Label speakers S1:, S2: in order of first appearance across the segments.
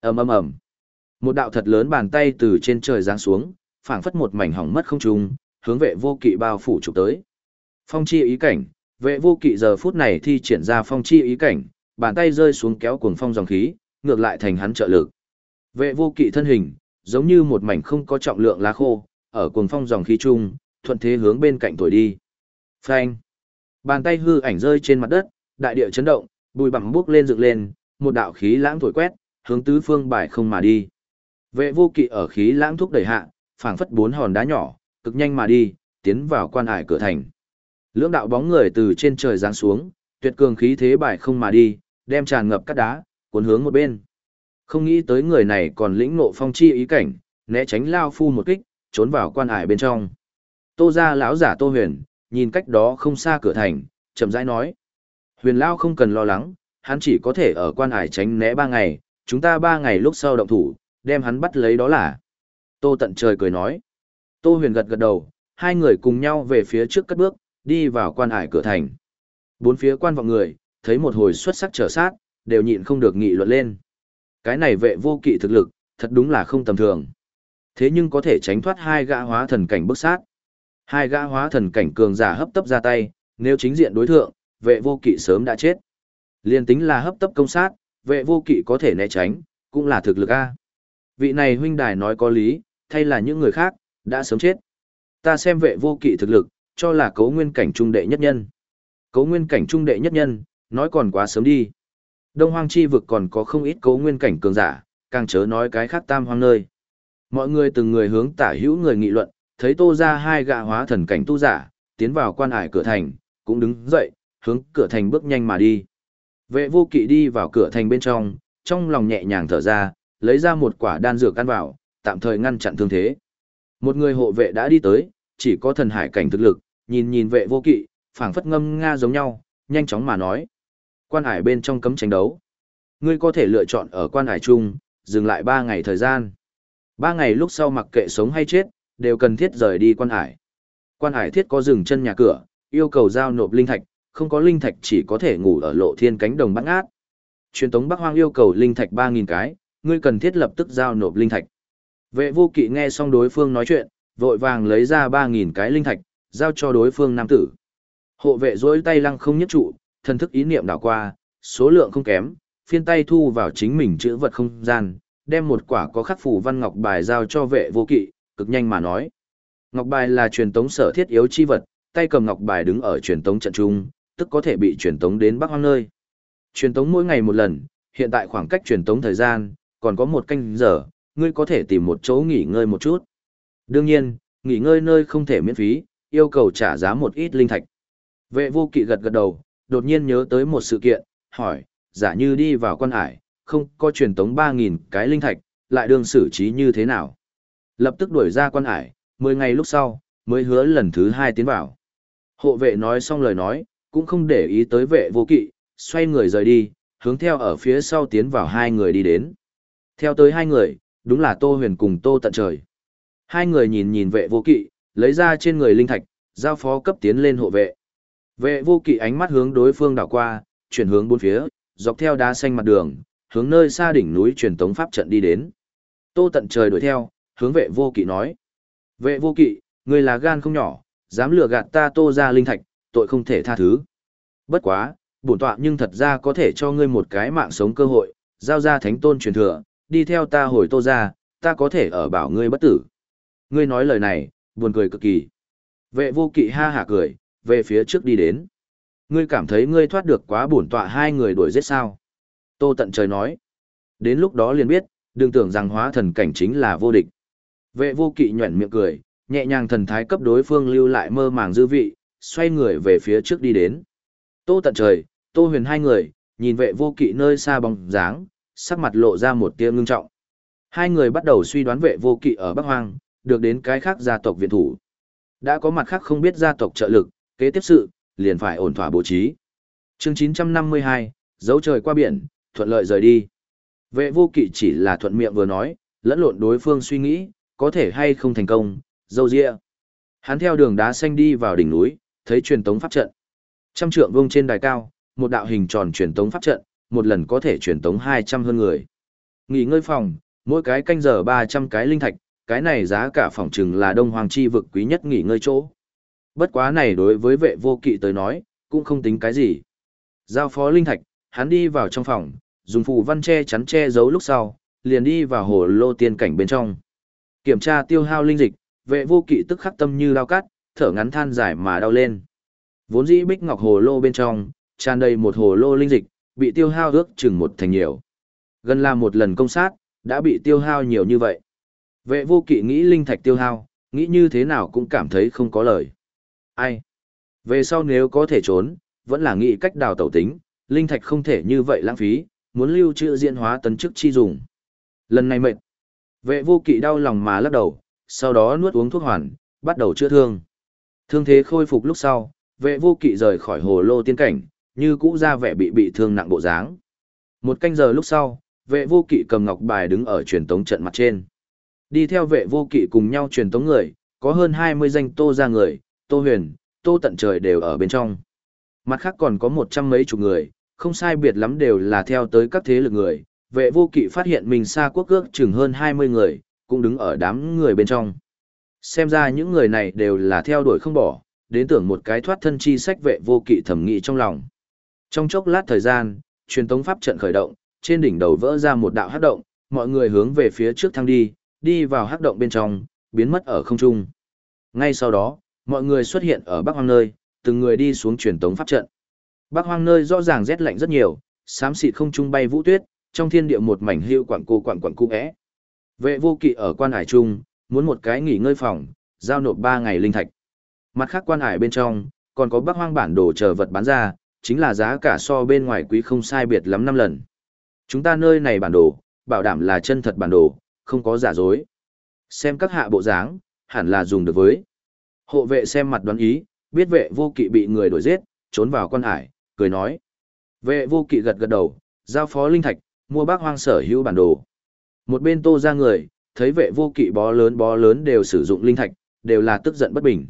S1: ầm ầm ầm. Một đạo thật lớn bàn tay từ trên trời giáng xuống, phảng phất một mảnh hỏng mất không trung, hướng vệ vô kỵ bao phủ chụp tới. Phong chi ý cảnh, vệ vô kỵ giờ phút này thi triển ra phong chi ý cảnh, bàn tay rơi xuống kéo cuồng phong dòng khí, ngược lại thành hắn trợ lực. Vệ vô kỵ thân hình, giống như một mảnh không có trọng lượng lá khô, ở cuồng phong dòng khí trung, thuận thế hướng bên cạnh thổi đi. Phanh! Bàn tay hư ảnh rơi trên mặt đất, đại địa chấn động, bụi bặm bước lên dựng lên, một đạo khí lãng thổi quét, hướng tứ phương bài không mà đi. Vệ vô kỵ ở khí lãng thúc đẩy hạ, phảng phất bốn hòn đá nhỏ, cực nhanh mà đi, tiến vào quan hải cửa thành. Lưỡng đạo bóng người từ trên trời giáng xuống, tuyệt cường khí thế bài không mà đi, đem tràn ngập các đá, cuốn hướng một bên. Không nghĩ tới người này còn lĩnh ngộ phong chi ý cảnh, né tránh lao phu một kích, trốn vào quan hải bên trong. Tô ra lão giả Tô Huyền, nhìn cách đó không xa cửa thành, chậm rãi nói. Huyền Lao không cần lo lắng, hắn chỉ có thể ở quan hải tránh né ba ngày, chúng ta ba ngày lúc sau động thủ, đem hắn bắt lấy đó là. Tô tận trời cười nói. Tô huyền gật gật đầu, hai người cùng nhau về phía trước cất bước, đi vào quan hải cửa thành. Bốn phía quan vọng người, thấy một hồi xuất sắc trở sát, đều nhịn không được nghị luận lên. Cái này vệ vô kỵ thực lực, thật đúng là không tầm thường. Thế nhưng có thể tránh thoát hai gã hóa thần cảnh bức sát. Hai gã hóa thần cảnh cường giả hấp tấp ra tay, nếu chính diện đối thượng, vệ vô kỵ sớm đã chết. Liên tính là hấp tấp công sát, vệ vô kỵ có thể né tránh, cũng là thực lực A. Vị này huynh đài nói có lý, thay là những người khác, đã sớm chết. Ta xem vệ vô kỵ thực lực, cho là cấu nguyên cảnh trung đệ nhất nhân. Cấu nguyên cảnh trung đệ nhất nhân, nói còn quá sớm đi. Đông hoang chi vực còn có không ít cấu nguyên cảnh cường giả, càng chớ nói cái khác tam hoang nơi. Mọi người từng người hướng tả hữu người nghị luận, thấy tô ra hai gạ hóa thần cảnh tu giả, tiến vào quan hải cửa thành, cũng đứng dậy, hướng cửa thành bước nhanh mà đi. Vệ vô kỵ đi vào cửa thành bên trong, trong lòng nhẹ nhàng thở ra, lấy ra một quả đan dược ăn vào, tạm thời ngăn chặn thương thế. Một người hộ vệ đã đi tới, chỉ có thần hải cảnh thực lực, nhìn nhìn vệ vô kỵ, phảng phất ngâm nga giống nhau, nhanh chóng mà nói. Quan hải bên trong cấm tranh đấu. Ngươi có thể lựa chọn ở quan hải chung, dừng lại 3 ngày thời gian. 3 ngày lúc sau mặc kệ sống hay chết, đều cần thiết rời đi quan hải. Quan hải thiết có dừng chân nhà cửa, yêu cầu giao nộp linh thạch, không có linh thạch chỉ có thể ngủ ở lộ thiên cánh đồng bắt ngát. Truyền tống Bắc Hoang yêu cầu linh thạch 3000 cái, ngươi cần thiết lập tức giao nộp linh thạch. Vệ vô kỵ nghe xong đối phương nói chuyện, vội vàng lấy ra 3000 cái linh thạch, giao cho đối phương nam tử. Hộ vệ rối tay lăng không nhất trụ, thần thức ý niệm đảo qua, số lượng không kém, phiên tay thu vào chính mình chữ vật không gian, đem một quả có khắc phủ văn ngọc bài giao cho vệ vô kỵ, cực nhanh mà nói. Ngọc bài là truyền tống sở thiết yếu chi vật, tay cầm ngọc bài đứng ở truyền tống trận trung, tức có thể bị truyền tống đến Bắc Hoang nơi. Truyền tống mỗi ngày một lần, hiện tại khoảng cách truyền tống thời gian, còn có một canh giờ, ngươi có thể tìm một chỗ nghỉ ngơi một chút. Đương nhiên, nghỉ ngơi nơi không thể miễn phí, yêu cầu trả giá một ít linh thạch. Vệ vô kỵ gật gật đầu, đột nhiên nhớ tới một sự kiện, hỏi, giả như đi vào quan hải, không có truyền tống 3.000 cái linh thạch, lại đương xử trí như thế nào? Lập tức đuổi ra quan hải, 10 ngày lúc sau, mới hứa lần thứ hai tiến vào. Hộ vệ nói xong lời nói, cũng không để ý tới vệ vô kỵ, xoay người rời đi, hướng theo ở phía sau tiến vào hai người đi đến. Theo tới hai người, đúng là Tô Huyền cùng Tô Tận Trời. Hai người nhìn nhìn vệ vô kỵ, lấy ra trên người linh thạch, giao phó cấp tiến lên hộ vệ. Vệ vô kỵ ánh mắt hướng đối phương đảo qua, chuyển hướng bốn phía, dọc theo đá xanh mặt đường, hướng nơi xa đỉnh núi truyền tống pháp trận đi đến. Tô Tận Trời đuổi theo, hướng vệ vô kỵ nói. Vệ vô kỵ, người là gan không nhỏ, dám lừa gạt ta tô ra linh thạch, tội không thể tha thứ. Bất quá, bổn tọa nhưng thật ra có thể cho ngươi một cái mạng sống cơ hội, giao ra thánh tôn truyền thừa, đi theo ta hồi tô ra, ta có thể ở bảo ngươi bất tử. Ngươi nói lời này, buồn cười cực kỳ. Vệ vô kỵ ha hả cười, về phía trước đi đến. Ngươi cảm thấy ngươi thoát được quá bổn tọa hai người đuổi giết sao. Tô tận trời nói. Đến lúc đó liền biết, đừng tưởng rằng hóa thần cảnh chính là vô địch. Vệ vô kỵ nhuẩn miệng cười, nhẹ nhàng thần thái cấp đối phương lưu lại mơ màng dư vị, xoay người về phía trước đi đến. Tô tận trời, tô huyền hai người, nhìn vệ vô kỵ nơi xa bóng dáng, sắc mặt lộ ra một tia ngưng trọng. Hai người bắt đầu suy đoán vệ vô kỵ ở Bắc Hoang, được đến cái khác gia tộc viện thủ. Đã có mặt khác không biết gia tộc trợ lực, kế tiếp sự, liền phải ổn thỏa bố trí. Chương 952, dấu trời qua biển, thuận lợi rời đi. Vệ vô kỵ chỉ là thuận miệng vừa nói, lẫn lộn đối phương suy nghĩ, có thể hay không thành công, dâu dịa. Hắn theo đường đá xanh đi vào đỉnh núi, thấy truyền tống pháp trận. Trăm trượng vông trên đài cao, một đạo hình tròn truyền tống pháp trận, một lần có thể truyền tống 200 hơn người. Nghỉ ngơi phòng, mỗi cái canh giờ 300 cái linh thạch, cái này giá cả phòng trừng là đông hoàng chi vực quý nhất nghỉ ngơi chỗ. Bất quá này đối với vệ vô kỵ tới nói, cũng không tính cái gì. Giao phó linh thạch, hắn đi vào trong phòng, dùng phù văn che chắn che giấu lúc sau, liền đi vào hồ lô tiên cảnh bên trong. Kiểm tra tiêu hao linh dịch, vệ vô kỵ tức khắc tâm như lao cắt, thở ngắn than dài mà đau lên. Vốn dĩ bích ngọc hồ lô bên trong, tràn đầy một hồ lô linh dịch, bị tiêu hao ước chừng một thành nhiều. Gần là một lần công sát, đã bị tiêu hao nhiều như vậy. Vệ vô kỵ nghĩ linh thạch tiêu hao, nghĩ như thế nào cũng cảm thấy không có lời. Ai? Về sau nếu có thể trốn, vẫn là nghĩ cách đào tẩu tính, linh thạch không thể như vậy lãng phí, muốn lưu trữ diễn hóa tấn chức chi dùng. Lần này mệt. Vệ vô kỵ đau lòng mà lắc đầu, sau đó nuốt uống thuốc hoàn, bắt đầu chữa thương. Thương thế khôi phục lúc sau, vệ vô kỵ rời khỏi hồ lô tiên cảnh, như cũ ra vẻ bị bị thương nặng bộ dáng. Một canh giờ lúc sau, vệ vô kỵ cầm ngọc bài đứng ở truyền tống trận mặt trên. Đi theo vệ vô kỵ cùng nhau truyền tống người, có hơn 20 danh tô ra người, tô huyền, tô tận trời đều ở bên trong. Mặt khác còn có một trăm mấy chục người, không sai biệt lắm đều là theo tới các thế lực người. Vệ vô kỵ phát hiện mình xa quốc ước chừng hơn 20 người, cũng đứng ở đám người bên trong. Xem ra những người này đều là theo đuổi không bỏ, đến tưởng một cái thoát thân chi sách vệ vô kỵ thẩm nghị trong lòng. Trong chốc lát thời gian, truyền tống pháp trận khởi động, trên đỉnh đầu vỡ ra một đạo hắc động, mọi người hướng về phía trước thăng đi, đi vào hắc động bên trong, biến mất ở không trung. Ngay sau đó, mọi người xuất hiện ở Bắc Hoang nơi, từng người đi xuống truyền tống pháp trận. Bắc Hoang nơi rõ ràng rét lạnh rất nhiều, xám xịt không trung bay vũ tuyết, trong thiên địa một mảnh hưu quặng cô quặng quặng cung é. Vệ vô kỵ ở quan hải trung, muốn một cái nghỉ ngơi phòng, giao nộp 3 ngày linh thạch. Mặt khác quan hải bên trong, còn có bác Hoang bản đồ chờ vật bán ra, chính là giá cả so bên ngoài quý không sai biệt lắm năm lần. Chúng ta nơi này bản đồ, bảo đảm là chân thật bản đồ, không có giả dối. Xem các hạ bộ dáng, hẳn là dùng được với. Hộ vệ xem mặt đoán ý, biết vệ vô kỵ bị người đuổi giết, trốn vào quan hải, cười nói. Vệ vô kỵ gật gật đầu, giao phó linh thạch, mua bác hoang sở hữu bản đồ. Một bên tô ra người, thấy vệ vô kỵ bó lớn bó lớn đều sử dụng linh thạch, đều là tức giận bất bình.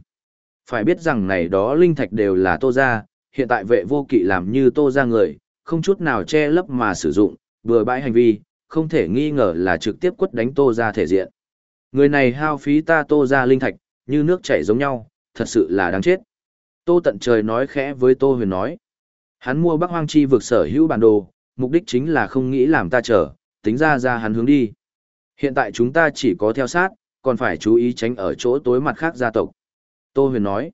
S1: Phải biết rằng này đó linh thạch đều là tô ra, hiện tại vệ vô kỵ làm như tô ra người, không chút nào che lấp mà sử dụng, vừa bãi hành vi, không thể nghi ngờ là trực tiếp quất đánh tô ra thể diện. Người này hao phí ta tô ra linh thạch, như nước chảy giống nhau, thật sự là đáng chết. Tô tận trời nói khẽ với Tô huyền nói. Hắn mua Bắc Hoang Chi vực sở hữu bản đồ, mục đích chính là không nghĩ làm ta chờ, tính ra ra hắn hướng đi. Hiện tại chúng ta chỉ có theo sát, còn phải chú ý tránh ở chỗ tối mặt khác gia tộc. Tô huyền nói.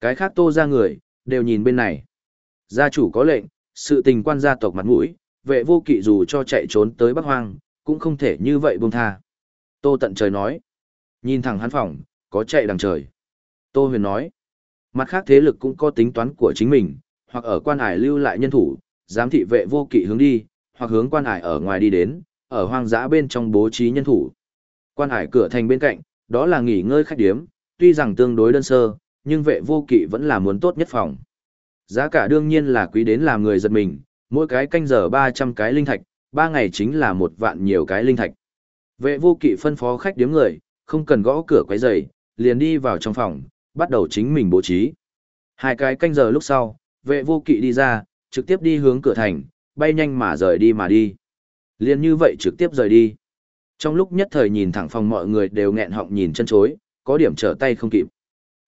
S1: Cái khác tô ra người, đều nhìn bên này. Gia chủ có lệnh, sự tình quan gia tộc mặt mũi, vệ vô kỵ dù cho chạy trốn tới Bắc Hoang, cũng không thể như vậy buông tha. Tô tận trời nói. Nhìn thẳng hắn phòng, có chạy đằng trời. Tô huyền nói. Mặt khác thế lực cũng có tính toán của chính mình, hoặc ở quan hải lưu lại nhân thủ, giám thị vệ vô kỵ hướng đi, hoặc hướng quan hải ở ngoài đi đến, ở hoang dã bên trong bố trí nhân thủ. Quan hải cửa thành bên cạnh, đó là nghỉ ngơi khách điếm, tuy rằng tương đối đơn sơ, nhưng vệ vô kỵ vẫn là muốn tốt nhất phòng. Giá cả đương nhiên là quý đến làm người giật mình, mỗi cái canh giờ 300 cái linh thạch, 3 ngày chính là một vạn nhiều cái linh thạch. Vệ vô kỵ phân phó khách điếm người, không cần gõ cửa quấy rầy, liền đi vào trong phòng, bắt đầu chính mình bố trí. Hai cái canh giờ lúc sau, vệ vô kỵ đi ra, trực tiếp đi hướng cửa thành, bay nhanh mà rời đi mà đi. Liên như vậy trực tiếp rời đi. Trong lúc nhất thời nhìn thẳng phòng mọi người đều nghẹn họng nhìn chân chối, có điểm trở tay không kịp.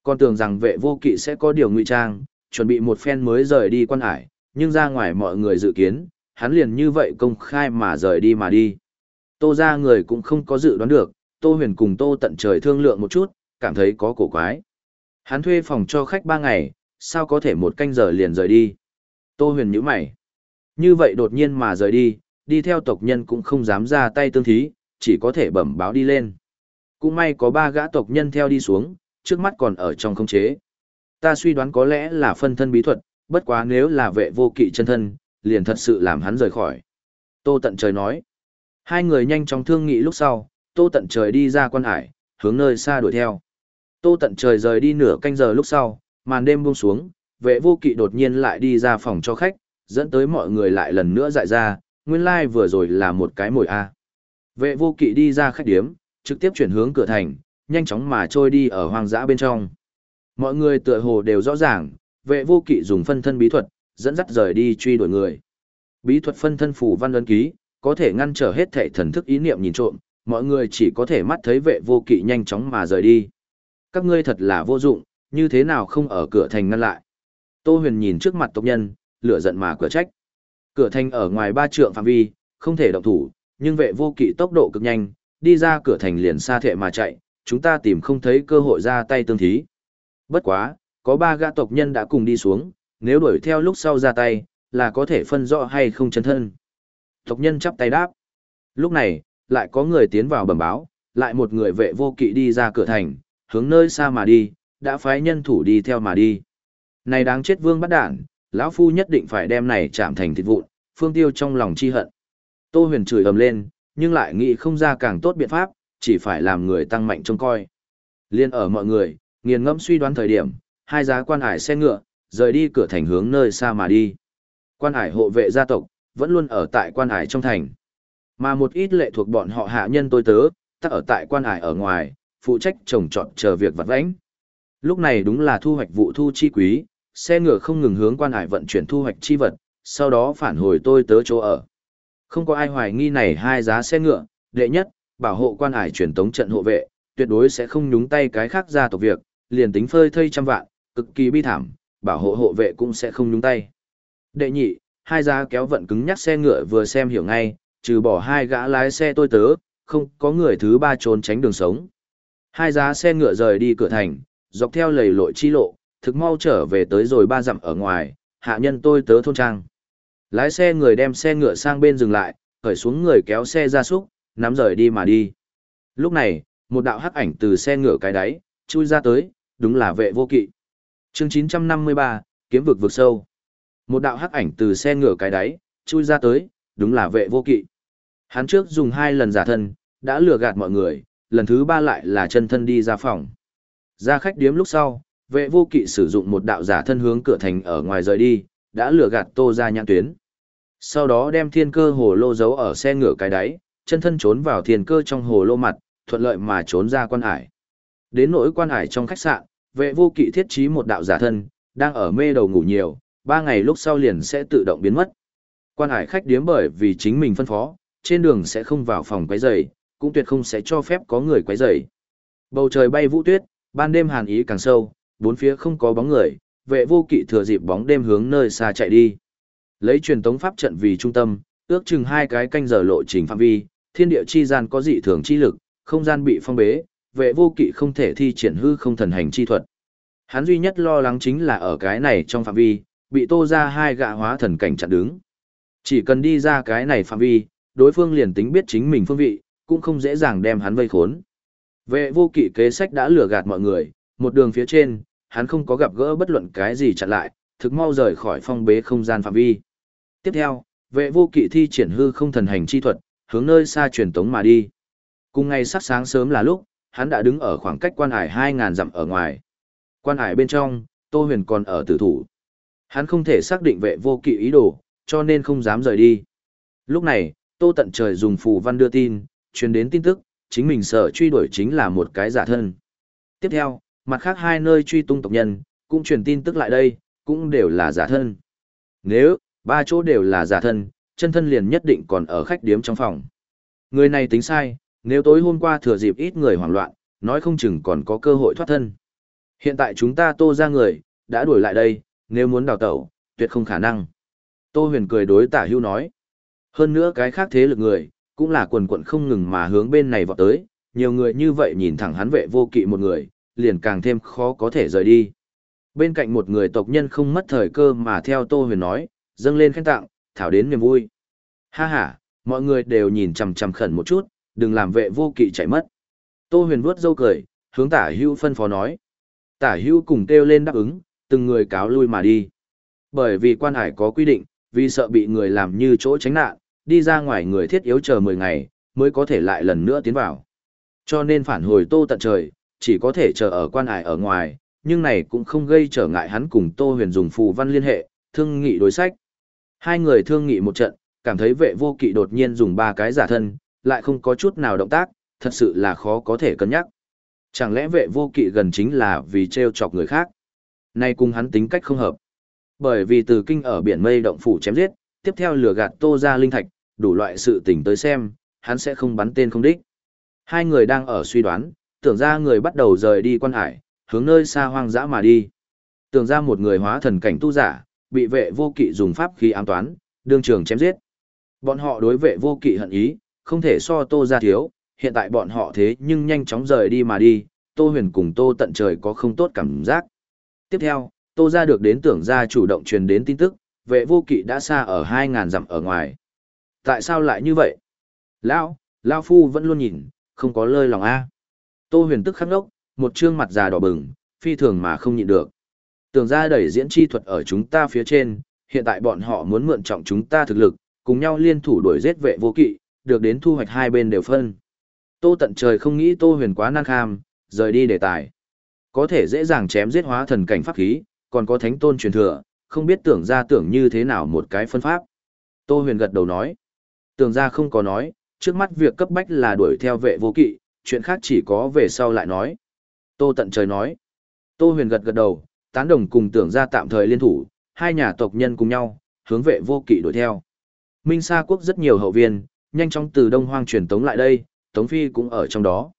S1: Còn tưởng rằng vệ vô kỵ sẽ có điều ngụy trang, chuẩn bị một phen mới rời đi quan hải, nhưng ra ngoài mọi người dự kiến, hắn liền như vậy công khai mà rời đi mà đi. Tô ra người cũng không có dự đoán được, Tô huyền cùng Tô tận trời thương lượng một chút, cảm thấy có cổ quái. Hắn thuê phòng cho khách ba ngày, sao có thể một canh giờ liền rời đi. Tô huyền nhíu mày. Như vậy đột nhiên mà rời đi, đi theo tộc nhân cũng không dám ra tay tương thí, chỉ có thể bẩm báo đi lên. Cũng may có ba gã tộc nhân theo đi xuống, trước mắt còn ở trong không chế. Ta suy đoán có lẽ là phân thân bí thuật, bất quá nếu là vệ vô kỵ chân thân, liền thật sự làm hắn rời khỏi. Tô tận trời nói. Hai người nhanh chóng thương nghị lúc sau, tô tận trời đi ra quan hải, hướng nơi xa đuổi theo. Tô tận trời rời đi nửa canh giờ lúc sau, màn đêm buông xuống, vệ vô kỵ đột nhiên lại đi ra phòng cho khách, dẫn tới mọi người lại lần nữa dại ra, nguyên lai like vừa rồi là một cái mồi A. Vệ vô kỵ đi ra khách điếm, trực tiếp chuyển hướng cửa thành, nhanh chóng mà trôi đi ở hoang dã bên trong. Mọi người tựa hồ đều rõ ràng, vệ vô kỵ dùng phân thân bí thuật, dẫn dắt rời đi truy đuổi người. Bí thuật phân thân phủ văn ấn ký, có thể ngăn trở hết thảy thần thức ý niệm nhìn trộm, mọi người chỉ có thể mắt thấy vệ vô kỵ nhanh chóng mà rời đi. Các ngươi thật là vô dụng, như thế nào không ở cửa thành ngăn lại. Tô huyền nhìn trước mặt tộc nhân, lửa giận mà cửa trách. Cửa thành ở ngoài ba trượng phạm vi, không thể động thủ, nhưng vệ vô kỵ tốc độ cực nhanh, đi ra cửa thành liền xa thệ mà chạy, chúng ta tìm không thấy cơ hội ra tay tương thí. Bất quá, có ba gã tộc nhân đã cùng đi xuống, nếu đuổi theo lúc sau ra tay, là có thể phân rõ hay không chân thân. Tộc nhân chắp tay đáp. Lúc này, lại có người tiến vào bẩm báo, lại một người vệ vô kỵ đi ra cửa thành, hướng nơi xa mà đi, đã phái nhân thủ đi theo mà đi. Này đáng chết vương bắt đản, lão phu nhất định phải đem này chạm thành thịt vụn, phương tiêu trong lòng chi hận. Tô huyền chửi ầm lên, nhưng lại nghĩ không ra càng tốt biện pháp, chỉ phải làm người tăng mạnh trông coi. Liên ở mọi người, nghiền ngẫm suy đoán thời điểm, hai giá quan hải xe ngựa, rời đi cửa thành hướng nơi xa mà đi. Quan hải hộ vệ gia tộc, vẫn luôn ở tại quan hải trong thành. Mà một ít lệ thuộc bọn họ hạ nhân tôi tớ, tắc ở tại quan hải ở ngoài, phụ trách trồng trọt chờ việc vặt vãnh. Lúc này đúng là thu hoạch vụ thu chi quý, xe ngựa không ngừng hướng quan hải vận chuyển thu hoạch chi vật, sau đó phản hồi tôi tớ chỗ ở. Không có ai hoài nghi này hai giá xe ngựa, đệ nhất, bảo hộ quan hải truyền tống trận hộ vệ, tuyệt đối sẽ không nhúng tay cái khác ra tộc việc, liền tính phơi thây trăm vạn, cực kỳ bi thảm, bảo hộ hộ vệ cũng sẽ không nhúng tay. Đệ nhị, hai giá kéo vận cứng nhắc xe ngựa vừa xem hiểu ngay, trừ bỏ hai gã lái xe tôi tớ, không có người thứ ba trốn tránh đường sống. Hai giá xe ngựa rời đi cửa thành, dọc theo lầy lội chi lộ, thực mau trở về tới rồi ba dặm ở ngoài, hạ nhân tôi tớ thôn trang. Lái xe người đem xe ngựa sang bên dừng lại, khởi xuống người kéo xe ra súc, nắm rời đi mà đi. Lúc này, một đạo hắc ảnh từ xe ngựa cái đáy, chui ra tới, đúng là vệ vô kỵ. chương 953, kiếm vực vực sâu. Một đạo hắc ảnh từ xe ngựa cái đáy, chui ra tới, đúng là vệ vô kỵ. Hắn trước dùng hai lần giả thân, đã lừa gạt mọi người, lần thứ ba lại là chân thân đi ra phòng. Ra khách điếm lúc sau, vệ vô kỵ sử dụng một đạo giả thân hướng cửa thành ở ngoài rời đi, đã lừa gạt tô ra nhãn tuyến. Sau đó đem thiên cơ hồ lô giấu ở xe ngựa cái đáy, chân thân trốn vào thiên cơ trong hồ lô mặt, thuận lợi mà trốn ra quan hải. Đến nỗi quan hải trong khách sạn, vệ vô kỵ thiết trí một đạo giả thân, đang ở mê đầu ngủ nhiều, ba ngày lúc sau liền sẽ tự động biến mất. Quan hải khách điếm bởi vì chính mình phân phó, trên đường sẽ không vào phòng quấy rầy, cũng tuyệt không sẽ cho phép có người quấy rầy. Bầu trời bay vũ tuyết, ban đêm hàn ý càng sâu, bốn phía không có bóng người, vệ vô kỵ thừa dịp bóng đêm hướng nơi xa chạy đi. Lấy truyền tống pháp trận vì trung tâm, ước chừng hai cái canh giờ lộ trình phạm vi, thiên địa chi gian có dị thường chi lực, không gian bị phong bế, vệ vô kỵ không thể thi triển hư không thần hành chi thuật. Hắn duy nhất lo lắng chính là ở cái này trong phạm vi, bị tô ra hai gạ hóa thần cảnh chặn đứng. Chỉ cần đi ra cái này phạm vi, đối phương liền tính biết chính mình phương vị, cũng không dễ dàng đem hắn vây khốn. Vệ vô kỵ kế sách đã lừa gạt mọi người, một đường phía trên, hắn không có gặp gỡ bất luận cái gì chặn lại, thực mau rời khỏi phong bế không gian phạm vi. Tiếp theo, vệ vô kỵ thi triển hư không thần hành chi thuật, hướng nơi xa truyền tống mà đi. Cùng ngày sắp sáng sớm là lúc, hắn đã đứng ở khoảng cách quan hải 2.000 dặm ở ngoài. Quan hải bên trong, Tô Huyền còn ở tử thủ. Hắn không thể xác định vệ vô kỵ ý đồ, cho nên không dám rời đi. Lúc này, Tô Tận Trời dùng phù văn đưa tin, truyền đến tin tức, chính mình sợ truy đuổi chính là một cái giả thân. Tiếp theo, mặt khác hai nơi truy tung tộc nhân, cũng truyền tin tức lại đây, cũng đều là giả thân. Nếu, ba chỗ đều là giả thân, chân thân liền nhất định còn ở khách điếm trong phòng. Người này tính sai, nếu tối hôm qua thừa dịp ít người hoảng loạn, nói không chừng còn có cơ hội thoát thân. Hiện tại chúng ta tô ra người, đã đuổi lại đây, nếu muốn đào tẩu, tuyệt không khả năng. Tô huyền cười đối tả hưu nói. Hơn nữa cái khác thế lực người, cũng là quần quận không ngừng mà hướng bên này vọt tới, nhiều người như vậy nhìn thẳng hắn vệ vô kỵ một người, liền càng thêm khó có thể rời đi. Bên cạnh một người tộc nhân không mất thời cơ mà theo Tô Huyền nói, dâng lên khen tặng, thảo đến niềm vui. Ha ha, mọi người đều nhìn chằm chằm khẩn một chút, đừng làm vệ vô kỵ chạy mất. Tô Huyền vuốt râu cười, hướng Tả Hưu phân phó nói. Tả Hưu cùng kêu lên đáp ứng, từng người cáo lui mà đi. Bởi vì quan hải có quy định, vì sợ bị người làm như chỗ tránh nạn, đi ra ngoài người thiết yếu chờ 10 ngày, mới có thể lại lần nữa tiến vào. Cho nên phản hồi tô tận trời, chỉ có thể chờ ở quan hải ở ngoài, nhưng này cũng không gây trở ngại hắn cùng Tô Huyền dùng phù văn liên hệ, thương nghị đối sách. Hai người thương nghị một trận, cảm thấy vệ vô kỵ đột nhiên dùng ba cái giả thân, lại không có chút nào động tác, thật sự là khó có thể cân nhắc. Chẳng lẽ vệ vô kỵ gần chính là vì treo chọc người khác? Nay cùng hắn tính cách không hợp. Bởi vì từ kinh ở biển mây động phủ chém giết, tiếp theo lừa gạt tô ra linh thạch, đủ loại sự tình tới xem, hắn sẽ không bắn tên không đích. Hai người đang ở suy đoán, tưởng ra người bắt đầu rời đi quan hải, hướng nơi xa hoang dã mà đi. Tưởng ra một người hóa thần cảnh tu giả, bị vệ vô kỵ dùng pháp khí ám toán, đương trường chém giết. Bọn họ đối vệ vô kỵ hận ý, không thể so tô ra thiếu, hiện tại bọn họ thế nhưng nhanh chóng rời đi mà đi, tô huyền cùng tô tận trời có không tốt cảm giác. Tiếp theo, tô ra được đến tưởng ra chủ động truyền đến tin tức, vệ vô kỵ đã xa ở 2.000 dặm ở ngoài. Tại sao lại như vậy? Lão, Lão Phu vẫn luôn nhìn, không có lơi lòng A. Tô huyền tức khắc ngốc, một trương mặt già đỏ bừng, phi thường mà không nhịn được. Tưởng ra đẩy diễn chi thuật ở chúng ta phía trên, hiện tại bọn họ muốn mượn trọng chúng ta thực lực, cùng nhau liên thủ đuổi giết vệ vô kỵ, được đến thu hoạch hai bên đều phân. Tô tận trời không nghĩ Tô huyền quá năng kham, rời đi đề tài. Có thể dễ dàng chém giết hóa thần cảnh pháp khí, còn có thánh tôn truyền thừa, không biết tưởng ra tưởng như thế nào một cái phân pháp. Tô huyền gật đầu nói. Tưởng ra không có nói, trước mắt việc cấp bách là đuổi theo vệ vô kỵ, chuyện khác chỉ có về sau lại nói. Tô tận trời nói. Tô huyền gật gật đầu, tán đồng cùng tưởng ra tạm thời liên thủ, hai nhà tộc nhân cùng nhau, hướng vệ vô kỵ đuổi theo. Minh Sa quốc rất nhiều hậu viên, nhanh chóng từ Đông Hoang truyền tống lại đây, Tống Phi cũng ở trong đó.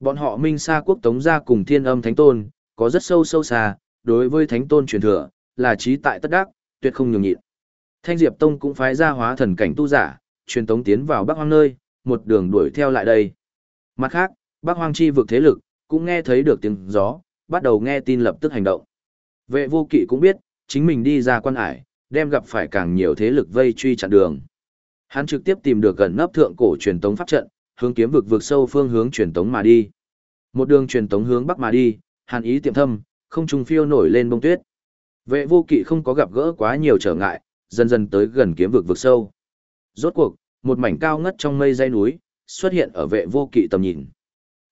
S1: Bọn họ Minh Sa quốc tống ra cùng thiên âm thánh tôn, có rất sâu sâu xa, đối với thánh tôn truyền thừa, là trí tại tất đắc, tuyệt không nhường nhịn. Thanh Diệp Tông cũng phái ra hóa thần cảnh tu giả, truyền tống tiến vào Bắc Hoang nơi, một đường đuổi theo lại đây. Mặt khác, Bắc Hoang chi vực thế lực, cũng nghe thấy được tiếng gió, bắt đầu nghe tin lập tức hành động. Vệ vô kỵ cũng biết, chính mình đi ra quan hải, đem gặp phải càng nhiều thế lực vây truy chặn đường. Hắn trực tiếp tìm được gần nấp thượng cổ truyền tống pháp trận, hướng kiếm vực vực sâu phương hướng truyền tống mà đi. Một đường truyền tống hướng bắc mà đi, hàn ý tiệm thâm, không trùng phiêu nổi lên bông tuyết. Vệ vô kỵ không có gặp gỡ quá nhiều trở ngại, dần dần tới gần kiếm vực vực sâu. Rốt cuộc, một mảnh cao ngất trong mây dây núi, xuất hiện ở vệ vô kỵ tầm nhìn.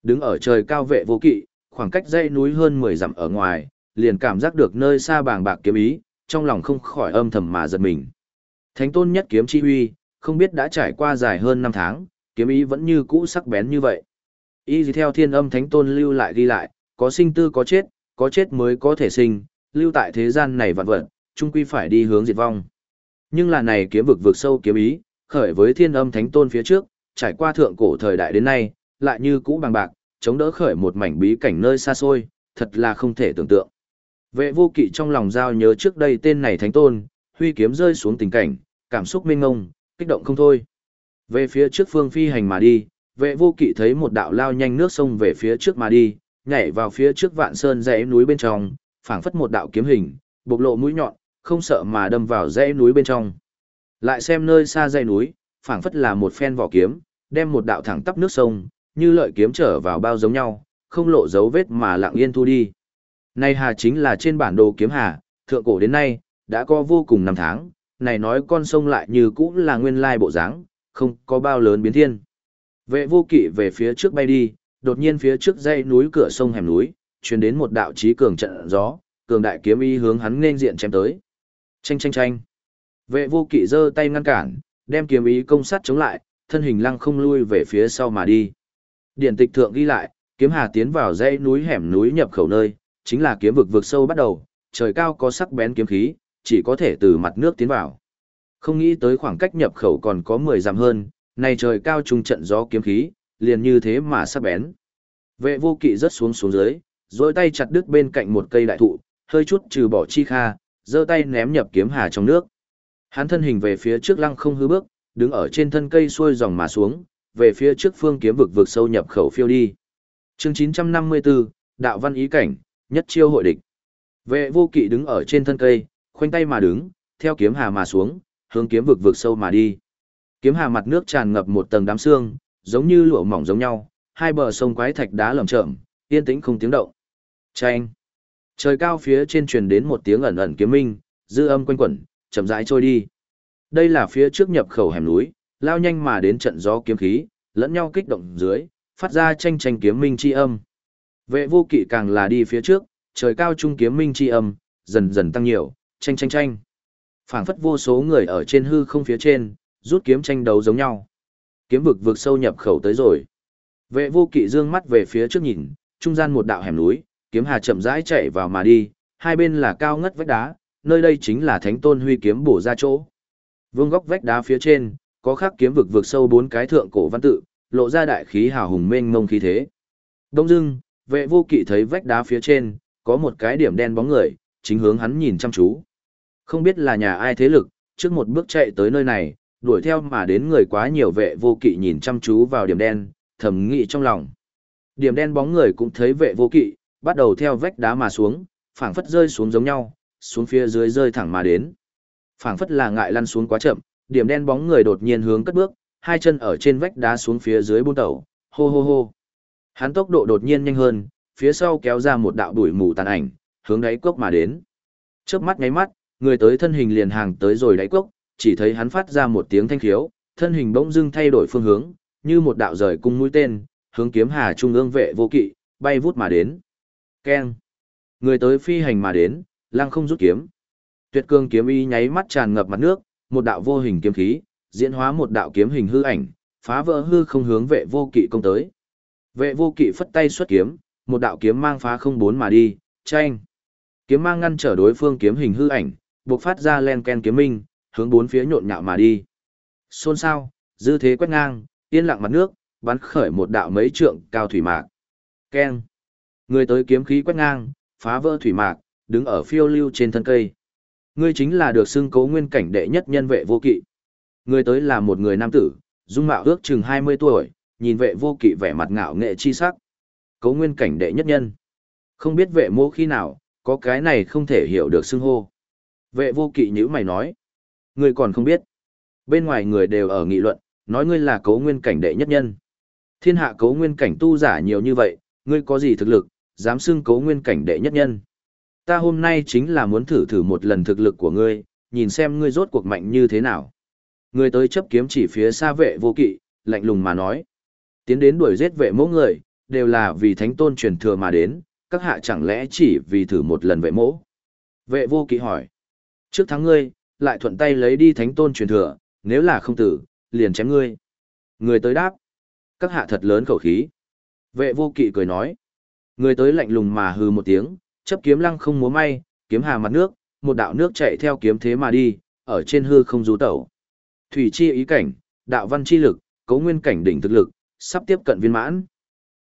S1: Đứng ở trời cao vệ vô kỵ, khoảng cách dãy núi hơn 10 dặm ở ngoài, liền cảm giác được nơi xa bàng bạc kiếm ý, trong lòng không khỏi âm thầm mà giật mình. Thánh tôn nhất kiếm chi huy, không biết đã trải qua dài hơn 5 tháng, kiếm ý vẫn như cũ sắc bén như vậy. Y gì theo thiên âm thánh tôn lưu lại ghi lại, có sinh tư có chết, có chết mới có thể sinh, lưu tại thế gian này vạn vật, chung quy phải đi hướng diệt vong. Nhưng là này kiếm vực vực sâu kiếm ý, khởi với thiên âm thánh tôn phía trước, trải qua thượng cổ thời đại đến nay, lại như cũ bằng bạc, chống đỡ khởi một mảnh bí cảnh nơi xa xôi, thật là không thể tưởng tượng. Vệ vô kỵ trong lòng giao nhớ trước đây tên này thánh tôn, huy kiếm rơi xuống tình cảnh, cảm xúc mênh ngông, kích động không thôi. Về phía trước phương phi hành mà đi, vệ vô kỵ thấy một đạo lao nhanh nước sông về phía trước mà đi, nhảy vào phía trước vạn sơn dãy núi bên trong, phảng phất một đạo kiếm hình, bộc lộ mũi nhọn, không sợ mà đâm vào dãy núi bên trong. Lại xem nơi xa dãy núi, phảng phất là một phen vỏ kiếm, đem một đạo thẳng tắp nước sông, như lợi kiếm trở vào bao giống nhau, không lộ dấu vết mà lặng yên thu đi. Này hà chính là trên bản đồ kiếm hà, thượng cổ đến nay, đã có vô cùng năm tháng, này nói con sông lại như cũ là nguyên lai bộ dáng, không có bao lớn biến thiên. Vệ vô kỵ về phía trước bay đi, đột nhiên phía trước dãy núi cửa sông hẻm núi, truyền đến một đạo trí cường trận gió, cường đại kiếm ý hướng hắn nên diện chém tới. Chanh chanh chanh. Vệ vô kỵ giơ tay ngăn cản, đem kiếm ý công sát chống lại, thân hình lăng không lui về phía sau mà đi. Điển tịch thượng ghi lại, kiếm hà tiến vào dãy núi hẻm núi nhập khẩu nơi, chính là kiếm vực vực sâu bắt đầu, trời cao có sắc bén kiếm khí, chỉ có thể từ mặt nước tiến vào. Không nghĩ tới khoảng cách nhập khẩu còn có 10 dặm hơn, này trời cao trung trận gió kiếm khí, liền như thế mà sắc bén. Vệ vô kỵ rất xuống xuống dưới, rồi tay chặt đứt bên cạnh một cây đại thụ, hơi chút trừ bỏ chi kha, giơ tay ném nhập kiếm hà trong nước. Hắn thân hình về phía trước lăng không hư bước, đứng ở trên thân cây xuôi dòng mà xuống, về phía trước phương kiếm vực vực sâu nhập khẩu phiêu đi. Chương 954, Đạo văn ý cảnh, nhất chiêu hội địch. Vệ vô kỵ đứng ở trên thân cây, khoanh tay mà đứng, theo kiếm hà mà xuống, hướng kiếm vực vực sâu mà đi. Kiếm hà mặt nước tràn ngập một tầng đám xương, giống như lụa mỏng giống nhau, hai bờ sông quái thạch đá lởm chởm, yên tĩnh không tiếng động. Chanh. Trời cao phía trên truyền đến một tiếng ẩn ẩn kiếm minh, dư âm quanh quẩn, chậm rãi trôi đi. Đây là phía trước nhập khẩu hẻm núi, lao nhanh mà đến trận gió kiếm khí, lẫn nhau kích động dưới, phát ra tranh tranh kiếm minh chi âm. Vệ vô kỵ càng là đi phía trước, trời cao trung kiếm minh chi âm, dần dần tăng nhiều, tranh tranh tranh. phảng phất vô số người ở trên hư không phía trên, rút kiếm tranh đấu giống nhau. Kiếm vực vực sâu nhập khẩu tới rồi. Vệ vô kỵ dương mắt về phía trước nhìn, trung gian một đạo hẻm núi, kiếm hà chậm rãi chạy vào mà đi, hai bên là cao ngất vách đá, nơi đây chính là thánh tôn huy kiếm bổ ra chỗ. Vương góc vách đá phía trên, có khắc kiếm vực vực sâu bốn cái thượng cổ văn tự, lộ ra đại khí hào hùng mênh mông khí thế. Đông dưng, vệ vô kỵ thấy vách đá phía trên, có một cái điểm đen bóng người, chính hướng hắn nhìn chăm chú. Không biết là nhà ai thế lực, trước một bước chạy tới nơi này, đuổi theo mà đến người quá nhiều vệ vô kỵ nhìn chăm chú vào điểm đen, thầm nghĩ trong lòng. Điểm đen bóng người cũng thấy vệ vô kỵ, bắt đầu theo vách đá mà xuống, phảng phất rơi xuống giống nhau, xuống phía dưới rơi thẳng mà đến. Phảng phất là ngại lăn xuống quá chậm, điểm đen bóng người đột nhiên hướng cất bước, hai chân ở trên vách đá xuống phía dưới buôn tẩu, hô hô hô. Hắn tốc độ đột nhiên nhanh hơn, phía sau kéo ra một đạo đuổi mù tàn ảnh, hướng đáy cốc mà đến. Chớp mắt nháy mắt, người tới thân hình liền hàng tới rồi đáy cốc, chỉ thấy hắn phát ra một tiếng thanh khiếu, thân hình bỗng dưng thay đổi phương hướng, như một đạo rời cung mũi tên, hướng kiếm hà trung ương vệ vô kỵ, bay vút mà đến. Keng. Người tới phi hành mà đến, lăng không rút kiếm. Tuyệt cương kiếm y nháy mắt tràn ngập mặt nước, một đạo vô hình kiếm khí, diễn hóa một đạo kiếm hình hư ảnh, phá vỡ hư không hướng vệ vô kỵ công tới. Vệ vô kỵ phất tay xuất kiếm, một đạo kiếm mang phá không bốn mà đi, tranh. Kiếm mang ngăn trở đối phương kiếm hình hư ảnh, buộc phát ra len ken kiếm minh, hướng bốn phía nhộn nhạo mà đi. Xôn xao, dư thế quét ngang, yên lặng mặt nước, bắn khởi một đạo mấy trượng cao thủy mạc. Ken. Người tới kiếm khí quét ngang, phá vỡ thủy mạc, đứng ở phiêu lưu trên thân cây. Ngươi chính là được xưng cố nguyên cảnh đệ nhất nhân vệ vô kỵ. Ngươi tới là một người nam tử, dung mạo ước chừng 20 tuổi, nhìn vệ vô kỵ vẻ mặt ngạo nghệ chi sắc. Cố nguyên cảnh đệ nhất nhân. Không biết vệ mô khi nào, có cái này không thể hiểu được xưng hô. Vệ vô kỵ như mày nói. Ngươi còn không biết. Bên ngoài người đều ở nghị luận, nói ngươi là cố nguyên cảnh đệ nhất nhân. Thiên hạ cố nguyên cảnh tu giả nhiều như vậy, ngươi có gì thực lực, dám xưng cố nguyên cảnh đệ nhất nhân. Ta hôm nay chính là muốn thử thử một lần thực lực của ngươi, nhìn xem ngươi rốt cuộc mạnh như thế nào. Người tới chấp kiếm chỉ phía xa vệ vô kỵ, lạnh lùng mà nói. Tiến đến đuổi giết vệ mẫu người, đều là vì thánh tôn truyền thừa mà đến, các hạ chẳng lẽ chỉ vì thử một lần vệ mẫu. Vệ vô kỵ hỏi. Trước tháng ngươi, lại thuận tay lấy đi thánh tôn truyền thừa, nếu là không tử, liền chém ngươi. Người tới đáp. Các hạ thật lớn khẩu khí. Vệ vô kỵ cười nói. Người tới lạnh lùng mà hừ một tiếng, chấp kiếm lăng không múa may, kiếm hà mặt nước, một đạo nước chạy theo kiếm thế mà đi, ở trên hư không rú tẩu. Thủy chi ý cảnh, đạo văn chi lực, cấu nguyên cảnh đỉnh thực lực, sắp tiếp cận viên mãn.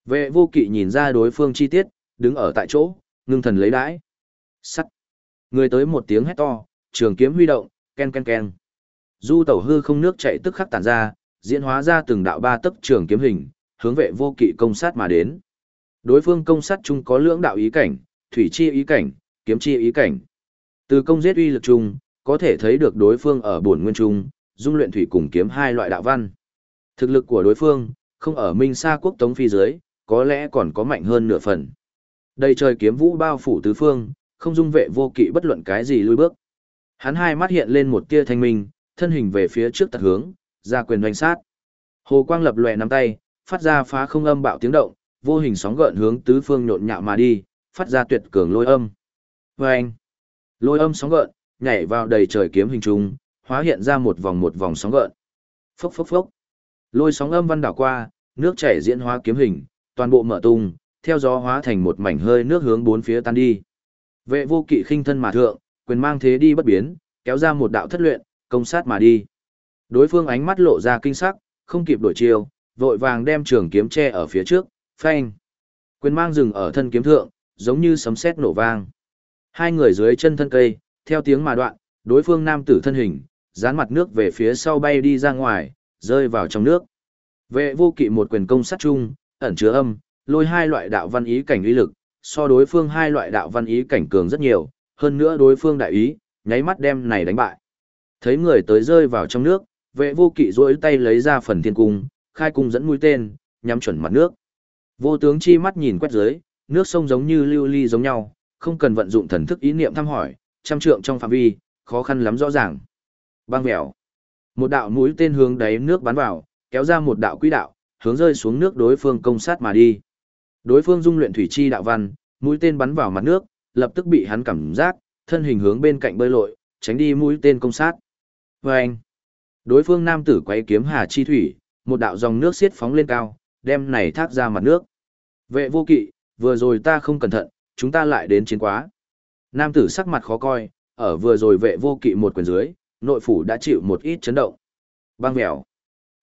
S1: Vệ vô kỵ nhìn ra đối phương chi tiết, đứng ở tại chỗ, ngưng thần lấy đãi. Sắt. Người tới một tiếng hét to, trường kiếm huy động, ken ken ken. Du tẩu hư không nước chạy tức khắc tản ra, diễn hóa ra từng đạo ba tấc trường kiếm hình, hướng vệ vô kỵ công sát mà đến. Đối phương công sát chung có lưỡng đạo ý cảnh, thủy chi ý cảnh, kiếm chi ý cảnh. Từ công giết uy lực chung, có thể thấy được đối phương ở bổn nguyên trung, dung luyện thủy cùng kiếm hai loại đạo văn. Thực lực của đối phương, không ở minh xa quốc tống phi dưới, có lẽ còn có mạnh hơn nửa phần. Đây trời kiếm vũ bao phủ tứ phương, không dung vệ vô kỵ bất luận cái gì lui bước. Hắn hai mắt hiện lên một tia thanh minh, thân hình về phía trước tật hướng, ra quyền doanh sát. Hồ quang lập lòe nắm tay, phát ra phá không âm bạo tiếng động, vô hình sóng gợn hướng tứ phương nhộn nhạo mà đi, phát ra tuyệt cường lôi âm. Vâng! Lôi âm sóng gợn, nhảy vào đầy trời kiếm hình trung, hóa hiện ra một vòng một vòng sóng gợn. Phốc phốc phốc. Lôi sóng âm văn đảo qua, nước chảy diễn hóa kiếm hình, toàn bộ mở tung, theo gió hóa thành một mảnh hơi nước hướng bốn phía tan đi. Vệ vô kỵ khinh thân mà thượng, quyền mang thế đi bất biến, kéo ra một đạo thất luyện, công sát mà đi. Đối phương ánh mắt lộ ra kinh sắc, không kịp đổi chiêu, vội vàng đem trường kiếm che ở phía trước, phanh. Quyền mang dừng ở thân kiếm thượng, giống như sấm sét nổ vang. Hai người dưới chân thân cây, theo tiếng mà đoạn, đối phương nam tử thân hình, dán mặt nước về phía sau bay đi ra ngoài, rơi vào trong nước. Vệ vô kỵ một quyền công sát chung, ẩn chứa âm, lôi hai loại đạo văn ý cảnh uy lực, so đối phương hai loại đạo văn ý cảnh cường rất nhiều, hơn nữa đối phương đại ý, nháy mắt đem này đánh bại. Thấy người tới rơi vào trong nước, vệ vô kỵ duỗi tay lấy ra phần thiên cung, khai cung dẫn mũi tên, nhắm chuẩn mặt nước. Vô tướng chi mắt nhìn quét dưới, nước sông giống như lưu ly giống nhau, không cần vận dụng thần thức ý niệm thăm hỏi, trăm trượng trong phạm vi, khó khăn lắm rõ ràng. Băng mèo. Một đạo mũi tên hướng đáy nước bắn vào, kéo ra một đạo quỹ đạo, hướng rơi xuống nước đối phương công sát mà đi. Đối phương dung luyện thủy chi đạo văn, mũi tên bắn vào mặt nước, lập tức bị hắn cảm giác, thân hình hướng bên cạnh bơi lội, tránh đi mũi tên công sát. Và anh, đối phương nam tử quay kiếm hà chi thủy, một đạo dòng nước xiết phóng lên cao, đem này thác ra mặt nước. Vệ vô kỵ, vừa rồi ta không cẩn thận, chúng ta lại đến chiến quá. Nam tử sắc mặt khó coi, ở vừa rồi vệ vô kỵ một quyền dưới, nội phủ đã chịu một ít chấn động. Băng mèo.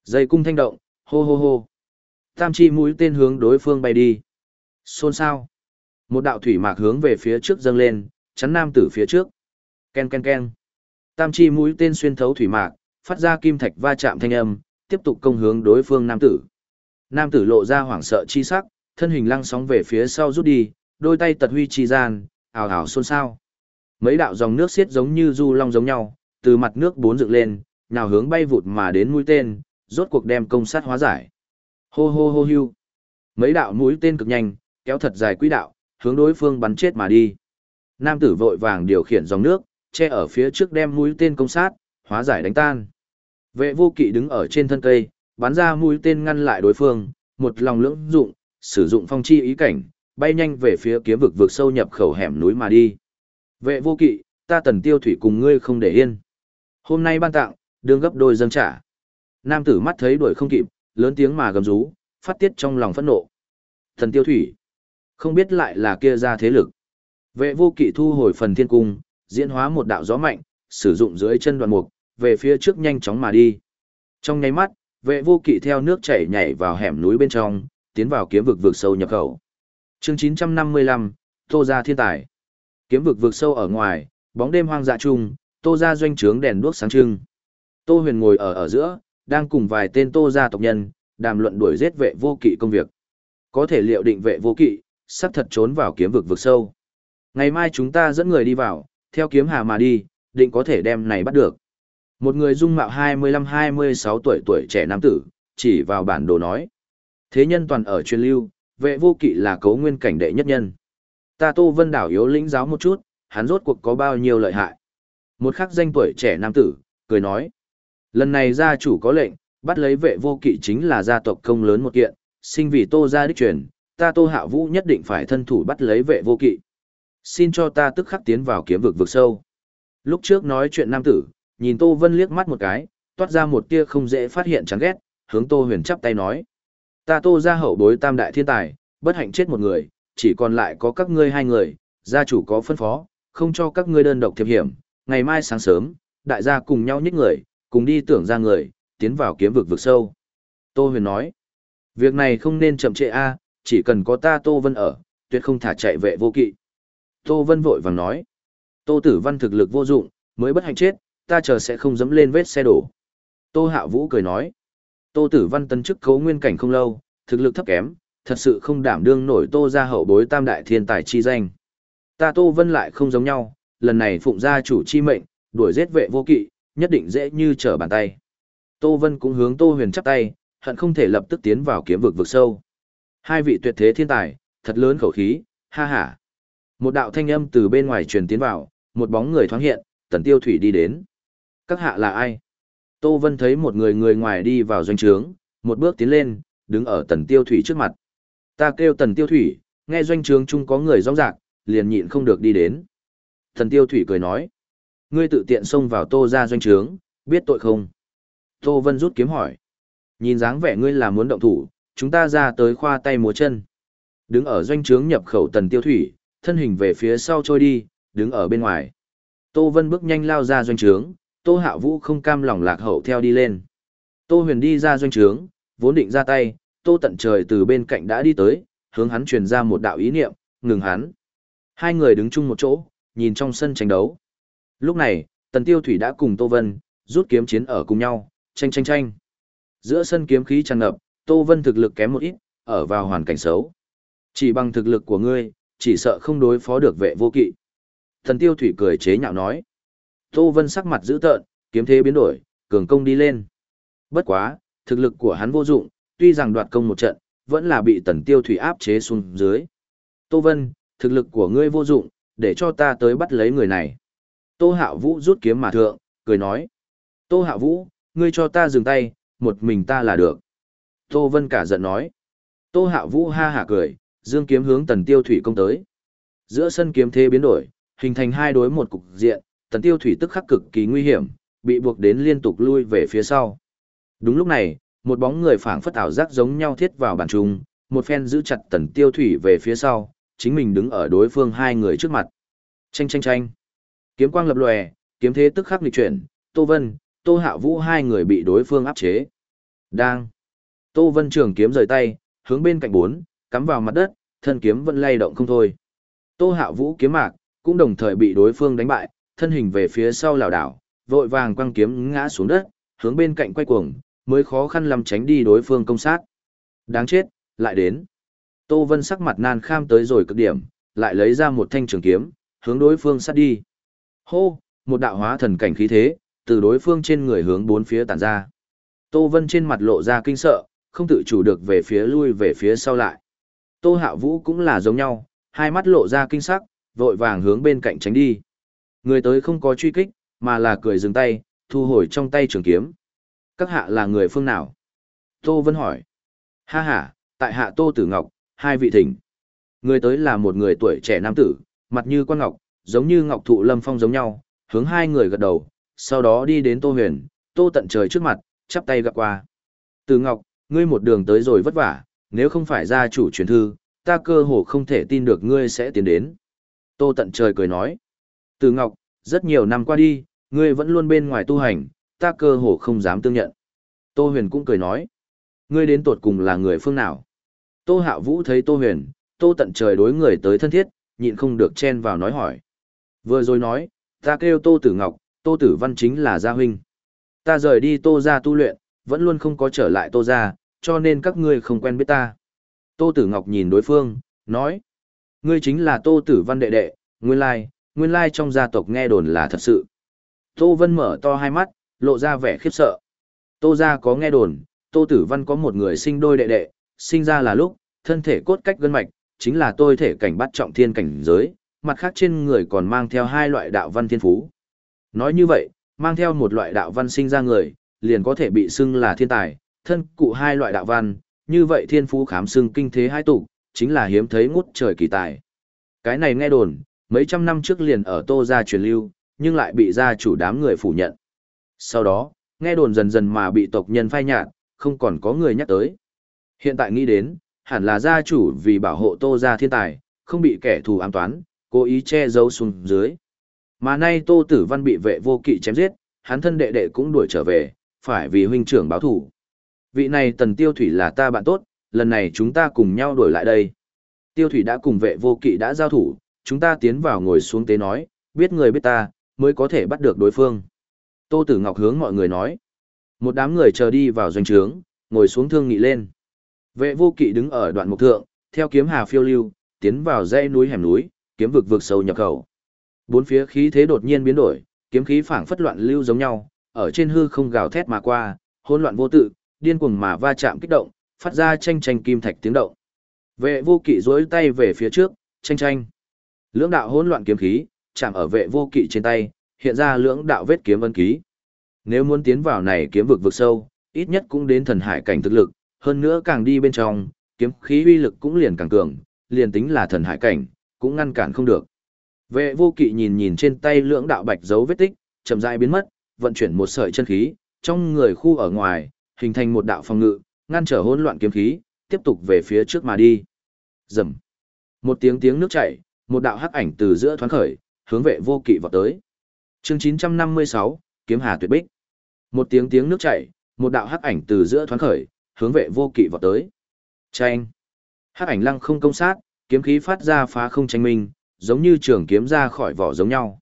S1: Dây cung thanh động, hô hô hô. Tam chi mũi tên hướng đối phương bay đi. Xôn sao. Một đạo thủy mạc hướng về phía trước dâng lên, chắn nam tử phía trước. Ken ken ken. Tam chi mũi tên xuyên thấu thủy mạc, phát ra kim thạch va chạm thanh âm, tiếp tục công hướng đối phương nam tử. Nam tử lộ ra hoảng sợ chi sắc, thân hình lăng sóng về phía sau rút đi, đôi tay tật huy chi gian, ảo ảo xôn xao. Mấy đạo dòng nước xiết giống như du long giống nhau, từ mặt nước bốn dựng lên, nào hướng bay vụt mà đến mũi tên, rốt cuộc đem công sát hóa giải. Hô hô hô hưu. Mấy đạo mũi tên cực nhanh, kéo thật dài quỹ đạo, hướng đối phương bắn chết mà đi. Nam tử vội vàng điều khiển dòng nước, che ở phía trước đem mũi tên công sát, hóa giải đánh tan. Vệ vô kỵ đứng ở trên thân cây, bắn ra mũi tên ngăn lại đối phương, một lòng lưỡng dụng, sử dụng phong chi ý cảnh, bay nhanh về phía kiếm vực vực sâu nhập khẩu hẻm núi mà đi. Vệ vô kỵ, ta tần tiêu thủy cùng ngươi không để yên. Hôm nay ban tặng, đương gấp đôi dâng trả. Nam tử mắt thấy đuổi không kịp, lớn tiếng mà gầm rú, phát tiết trong lòng phẫn nộ. Thần tiêu thủy, không biết lại là kia ra thế lực. Vệ vô kỵ thu hồi phần thiên cung, diễn hóa một đạo gió mạnh, sử dụng dưới chân đoạn mục, về phía trước nhanh chóng mà đi. Trong nháy mắt, vệ vô kỵ theo nước chảy nhảy vào hẻm núi bên trong, tiến vào kiếm vực vực sâu nhập khẩu. Chương 955, Tô gia thiên tài. Kiếm vực vực sâu ở ngoài, bóng đêm hoang dã chung, Tô gia doanh trướng đèn đuốc sáng trưng. Tô Huyền ngồi ở ở giữa, đang cùng vài tên Tô gia tộc nhân đàm luận đuổi giết vệ vô kỵ công việc. Có thể liệu định vệ vô kỵ, sắp thật trốn vào kiếm vực vực sâu. Ngày mai chúng ta dẫn người đi vào, theo kiếm hà mà đi, định có thể đem này bắt được. Một người dung mạo 25-26 tuổi tuổi trẻ nam tử, chỉ vào bản đồ nói. Thế nhân toàn ở truyền lưu, vệ vô kỵ là cấu nguyên cảnh đệ nhất nhân. Ta Tô Vân Đảo yếu lĩnh giáo một chút, hắn rốt cuộc có bao nhiêu lợi hại. Một khắc danh tuổi trẻ nam tử, cười nói. Lần này gia chủ có lệnh, bắt lấy vệ vô kỵ chính là gia tộc công lớn một kiện, sinh vì Tô gia đích truyền, ta Tô Hạ Vũ nhất định phải thân thủ bắt lấy vệ vô kỵ. Xin cho ta tức khắc tiến vào kiếm vực vực sâu. Lúc trước nói chuyện nam tử, nhìn Tô Vân liếc mắt một cái, toát ra một tia không dễ phát hiện chán ghét, hướng Tô Huyền chắp tay nói. Ta Tô gia hậu bối tam đại thiên tài, bất hạnh chết một người, chỉ còn lại có các ngươi hai người, gia chủ có phân phó, không cho các ngươi đơn độc thiệp hiểm, ngày mai sáng sớm, đại gia cùng nhau nhích người, cùng đi tưởng ra người, tiến vào kiếm vực vực sâu. Tô Huyền nói, việc này không nên chậm trễ a, chỉ cần có ta Tô Vân ở, tuyệt không thả chạy vệ vô kỵ. Tô Vân vội vàng nói, Tô Tử Văn thực lực vô dụng, mới bất hạnh chết, ta chờ sẽ không dẫm lên vết xe đổ. Tô Hạ Vũ cười nói, Tô Tử Văn tân chức cấu nguyên cảnh không lâu, thực lực thấp kém, thật sự không đảm đương nổi Tô gia hậu bối tam đại thiên tài chi danh. Ta Tô Vân lại không giống nhau, lần này phụng gia chủ chi mệnh, đuổi giết vệ vô kỵ, nhất định dễ như trở bàn tay. Tô Vân cũng hướng Tô Huyền chắp tay, hận không thể lập tức tiến vào kiếm vực vực sâu. Hai vị tuyệt thế thiên tài, thật lớn khẩu khí, ha ha. Một đạo thanh âm từ bên ngoài truyền tiến vào, một bóng người thoáng hiện, Tần Tiêu Thủy đi đến. Các hạ là ai? Tô Vân thấy một người người ngoài đi vào doanh trướng, một bước tiến lên, đứng ở Tần Tiêu Thủy trước mặt. Ta kêu Tần Tiêu Thủy, nghe doanh trướng chung có người rong rạc, liền nhịn không được đi đến. Tần Tiêu Thủy cười nói, ngươi tự tiện xông vào Tô ra doanh trướng, biết tội không? Tô Vân rút kiếm hỏi. Nhìn dáng vẻ ngươi là muốn động thủ, chúng ta ra tới khoa tay múa chân. Đứng ở doanh trướng nhập khẩu Tần Tiêu Thủy, thân hình về phía sau trôi đi, đứng ở bên ngoài. Tô Vân bước nhanh lao ra doanh trướng, Tô Hạ Vũ không cam lòng lạc hậu theo đi lên. Tô Huyền đi ra doanh trướng, vốn định ra tay, Tô Tận Trời từ bên cạnh đã đi tới, hướng hắn truyền ra một đạo ý niệm, ngừng hắn. Hai người đứng chung một chỗ, nhìn trong sân tranh đấu. Lúc này, Tần Tiêu Thủy đã cùng Tô Vân, rút kiếm chiến ở cùng nhau, tranh tranh tranh. Giữa sân kiếm khí tràn ngập, Tô Vân thực lực kém một ít, ở vào hoàn cảnh xấu. Chỉ bằng thực lực của ngươi, chỉ sợ không đối phó được vệ vô kỵ. Thần Tiêu Thủy cười chế nhạo nói. Tô Vân sắc mặt dữ tợn, kiếm thế biến đổi, cường công đi lên. Bất quá, thực lực của hắn vô dụng, tuy rằng đoạt công một trận, vẫn là bị Tần Tiêu Thủy áp chế xuống dưới. Tô Vân, thực lực của ngươi vô dụng, để cho ta tới bắt lấy người này. Tô Hạo Vũ rút kiếm mà thượng, cười nói. Tô Hạo Vũ, ngươi cho ta dừng tay, một mình ta là được. Tô Vân cả giận nói. Tô Hạo Vũ ha hả cười, dương kiếm hướng Tần Tiêu Thủy công tới. Giữa sân kiếm thế biến đổi, hình thành hai đối một cục diện, Tần Tiêu Thủy tức khắc cực kỳ nguy hiểm, bị buộc đến liên tục lui về phía sau. Đúng lúc này, một bóng người phảng phất ảo giác giống nhau thiết vào bàn trung, một phen giữ chặt Tần Tiêu Thủy về phía sau, chính mình đứng ở đối phương hai người trước mặt. Chanh chanh chanh. Kiếm quang lập lòe, kiếm thế tức khắc nghịch chuyển, Tô Vân, Tô Hạ Vũ hai người bị đối phương áp chế. Đang. Tô Vân Trường kiếm rời tay, hướng bên cạnh bốn, cắm vào mặt đất, thân kiếm vẫn lay động không thôi. Tô Hạ Vũ kiếm mạc, cũng đồng thời bị đối phương đánh bại, thân hình về phía sau lảo đảo, vội vàng quăng kiếm ngã xuống đất, hướng bên cạnh quay cuồng, mới khó khăn lắm tránh đi đối phương công sát. Đáng chết, lại đến. Tô Vân sắc mặt nan kham tới rồi cực điểm, lại lấy ra một thanh trường kiếm, hướng đối phương sát đi. Hô, một đạo hóa thần cảnh khí thế, từ đối phương trên người hướng bốn phía tản ra. Tô Vân trên mặt lộ ra kinh sợ, không tự chủ được về phía lui về phía sau lại. Tô Hạ Vũ cũng là giống nhau, hai mắt lộ ra kinh sắc, vội vàng hướng bên cạnh tránh đi. Người tới không có truy kích, mà là cười dừng tay, thu hồi trong tay trường kiếm. Các hạ là người phương nào? Tô Vân hỏi. Ha ha, tại hạ Tô Tử Ngọc, hai vị thỉnh. Người tới là một người tuổi trẻ nam tử, mặt như quan ngọc, giống như ngọc thụ lâm phong giống nhau, hướng hai người gật đầu, sau đó đi đến Tô Huyền, Tô tận trời trước mặt, chắp tay gặp qua. Tử Ngọc, ngươi một đường tới rồi vất vả, nếu không phải gia chủ truyền thư, ta cơ hồ không thể tin được ngươi sẽ tiến đến. Tô tận trời cười nói. Từ Ngọc, rất nhiều năm qua đi, ngươi vẫn luôn bên ngoài tu hành, ta cơ hồ không dám tương nhận. Tô Huyền cũng cười nói. Ngươi đến tuột cùng là người phương nào? Tô Hạo Vũ thấy Tô Huyền, Tô tận trời đối người tới thân thiết, nhịn không được chen vào nói hỏi. Vừa rồi nói, ta kêu Tô Tử Ngọc, Tô Tử Văn chính là gia huynh. Ta rời đi Tô ra tu luyện, vẫn luôn không có trở lại Tô ra, cho nên các ngươi không quen biết ta. Tô Tử Ngọc nhìn đối phương, nói. Ngươi chính là Tô Tử Văn đệ đệ, nguyên lai, nguyên lai trong gia tộc nghe đồn là thật sự. Tô Vân mở to hai mắt, lộ ra vẻ khiếp sợ. Tô gia có nghe đồn, Tô Tử Văn có một người sinh đôi đệ đệ, sinh ra là lúc, thân thể cốt cách gân mạch, chính là tôi thể cảnh bắt trọng thiên cảnh giới, mặt khác trên người còn mang theo hai loại đạo văn thiên phú. Nói như vậy, mang theo một loại đạo văn sinh ra người, liền có thể bị xưng là thiên tài, thân cụ hai loại đạo văn, như vậy thiên phú khám xưng kinh thế hai tụ, chính là hiếm thấy ngút trời kỳ tài. Cái này nghe đồn, mấy trăm năm trước liền ở Tô gia truyền lưu, nhưng lại bị gia chủ đám người phủ nhận. Sau đó, nghe đồn dần dần mà bị tộc nhân phai nhạt, không còn có người nhắc tới. Hiện tại nghĩ đến, hẳn là gia chủ vì bảo hộ Tô gia thiên tài, không bị kẻ thù ám toán, cố ý che giấu xuống dưới. Mà nay Tô Tử Văn bị vệ vô kỵ chém giết, hắn thân đệ đệ cũng đuổi trở về, phải vì huynh trưởng báo thủ. Vị này Tần Tiêu Thủy là ta bạn tốt, lần này chúng ta cùng nhau đuổi lại đây. Tiêu Thủy đã cùng vệ vô kỵ đã giao thủ, chúng ta tiến vào ngồi xuống tế nói, biết người biết ta, mới có thể bắt được đối phương. Tô Tử Ngọc hướng mọi người nói. Một đám người chờ đi vào doanh trướng, ngồi xuống thương nghị lên. Vệ vô kỵ đứng ở đoạn mục thượng, theo kiếm hà phiêu lưu, tiến vào dãy núi hẻm núi, kiếm vực vực sâu nhập khẩu. Bốn phía khí thế đột nhiên biến đổi, kiếm khí phảng phất loạn lưu giống nhau, ở trên hư không gào thét mà qua, hỗn loạn vô tự, điên cuồng mà va chạm kích động, phát ra tranh tranh kim thạch tiếng động. Vệ vô kỵ duỗi tay về phía trước, tranh tranh. Lưỡng đạo hỗn loạn kiếm khí, chạm ở vệ vô kỵ trên tay, hiện ra lưỡng đạo vết kiếm ân ký. Nếu muốn tiến vào này kiếm vực vực sâu, ít nhất cũng đến thần hải cảnh thực lực, hơn nữa càng đi bên trong, kiếm khí uy lực cũng liền càng cường, liền tính là thần hải cảnh, cũng ngăn cản không được. Vệ vô kỵ nhìn nhìn trên tay lưỡng đạo bạch dấu vết tích, chậm rãi biến mất, vận chuyển một sợi chân khí, trong người khu ở ngoài, hình thành một đạo phòng ngự, ngăn trở hỗn loạn kiếm khí, tiếp tục về phía trước mà đi. Rầm. Một tiếng tiếng nước chảy, một đạo hắc ảnh từ giữa thoáng khởi, hướng vệ vô kỵ vọt tới. Chương 956, Kiếm Hà Tuyệt Bích. Một tiếng tiếng nước chảy, một đạo hắc ảnh từ giữa thoáng khởi, hướng vệ vô kỵ vọt tới. Chanh. Hắc ảnh lăng không công sát, kiếm khí phát ra phá không tranh minh, giống như trường kiếm ra khỏi vỏ giống nhau.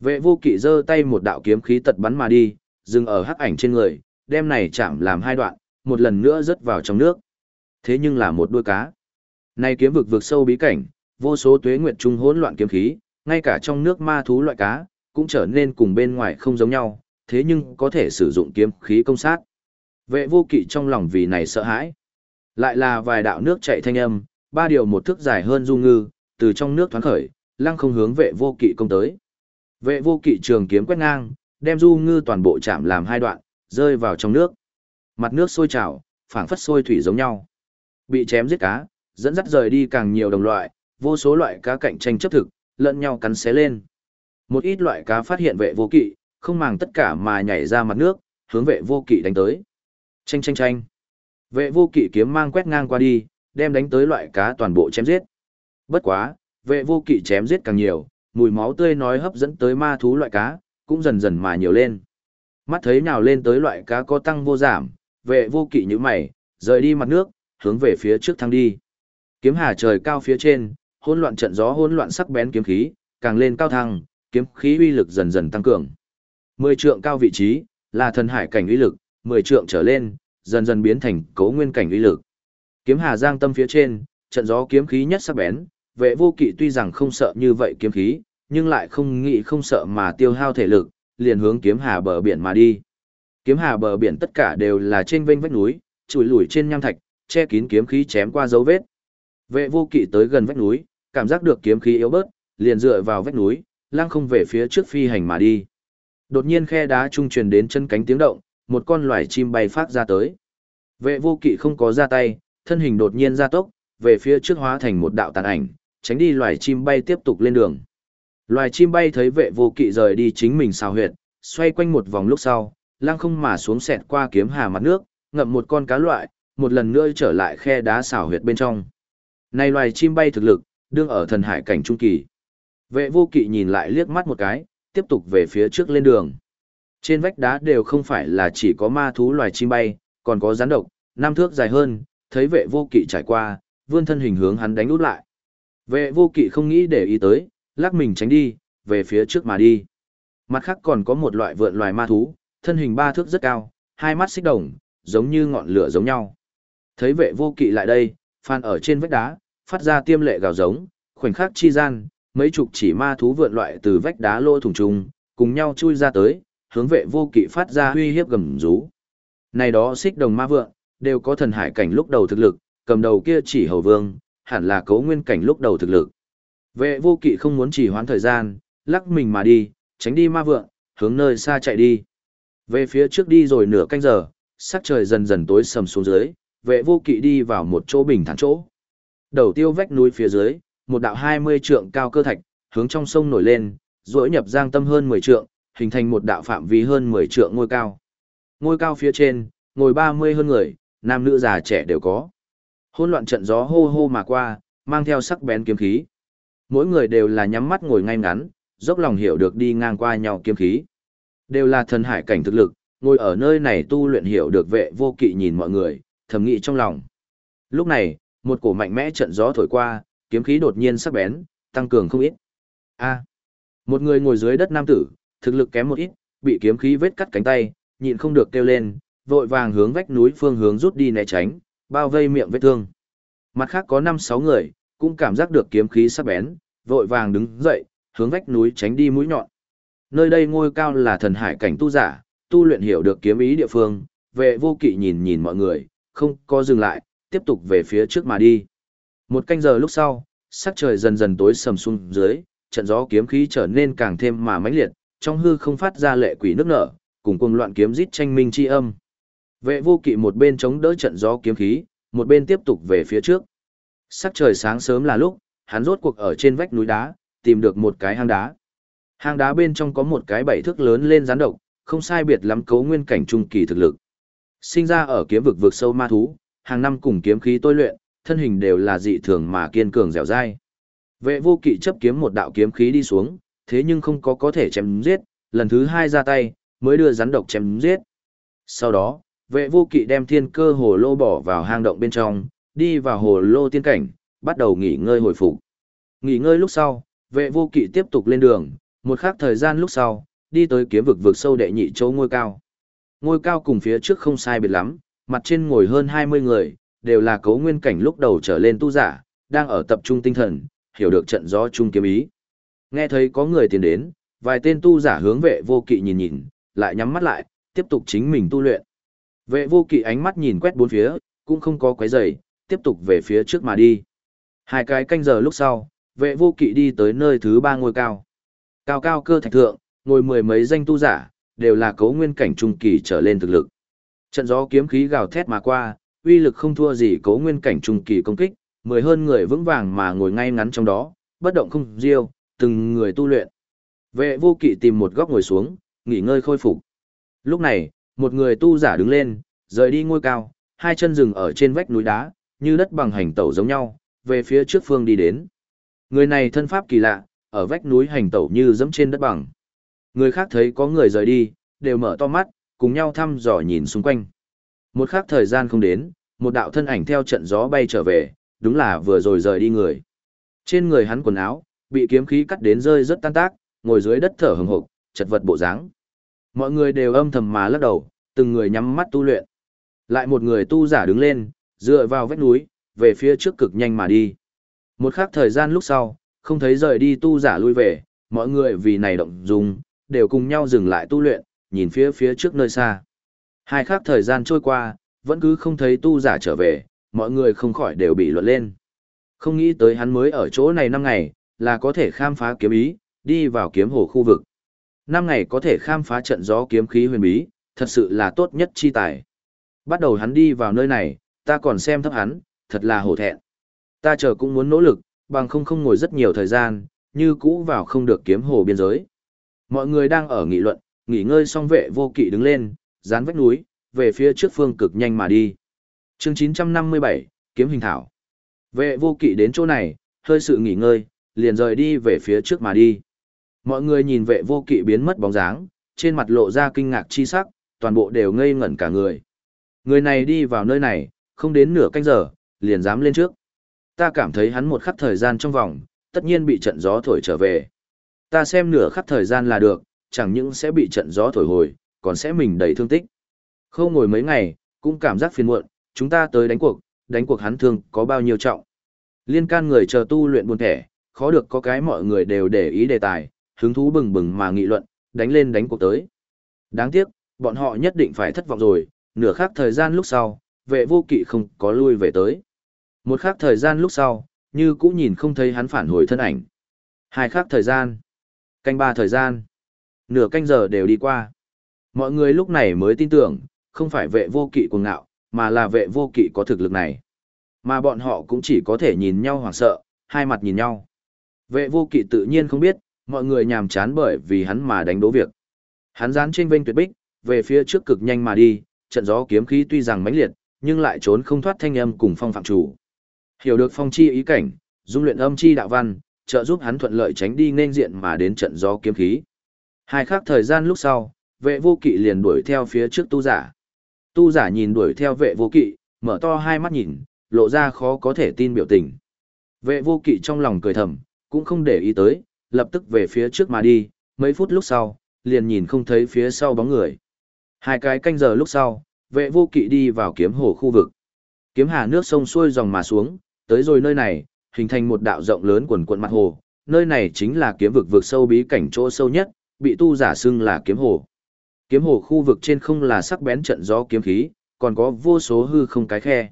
S1: Vệ vô kỵ giơ tay một đạo kiếm khí tật bắn mà đi, dừng ở hắc ảnh trên người, đem này chạm làm hai đoạn, một lần nữa rớt vào trong nước. Thế nhưng là một đuôi cá. Này kiếm vực vực sâu bí cảnh, vô số tuế nguyệt trung hỗn loạn kiếm khí, ngay cả trong nước ma thú loại cá, cũng trở nên cùng bên ngoài không giống nhau, thế nhưng có thể sử dụng kiếm khí công sát. Vệ vô kỵ trong lòng vì này sợ hãi. Lại là vài đạo nước chạy thanh âm, ba điều một thước dài hơn du ngư, từ trong nước thoáng khởi, lăng không hướng vệ vô kỵ công tới. Vệ vô kỵ trường kiếm quét ngang, đem du ngư toàn bộ chạm làm hai đoạn, rơi vào trong nước. Mặt nước sôi trào, phảng phất sôi thủy giống nhau. Bị chém giết cá, dẫn dắt rời đi càng nhiều đồng loại, vô số loại cá cạnh tranh chấp thực, lẫn nhau cắn xé lên. Một ít loại cá phát hiện vệ vô kỵ, không màng tất cả mà nhảy ra mặt nước, hướng vệ vô kỵ đánh tới. Chanh chanh chanh. Vệ vô kỵ kiếm mang quét ngang qua đi, đem đánh tới loại cá toàn bộ chém giết. Bất quá, vệ vô kỵ chém giết càng nhiều, mùi máu tươi nói hấp dẫn tới ma thú loại cá, cũng dần dần mà nhiều lên. Mắt thấy nào lên tới loại cá có tăng vô giảm, vệ vô kỵ như mày, rời đi mặt nước, hướng về phía trước thăng đi. Kiếm hà trời cao phía trên, hỗn loạn trận gió hỗn loạn sắc bén kiếm khí, càng lên cao thăng, kiếm khí uy lực dần dần tăng cường. Mười trượng cao vị trí, là thần hải cảnh uy lực, mười trượng trở lên, dần dần biến thành cấu nguyên cảnh uy lực. Kiếm hà giang tâm phía trên, trận gió kiếm khí nhất sắc bén, vệ vô kỵ tuy rằng không sợ như vậy kiếm khí, nhưng lại không nghĩ không sợ mà tiêu hao thể lực, liền hướng kiếm hà bờ biển mà đi. Kiếm hà bờ biển tất cả đều là trên vênh vách núi, chùi lủi trên nham thạch, che kín kiếm khí chém qua dấu vết. Vệ vô kỵ tới gần vách núi, cảm giác được kiếm khí yếu bớt, liền dựa vào vách núi, lăng không về phía trước phi hành mà đi. Đột nhiên khe đá trung truyền đến chân cánh tiếng động, một con loài chim bay phát ra tới. Vệ vô kỵ không có ra tay, thân hình đột nhiên ra tốc, về phía trước hóa thành một đạo tàn ảnh, tránh đi loài chim bay tiếp tục lên đường. Loài chim bay thấy vệ vô kỵ rời đi chính mình xào huyệt, xoay quanh một vòng lúc sau, lăng không mà xuống sẹt qua kiếm hà mặt nước, ngậm một con cá loại, một lần nữa trở lại khe đá xào huyệt bên trong. Này loài chim bay thực lực, đương ở thần hải cảnh trung kỳ. Vệ vô kỵ nhìn lại liếc mắt một cái, tiếp tục về phía trước lên đường. Trên vách đá đều không phải là chỉ có ma thú loài chim bay, còn có rắn độc, nam thước dài hơn, thấy vệ vô kỵ trải qua, vươn thân hình hướng hắn đánh út lại. Vệ vô kỵ không nghĩ để ý tới, lắc mình tránh đi, về phía trước mà đi. Mặt khác còn có một loại vượn loài ma thú, thân hình ba thước rất cao, hai mắt xích đồng, giống như ngọn lửa giống nhau. Thấy vệ vô kỵ lại đây, phan ở trên vách đá, phát ra tiêm lệ gào giống, khoảnh khắc chi gian, mấy chục chỉ ma thú vượn loại từ vách đá lôi thủng trùng, cùng nhau chui ra tới, hướng vệ vô kỵ phát ra huy hiếp gầm rú. Này đó xích đồng ma vượn, đều có thần hải cảnh lúc đầu thực lực, cầm đầu kia chỉ hầu vương, hẳn là cấu nguyên cảnh lúc đầu thực lực. Vệ vô kỵ không muốn chỉ hoãn thời gian, lắc mình mà đi, tránh đi ma vượn, hướng nơi xa chạy đi. Về phía trước đi rồi nửa canh giờ, sắc trời dần dần tối sầm xuống dưới, vệ vô kỵ đi vào một chỗ bình thản chỗ. Đầu tiêu vách núi phía dưới, một đạo 20 trượng cao cơ thạch, hướng trong sông nổi lên, rỗi nhập giang tâm hơn 10 trượng, hình thành một đạo phạm vi hơn 10 trượng ngôi cao. Ngôi cao phía trên, ngồi 30 hơn người, nam nữ già trẻ đều có. Hôn loạn trận gió hô hô mà qua, mang theo sắc bén kiếm khí. Mỗi người đều là nhắm mắt ngồi ngay ngắn, dốc lòng hiểu được đi ngang qua nhau kiếm khí. Đều là thần hải cảnh thực lực, ngồi ở nơi này tu luyện hiểu được vệ vô kỵ nhìn mọi người, thầm nghĩ trong lòng. Lúc này, một cổ mạnh mẽ trận gió thổi qua, kiếm khí đột nhiên sắc bén, tăng cường không ít. A. một người ngồi dưới đất nam tử, thực lực kém một ít, bị kiếm khí vết cắt cánh tay, nhịn không được kêu lên, vội vàng hướng vách núi phương hướng rút đi né tránh, bao vây miệng vết thương. Mặt khác có 5-6 người, cũng cảm giác được kiếm khí sắc bén, vội vàng đứng dậy, hướng vách núi tránh đi mũi nhọn. Nơi đây ngôi cao là thần hải cảnh tu giả, tu luyện hiểu được kiếm ý địa phương, vệ vô kỵ nhìn nhìn mọi người, không có dừng lại, tiếp tục về phía trước mà đi. Một canh giờ lúc sau, sắc trời dần dần tối sầm xuống dưới, trận gió kiếm khí trở nên càng thêm mà mãnh liệt, trong hư không phát ra lệ quỷ nước nở, cùng cuồng loạn kiếm rít tranh minh chi âm. Vệ vô kỵ một bên chống đỡ trận gió kiếm khí, một bên tiếp tục về phía trước. Sắc trời sáng sớm là lúc, hắn rốt cuộc ở trên vách núi đá, tìm được một cái hang đá. Hang đá bên trong có một cái bảy thước lớn lên rắn độc, không sai biệt lắm cấu nguyên cảnh trung kỳ thực lực. Sinh ra ở kiếm vực vực sâu ma thú, hàng năm cùng kiếm khí tôi luyện, thân hình đều là dị thường mà kiên cường dẻo dai. Vệ vô kỵ chấp kiếm một đạo kiếm khí đi xuống, thế nhưng không có có thể chém giết, lần thứ hai ra tay, mới đưa rắn độc chém giết. Sau đó, vệ vô kỵ đem thiên cơ hồ lô bỏ vào hang động bên trong, đi vào hồ lô tiên cảnh, bắt đầu nghỉ ngơi hồi phục. Nghỉ ngơi lúc sau, vệ vô kỵ tiếp tục lên đường, một khắc thời gian lúc sau, đi tới kiếm vực vực sâu đệ nhị chỗ ngôi cao. Ngôi cao cùng phía trước không sai biệt lắm, mặt trên ngồi hơn 20 người, đều là cấu nguyên cảnh lúc đầu trở lên tu giả, đang ở tập trung tinh thần, hiểu được trận gió chung kiếm ý. Nghe thấy có người tiến đến, vài tên tu giả hướng vệ vô kỵ nhìn nhìn, lại nhắm mắt lại, tiếp tục chính mình tu luyện. Vệ vô kỵ ánh mắt nhìn quét bốn phía, cũng không có quấy rầy, tiếp tục về phía trước mà đi. Hai cái canh giờ lúc sau, vệ vô kỵ đi tới nơi thứ ba ngôi cao. Cao cao cơ thạch thượng, ngồi mười mấy danh tu giả, đều là cấu nguyên cảnh trung kỳ trở lên thực lực. Trận gió kiếm khí gào thét mà qua, uy lực không thua gì cố nguyên cảnh trung kỳ công kích, mười hơn người vững vàng mà ngồi ngay ngắn trong đó, bất động không riêu, từng người tu luyện. Vệ vô kỵ tìm một góc ngồi xuống, nghỉ ngơi khôi phục. Lúc này, một người tu giả đứng lên, rời đi ngôi cao, hai chân dừng ở trên vách núi đá, như đất bằng hành tẩu giống nhau, về phía trước phương đi đến. Người này thân pháp kỳ lạ, ở vách núi hành tẩu như dẫm trên đất bằng. Người khác thấy có người rời đi, đều mở to mắt, cùng nhau thăm dò nhìn xung quanh. Một khắc thời gian không đến, một đạo thân ảnh theo trận gió bay trở về, đúng là vừa rồi rời đi người. Trên người hắn quần áo, bị kiếm khí cắt đến rơi rất tan tác, ngồi dưới đất thở hừng hực, chật vật bộ dáng. Mọi người đều âm thầm mà lắc đầu, từng người nhắm mắt tu luyện. Lại một người tu giả đứng lên, dựa vào vách núi, về phía trước cực nhanh mà đi. Một khắc thời gian lúc sau, không thấy rời đi tu giả lui về, mọi người vì này động dung, đều cùng nhau dừng lại tu luyện, nhìn phía phía trước nơi xa. Hai khắc thời gian trôi qua, vẫn cứ không thấy tu giả trở về, mọi người không khỏi đều bị luận lên. Không nghĩ tới hắn mới ở chỗ này năm ngày, là có thể khám phá kiếm ý, đi vào kiếm hồ khu vực. Năm ngày có thể khám phá trận gió kiếm khí huyền bí, thật sự là tốt nhất chi tài. Bắt đầu hắn đi vào nơi này, ta còn xem thấp hắn, thật là hổ thẹn. Ta chờ cũng muốn nỗ lực, bằng không không ngồi rất nhiều thời gian, như cũ vào không được kiếm hồ biên giới. Mọi người đang ở nghị luận, nghỉ ngơi xong vệ vô kỵ đứng lên, dán vách núi, về phía trước phương cực nhanh mà đi. chương 957, Kiếm Hình Thảo. Vệ vô kỵ đến chỗ này, hơi sự nghỉ ngơi, liền rời đi về phía trước mà đi. Mọi người nhìn vệ vô kỵ biến mất bóng dáng, trên mặt lộ ra kinh ngạc chi sắc, toàn bộ đều ngây ngẩn cả người. Người này đi vào nơi này, không đến nửa canh giờ, liền dám lên trước. Ta cảm thấy hắn một khắc thời gian trong vòng, tất nhiên bị trận gió thổi trở về. Ta xem nửa khắc thời gian là được, chẳng những sẽ bị trận gió thổi hồi, còn sẽ mình đầy thương tích. Khâu ngồi mấy ngày, cũng cảm giác phiền muộn, chúng ta tới đánh cuộc, đánh cuộc hắn thương có bao nhiêu trọng. Liên can người chờ tu luyện buồn thẻ, khó được có cái mọi người đều để ý đề tài, hứng thú bừng bừng mà nghị luận, đánh lên đánh cuộc tới. Đáng tiếc, bọn họ nhất định phải thất vọng rồi, nửa khắc thời gian lúc sau, vệ vô kỵ không có lui về tới. Một khắc thời gian lúc sau, như cũ nhìn không thấy hắn phản hồi thân ảnh. Hai khắc thời gian, canh ba thời gian, nửa canh giờ đều đi qua. Mọi người lúc này mới tin tưởng, không phải vệ vô kỵ cuồng ngạo, mà là vệ vô kỵ có thực lực này. Mà bọn họ cũng chỉ có thể nhìn nhau hoảng sợ, hai mặt nhìn nhau. Vệ vô kỵ tự nhiên không biết, mọi người nhàm chán bởi vì hắn mà đánh đố việc. Hắn dán trên vênh tuyệt bích, về phía trước cực nhanh mà đi, trận gió kiếm khí tuy rằng mãnh liệt, nhưng lại trốn không thoát thanh âm cùng phong phạm chủ. Hiểu được phong chi ý cảnh, dung luyện âm chi đạo văn, trợ giúp hắn thuận lợi tránh đi nên diện mà đến trận gió kiếm khí. Hai khắc thời gian lúc sau, vệ vô kỵ liền đuổi theo phía trước tu giả. Tu giả nhìn đuổi theo vệ vô kỵ, mở to hai mắt nhìn, lộ ra khó có thể tin biểu tình. Vệ vô kỵ trong lòng cười thầm, cũng không để ý tới, lập tức về phía trước mà đi, mấy phút lúc sau, liền nhìn không thấy phía sau bóng người. Hai cái canh giờ lúc sau, vệ vô kỵ đi vào kiếm hồ khu vực. Kiếm hà nước sông xuôi dòng mà xuống, tới rồi nơi này, hình thành một đạo rộng lớn quần quận mặt hồ, nơi này chính là kiếm vực vực sâu bí cảnh chỗ sâu nhất, bị tu giả xưng là kiếm hồ. Kiếm hồ khu vực trên không là sắc bén trận gió kiếm khí, còn có vô số hư không cái khe.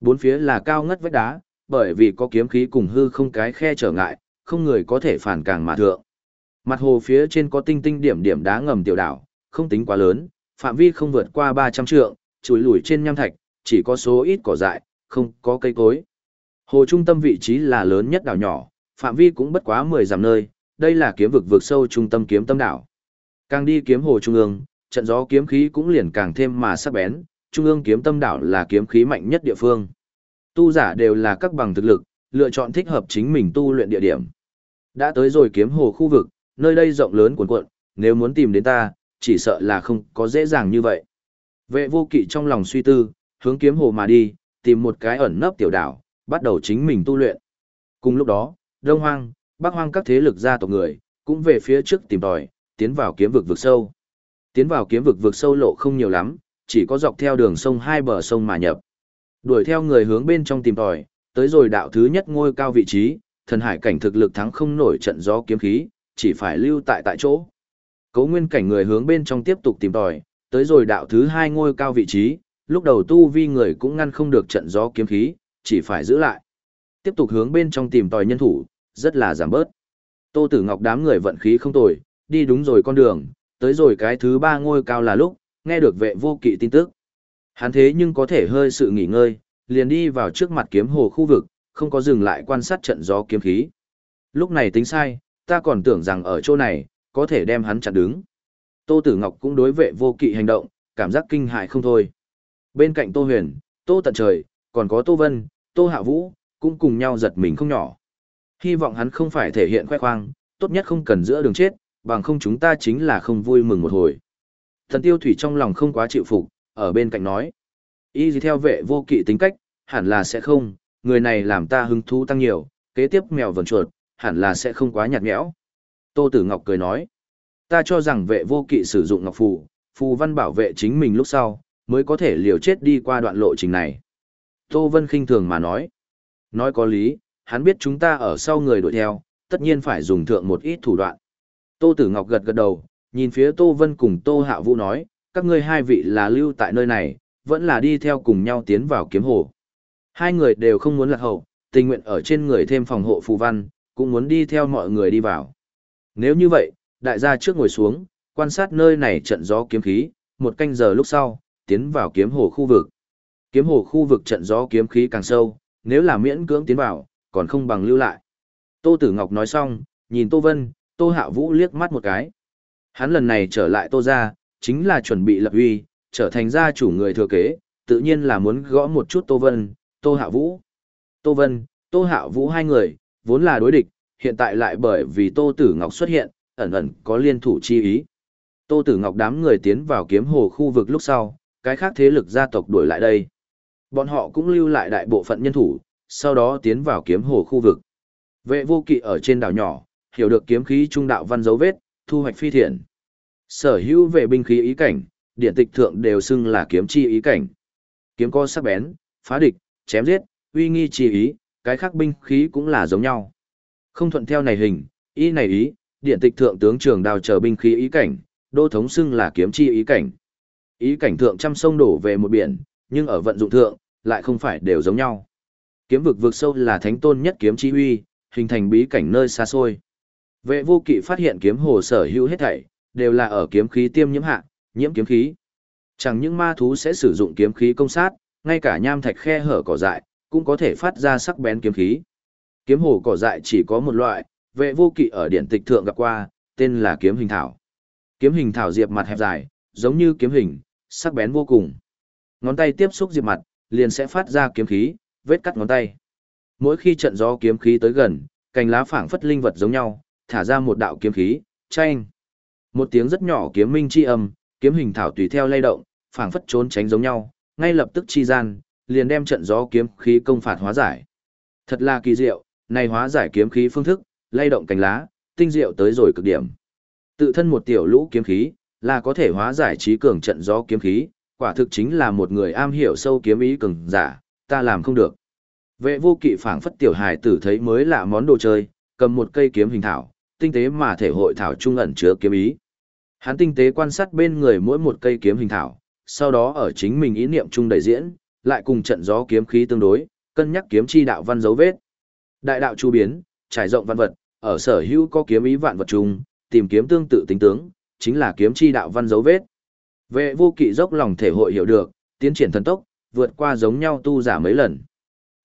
S1: Bốn phía là cao ngất vách đá, bởi vì có kiếm khí cùng hư không cái khe trở ngại, không người có thể phản càng mà thượng. Mặt hồ phía trên có tinh tinh điểm điểm đá ngầm tiểu đảo, không tính quá lớn, phạm vi không vượt qua 300 trượng, chùi lùi trên nham thạch, chỉ có số ít cỏ dại, không có cây cối. Hồ trung tâm vị trí là lớn nhất đảo nhỏ, phạm vi cũng bất quá 10 dặm nơi, đây là kiếm vực vực sâu trung tâm kiếm tâm đảo. Càng đi kiếm hồ trung ương, trận gió kiếm khí cũng liền càng thêm mà sắc bén, trung ương kiếm tâm đảo là kiếm khí mạnh nhất địa phương. Tu giả đều là các bằng thực lực, lựa chọn thích hợp chính mình tu luyện địa điểm. Đã tới rồi kiếm hồ khu vực, nơi đây rộng lớn cuồn cuộn, nếu muốn tìm đến ta, chỉ sợ là không có dễ dàng như vậy. Vệ vô kỵ trong lòng suy tư, hướng kiếm hồ mà đi, tìm một cái ẩn nấp tiểu đảo, bắt đầu chính mình tu luyện. Cùng lúc đó, Đông Hoang, Bắc Hoang các thế lực gia tộc người, cũng về phía trước tìm tòi, tiến vào kiếm vực vực sâu. Tiến vào kiếm vực vực sâu lộ không nhiều lắm, chỉ có dọc theo đường sông hai bờ sông mà nhập. Đuổi theo người hướng bên trong tìm tòi, tới rồi đạo thứ nhất ngôi cao vị trí, thần hải cảnh thực lực thắng không nổi trận gió kiếm khí, chỉ phải lưu tại tại chỗ. Cấu nguyên cảnh người hướng bên trong tiếp tục tìm tòi, tới rồi đạo thứ hai ngôi cao vị trí, lúc đầu tu vi người cũng ngăn không được trận gió kiếm khí, chỉ phải giữ lại. Tiếp tục hướng bên trong tìm tòi nhân thủ, rất là giảm bớt. Tô Tử Ngọc đám người vận khí không tồi, đi đúng rồi con đường, tới rồi cái thứ ba ngôi cao là lúc, nghe được vệ vô kỵ tin tức. Hắn thế nhưng có thể hơi sự nghỉ ngơi, liền đi vào trước mặt kiếm hồ khu vực, không có dừng lại quan sát trận gió kiếm khí. Lúc này tính sai, ta còn tưởng rằng ở chỗ này, có thể đem hắn chặn đứng. Tô Tử Ngọc cũng đối vệ vô kỵ hành động, cảm giác kinh hại không thôi. Bên cạnh Tô Huyền, Tô Tận Trời, còn có Tô Vân, Tô Hạ Vũ, cũng cùng nhau giật mình không nhỏ. Hy vọng hắn không phải thể hiện khoe khoang, tốt nhất không cần giữa đường chết, bằng không chúng ta chính là không vui mừng một hồi. Thần tiêu thủy trong lòng không quá chịu phục, ở bên cạnh nói. Y gì theo vệ vô kỵ tính cách, hẳn là sẽ không, người này làm ta hứng thú tăng nhiều, kế tiếp mèo vần chuột, hẳn là sẽ không quá nhạt nhẽo. Tô Tử Ngọc cười nói, ta cho rằng vệ vô kỵ sử dụng ngọc phù, phù văn bảo vệ chính mình lúc sau, mới có thể liều chết đi qua đoạn lộ trình này. Tô Vân khinh thường mà nói, nói có lý, hắn biết chúng ta ở sau người đuổi theo, tất nhiên phải dùng thượng một ít thủ đoạn. Tô Tử Ngọc gật gật đầu, nhìn phía Tô Vân cùng Tô Hạ Vũ nói, các ngươi hai vị là lưu tại nơi này, vẫn là đi theo cùng nhau tiến vào kiếm hồ. Hai người đều không muốn lạc hậu, tình nguyện ở trên người thêm phòng hộ phù văn, cũng muốn đi theo mọi người đi vào. Nếu như vậy, đại gia trước ngồi xuống, quan sát nơi này trận gió kiếm khí, một canh giờ lúc sau, tiến vào kiếm hồ khu vực. Kiếm hồ khu vực trận gió kiếm khí càng sâu, nếu là miễn cưỡng tiến vào, còn không bằng lưu lại. Tô Tử Ngọc nói xong, nhìn Tô Vân, Tô Hạ Vũ liếc mắt một cái. Hắn lần này trở lại Tô gia, chính là chuẩn bị lập uy, trở thành gia chủ người thừa kế, tự nhiên là muốn gõ một chút Tô Vân, Tô Hạ Vũ. Tô Vân, Tô Hạ Vũ hai người, vốn là đối địch, hiện tại lại bởi vì Tô Tử Ngọc xuất hiện, ẩn ẩn có liên thủ chi ý. Tô Tử Ngọc đám người tiến vào kiếm hồ khu vực lúc sau, cái khác thế lực gia tộc đuổi lại đây. Bọn họ cũng lưu lại đại bộ phận nhân thủ, sau đó tiến vào kiếm hồ khu vực. Vệ vô kỵ ở trên đảo nhỏ, hiểu được kiếm khí trung đạo văn dấu vết, thu hoạch phi thiện. Sở hữu về binh khí ý cảnh, điện tịch thượng đều xưng là kiếm chi ý cảnh. Kiếm có sắc bén, phá địch, chém giết, uy nghi chi ý, cái khác binh khí cũng là giống nhau. Không thuận theo này hình, ý này ý, điện tịch thượng tướng trường đào chờ binh khí ý cảnh, đô thống xưng là kiếm chi ý cảnh. Ý cảnh thượng trăm sông đổ về một biển, nhưng ở vận dụng thượng, lại không phải đều giống nhau. Kiếm vực vực sâu là thánh tôn nhất kiếm chi uy, hình thành bí cảnh nơi xa xôi. Vệ vô kỵ phát hiện kiếm hồ sở hữu hết thảy, đều là ở kiếm khí tiêm nhiễm hạ, nhiễm kiếm khí. Chẳng những ma thú sẽ sử dụng kiếm khí công sát, ngay cả nham thạch khe hở cỏ dại, cũng có thể phát ra sắc bén kiếm khí. Kiếm hồ cỏ dại chỉ có một loại, vệ vô kỵ ở điện tịch thượng gặp qua, tên là kiếm hình thảo. Kiếm hình thảo diệp mặt hẹp dài, giống như kiếm hình, sắc bén vô cùng. Ngón tay tiếp xúc diệp mặt, liền sẽ phát ra kiếm khí, vết cắt ngón tay. Mỗi khi trận gió kiếm khí tới gần, cành lá phảng phất linh vật giống nhau, thả ra một đạo kiếm khí, chanh. Một tiếng rất nhỏ kiếm minh chi âm, kiếm hình thảo tùy theo lay động, phảng phất trốn tránh giống nhau, ngay lập tức chi gian, liền đem trận gió kiếm khí công phạt hóa giải. Thật là kỳ diệu, này hóa giải kiếm khí phương thức, lay động cành lá, tinh diệu tới rồi cực điểm. Tự thân một tiểu lũ kiếm khí, là có thể hóa giải trí cường trận gió kiếm khí, quả thực chính là một người am hiểu sâu kiếm ý cường giả, ta làm không được. Vệ vô kỵ phảng phất tiểu hài tử thấy mới lạ món đồ chơi, cầm một cây kiếm hình thảo, tinh tế mà thể hội thảo trung ẩn chứa kiếm ý. Hắn tinh tế quan sát bên người mỗi một cây kiếm hình thảo, sau đó ở chính mình ý niệm trung đầy diễn, lại cùng trận gió kiếm khí tương đối, cân nhắc kiếm chi đạo văn dấu vết. Đại đạo chu biến, trải rộng văn vật, ở sở hữu có kiếm ý vạn vật chung, tìm kiếm tương tự tính tướng, chính là kiếm chi đạo văn dấu vết. Vệ vô kỵ dốc lòng thể hội hiểu được, tiến triển thần tốc, vượt qua giống nhau tu giả mấy lần.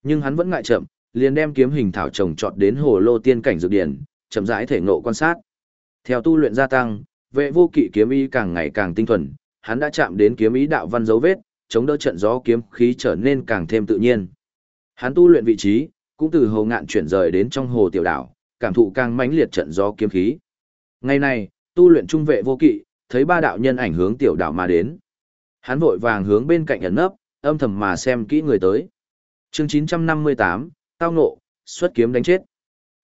S1: Nhưng hắn vẫn ngại chậm, liền đem kiếm hình thảo trồng trọt đến hồ lô tiên cảnh dược điển, chậm rãi thể ngộ quan sát. Theo tu luyện gia tăng, vệ vô kỵ kiếm ý càng ngày càng tinh thuần, hắn đã chạm đến kiếm ý đạo văn dấu vết, chống đỡ trận gió kiếm khí trở nên càng thêm tự nhiên. Hắn tu luyện vị trí, cũng từ hồ ngạn chuyển rời đến trong hồ tiểu đảo, cảm thụ càng mãnh liệt trận gió kiếm khí. Ngày này, tu luyện trung vệ vô kỵ, thấy ba đạo nhân ảnh hướng tiểu đảo mà đến. Hắn vội vàng hướng bên cạnh ẩn nấp, âm thầm mà xem kỹ người tới. Chương 958, tao ngộ, xuất kiếm đánh chết.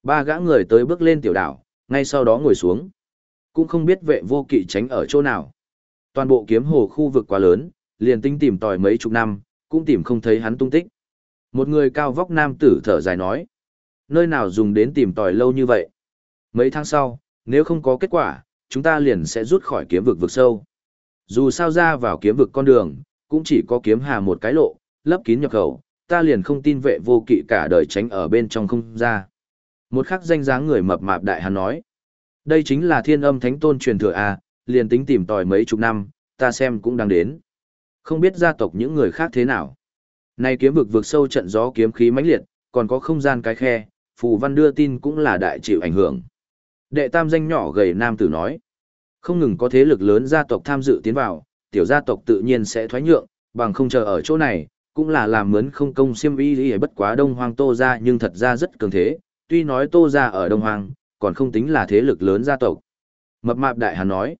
S1: Ba gã người tới bước lên tiểu đảo, ngay sau đó ngồi xuống. Cũng không biết vệ vô kỵ tránh ở chỗ nào. Toàn bộ kiếm hồ khu vực quá lớn, liền tinh tìm tòi mấy chục năm, cũng tìm không thấy hắn tung tích. Một người cao vóc nam tử thở dài nói. Nơi nào dùng đến tìm tòi lâu như vậy? Mấy tháng sau, nếu không có kết quả, chúng ta liền sẽ rút khỏi kiếm vực vực sâu. Dù sao ra vào kiếm vực con đường, cũng chỉ có kiếm hà một cái lộ, lấp kín nhập khẩu, ta liền không tin vệ vô kỵ cả đời tránh ở bên trong không ra. Một khắc danh dáng người mập mạp đại hắn nói. Đây chính là thiên âm thánh tôn truyền thừa A, liền tính tìm tòi mấy chục năm, ta xem cũng đang đến. Không biết gia tộc những người khác thế nào. Nay kiếm vực vực sâu trận gió kiếm khí mãnh liệt, còn có không gian cái khe, phù văn đưa tin cũng là đại chịu ảnh hưởng. Đệ tam danh nhỏ gầy nam tử nói. Không ngừng có thế lực lớn gia tộc tham dự tiến vào, tiểu gia tộc tự nhiên sẽ thoái nhượng, bằng không chờ ở chỗ này, cũng là làm mướn không công siêm y lý bất quá đông hoang tô ra nhưng thật ra rất cường thế, tuy nói tô ra ở đông hoang, còn không tính là thế lực lớn gia tộc. Mập mạp đại hàn nói,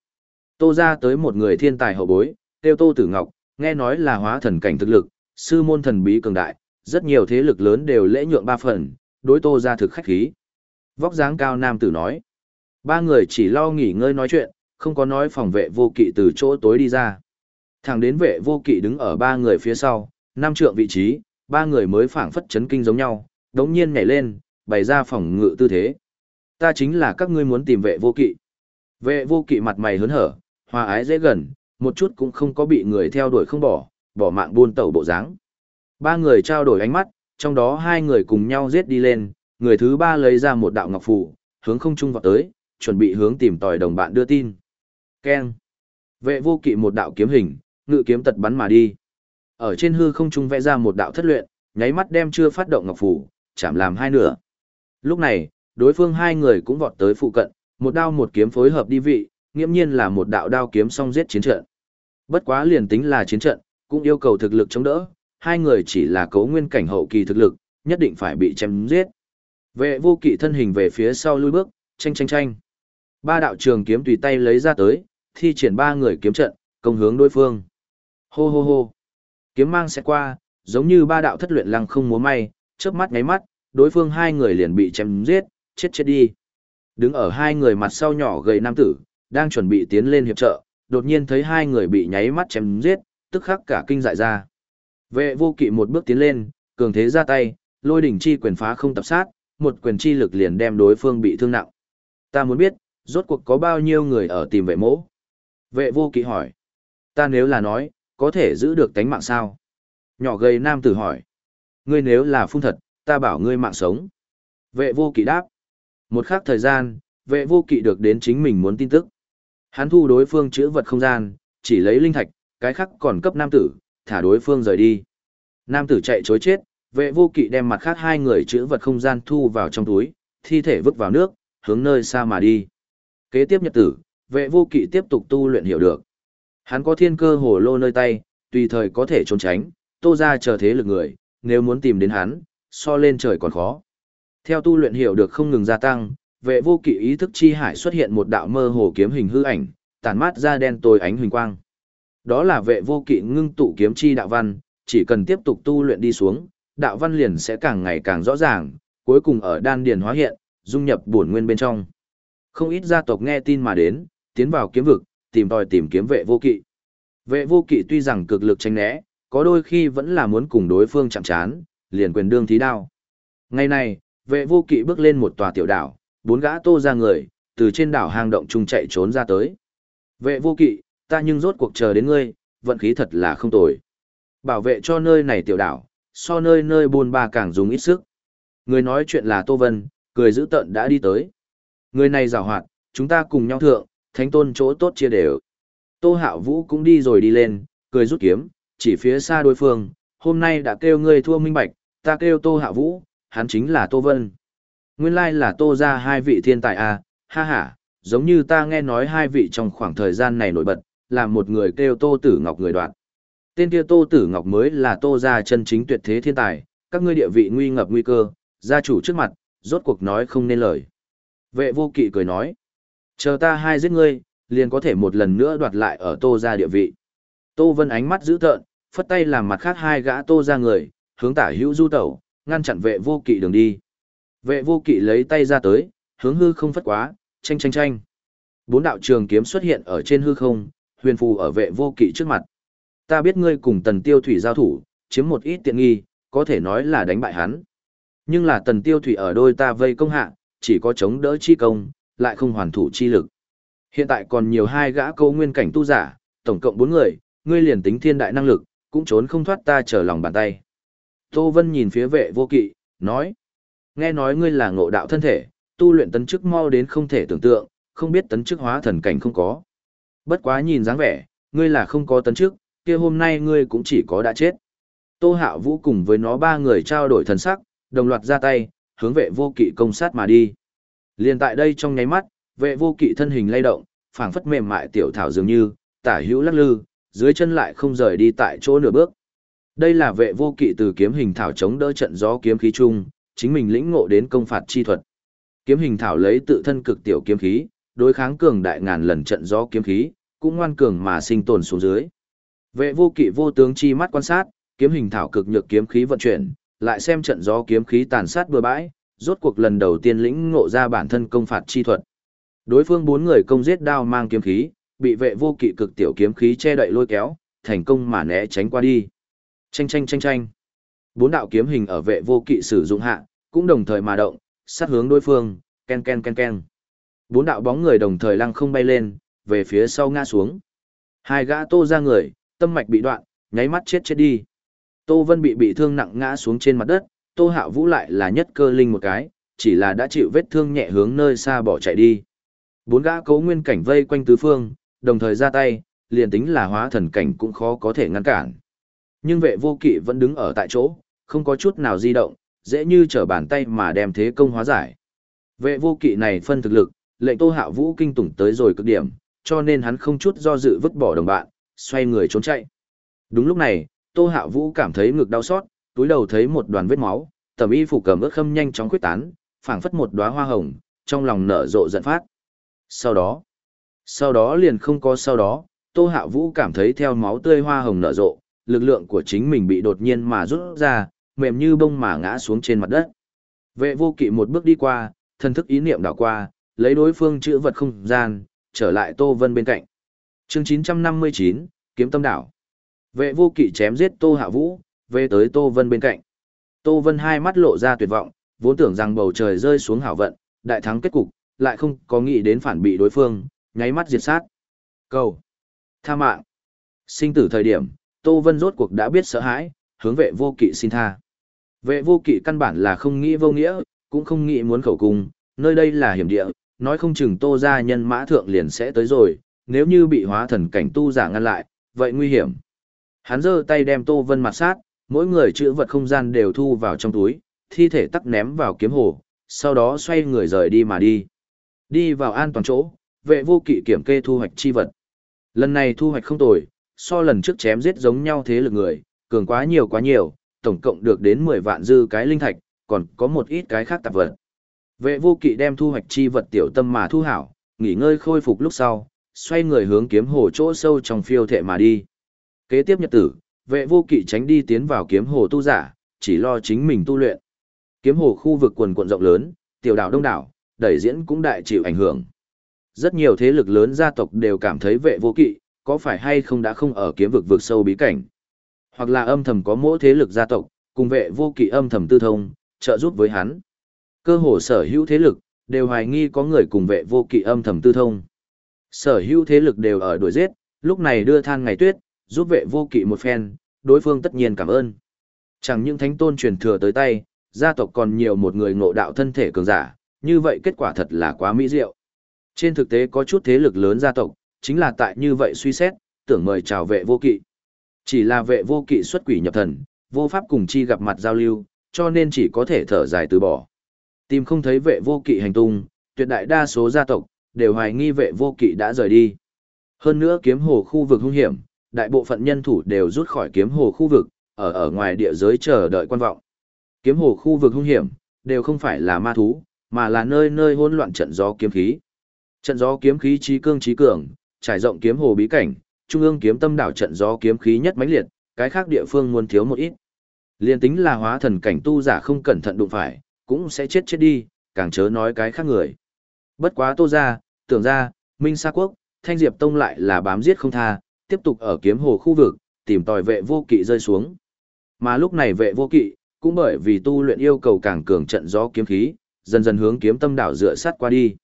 S1: Tô ra tới một người thiên tài hậu bối, tiêu Tô Tử Ngọc, nghe nói là hóa thần cảnh thực lực, sư môn thần bí cường đại, rất nhiều thế lực lớn đều lễ nhượng ba phần, đối Tô ra thực khách khí. Vóc dáng cao nam tử nói. Ba người chỉ lo nghỉ ngơi nói chuyện, không có nói phòng vệ vô kỵ từ chỗ tối đi ra. Thằng đến vệ vô kỵ đứng ở ba người phía sau, năm trượng vị trí, ba người mới phảng phất chấn kinh giống nhau, đống nhiên nhảy lên, bày ra phòng ngự tư thế. Ta chính là các ngươi muốn tìm vệ vô kỵ. Vệ vô kỵ mặt mày hớn hở, hòa ái dễ gần, một chút cũng không có bị người theo đuổi không bỏ, bỏ mạng buôn tẩu bộ dáng. Ba người trao đổi ánh mắt, trong đó hai người cùng nhau giết đi lên, người thứ ba lấy ra một đạo ngọc phù, hướng không trung vào tới, chuẩn bị hướng tìm tòi đồng bạn đưa tin. Keng. Vệ vô kỵ một đạo kiếm hình, ngự kiếm tật bắn mà đi. Ở trên hư không trung vẽ ra một đạo thất luyện, nháy mắt đem chưa phát động ngọc phủ, chạm làm hai nửa. Lúc này, đối phương hai người cũng vọt tới phụ cận, một đao một kiếm phối hợp đi vị, nghiễm nhiên là một đạo đao kiếm song giết chiến trận. Bất quá liền tính là chiến trận, cũng yêu cầu thực lực chống đỡ, hai người chỉ là cấu nguyên cảnh hậu kỳ thực lực, nhất định phải bị chém giết. Vệ vô kỵ thân hình về phía sau lui bước, tranh tranh tranh. Ba đạo trường kiếm tùy tay lấy ra tới, thi triển ba người kiếm trận, công hướng đối phương. Hô hô hô. Kiếm mang sẽ qua, giống như ba đạo thất luyện lăng không múa may, chớp mắt nháy mắt, đối phương hai người liền bị chém giết, chết chết đi. Đứng ở hai người mặt sau nhỏ gầy nam tử, đang chuẩn bị tiến lên hiệp trợ, đột nhiên thấy hai người bị nháy mắt chém giết, tức khắc cả kinh dại ra. Vệ vô kỵ một bước tiến lên, cường thế ra tay, lôi đỉnh chi quyền phá không tập sát, một quyền chi lực liền đem đối phương bị thương nặng. Ta muốn biết, rốt cuộc có bao nhiêu người ở tìm vệ mẫu. Vệ vô kỵ hỏi. Ta nếu là nói, có thể giữ được tánh mạng sao? Nhỏ gầy nam tử hỏi. Ngươi nếu là phun thật, ta bảo ngươi mạng sống. Vệ vô kỵ đáp. Một khắc thời gian, vệ vô kỵ được đến chính mình muốn tin tức. Hắn thu đối phương chữ vật không gian, chỉ lấy linh thạch, cái khác còn cấp nam tử, thả đối phương rời đi. Nam tử chạy chối chết, vệ vô kỵ đem mặt khác hai người chữ vật không gian thu vào trong túi, thi thể vứt vào nước, hướng nơi xa mà đi. Kế tiếp nhật tử, vệ vô kỵ tiếp tục tu luyện hiểu được. Hắn có thiên cơ hồ lô nơi tay, tùy thời có thể trốn tránh, tô ra chờ thế lực người, nếu muốn tìm đến hắn, so lên trời còn khó. Theo tu luyện hiểu được không ngừng gia tăng, vệ vô kỵ ý thức chi hải xuất hiện một đạo mơ hồ kiếm hình hư ảnh, tản mát ra đen tối ánh huỳnh quang. Đó là vệ vô kỵ ngưng tụ kiếm chi đạo văn, chỉ cần tiếp tục tu luyện đi xuống, đạo văn liền sẽ càng ngày càng rõ ràng, cuối cùng ở đan điền hóa hiện, dung nhập bổn nguyên bên trong. Không ít gia tộc nghe tin mà đến, tiến vào kiếm vực, tìm tòi tìm kiếm vệ vô kỵ. Vệ vô kỵ tuy rằng cực lực tranh né, có đôi khi vẫn là muốn cùng đối phương chạm chán, liền quyền đương thí đao. Ngày này, vệ vô kỵ bước lên một tòa tiểu đảo, bốn gã tô ra người, từ trên đảo hang động chung chạy trốn ra tới. Vệ vô kỵ, ta nhưng rốt cuộc chờ đến ngươi, vận khí thật là không tồi. Bảo vệ cho nơi này tiểu đảo, so nơi nơi buôn ba càng dùng ít sức. Người nói chuyện là Tô Vân, cười giữ tận đã đi tới. Người này rào hoạt, chúng ta cùng nhau thượng, thánh tôn chỗ tốt chia đều. Tô Hạo Vũ cũng đi rồi đi lên, cười rút kiếm, chỉ phía xa đối phương, hôm nay đã kêu ngươi thua minh bạch, ta kêu Tô Hạo Vũ, hắn chính là Tô Vân. Nguyên lai là Tô ra hai vị thiên tài à, ha ha, giống như ta nghe nói hai vị trong khoảng thời gian này nổi bật, là một người kêu Tô Tử Ngọc người đoạn. Tên kia Tô Tử Ngọc mới là Tô gia chân chính tuyệt thế thiên tài, các ngươi địa vị nguy ngập nguy cơ, gia chủ trước mặt, rốt cuộc nói không nên lời. Vệ vô kỵ cười nói, chờ ta hai giết ngươi, liền có thể một lần nữa đoạt lại ở Tô gia địa vị. Tô Vân ánh mắt dữ tợn, phất tay làm mặt khác hai gã Tô gia người, hướng tả hữu du tẩu, ngăn chặn vệ vô kỵ đường đi. Vệ vô kỵ lấy tay ra tới, hướng hư không phất quá, tranh tranh tranh. Bốn đạo trường kiếm xuất hiện ở trên hư không, huyền phù ở vệ vô kỵ trước mặt. Ta biết ngươi cùng tần tiêu thủy giao thủ, chiếm một ít tiện nghi, có thể nói là đánh bại hắn. Nhưng là tần tiêu thủy ở đôi ta vây công hạ, chỉ có chống đỡ chi công, lại không hoàn thủ chi lực. Hiện tại còn nhiều hai gã câu nguyên cảnh tu giả, tổng cộng bốn người, ngươi liền tính thiên đại năng lực, cũng trốn không thoát ta trở lòng bàn tay. Tô Vân nhìn phía vệ vô kỵ, nói. Nghe nói ngươi là ngộ đạo thân thể, tu luyện tấn chức mau đến không thể tưởng tượng, không biết tấn chức hóa thần cảnh không có. Bất quá nhìn dáng vẻ, ngươi là không có tấn chức, kia hôm nay ngươi cũng chỉ có đã chết. Tô Hạo Vũ cùng với nó ba người trao đổi thần sắc, đồng loạt ra tay, hướng vệ vô kỵ công sát mà đi. Liên tại đây trong nháy mắt, vệ vô kỵ thân hình lay động, phảng phất mềm mại tiểu thảo dường như, tả hữu lắc lư, dưới chân lại không rời đi tại chỗ nửa bước. Đây là vệ vô kỵ từ kiếm hình thảo chống đỡ trận gió kiếm khí chung, chính mình lĩnh ngộ đến công phạt chi thuật. Kiếm hình thảo lấy tự thân cực tiểu kiếm khí, đối kháng cường đại ngàn lần trận gió kiếm khí, cũng ngoan cường mà sinh tồn xuống dưới. Vệ vô kỵ vô tướng chi mắt quan sát, kiếm hình thảo cực nhược kiếm khí vận chuyển, lại xem trận gió kiếm khí tàn sát bừa bãi, rốt cuộc lần đầu tiên lĩnh ngộ ra bản thân công phạt chi thuật. Đối phương bốn người công giết đao mang kiếm khí, bị vệ vô kỵ cực tiểu kiếm khí che đậy lôi kéo, thành công mà né tránh qua đi. Chanh chanh chanh chanh. Bốn đạo kiếm hình ở vệ vô kỵ sử dụng hạ, cũng đồng thời mà động, sát hướng đối phương, ken ken ken ken. Bốn đạo bóng người đồng thời lăng không bay lên, về phía sau ngã xuống. Hai gã tô ra người, tâm mạch bị đoạn, nháy mắt chết chết đi. Tô Vân bị bị thương nặng ngã xuống trên mặt đất, Tô Hạo Vũ lại là nhất cơ linh một cái, chỉ là đã chịu vết thương nhẹ hướng nơi xa bỏ chạy đi. Bốn gã cấu nguyên cảnh vây quanh tứ phương, đồng thời ra tay, liền tính là hóa thần cảnh cũng khó có thể ngăn cản. Nhưng vệ vô kỵ vẫn đứng ở tại chỗ, không có chút nào di động, dễ như trở bàn tay mà đem thế công hóa giải. Vệ vô kỵ này phân thực lực, lệnh Tô Hạo Vũ kinh tủng tới rồi cực điểm, cho nên hắn không chút do dự vứt bỏ đồng bạn, xoay người trốn chạy. Đúng lúc này, Tô Hạo Vũ cảm thấy ngực đau xót, túi đầu thấy một đoàn vết máu, tầm y phủ cầm ướt khâm nhanh chóng quyết tán, phảng phất một đóa hoa hồng, trong lòng nở rộ giận phát. Sau đó, sau đó liền không có sau đó, Tô hạ Vũ cảm thấy theo máu tươi hoa hồng nở rộ, lực lượng của chính mình bị đột nhiên mà rút ra, mềm như bông mà ngã xuống trên mặt đất. Vệ vô kỵ một bước đi qua, thân thức ý niệm đảo qua, lấy đối phương chữ vật không gian, trở lại Tô Vân bên cạnh. chương 959, Kiếm Tâm Đảo. Vệ vô kỵ chém giết Tô Hạ Vũ, về tới Tô Vân bên cạnh. Tô Vân hai mắt lộ ra tuyệt vọng, vốn tưởng rằng bầu trời rơi xuống hảo vận, đại thắng kết cục, lại không có nghĩ đến phản bị đối phương, nháy mắt diệt sát. Cầu. Tha mạng. Sinh tử thời điểm, Tô Vân rốt cuộc đã biết sợ hãi, hướng vệ vô kỵ xin tha. Vệ vô kỵ căn bản là không nghĩ vô nghĩa, cũng không nghĩ muốn khẩu cung, nơi đây là hiểm địa, nói không chừng Tô gia nhân mã thượng liền sẽ tới rồi, nếu như bị hóa thần cảnh tu giả ngăn lại, vậy nguy hiểm. Hắn giơ tay đem Tô Vân mặt sát, mỗi người chữ vật không gian đều thu vào trong túi, thi thể tắc ném vào kiếm hồ, sau đó xoay người rời đi mà đi. Đi vào an toàn chỗ, vệ vô kỵ kiểm kê thu hoạch chi vật. Lần này thu hoạch không tồi, so lần trước chém giết giống nhau thế lực người, cường quá nhiều quá nhiều, tổng cộng được đến 10 vạn dư cái linh thạch, còn có một ít cái khác tạp vật. Vệ vô kỵ đem thu hoạch chi vật tiểu tâm mà thu hảo, nghỉ ngơi khôi phục lúc sau, xoay người hướng kiếm hồ chỗ sâu trong phiêu thệ mà đi. Kế tiếp nhật tử, vệ vô kỵ tránh đi tiến vào kiếm hồ tu giả, chỉ lo chính mình tu luyện. Kiếm hồ khu vực quần quận rộng lớn, tiểu đảo đông đảo, đẩy diễn cũng đại chịu ảnh hưởng. Rất nhiều thế lực lớn gia tộc đều cảm thấy vệ vô kỵ, có phải hay không đã không ở kiếm vực vực sâu bí cảnh. Hoặc là âm thầm có mỗi thế lực gia tộc, cùng vệ vô kỵ âm thầm tư thông, trợ giúp với hắn. Cơ hồ sở hữu thế lực, đều hoài nghi có người cùng vệ vô kỵ âm thầm tư thông. Sở hữu thế lực đều ở đuổi giết, lúc này đưa than ngày tuyết, giúp vệ vô kỵ một phen, đối phương tất nhiên cảm ơn. Chẳng những thánh tôn truyền thừa tới tay, gia tộc còn nhiều một người ngộ đạo thân thể cường giả, như vậy kết quả thật là quá mỹ diệu. Trên thực tế có chút thế lực lớn gia tộc, chính là tại như vậy suy xét, tưởng mời chào vệ vô kỵ. Chỉ là vệ vô kỵ xuất quỷ nhập thần, vô pháp cùng chi gặp mặt giao lưu, cho nên chỉ có thể thở dài từ bỏ. Tìm không thấy vệ vô kỵ hành tung, tuyệt đại đa số gia tộc, đều hoài nghi vệ vô kỵ đã rời đi. Hơn nữa kiếm hồ khu vực hung hiểm, đại bộ phận nhân thủ đều rút khỏi kiếm hồ khu vực, ở ở ngoài địa giới chờ đợi quan vọng. Kiếm hồ khu vực hung hiểm, đều không phải là ma thú, mà là nơi nơi hỗn loạn trận gió kiếm khí. Trận gió kiếm khí trí cương trí cường, trải rộng kiếm hồ bí cảnh, trung ương kiếm tâm đảo trận gió kiếm khí nhất mãnh liệt, cái khác địa phương muốn thiếu một ít. Liên tính là hóa thần cảnh tu giả không cẩn thận đụng phải, cũng sẽ chết chết đi, càng chớ nói cái khác người. Bất quá tô ra, tưởng ra, minh sa quốc, thanh diệp tông lại là bám giết không tha, tiếp tục ở kiếm hồ khu vực, tìm tòi vệ vô kỵ rơi xuống. Mà lúc này vệ vô kỵ, cũng bởi vì tu luyện yêu cầu càng cường trận gió kiếm khí, dần dần hướng kiếm tâm đảo dựa sát qua đi.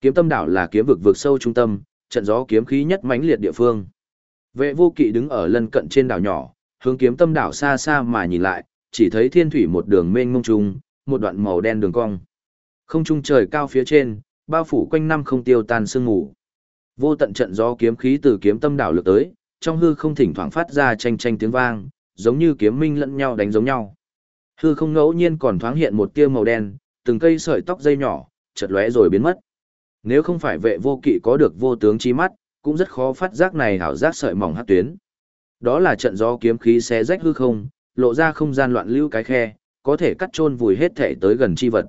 S1: Kiếm tâm đảo là kiếm vực vực sâu trung tâm, trận gió kiếm khí nhất mãnh liệt địa phương. Vệ vô kỵ đứng ở lân cận trên đảo nhỏ, hướng kiếm tâm đảo xa xa mà nhìn lại, chỉ thấy thiên thủy một đường mênh mông trung, một đoạn màu đen đường cong. Không trung trời cao phía trên, bao phủ quanh năm không tiêu tan sương ngủ. Vô tận trận gió kiếm khí từ kiếm tâm đảo lực tới, trong hư không thỉnh thoảng phát ra tranh tranh tiếng vang, giống như kiếm minh lẫn nhau đánh giống nhau. Hư không ngẫu nhiên còn thoáng hiện một tia màu đen, từng cây sợi tóc dây nhỏ, chợt lóe rồi biến mất. Nếu không phải vệ vô kỵ có được vô tướng chi mắt, cũng rất khó phát giác này hảo giác sợi mỏng hát tuyến. Đó là trận gió kiếm khí xé rách hư không, lộ ra không gian loạn lưu cái khe, có thể cắt chôn vùi hết thể tới gần chi vật.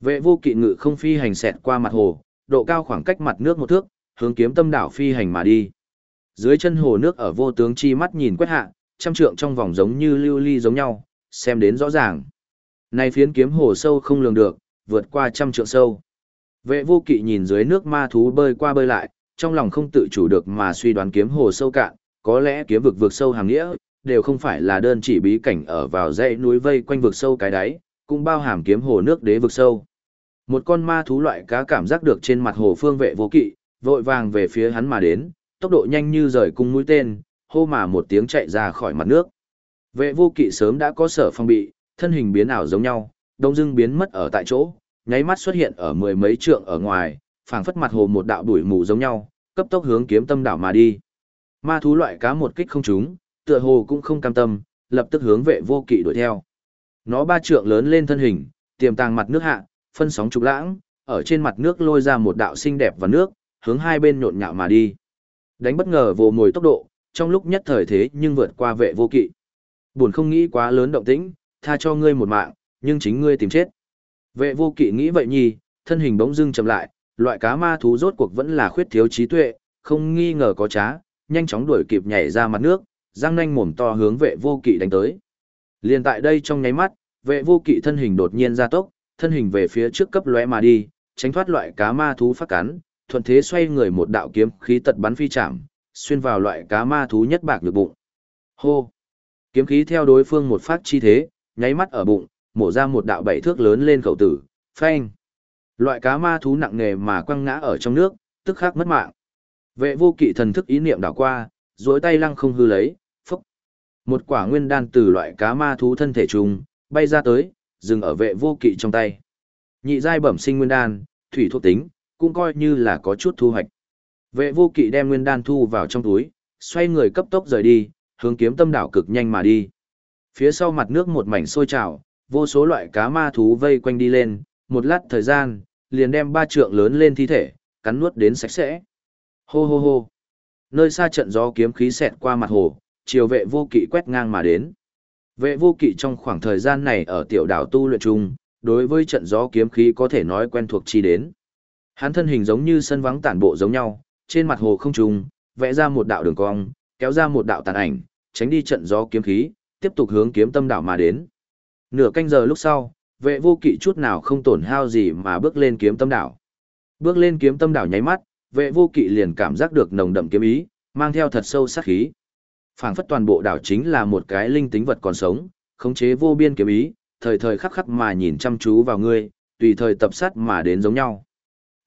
S1: Vệ vô kỵ ngự không phi hành xẹt qua mặt hồ, độ cao khoảng cách mặt nước một thước, hướng kiếm tâm đảo phi hành mà đi. Dưới chân hồ nước ở vô tướng chi mắt nhìn quét hạ, trăm trượng trong vòng giống như lưu ly giống nhau, xem đến rõ ràng. Này phiến kiếm hồ sâu không lường được, vượt qua trăm trượng sâu. Vệ vô kỵ nhìn dưới nước ma thú bơi qua bơi lại, trong lòng không tự chủ được mà suy đoán kiếm hồ sâu cạn, có lẽ kiếm vực vượt sâu hàng nghĩa, đều không phải là đơn chỉ bí cảnh ở vào dãy núi vây quanh vực sâu cái đáy, cũng bao hàm kiếm hồ nước đế vực sâu. Một con ma thú loại cá cảm giác được trên mặt hồ phương vệ vô kỵ, vội vàng về phía hắn mà đến, tốc độ nhanh như rời cung mũi tên, hô mà một tiếng chạy ra khỏi mặt nước. Vệ vô kỵ sớm đã có sở phong bị, thân hình biến ảo giống nhau, đông dưng biến mất ở tại chỗ, nháy mắt xuất hiện ở mười mấy trượng ở ngoài, phảng phất mặt hồ một đạo đuổi mù giống nhau, cấp tốc hướng kiếm tâm đảo mà đi. Ma thú loại cá một kích không trúng, tựa hồ cũng không cam tâm, lập tức hướng vệ vô kỵ đuổi theo. Nó ba trượng lớn lên thân hình, tiềm tàng mặt nước hạ, phân sóng trục lãng, ở trên mặt nước lôi ra một đạo xinh đẹp và nước, hướng hai bên nhộn nhạo mà đi. Đánh bất ngờ vồ mồi tốc độ, trong lúc nhất thời thế nhưng vượt qua vệ vô kỵ. Buồn không nghĩ quá lớn động tĩnh, tha cho ngươi một mạng, nhưng chính ngươi tìm chết. Vệ vô kỵ nghĩ vậy nhì, thân hình bỗng dưng chậm lại, loại cá ma thú rốt cuộc vẫn là khuyết thiếu trí tuệ, không nghi ngờ có trá, nhanh chóng đuổi kịp nhảy ra mặt nước, răng nanh mồm to hướng vệ vô kỵ đánh tới. Liên tại đây trong nháy mắt, vệ vô kỵ thân hình đột nhiên ra tốc, thân hình về phía trước cấp lóe mà đi, tránh thoát loại cá ma thú phát cắn, thuận thế xoay người một đạo kiếm khí tật bắn phi chạm, xuyên vào loại cá ma thú nhất bạc được bụng. Hô! Kiếm khí theo đối phương một phát chi thế, nháy mắt ở bụng, mổ ra một đạo bảy thước lớn lên khẩu tử, phanh. Loại cá ma thú nặng nề mà quăng ngã ở trong nước, tức khắc mất mạng. Vệ vô kỵ thần thức ý niệm đảo qua, duỗi tay lăng không hư lấy, phốc. Một quả nguyên đan từ loại cá ma thú thân thể trùng, bay ra tới, dừng ở vệ vô kỵ trong tay. Nhị giai bẩm sinh nguyên đan, thủy thuộc tính, cũng coi như là có chút thu hoạch. Vệ vô kỵ đem nguyên đan thu vào trong túi, xoay người cấp tốc rời đi, hướng kiếm tâm đảo cực nhanh mà đi. Phía sau mặt nước một mảnh sôi trào, vô số loại cá ma thú vây quanh đi lên, một lát thời gian, liền đem ba trượng lớn lên thi thể, cắn nuốt đến sạch sẽ. Hô hô hô. Nơi xa trận gió kiếm khí xẹt qua mặt hồ, chiều vệ vô kỵ quét ngang mà đến. Vệ vô kỵ trong khoảng thời gian này ở tiểu đảo tu luyện chung, đối với trận gió kiếm khí có thể nói quen thuộc chi đến. Hắn thân hình giống như sân vắng tản bộ giống nhau, trên mặt hồ không trùng, vẽ ra một đạo đường cong, kéo ra một đạo tàn ảnh, tránh đi trận gió kiếm khí, tiếp tục hướng kiếm tâm đảo mà đến. Nửa canh giờ lúc sau, vệ vô kỵ chút nào không tổn hao gì mà bước lên kiếm tâm đảo. Bước lên kiếm tâm đảo nháy mắt, vệ vô kỵ liền cảm giác được nồng đậm kiếm ý, mang theo thật sâu sát khí. phảng phất toàn bộ đảo chính là một cái linh tính vật còn sống, khống chế vô biên kiếm ý, thời thời khắc khắc mà nhìn chăm chú vào ngươi, tùy thời tập sát mà đến giống nhau.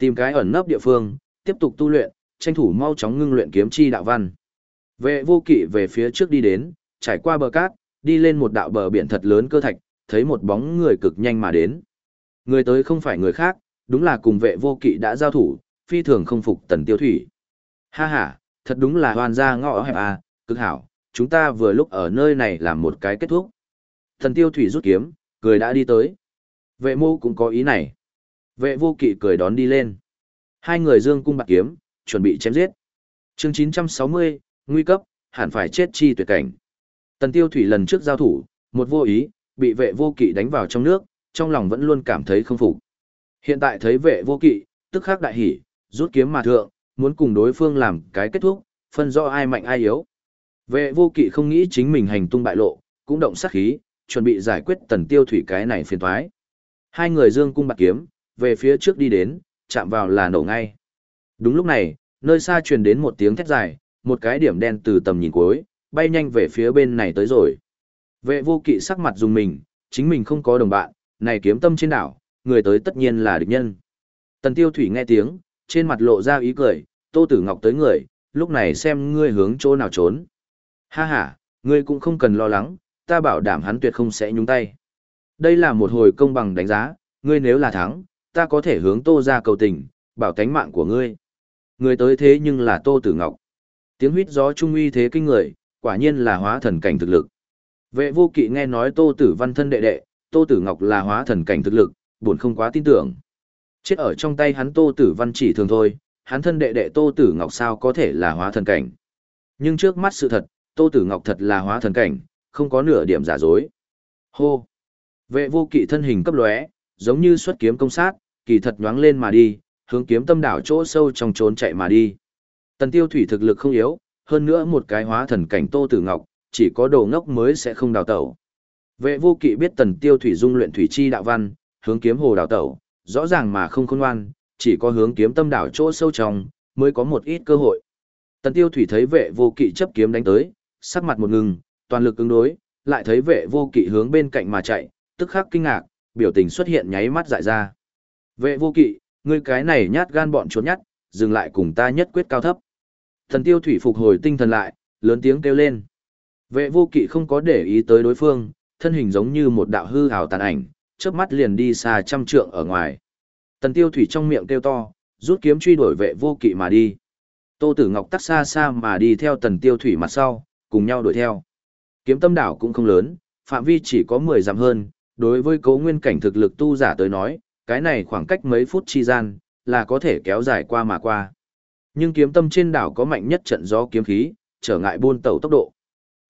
S1: Tìm cái ẩn nấp địa phương, tiếp tục tu luyện, tranh thủ mau chóng ngưng luyện kiếm chi đạo văn. Vệ vô kỵ về phía trước đi đến, trải qua bờ cát, đi lên một đạo bờ biển thật lớn cơ thạch, thấy một bóng người cực nhanh mà đến. Người tới không phải người khác, đúng là cùng vệ vô kỵ đã giao thủ, phi thường không phục tần tiêu thủy. Ha ha, thật đúng là hoàn gia ngõ hẹp à, cực hảo, chúng ta vừa lúc ở nơi này làm một cái kết thúc. thần tiêu thủy rút kiếm, cười đã đi tới. Vệ mô cũng có ý này. Vệ vô kỵ cười đón đi lên. Hai người dương cung bạc kiếm, chuẩn bị chém giết. chương 960, nguy cấp, hẳn phải chết chi tuyệt cảnh. Tần tiêu thủy lần trước giao thủ, một vô ý, bị vệ vô kỵ đánh vào trong nước, trong lòng vẫn luôn cảm thấy không phục. Hiện tại thấy vệ vô kỵ, tức khắc đại hỉ, rút kiếm mà thượng, muốn cùng đối phương làm cái kết thúc, phân rõ ai mạnh ai yếu. Vệ vô kỵ không nghĩ chính mình hành tung bại lộ, cũng động sát khí, chuẩn bị giải quyết tần tiêu thủy cái này phiền thoái. Hai người dương cung bạc kiếm, về phía trước đi đến, chạm vào là nổ ngay. Đúng lúc này, nơi xa truyền đến một tiếng thét dài, một cái điểm đen từ tầm nhìn cuối, bay nhanh về phía bên này tới rồi. Vệ vô kỵ sắc mặt dùng mình, chính mình không có đồng bạn, này kiếm tâm trên đảo, người tới tất nhiên là địch nhân. Tần tiêu thủy nghe tiếng, trên mặt lộ ra ý cười, tô tử ngọc tới người, lúc này xem ngươi hướng chỗ nào trốn. Ha ha, ngươi cũng không cần lo lắng, ta bảo đảm hắn tuyệt không sẽ nhúng tay. Đây là một hồi công bằng đánh giá, ngươi nếu là thắng, ta có thể hướng tô ra cầu tình, bảo tánh mạng của ngươi. Người tới thế nhưng là tô tử ngọc. Tiếng huyết gió trung uy thế kinh người, quả nhiên là hóa thần cảnh thực lực. Vệ vô kỵ nghe nói tô tử văn thân đệ đệ, tô tử ngọc là hóa thần cảnh thực lực, buồn không quá tin tưởng. Chết ở trong tay hắn tô tử văn chỉ thường thôi, hắn thân đệ đệ tô tử ngọc sao có thể là hóa thần cảnh. Nhưng trước mắt sự thật, tô tử ngọc thật là hóa thần cảnh, không có nửa điểm giả dối. Hô! Vệ vô kỵ thân hình cấp lóe, giống như xuất kiếm công sát, kỳ thật nhoáng lên mà đi, hướng kiếm tâm đảo chỗ sâu trong trốn chạy mà đi. Tần tiêu thủy thực lực không yếu, hơn nữa một cái hóa thần cảnh Tô Tử Ngọc, chỉ có đồ ngốc mới sẽ không đào tẩu. Vệ vô kỵ biết tần tiêu thủy dung luyện thủy chi đạo văn, hướng kiếm hồ đào tẩu, rõ ràng mà không khôn ngoan, chỉ có hướng kiếm tâm đảo chỗ sâu trong, mới có một ít cơ hội. Tần tiêu thủy thấy vệ vô kỵ chấp kiếm đánh tới, sắc mặt một ngừng, toàn lực ứng đối, lại thấy vệ vô kỵ hướng bên cạnh mà chạy, tức khắc kinh ngạc, biểu tình xuất hiện nháy mắt dại ra. Vệ vô kỵ, ngươi cái này nhát gan bọn trốn nhát, dừng lại cùng ta nhất quyết cao thấp. Thần tiêu thủy phục hồi tinh thần lại, lớn tiếng kêu lên. Vệ vô kỵ không có để ý tới đối phương, thân hình giống như một đạo hư hào tàn ảnh, chớp mắt liền đi xa trăm trượng ở ngoài. Tần tiêu thủy trong miệng kêu to, rút kiếm truy đuổi vệ vô kỵ mà đi. Tô Tử Ngọc tắt xa xa mà đi theo tần tiêu thủy mặt sau, cùng nhau đuổi theo. Kiếm tâm đảo cũng không lớn, phạm vi chỉ có 10 dặm hơn, đối với cố nguyên cảnh thực lực tu giả tới nói, cái này khoảng cách mấy phút chi gian, là có thể kéo dài qua mà qua. Nhưng kiếm tâm trên đảo có mạnh nhất trận gió kiếm khí, trở ngại buôn tàu tốc độ.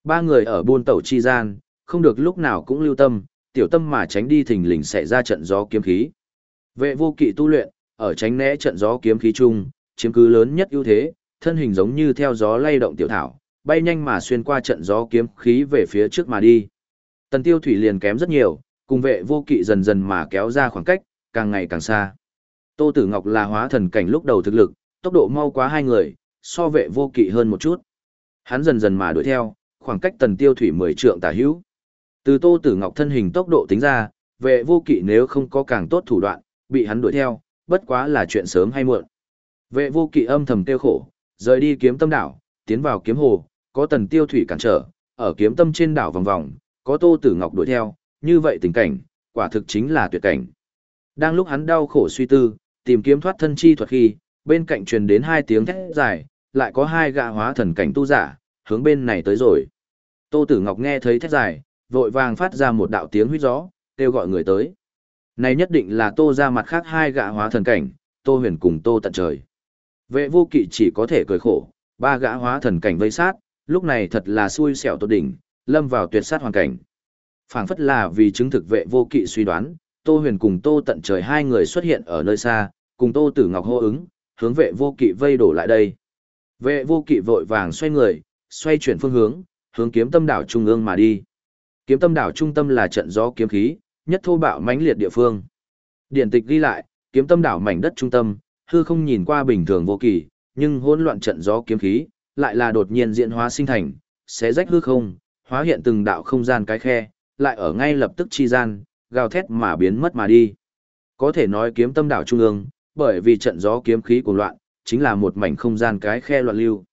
S1: Ba người ở buôn tàu chi gian, không được lúc nào cũng lưu tâm, tiểu tâm mà tránh đi thình lình xảy ra trận gió kiếm khí. Vệ vô kỵ tu luyện, ở tránh né trận gió kiếm khí chung, chiếm cứ lớn nhất ưu thế, thân hình giống như theo gió lay động tiểu thảo, bay nhanh mà xuyên qua trận gió kiếm khí về phía trước mà đi. Tần tiêu thủy liền kém rất nhiều, cùng vệ vô kỵ dần dần mà kéo ra khoảng cách, càng ngày càng xa. Tô Tử Ngọc là hóa thần cảnh lúc đầu thực lực, tốc độ mau quá hai người, so vệ vô kỵ hơn một chút. Hắn dần dần mà đuổi theo, khoảng cách tần tiêu thủy mười trượng tả hữu. Từ Tô Tử Ngọc thân hình tốc độ tính ra, vệ vô kỵ nếu không có càng tốt thủ đoạn, bị hắn đuổi theo, bất quá là chuyện sớm hay muộn. Vệ vô kỵ âm thầm tiêu khổ, rời đi kiếm tâm đảo, tiến vào kiếm hồ, có tần tiêu thủy cản trở, ở kiếm tâm trên đảo vòng vòng, có Tô Tử Ngọc đuổi theo, như vậy tình cảnh, quả thực chính là tuyệt cảnh. Đang lúc hắn đau khổ suy tư, tìm kiếm thoát thân chi thuật khi, bên cạnh truyền đến hai tiếng thét dài, lại có hai gã hóa thần cảnh tu giả, hướng bên này tới rồi. Tô Tử Ngọc nghe thấy thét dài, vội vàng phát ra một đạo tiếng huýt gió, kêu gọi người tới. Này nhất định là Tô ra mặt khác hai gã hóa thần cảnh, Tô Huyền cùng Tô tận trời. Vệ vô kỵ chỉ có thể cười khổ, ba gã hóa thần cảnh vây sát, lúc này thật là xui xẻo tốt đỉnh, lâm vào tuyệt sát hoàn cảnh phảng phất là vì chứng thực vệ vô kỵ suy đoán, Tô Huyền cùng Tô tận trời hai người xuất hiện ở nơi xa, cùng Tô Tử Ngọc hô ứng, hướng vệ vô kỵ vây đổ lại đây. Vệ vô kỵ vội vàng xoay người, xoay chuyển phương hướng, hướng kiếm tâm đảo trung ương mà đi. Kiếm tâm đảo trung tâm là trận gió kiếm khí, nhất thô bạo mãnh liệt địa phương. Điển tịch ghi lại, kiếm tâm đảo mảnh đất trung tâm, hư không nhìn qua bình thường vô kỳ, nhưng hỗn loạn trận gió kiếm khí, lại là đột nhiên diễn hóa sinh thành, xé rách hư không, hóa hiện từng đạo không gian cái khe, lại ở ngay lập tức chi gian, gào thét mà biến mất mà đi. Có thể nói kiếm tâm đảo trung ương, bởi vì trận gió kiếm khí cuồng loạn, chính là một mảnh không gian cái khe loạn lưu.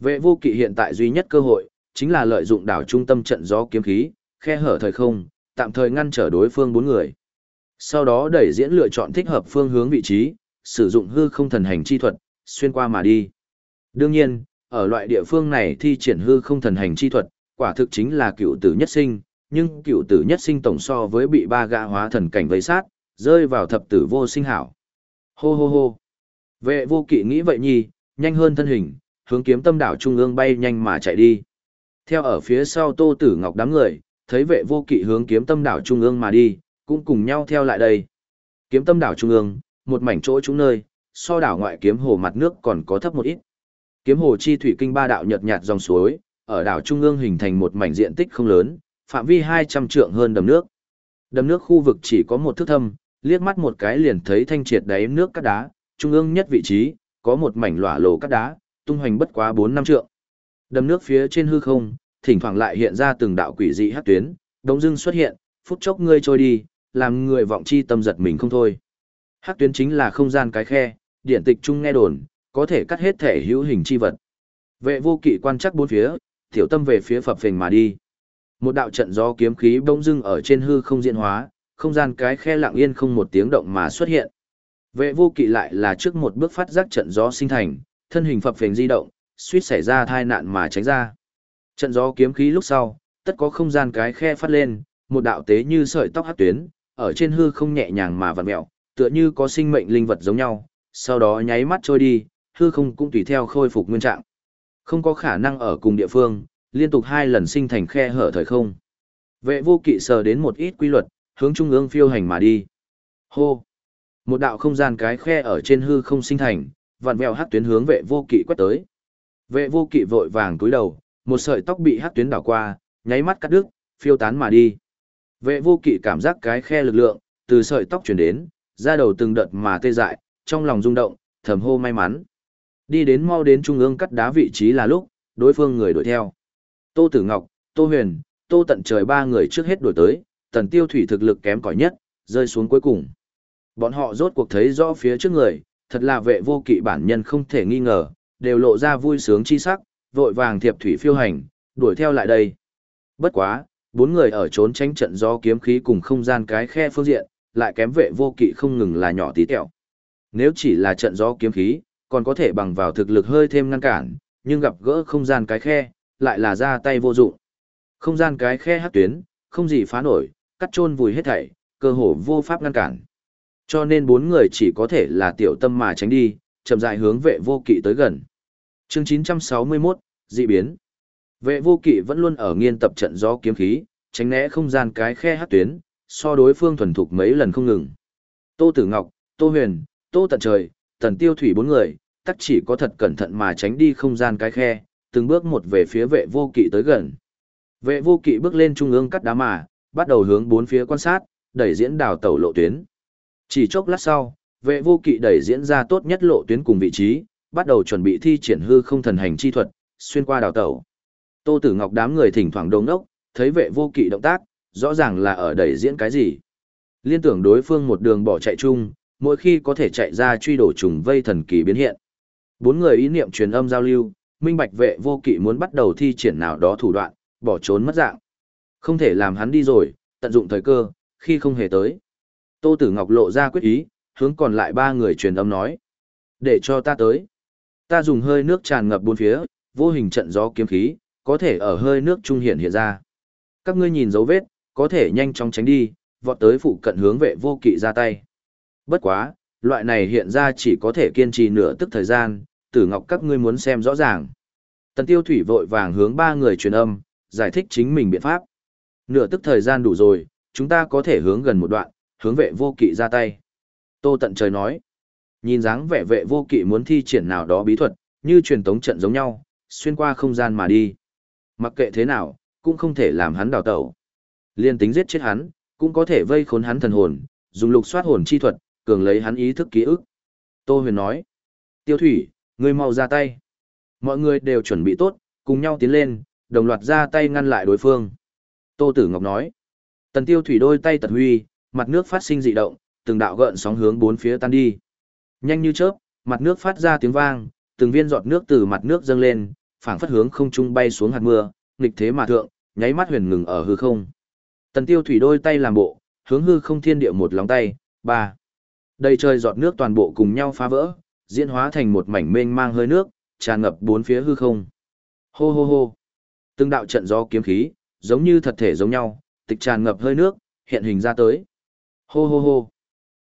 S1: Vệ vô kỵ hiện tại duy nhất cơ hội, chính là lợi dụng đảo trung tâm trận gió kiếm khí, khe hở thời không, tạm thời ngăn trở đối phương bốn người. Sau đó đẩy diễn lựa chọn thích hợp phương hướng vị trí, sử dụng hư không thần hành chi thuật, xuyên qua mà đi. Đương nhiên, ở loại địa phương này thi triển hư không thần hành chi thuật, quả thực chính là cựu tử nhất sinh, nhưng cựu tử nhất sinh tổng so với bị ba gã hóa thần cảnh vây sát, rơi vào thập tử vô sinh hảo. Hô hô hô. Vệ vô kỵ nghĩ vậy nhi, nhanh hơn thân hình, hướng kiếm tâm đảo trung ương bay nhanh mà chạy đi. Theo ở phía sau tô tử ngọc đám người, thấy vệ vô kỵ hướng kiếm tâm đảo trung ương mà đi, cũng cùng nhau theo lại đây. Kiếm tâm đảo trung ương, một mảnh chỗ chúng nơi, so đảo ngoại kiếm hồ mặt nước còn có thấp một ít. Kiếm hồ chi thủy kinh ba đạo nhợt nhạt dòng suối, ở đảo trung ương hình thành một mảnh diện tích không lớn, phạm vi 200 trượng hơn đầm nước. Đầm nước khu vực chỉ có một thước thâm, liếc mắt một cái liền thấy thanh triệt đáy nước cát đá, trung ương nhất vị trí, có một mảnh lỏa lồ cát đá, tung hoành bất quá 4 năm trượng. Đầm nước phía trên hư không, thỉnh thoảng lại hiện ra từng đạo quỷ dị hắc tuyến, đống dưng xuất hiện, phút chốc ngươi trôi đi, làm người vọng chi tâm giật mình không thôi. Hắc tuyến chính là không gian cái khe, điện tịch trung nghe đồn, có thể cắt hết thể hữu hình chi vật. Vệ vô kỵ quan chắc bốn phía, tiểu tâm về phía phập phình mà đi. Một đạo trận gió kiếm khí bỗng dưng ở trên hư không diễn hóa, không gian cái khe lặng yên không một tiếng động mà xuất hiện. Vệ vô kỵ lại là trước một bước phát giác trận gió sinh thành, thân hình phập phình di động, suýt xảy ra tai nạn mà tránh ra. Trận gió kiếm khí lúc sau, tất có không gian cái khe phát lên, một đạo tế như sợi tóc hắc tuyến, ở trên hư không nhẹ nhàng mà vặn mèo, tựa như có sinh mệnh linh vật giống nhau, sau đó nháy mắt trôi đi, hư không cũng tùy theo khôi phục nguyên trạng. Không có khả năng ở cùng địa phương, liên tục hai lần sinh thành khe hở thời không. Vệ vô kỵ sờ đến một ít quy luật, hướng trung ương phiêu hành mà đi. Hô! Một đạo không gian cái khe ở trên hư không sinh thành, vặn vẹo hắc tuyến hướng vệ vô kỵ quét tới. Vệ vô kỵ vội vàng túi đầu, một sợi tóc bị hắc tuyến đảo qua, nháy mắt cắt đứt, phiêu tán mà đi. Vệ vô kỵ cảm giác cái khe lực lượng, từ sợi tóc chuyển đến, ra đầu từng đợt mà tê dại, trong lòng rung động, thầm hô may mắn. Đi đến mau đến trung ương cắt đá vị trí là lúc, đối phương người đuổi theo. Tô Tử Ngọc, Tô Huyền, Tô Tận Trời ba người trước hết đuổi tới, tần tiêu thủy thực lực kém cỏi nhất, rơi xuống cuối cùng. Bọn họ rốt cuộc thấy rõ phía trước người, thật là vệ vô kỵ bản nhân không thể nghi ngờ, đều lộ ra vui sướng chi sắc, vội vàng thiệp thủy phiêu hành, đuổi theo lại đây. Bất quá, bốn người ở trốn tránh trận gió kiếm khí cùng không gian cái khe phương diện, lại kém vệ vô kỵ không ngừng là nhỏ tí tẹo. Nếu chỉ là trận gió kiếm khí, còn có thể bằng vào thực lực hơi thêm ngăn cản, nhưng gặp gỡ không gian cái khe, lại là ra tay vô dụng. Không gian cái khe hát tuyến, không gì phá nổi, cắt chôn vùi hết thảy, cơ hồ vô pháp ngăn cản. Cho nên bốn người chỉ có thể là tiểu tâm mà tránh đi, chậm rãi hướng vệ vô kỵ tới gần. Chương 961, dị biến. Vệ vô kỵ vẫn luôn ở nghiên tập trận gió kiếm khí, tránh né không gian cái khe hát tuyến, so đối phương thuần thục mấy lần không ngừng. Tô Tử Ngọc, Tô Huyền, Tô Tận Trời, Tần Tiêu Thủy bốn người, tất chỉ có thật cẩn thận mà tránh đi không gian cái khe, từng bước một về phía vệ vô kỵ tới gần. Vệ vô kỵ bước lên trung ương cắt đá mà, bắt đầu hướng bốn phía quan sát, đẩy diễn đào tẩu lộ tuyến. Chỉ chốc lát sau, vệ vô kỵ đẩy diễn ra tốt nhất lộ tuyến cùng vị trí, bắt đầu chuẩn bị thi triển hư không thần hành chi thuật, xuyên qua đào tẩu. Tô Tử Ngọc đám người thỉnh thoảng đông đốc, thấy vệ vô kỵ động tác, rõ ràng là ở đẩy diễn cái gì. Liên tưởng đối phương một đường bỏ chạy chung, mỗi khi có thể chạy ra truy đổ trùng vây thần kỳ biến hiện. Bốn người ý niệm truyền âm giao lưu, minh bạch vệ vô kỵ muốn bắt đầu thi triển nào đó thủ đoạn, bỏ trốn mất dạng. Không thể làm hắn đi rồi, tận dụng thời cơ, khi không hề tới. Tô Tử Ngọc lộ ra quyết ý, hướng còn lại ba người truyền âm nói. Để cho ta tới. Ta dùng hơi nước tràn ngập bốn phía, vô hình trận gió kiếm khí, có thể ở hơi nước trung hiện hiện ra. Các ngươi nhìn dấu vết, có thể nhanh chóng tránh đi, vọt tới phụ cận hướng vệ vô kỵ ra tay. Bất quá, loại này hiện ra chỉ có thể kiên trì nửa tức thời gian, tử ngọc các ngươi muốn xem rõ ràng. Tần tiêu thủy vội vàng hướng ba người truyền âm, giải thích chính mình biện pháp. Nửa tức thời gian đủ rồi, chúng ta có thể hướng gần một đoạn, hướng vệ vô kỵ ra tay. Tô tận trời nói, nhìn dáng vẻ vệ vô kỵ muốn thi triển nào đó bí thuật, như truyền tống trận giống nhau, xuyên qua không gian mà đi. Mặc kệ thế nào, cũng không thể làm hắn đào tẩu. Liên tính giết chết hắn, cũng có thể vây khốn hắn thần hồn, dùng lục soát hồn chi thuật, cường lấy hắn ý thức ký ức. Tô huyền nói, tiêu thủy, ngươi mau ra tay. Mọi người đều chuẩn bị tốt, cùng nhau tiến lên, đồng loạt ra tay ngăn lại đối phương. Tô Tử Ngọc nói, tần tiêu thủy đôi tay tật huy, mặt nước phát sinh dị động, từng đạo gợn sóng hướng bốn phía tan đi. Nhanh như chớp, mặt nước phát ra tiếng vang, từng viên giọt nước từ mặt nước dâng lên, phảng phất hướng không trung bay xuống hạt mưa, nghịch thế mà thượng, nháy mắt huyền ngừng ở hư không. Tần Tiêu Thủy đôi tay làm bộ, hướng hư không thiên địa một lòng tay, ba. Đầy trời giọt nước toàn bộ cùng nhau phá vỡ, diễn hóa thành một mảnh mênh mang hơi nước, tràn ngập bốn phía hư không. Hô hô hô. Từng đạo trận gió kiếm khí, giống như thật thể giống nhau, tịch tràn ngập hơi nước, hiện hình ra tới. Hô hô hô.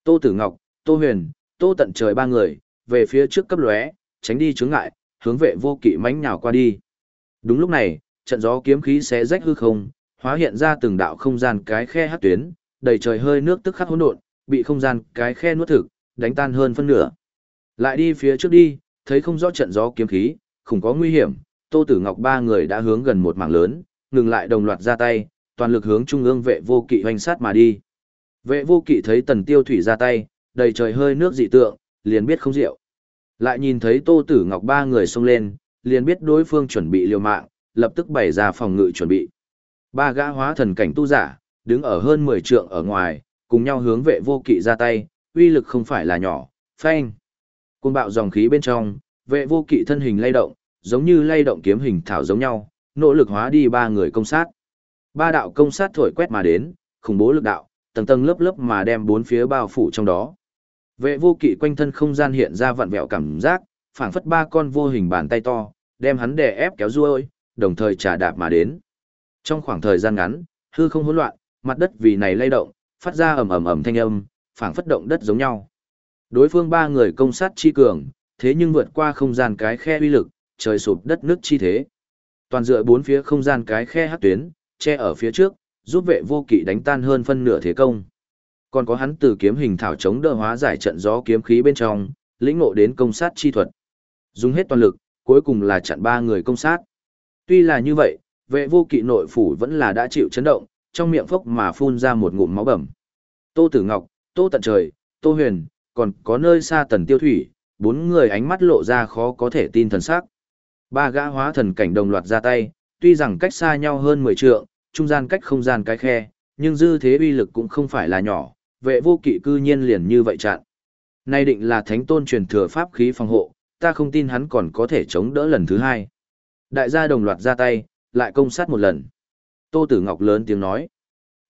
S1: Tô Tử Ngọc, Tô Huyền, Tô Tận Trời ba người, về phía trước cấp lóe, tránh đi chướng ngại, hướng vệ vô kỵ mãnh nhào qua đi. Đúng lúc này, trận gió kiếm khí xé rách hư không, hóa hiện ra từng đạo không gian cái khe hắc tuyến, đầy trời hơi nước tức khắc hỗn độn, bị không gian cái khe nuốt thực, đánh tan hơn phân nửa. Lại đi phía trước đi, thấy không rõ trận gió kiếm khí, không có nguy hiểm, Tô Tử Ngọc ba người đã hướng gần một mảng lớn, ngừng lại đồng loạt ra tay, toàn lực hướng trung ương vệ vô kỵ hoành sát mà đi. Vệ vô kỵ thấy tần tiêu thủy ra tay, đầy trời hơi nước dị tượng, liền biết không diệu. Lại nhìn thấy Tô Tử Ngọc ba người xông lên, liền biết đối phương chuẩn bị liều mạng, lập tức bày ra phòng ngự chuẩn bị. Ba gã hóa thần cảnh tu giả, đứng ở hơn 10 trượng ở ngoài, cùng nhau hướng vệ vô kỵ ra tay, uy lực không phải là nhỏ, phanh. Côn bạo dòng khí bên trong, vệ vô kỵ thân hình lay động, giống như lay động kiếm hình thảo giống nhau, nỗ lực hóa đi ba người công sát. Ba đạo công sát thổi quét mà đến, khủng bố lực đạo, tầng tầng lớp lớp mà đem bốn phía bao phủ trong đó. Vệ vô kỵ quanh thân không gian hiện ra vặn vẹo cảm giác, phảng phất ba con vô hình bàn tay to, đem hắn đè ép kéo ruôi, đồng thời trả đạp mà đến. Trong khoảng thời gian ngắn, hư không hỗn loạn, mặt đất vì này lay động, phát ra ầm ầm ầm thanh âm, phảng phất động đất giống nhau. Đối phương ba người công sát chi cường, thế nhưng vượt qua không gian cái khe uy lực, trời sụp đất nước chi thế. Toàn dựa bốn phía không gian cái khe hát tuyến, che ở phía trước, giúp vệ vô kỵ đánh tan hơn phân nửa thế công. Còn có hắn từ kiếm hình thảo chống đỡ hóa giải trận gió kiếm khí bên trong, lĩnh ngộ đến công sát chi thuật. Dùng hết toàn lực, cuối cùng là chặn ba người công sát. Tuy là như vậy, vệ vô kỵ nội phủ vẫn là đã chịu chấn động, trong miệng phốc mà phun ra một ngụm máu bầm. Tô Tử Ngọc, Tô Tận Trời, Tô Huyền, còn có nơi xa tần tiêu thủy, bốn người ánh mắt lộ ra khó có thể tin thần sắc. Ba gã hóa thần cảnh đồng loạt ra tay, tuy rằng cách xa nhau hơn 10 trượng, trung gian cách không gian cái khe, nhưng dư thế uy lực cũng không phải là nhỏ, vệ vô kỵ cư nhiên liền như vậy chặn. Nay định là thánh tôn truyền thừa pháp khí phòng hộ, ta không tin hắn còn có thể chống đỡ lần thứ hai. Đại gia đồng loạt ra tay, lại công sát một lần. Tô Tử Ngọc lớn tiếng nói.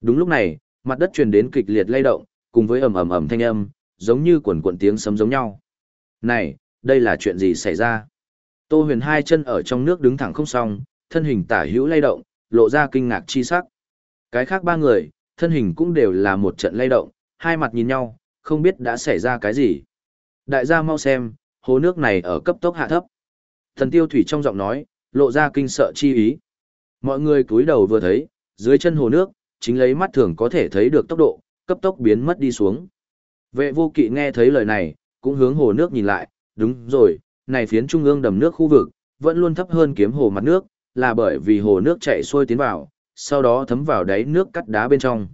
S1: Đúng lúc này, mặt đất truyền đến kịch liệt lay động, cùng với ầm ầm ầm thanh âm, giống như quần quần tiếng sấm giống nhau. Này, đây là chuyện gì xảy ra? Tô huyền hai chân ở trong nước đứng thẳng không xong, thân hình tả hữu lay động, lộ ra kinh ngạc chi sắc. Cái khác ba người, thân hình cũng đều là một trận lay động, hai mặt nhìn nhau, không biết đã xảy ra cái gì. Đại gia mau xem, hồ nước này ở cấp tốc hạ thấp. Thần tiêu thủy trong giọng nói, lộ ra kinh sợ chi ý. Mọi người cúi đầu vừa thấy, dưới chân hồ nước, chính lấy mắt thường có thể thấy được tốc độ, cấp tốc biến mất đi xuống. Vệ vô kỵ nghe thấy lời này, cũng hướng hồ nước nhìn lại, đúng rồi, này phiến trung ương đầm nước khu vực, vẫn luôn thấp hơn kiếm hồ mặt nước, là bởi vì hồ nước chảy xuôi tiến vào, sau đó thấm vào đáy nước cắt đá bên trong.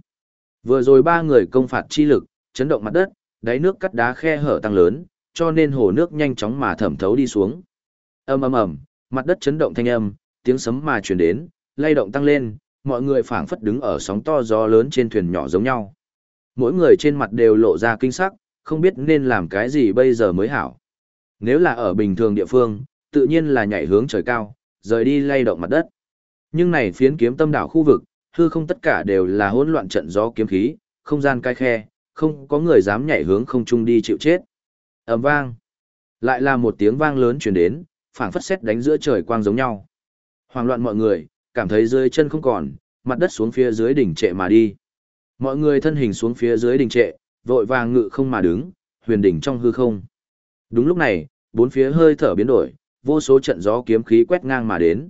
S1: Vừa rồi ba người công phạt chi lực, chấn động mặt đất, đáy nước cắt đá khe hở tăng lớn, cho nên hồ nước nhanh chóng mà thẩm thấu đi xuống. Ầm ầm ầm, mặt đất chấn động thanh âm, tiếng sấm mà truyền đến, lay động tăng lên, mọi người phảng phất đứng ở sóng to gió lớn trên thuyền nhỏ giống nhau. Mỗi người trên mặt đều lộ ra kinh sắc, không biết nên làm cái gì bây giờ mới hảo. Nếu là ở bình thường địa phương, tự nhiên là nhảy hướng trời cao, rời đi lay động mặt đất. Nhưng này phiến kiếm tâm đảo khu vực, hư không tất cả đều là hỗn loạn trận gió kiếm khí, không gian cai khe, không có người dám nhảy hướng không trung đi chịu chết. ầm vang. Lại là một tiếng vang lớn truyền đến, phảng phất sét đánh giữa trời quang giống nhau. Hoảng loạn mọi người, cảm thấy dưới chân không còn, mặt đất xuống phía dưới đỉnh trệ mà đi. Mọi người thân hình xuống phía dưới đình trệ, vội vàng ngự không mà đứng, huyền đỉnh trong hư không. Đúng lúc này, bốn phía hơi thở biến đổi, vô số trận gió kiếm khí quét ngang mà đến.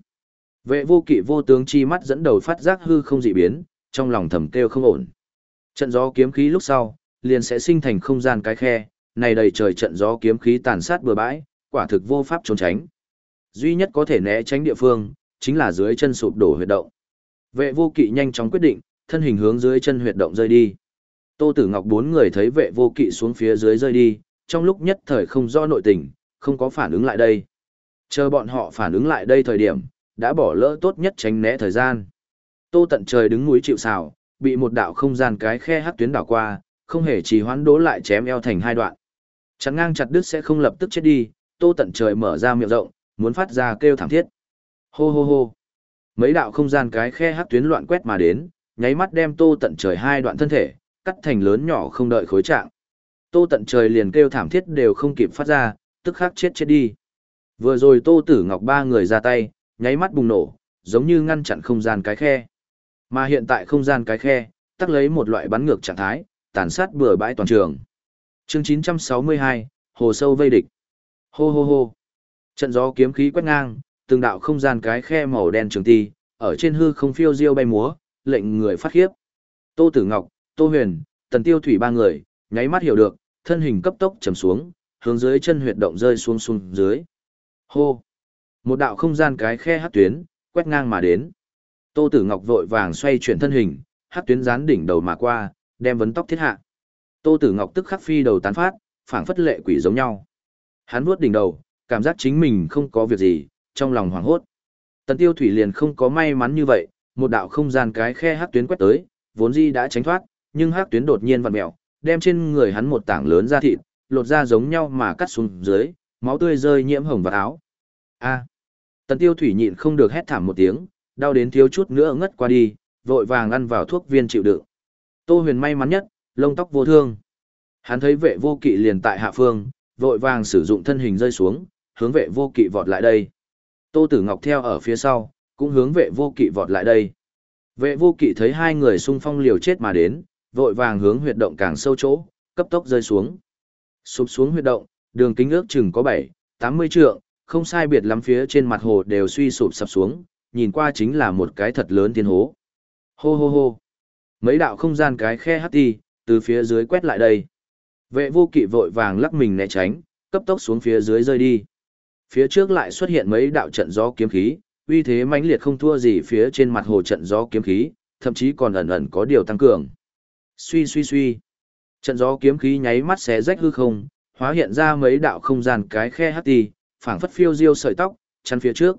S1: Vệ vô kỵ vô tướng chi mắt dẫn đầu phát giác hư không dị biến, trong lòng thầm kêu không ổn. Trận gió kiếm khí lúc sau, liền sẽ sinh thành không gian cái khe, này đầy trời trận gió kiếm khí tàn sát bừa bãi, quả thực vô pháp trốn tránh. Duy nhất có thể né tránh địa phương, chính là dưới chân sụp đổ huyệt động. Vệ vô kỵ nhanh chóng quyết định, thân hình hướng dưới chân huyệt động rơi đi. Tô Tử Ngọc bốn người thấy vệ vô kỵ xuống phía dưới rơi đi, trong lúc nhất thời không do nội tình, không có phản ứng lại đây. Chờ bọn họ phản ứng lại đây thời điểm, đã bỏ lỡ tốt nhất tránh né thời gian. Tô tận trời đứng núi chịu sào, bị một đạo không gian cái khe hắc tuyến đảo qua, không hề trì hoãn đố lại chém eo thành hai đoạn. Chắn ngang chặt đứt sẽ không lập tức chết đi, tô tận trời mở ra miệng rộng, muốn phát ra kêu thảm thiết. Hô hô hô. Mấy đạo không gian cái khe hắc tuyến loạn quét mà đến, nháy mắt đem tô tận trời hai đoạn thân thể, cắt thành lớn nhỏ không đợi khối trạng. Tô tận trời liền kêu thảm thiết đều không kịp phát ra, tức khắc chết chết đi. Vừa rồi Tô Tử Ngọc ba người ra tay, nháy mắt bùng nổ, giống như ngăn chặn không gian cái khe. Mà hiện tại không gian cái khe, tắc lấy một loại bắn ngược trạng thái, tàn sát bừa bãi toàn trường. Chương 962, Hồ sâu vây địch. Hô hô hô. Trận gió kiếm khí quét ngang, từng đạo không gian cái khe màu đen trường ti, ở trên hư không phiêu diêu bay múa, lệnh người phát khiếp. Tô Tử Ngọc, Tô Huyền, Tần Tiêu Thủy ba người, nháy mắt hiểu được, thân hình cấp tốc trầm xuống, hướng dưới chân huyệt động rơi xuống xuống dưới. Hô! Một đạo không gian cái khe hát tuyến, quét ngang mà đến. Tô Tử Ngọc vội vàng xoay chuyển thân hình, hát tuyến dán đỉnh đầu mà qua, đem vấn tóc thiết hạ. Tô Tử Ngọc tức khắc phi đầu tán phát, phảng phất lệ quỷ giống nhau. Hắn vuốt đỉnh đầu, cảm giác chính mình không có việc gì, trong lòng hoảng hốt. Tần Tiêu Thủy liền không có may mắn như vậy, một đạo không gian cái khe hát tuyến quét tới, vốn di đã tránh thoát, nhưng hát tuyến đột nhiên vặn mèo, đem trên người hắn một tảng lớn da thịt, lột ra giống nhau mà cắt xuống dưới, máu tươi rơi nhiễm hồng vào áo. A. Tần Tiêu Thủy nhịn không được hét thảm một tiếng, đau đến thiếu chút nữa ngất qua đi, vội vàng ăn vào thuốc viên chịu đựng. Tô Huyền may mắn nhất, lông tóc vô thương. Hắn thấy vệ vô kỵ liền tại hạ phương, vội vàng sử dụng thân hình rơi xuống, hướng vệ vô kỵ vọt lại đây. Tô Tử Ngọc theo ở phía sau, cũng hướng vệ vô kỵ vọt lại đây. Vệ vô kỵ thấy hai người xung phong liều chết mà đến, vội vàng hướng huyệt động càng sâu chỗ, cấp tốc rơi xuống. Sụp xuống huyệt động, đường kính ước chừng có 7, 80 trượng, không sai biệt lắm phía trên mặt hồ đều suy sụp sập xuống, nhìn qua chính là một cái thật lớn thiên hố. Hô hô hô. Mấy đạo không gian cái khe hắt đi, từ phía dưới quét lại đây. Vệ vô kỵ vội vàng lắc mình né tránh, cấp tốc xuống phía dưới rơi đi. Phía trước lại xuất hiện mấy đạo trận gió kiếm khí, uy thế mãnh liệt không thua gì phía trên mặt hồ trận gió kiếm khí, thậm chí còn ẩn ẩn có điều tăng cường. Suy suy suy. Trận gió kiếm khí nháy mắt xé rách hư không, hóa hiện ra mấy đạo không gian cái khe hắt tì, phảng phất phiêu diêu sợi tóc, chắn phía trước.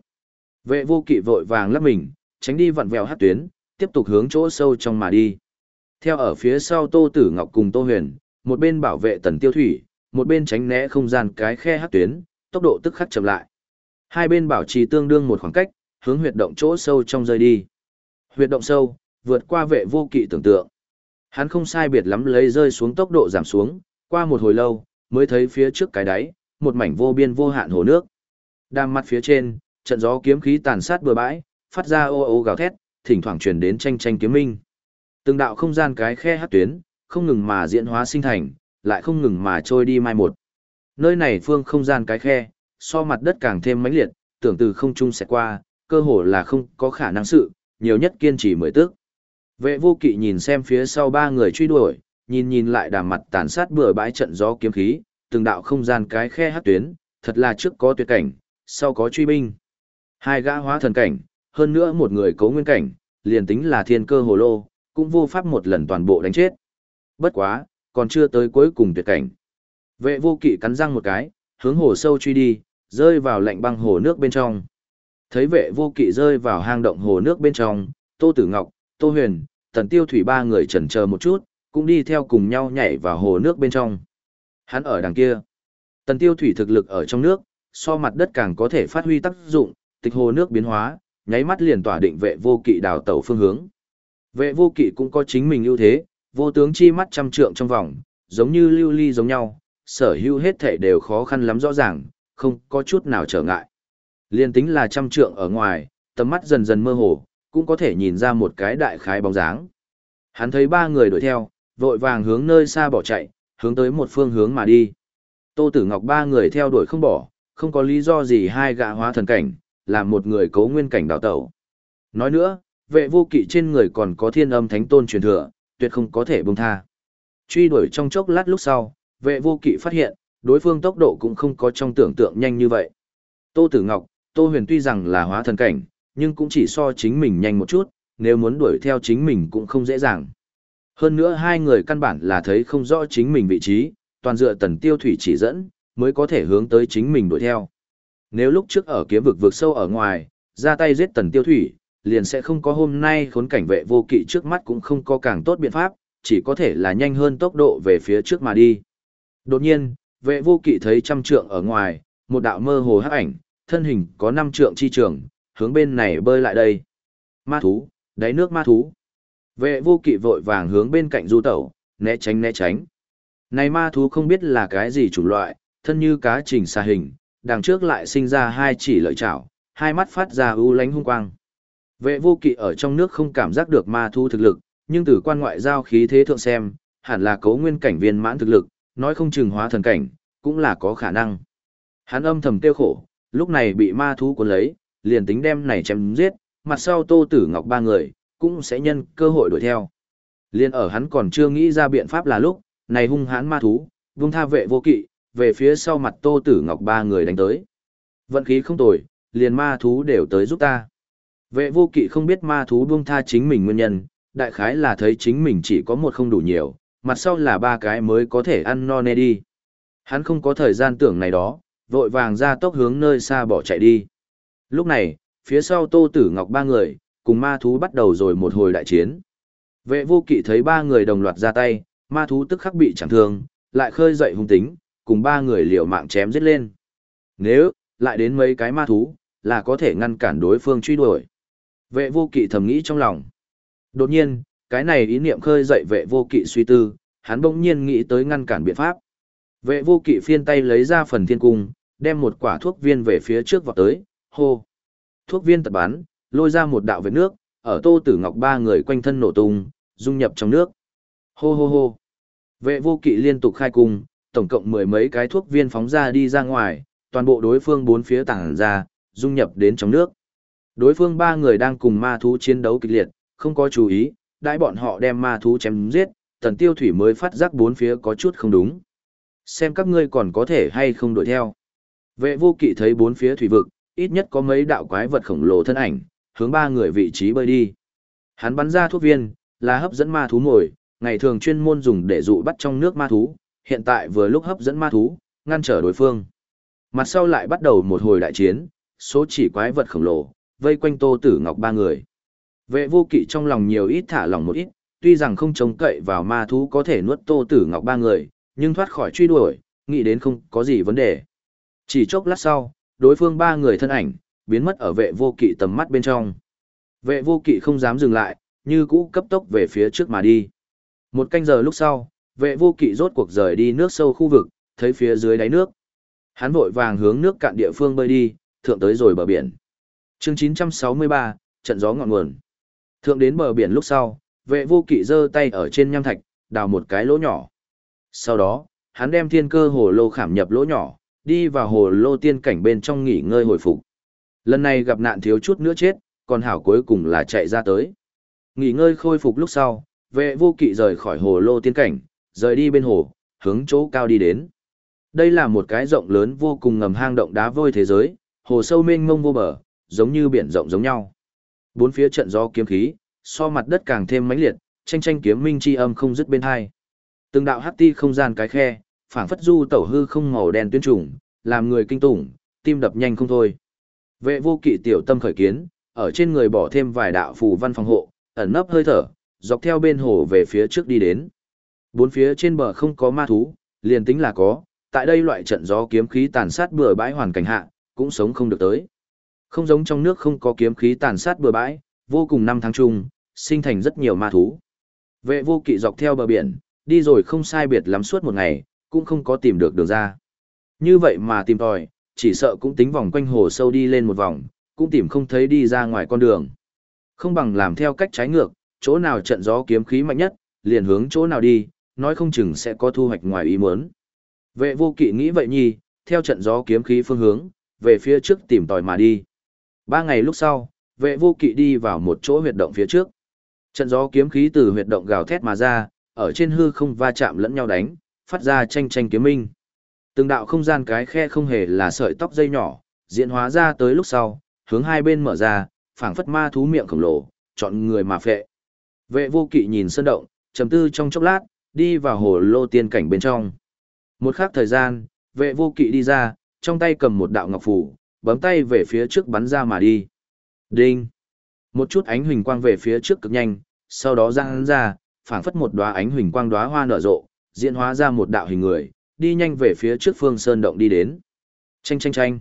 S1: Vệ vô kỵ vội vàng lắp mình, tránh đi vặn vẹo hắt tuyến, tiếp tục hướng chỗ sâu trong mà đi. Theo ở phía sau Tô Tử Ngọc cùng Tô Huyền, một bên bảo vệ tần tiêu thủy, một bên tránh né không gian cái khe hắt tuyến, tốc độ tức khắc chậm lại. Hai bên bảo trì tương đương một khoảng cách, hướng huyệt động chỗ sâu trong rơi đi. Huyệt động sâu, vượt qua vệ vô kỵ tưởng tượng. Hắn không sai biệt lắm lấy rơi xuống tốc độ giảm xuống, qua một hồi lâu, mới thấy phía trước cái đáy, một mảnh vô biên vô hạn hồ nước. Đam mắt phía trên, trận gió kiếm khí tàn sát bừa bãi, phát ra ô ô gào thét, thỉnh thoảng truyền đến tranh tranh kiếm minh. Từng đạo không gian cái khe hát tuyến, không ngừng mà diễn hóa sinh thành, lại không ngừng mà trôi đi mai một. Nơi này phương không gian cái khe, so mặt đất càng thêm mãnh liệt, tưởng từ không trung sẽ qua, cơ hồ là không có khả năng sự, nhiều nhất kiên trì mới tức. Vệ vô kỵ nhìn xem phía sau ba người truy đuổi, nhìn nhìn lại đàm mặt tàn sát bừa bãi trận gió kiếm khí, từng đạo không gian cái khe hát tuyến, thật là trước có tuyệt cảnh, sau có truy binh. Hai gã hóa thần cảnh, hơn nữa một người cấu nguyên cảnh, liền tính là thiên cơ hồ lô, cũng vô pháp một lần toàn bộ đánh chết. Bất quá, còn chưa tới cuối cùng tuyệt cảnh. Vệ vô kỵ cắn răng một cái, hướng hồ sâu truy đi, rơi vào lạnh băng hồ nước bên trong. Thấy vệ vô kỵ rơi vào hang động hồ nước bên trong, Tô Tử Ngọc, Tô Huyền, Tần Tiêu Thủy ba người chần chờ một chút, cũng đi theo cùng nhau nhảy vào hồ nước bên trong. Hắn ở đằng kia. Tần Tiêu Thủy thực lực ở trong nước, so mặt đất càng có thể phát huy tác dụng, tịch hồ nước biến hóa, nháy mắt liền tỏa định vệ vô kỵ đào tẩu phương hướng. Vệ vô kỵ cũng có chính mình ưu thế, vô tướng chi mắt trăm trượng trong vòng, giống như lưu ly giống nhau, sở hữu hết thể đều khó khăn lắm rõ ràng, không có chút nào trở ngại. Liên tính là trăm trượng ở ngoài, tầm mắt dần dần mơ hồ, cũng có thể nhìn ra một cái đại khái bóng dáng. Hắn thấy ba người đuổi theo, vội vàng hướng nơi xa bỏ chạy, hướng tới một phương hướng mà đi. Tô Tử Ngọc ba người theo đuổi không bỏ, không có lý do gì hai gã hóa thần cảnh, làm một người cố nguyên cảnh đào tẩu. Nói nữa, vệ vô kỵ trên người còn có thiên âm thánh tôn truyền thừa, tuyệt không có thể buông tha. Truy đuổi trong chốc lát lúc sau, vệ vô kỵ phát hiện, đối phương tốc độ cũng không có trong tưởng tượng nhanh như vậy. Tô Tử Ngọc, Tô Huyền tuy rằng là hóa thần cảnh, nhưng cũng chỉ so chính mình nhanh một chút, nếu muốn đuổi theo chính mình cũng không dễ dàng. Hơn nữa hai người căn bản là thấy không rõ chính mình vị trí, toàn dựa tần tiêu thủy chỉ dẫn, mới có thể hướng tới chính mình đuổi theo. Nếu lúc trước ở kiếm vực vực sâu ở ngoài, ra tay giết tần tiêu thủy, liền sẽ không có hôm nay khốn cảnh vệ vô kỵ trước mắt cũng không có càng tốt biện pháp, chỉ có thể là nhanh hơn tốc độ về phía trước mà đi. Đột nhiên, vệ vô kỵ thấy trăm trượng ở ngoài, một đạo mơ hồ hắc ảnh, thân hình có năm trượng chi trường, hướng bên này bơi lại đây. Ma thú, đáy nước ma thú. Vệ vô kỵ vội vàng hướng bên cạnh du tẩu, né tránh né tránh. Này ma thú không biết là cái gì chủng loại, thân như cá trình xa hình, đằng trước lại sinh ra hai chỉ lợi chảo, hai mắt phát ra ưu lánh hung quang. Vệ vô kỵ ở trong nước không cảm giác được ma thú thực lực, nhưng từ quan ngoại giao khí thế thượng xem, hẳn là cấu nguyên cảnh viên mãn thực lực, nói không chừng hóa thần cảnh, cũng là có khả năng. Hắn âm thầm tiêu khổ, lúc này bị ma thú cuốn lấy, liền tính đem này chém giết, mặt sau Tô Tử Ngọc ba người, cũng sẽ nhân cơ hội đuổi theo. Liên ở hắn còn chưa nghĩ ra biện pháp là lúc, này hung hãn ma thú, vung tha vệ vô kỵ, về phía sau mặt Tô Tử Ngọc ba người đánh tới. Vận khí không tồi, liền ma thú đều tới giúp ta. Vệ vô kỵ không biết ma thú buông tha chính mình nguyên nhân, đại khái là thấy chính mình chỉ có một không đủ nhiều, mặt sau là ba cái mới có thể ăn no nê đi. Hắn không có thời gian tưởng này đó, vội vàng ra tốc hướng nơi xa bỏ chạy đi. Lúc này, phía sau Tô Tử Ngọc ba người, cùng ma thú bắt đầu rồi một hồi đại chiến. Vệ vô kỵ thấy ba người đồng loạt ra tay, ma thú tức khắc bị chẳng thương, lại khơi dậy hung tính, cùng ba người liều mạng chém giết lên. Nếu, lại đến mấy cái ma thú, là có thể ngăn cản đối phương truy đuổi. Vệ vô kỵ thầm nghĩ trong lòng. Đột nhiên, cái này ý niệm khơi dậy vệ vô kỵ suy tư, hắn bỗng nhiên nghĩ tới ngăn cản biện pháp. Vệ vô kỵ phiên tay lấy ra phần thiên cung, đem một quả thuốc viên về phía trước vọt tới, hô. Thuốc viên tật bắn, lôi ra một đạo vệt nước, ở tô tử ngọc ba người quanh thân nổ tung, dung nhập trong nước. Hô hô hô. Vệ vô kỵ liên tục khai cung, tổng cộng mười mấy cái thuốc viên phóng ra đi ra ngoài, toàn bộ đối phương bốn phía tản ra, dung nhập đến trong nước. Đối phương ba người đang cùng ma thú chiến đấu kịch liệt, không có chú ý, đãi bọn họ đem ma thú chém giết, tần tiêu thủy mới phát giác bốn phía có chút không đúng. Xem các ngươi còn có thể hay không đuổi theo. Vệ vô kỵ thấy bốn phía thủy vực, ít nhất có mấy đạo quái vật khổng lồ thân ảnh, hướng ba người vị trí bơi đi. Hắn bắn ra thuốc viên, là hấp dẫn ma thú mồi, ngày thường chuyên môn dùng để dụ bắt trong nước ma thú, hiện tại vừa lúc hấp dẫn ma thú, ngăn trở đối phương. Mặt sau lại bắt đầu một hồi đại chiến, số chỉ quái vật khổng lồ, vây quanh Tô Tử Ngọc ba người. Vệ vô kỵ trong lòng nhiều ít thả lòng một ít, tuy rằng không trông cậy vào ma thú có thể nuốt Tô Tử Ngọc ba người, nhưng thoát khỏi truy đuổi, nghĩ đến không có gì vấn đề. Chỉ chốc lát sau, đối phương ba người thân ảnh, biến mất ở vệ vô kỵ tầm mắt bên trong. Vệ vô kỵ không dám dừng lại, như cũ cấp tốc về phía trước mà đi. Một canh giờ lúc sau, vệ vô kỵ rốt cuộc rời đi nước sâu khu vực, thấy phía dưới đáy nước. Hắn vội vàng hướng nước cạn địa phương bơi đi, thượng tới rồi bờ biển. chương 963, trận gió ngọn nguồn. Thượng đến bờ biển lúc sau, vệ vô kỵ giơ tay ở trên nham thạch, đào một cái lỗ nhỏ. Sau đó, hắn đem thiên cơ hồ lô khảm nhập lỗ nhỏ, đi vào hồ lô tiên cảnh bên trong nghỉ ngơi hồi phục. Lần này gặp nạn thiếu chút nữa chết, còn hảo cuối cùng là chạy ra tới. Nghỉ ngơi khôi phục lúc sau, vệ vô kỵ rời khỏi hồ lô tiên cảnh, rời đi bên hồ, hướng chỗ cao đi đến. Đây là một cái rộng lớn vô cùng ngầm hang động đá vôi thế giới, hồ sâu mênh mông vô bờ, giống như biển rộng giống nhau. Bốn phía trận gió kiếm khí, so mặt đất càng thêm mãnh liệt, tranh tranh kiếm minh chi âm không dứt bên hai. Từng đạo hắc ti không gian cái khe, phảng phất du tẩu hư không màu đen tuyên trùng, làm người kinh tủng, tim đập nhanh không thôi. Vệ vô kỵ tiểu tâm khởi kiến, ở trên người bỏ thêm vài đạo phù văn phòng hộ, ẩn nấp hơi thở, dọc theo bên hồ về phía trước đi đến. Bốn phía trên bờ không có ma thú, liền tính là có, tại đây loại trận gió kiếm khí tàn sát bừa bãi hoàn cảnh hạ, cũng sống không được tới. Không giống trong nước không có kiếm khí tàn sát bừa bãi, vô cùng năm tháng chung, sinh thành rất nhiều ma thú. Vệ vô kỵ dọc theo bờ biển, đi rồi không sai biệt lắm suốt một ngày, cũng không có tìm được đường ra. Như vậy mà tìm tòi, chỉ sợ cũng tính vòng quanh hồ sâu đi lên một vòng, cũng tìm không thấy đi ra ngoài con đường. Không bằng làm theo cách trái ngược, chỗ nào trận gió kiếm khí mạnh nhất, liền hướng chỗ nào đi, nói không chừng sẽ có thu hoạch ngoài ý muốn. Vệ vô kỵ nghĩ vậy nhi, theo trận gió kiếm khí phương hướng, về phía trước tìm tòi mà đi. Ba ngày lúc sau, vệ vô kỵ đi vào một chỗ huyệt động phía trước. Trận gió kiếm khí từ huyệt động gào thét mà ra, ở trên hư không va chạm lẫn nhau đánh, phát ra tranh tranh kiếm minh. Từng đạo không gian cái khe không hề là sợi tóc dây nhỏ, diễn hóa ra tới lúc sau, hướng hai bên mở ra, phảng phất ma thú miệng khổng lồ, chọn người mà phệ. Vệ vô kỵ nhìn sơn động, trầm tư trong chốc lát, đi vào hồ lô tiên cảnh bên trong. Một khắc thời gian, vệ vô kỵ đi ra, trong tay cầm một đạo ngọc phủ, bấm tay về phía trước bắn ra mà đi. Đinh! Một chút ánh huỳnh quang về phía trước cực nhanh, sau đó ra hắn ra, phảng phất một đóa ánh huỳnh quang đóa hoa nở rộ, diễn hóa ra một đạo hình người, đi nhanh về phía trước phương sơn động đi đến. Chanh chanh chanh.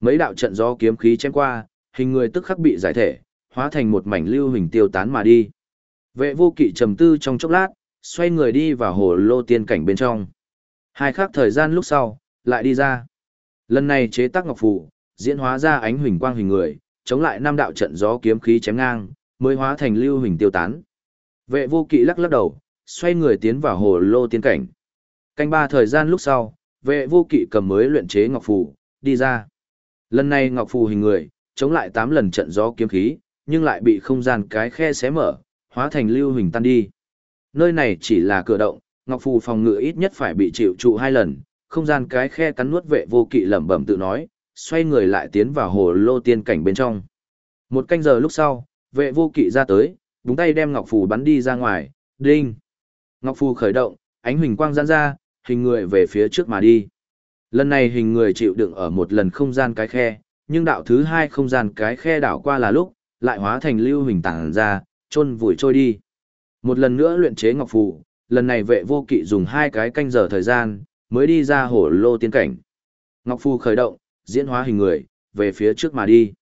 S1: Mấy đạo trận gió kiếm khí chém qua, hình người tức khắc bị giải thể, hóa thành một mảnh lưu hình tiêu tán mà đi. Vệ vô kỵ trầm tư trong chốc lát, xoay người đi vào hồ lô tiên cảnh bên trong. Hai khắc thời gian lúc sau, lại đi ra. Lần này chế tác ngọc phù, diễn hóa ra ánh huỳnh quang hình người, chống lại năm đạo trận gió kiếm khí chém ngang, mới hóa thành lưu hình tiêu tán. Vệ vô kỵ lắc lắc đầu, xoay người tiến vào hồ lô tiên cảnh. Canh ba thời gian lúc sau, vệ vô kỵ cầm mới luyện chế ngọc phù, đi ra. Lần này ngọc phù hình người, chống lại 8 lần trận gió kiếm khí, nhưng lại bị không gian cái khe xé mở, hóa thành lưu hình tan đi. Nơi này chỉ là cửa động, ngọc phù phòng ngự ít nhất phải bị chịu trụ hai lần, không gian cái khe cắn nuốt vệ vô kỵ lẩm bẩm tự nói, xoay người lại tiến vào hồ lô tiên cảnh bên trong. Một canh giờ lúc sau, vệ vô kỵ ra tới, búng tay đem ngọc phù bắn đi ra ngoài, đinh. Ngọc phù khởi động, ánh huỳnh quang giãn ra, hình người về phía trước mà đi. Lần này hình người chịu đựng ở một lần không gian cái khe, nhưng đạo thứ hai không gian cái khe đảo qua là lúc, lại hóa thành lưu hình tàng ra, chôn vùi trôi đi. Một lần nữa luyện chế ngọc phù, lần này vệ vô kỵ dùng hai cái canh giờ thời gian, mới đi ra hổ lô tiên cảnh. Ngọc phù khởi động, diễn hóa hình người, về phía trước mà đi.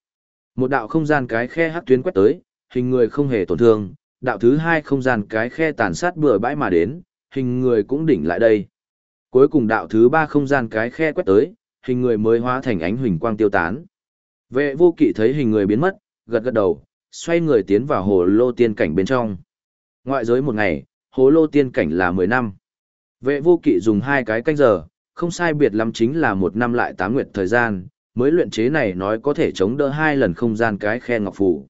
S1: Một đạo không gian cái khe hắc tuyến quét tới, hình người không hề tổn thương, đạo thứ hai không gian cái khe tàn sát bừa bãi mà đến, hình người cũng đỉnh lại đây. Cuối cùng đạo thứ ba không gian cái khe quét tới, hình người mới hóa thành ánh huỳnh quang tiêu tán. Vệ vô kỵ thấy hình người biến mất, gật gật đầu, xoay người tiến vào hồ lô tiên cảnh bên trong. Ngoại giới một ngày, hồ lô tiên cảnh là 10 năm. Vệ vô kỵ dùng hai cái canh giờ, không sai biệt lắm chính là một năm lại tám nguyệt thời gian, mới luyện chế này nói có thể chống đỡ hai lần không gian cái khe ngọc phủ.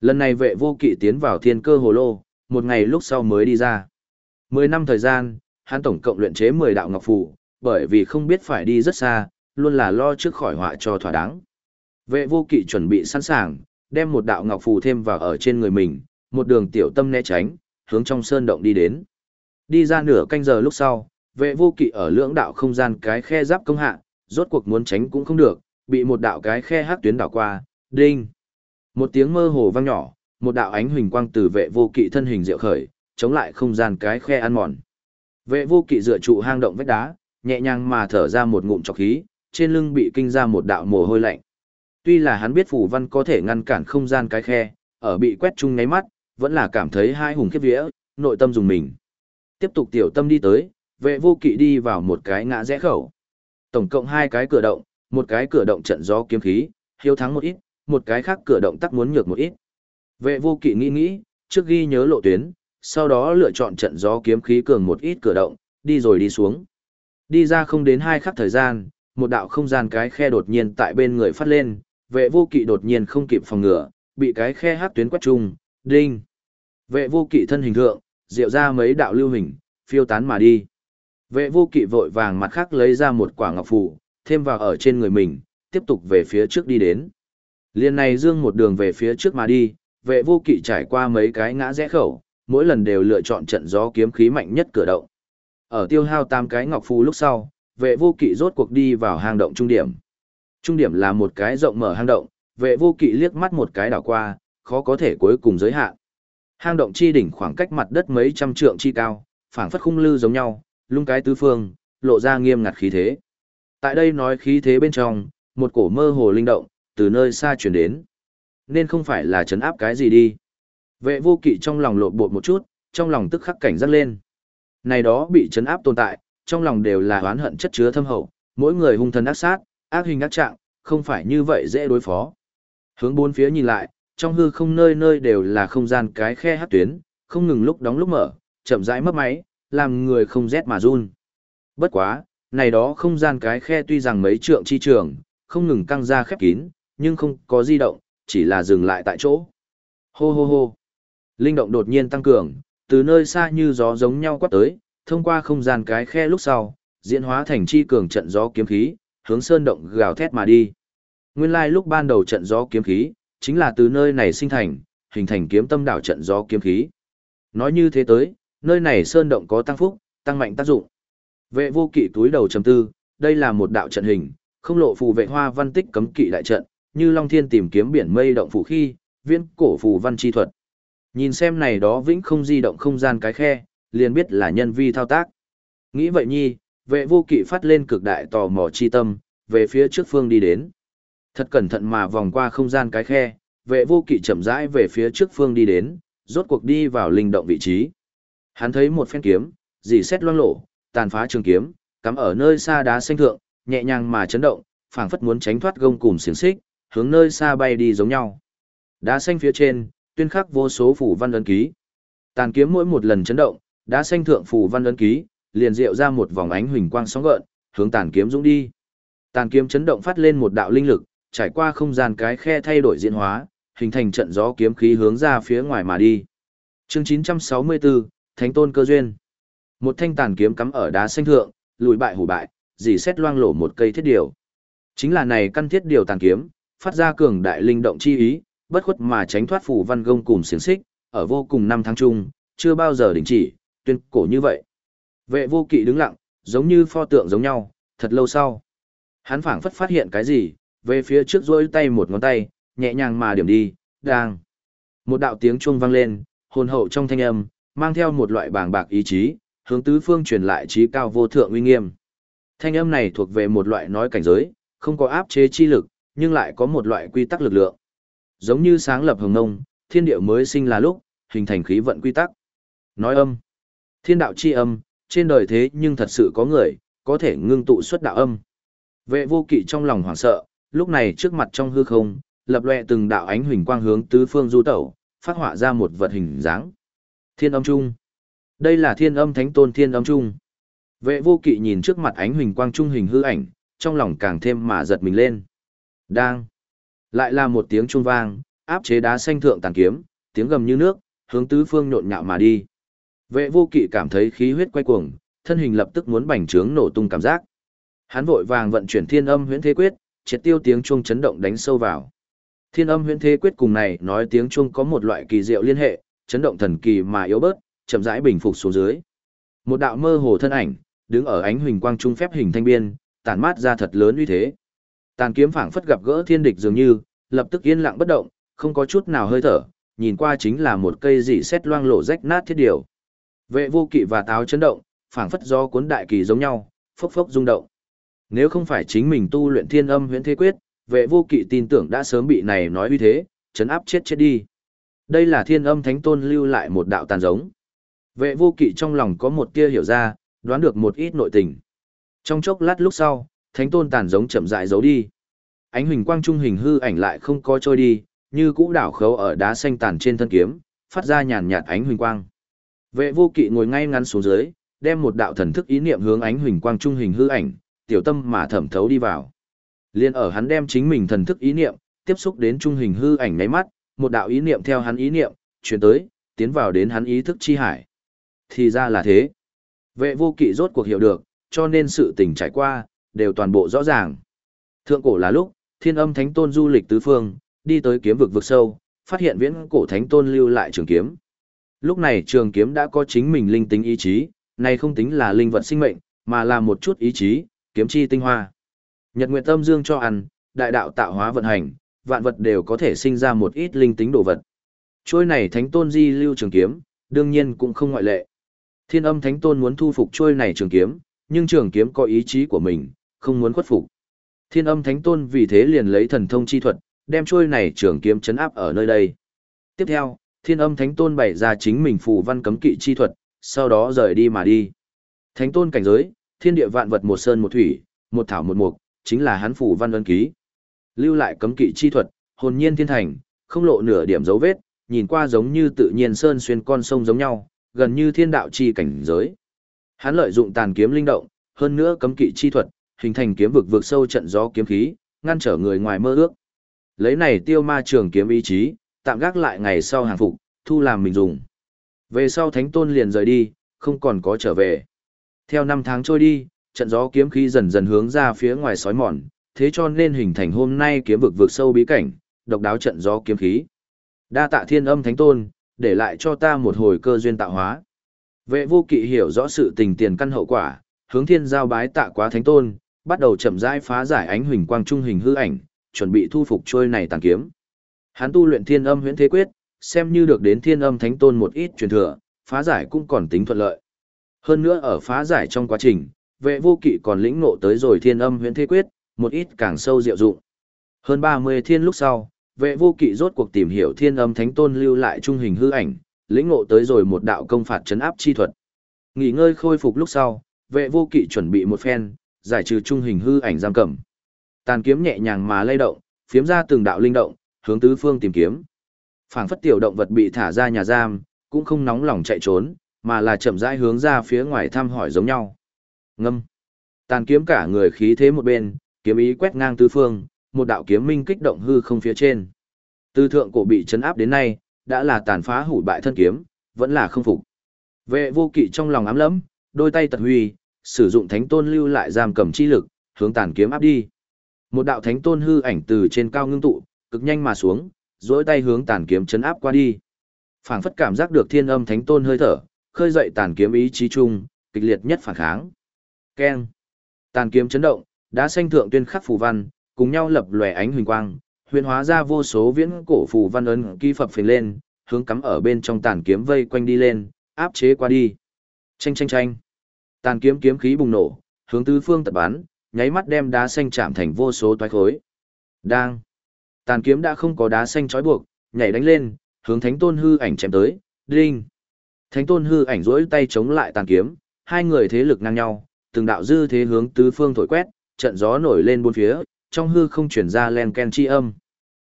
S1: Lần này vệ vô kỵ tiến vào thiên cơ hồ lô, một ngày lúc sau mới đi ra. Mười năm thời gian, hắn tổng cộng luyện chế mười đạo ngọc phù bởi vì không biết phải đi rất xa, luôn là lo trước khỏi họa cho thỏa đáng. Vệ vô kỵ chuẩn bị sẵn sàng, đem một đạo ngọc phù thêm vào ở trên người mình, một đường tiểu tâm né tránh, hướng trong sơn động đi đến. Đi ra nửa canh giờ lúc sau, vệ vô kỵ ở lưỡng đạo không gian cái khe giáp công hạ, rốt cuộc muốn tránh cũng không được, bị một đạo cái khe hát tuyến đảo qua, đinh. Một tiếng mơ hồ vang nhỏ, một đạo ánh huỳnh quang từ vệ vô kỵ thân hình diệu khởi, chống lại không gian cái khe ăn mòn. Vệ vô kỵ dựa trụ hang động vách đá, nhẹ nhàng mà thở ra một ngụm trọc khí, trên lưng bị kinh ra một đạo mồ hôi lạnh. Tuy là hắn biết phù văn có thể ngăn cản không gian cái khe, ở bị quét chung ngáy mắt, vẫn là cảm thấy hai hùng khiếp vía, nội tâm dùng mình. Tiếp tục tiểu tâm đi tới, vệ vô kỵ đi vào một cái ngã rẽ khẩu. Tổng cộng hai cái cửa động, một cái cửa động trận gió kiếm khí, hiếu thắng một ít, một cái khác cửa động tác muốn nhược một ít. Vệ vô kỵ nghĩ nghĩ, trước ghi nhớ lộ tuyến, sau đó lựa chọn trận gió kiếm khí cường một ít cửa động, đi rồi đi xuống. Đi ra không đến hai khắc thời gian, một đạo không gian cái khe đột nhiên tại bên người phát lên, vệ vô kỵ đột nhiên không kịp phòng ngừa, bị cái khe hát tuyến quét chung, đinh. Vệ vô kỵ thân hình thượng, diệu ra mấy đạo lưu hình, phiêu tán mà đi. Vệ vô kỵ vội vàng mặt khác lấy ra một quả ngọc phù, thêm vào ở trên người mình, tiếp tục về phía trước đi đến. Liên này dương một đường về phía trước mà đi, vệ vô kỵ trải qua mấy cái ngã rẽ khẩu, mỗi lần đều lựa chọn trận gió kiếm khí mạnh nhất cửa động. Ở tiêu hao tam cái ngọc phù lúc sau, vệ vô kỵ rốt cuộc đi vào hang động trung điểm. Trung điểm là một cái rộng mở hang động, vệ vô kỵ liếc mắt một cái đảo qua, khó có thể cuối cùng giới hạn. Hang động chi đỉnh khoảng cách mặt đất mấy trăm trượng chi cao, phảng phất khung lư giống nhau, lung cái tứ phương, lộ ra nghiêm ngặt khí thế. Tại đây nói khí thế bên trong, một cổ mơ hồ linh động, từ nơi xa chuyển đến. Nên không phải là chấn áp cái gì đi. Vệ vô kỵ trong lòng lộ bột một chút, trong lòng tức khắc cảnh giác lên. Này đó bị chấn áp tồn tại, trong lòng đều là oán hận chất chứa thâm hậu, mỗi người hung thần ác sát, ác hình ác trạng, không phải như vậy dễ đối phó. Hướng bốn phía nhìn lại, trong hư không nơi nơi đều là không gian cái khe hát tuyến, không ngừng lúc đóng lúc mở, chậm rãi mất máy, làm người không rét mà run. Bất quá, này đó không gian cái khe tuy rằng mấy trượng chi trường, không ngừng căng ra khép kín, nhưng không có di động, chỉ là dừng lại tại chỗ. Hô hô hô. Linh động đột nhiên tăng cường, từ nơi xa như gió giống nhau quát tới, thông qua không gian cái khe lúc sau, diễn hóa thành chi cường trận gió kiếm khí, hướng sơn động gào thét mà đi. Nguyên lai lúc ban đầu trận gió kiếm khí, chính là từ nơi này sinh thành, hình thành kiếm tâm đảo trận gió kiếm khí. Nói như thế tới, nơi này sơn động có tăng phúc, tăng mạnh tác dụng. Vệ vô kỵ túi đầu trầm tư, đây là một đạo trận hình, không lộ phù vệ hoa văn tích cấm kỵ đại trận, như Long Thiên tìm kiếm biển mây động phủ khi, viên cổ phù văn chi thuật. Nhìn xem này đó vĩnh không di động không gian cái khe, liền biết là nhân vi thao tác. Nghĩ vậy nhi, vệ vô kỵ phát lên cực đại tò mò chi tâm, về phía trước phương đi đến. Thật cẩn thận mà vòng qua không gian cái khe, vệ vô kỵ chậm rãi về phía trước phương đi đến, rốt cuộc đi vào linh động vị trí. Hắn thấy một phen kiếm, dì xét loang lổ, tàn phá trường kiếm, cắm ở nơi xa đá xanh thượng, nhẹ nhàng mà chấn động, phảng phất muốn tránh thoát gông cùm xiềng xích, hướng nơi xa bay đi giống nhau. Đá xanh phía trên, tuyên khắc vô số phủ văn ấn ký. Tàn kiếm mỗi một lần chấn động, đá xanh thượng phủ văn ấn ký, liền diệu ra một vòng ánh huỳnh quang sóng gợn, hướng tàn kiếm dũng đi. Tàn kiếm chấn động phát lên một đạo linh lực, trải qua không gian cái khe thay đổi diễn hóa, hình thành trận gió kiếm khí hướng ra phía ngoài mà đi. Chương 964, Thánh Tôn Cơ Duyên Một thanh tàn kiếm cắm ở đá xanh thượng, lùi bại hủ bại, dì xét loang lổ một cây thiết điều. Chính là này căn thiết điều tàn kiếm, phát ra cường đại linh động chi ý, bất khuất mà tránh thoát phủ văn gông cùng xiềng xích, ở vô cùng năm tháng chung, chưa bao giờ đình chỉ, tuyên cổ như vậy. Vệ vô kỵ đứng lặng, giống như pho tượng giống nhau, thật lâu sau. Hắn phảng phất phát hiện cái gì, về phía trước rỗi tay một ngón tay, nhẹ nhàng mà điểm đi, đang. Một đạo tiếng chuông vang lên, hồn hậu trong thanh âm, mang theo một loại bàng bạc ý chí, hướng tứ phương truyền lại trí cao vô thượng uy nghiêm. Thanh âm này thuộc về một loại nói cảnh giới, không có áp chế chi lực, nhưng lại có một loại quy tắc lực lượng. Giống như sáng lập hồng nông, thiên địa mới sinh là lúc, hình thành khí vận quy tắc. Nói âm. Thiên đạo chi âm, trên đời thế nhưng thật sự có người, có thể ngưng tụ xuất đạo âm. Vệ vô kỵ trong lòng hoảng sợ, lúc này trước mặt trong hư không, lập lệ từng đạo ánh huỳnh quang hướng tứ phương du tẩu, phát họa ra một vật hình dáng. Thiên âm trung. Đây là thiên âm thánh tôn thiên âm trung. Vệ vô kỵ nhìn trước mặt ánh huỳnh quang trung hình hư ảnh, trong lòng càng thêm mà giật mình lên. Đang. Lại là một tiếng chuông vang, áp chế đá xanh thượng tàn kiếm, tiếng gầm như nước, hướng tứ phương nhộn nhạo mà đi. Vệ vô kỵ cảm thấy khí huyết quay cuồng, thân hình lập tức muốn bành trướng nổ tung cảm giác. Hắn vội vàng vận chuyển thiên âm huyễn thế quyết, triệt tiêu tiếng chuông chấn động đánh sâu vào. Thiên âm huyễn thế quyết cùng này nói tiếng chuông có một loại kỳ diệu liên hệ, chấn động thần kỳ mà yếu bớt, chậm rãi bình phục xuống dưới. Một đạo mơ hồ thân ảnh, đứng ở ánh huỳnh quang trung phép hình thanh biên, tản mát ra thật lớn uy thế. Tàn kiếm phảng phất gặp gỡ thiên địch dường như, lập tức yên lặng bất động, không có chút nào hơi thở, nhìn qua chính là một cây dị xét loang lộ rách nát thiết điều. Vệ vô kỵ và táo chấn động, phảng phất do cuốn đại kỳ giống nhau, phốc phốc rung động. Nếu không phải chính mình tu luyện thiên âm huyễn thế quyết, vệ vô kỵ tin tưởng đã sớm bị này nói uy thế, chấn áp chết chết đi. Đây là thiên âm thánh tôn lưu lại một đạo tàn giống. Vệ vô kỵ trong lòng có một tia hiểu ra, đoán được một ít nội tình. Trong chốc lát lúc sau, thánh tôn tàn giống chậm rãi giấu đi. Ánh huỳnh quang trung hình hư ảnh lại không có trôi đi, như cũ đảo khấu ở đá xanh tàn trên thân kiếm, phát ra nhàn nhạt ánh huỳnh quang. Vệ vô kỵ ngồi ngay ngắn xuống dưới, đem một đạo thần thức ý niệm hướng ánh huỳnh quang trung hình hư ảnh, tiểu tâm mà thẩm thấu đi vào. Liên ở hắn đem chính mình thần thức ý niệm, tiếp xúc đến trung hình hư ảnh nháy mắt, một đạo ý niệm theo hắn ý niệm, chuyển tới, tiến vào đến hắn ý thức chi hải. Thì ra là thế. Vệ vô kỵ rốt cuộc hiểu được, cho nên sự tình trải qua, đều toàn bộ rõ ràng. Thượng cổ là lúc, thiên âm thánh tôn du lịch tứ phương, đi tới kiếm vực vực sâu, phát hiện viễn cổ thánh tôn lưu lại trường kiếm. Lúc này trường kiếm đã có chính mình linh tính ý chí, này không tính là linh vật sinh mệnh, mà là một chút ý chí, kiếm chi tinh hoa. Nhật Nguyệt Tâm Dương cho ăn, đại đạo tạo hóa vận hành, vạn vật đều có thể sinh ra một ít linh tính đồ vật. Trôi này thánh tôn di lưu trường kiếm, đương nhiên cũng không ngoại lệ. Thiên âm thánh tôn muốn thu phục trôi này trường kiếm, nhưng trường kiếm có ý chí của mình, không muốn khuất phục. Thiên âm thánh tôn vì thế liền lấy thần thông chi thuật, đem trôi này trường kiếm chấn áp ở nơi đây. Tiếp theo, thiên âm thánh tôn bày ra chính mình phù văn cấm kỵ chi thuật, sau đó rời đi mà đi. Thánh tôn cảnh giới, thiên địa vạn vật một sơn một thủy, một thảo một mục, chính là hắn phù văn ấn ký. Lưu lại cấm kỵ chi thuật, hồn nhiên thiên thành, không lộ nửa điểm dấu vết, nhìn qua giống như tự nhiên sơn xuyên con sông giống nhau, gần như thiên đạo chi cảnh giới. Hắn lợi dụng tàn kiếm linh động, hơn nữa cấm kỵ chi thuật, hình thành kiếm vực vượt sâu trận gió kiếm khí, ngăn trở người ngoài mơ ước. Lấy này tiêu ma trường kiếm ý chí, tạm gác lại ngày sau hàng phục, thu làm mình dùng. Về sau thánh tôn liền rời đi, không còn có trở về. Theo năm tháng trôi đi, trận gió kiếm khí dần dần hướng ra phía ngoài sói mòn, thế cho nên hình thành hôm nay kiếm vực vượt sâu bí cảnh, độc đáo trận gió kiếm khí. Đa tạ thiên âm thánh tôn, để lại cho ta một hồi cơ duyên tạo hóa. Vệ vô kỵ hiểu rõ sự tình tiền căn hậu quả, hướng thiên giao bái tạ quá thánh tôn, bắt đầu chậm rãi phá giải ánh huỳnh quang trung hình hư ảnh, chuẩn bị thu phục trôi này tàng kiếm. Hắn tu luyện thiên âm huyễn thế quyết, xem như được đến thiên âm thánh tôn một ít truyền thừa, phá giải cũng còn tính thuận lợi. Hơn nữa ở phá giải trong quá trình, vệ vô kỵ còn lĩnh ngộ tới rồi thiên âm huyễn thế quyết, một ít càng sâu diệu dụng. Hơn 30 thiên lúc sau, vệ vô kỵ rốt cuộc tìm hiểu thiên âm thánh tôn lưu lại trung hình hư ảnh, lĩnh ngộ tới rồi một đạo công phạt chấn áp chi thuật. Nghỉ ngơi khôi phục lúc sau, vệ vô kỵ chuẩn bị một phen, giải trừ trung hình hư ảnh giam cầm. Tàn kiếm nhẹ nhàng mà lay động, phiếm ra từng đạo linh động, hướng tứ phương tìm kiếm. Phảng phất tiểu động vật bị thả ra nhà giam, cũng không nóng lòng chạy trốn, mà là chậm rãi hướng ra phía ngoài thăm hỏi giống nhau. Ngâm. Tàn kiếm cả người khí thế một bên, kiếm ý quét ngang tứ phương, một đạo kiếm minh kích động hư không phía trên. Từ thượng cổ bị chấn áp đến nay, đã là tàn phá hủy bại thân kiếm, vẫn là không phục. Vệ vô kỵ trong lòng ám lẫm, đôi tay tật huy, sử dụng thánh tôn lưu lại giam cầm chi lực, hướng tàn kiếm áp đi. Một đạo thánh tôn hư ảnh từ trên cao ngưng tụ, cực nhanh mà xuống, duỗi tay hướng tàn kiếm chấn áp qua đi. Phảng phất cảm giác được thiên âm thánh tôn hơi thở, khơi dậy tàn kiếm ý chí chung, kịch liệt nhất phản kháng. Keng. Tàn kiếm chấn động, đã xanh thượng tuyên khắc phù văn, cùng nhau lập lòe ánh huỳnh quang, huyền hóa ra vô số viễn cổ phù văn ấn ký phập phình lên, hướng cắm ở bên trong tàn kiếm vây quanh đi lên, áp chế qua đi. Chanh chanh chanh. Tàn kiếm kiếm khí bùng nổ, hướng tứ phương tật bắn, nháy mắt đem đá xanh chạm thành vô số toái khối. Đang. Tàn kiếm đã không có đá xanh trói buộc, nhảy đánh lên, hướng thánh tôn hư ảnh chém tới, đinh. Thánh tôn hư ảnh rỗi tay chống lại tàn kiếm, hai người thế lực ngang nhau, từng đạo dư thế hướng tứ phương thổi quét, trận gió nổi lên bốn phía, trong hư không chuyển ra len ken chi âm.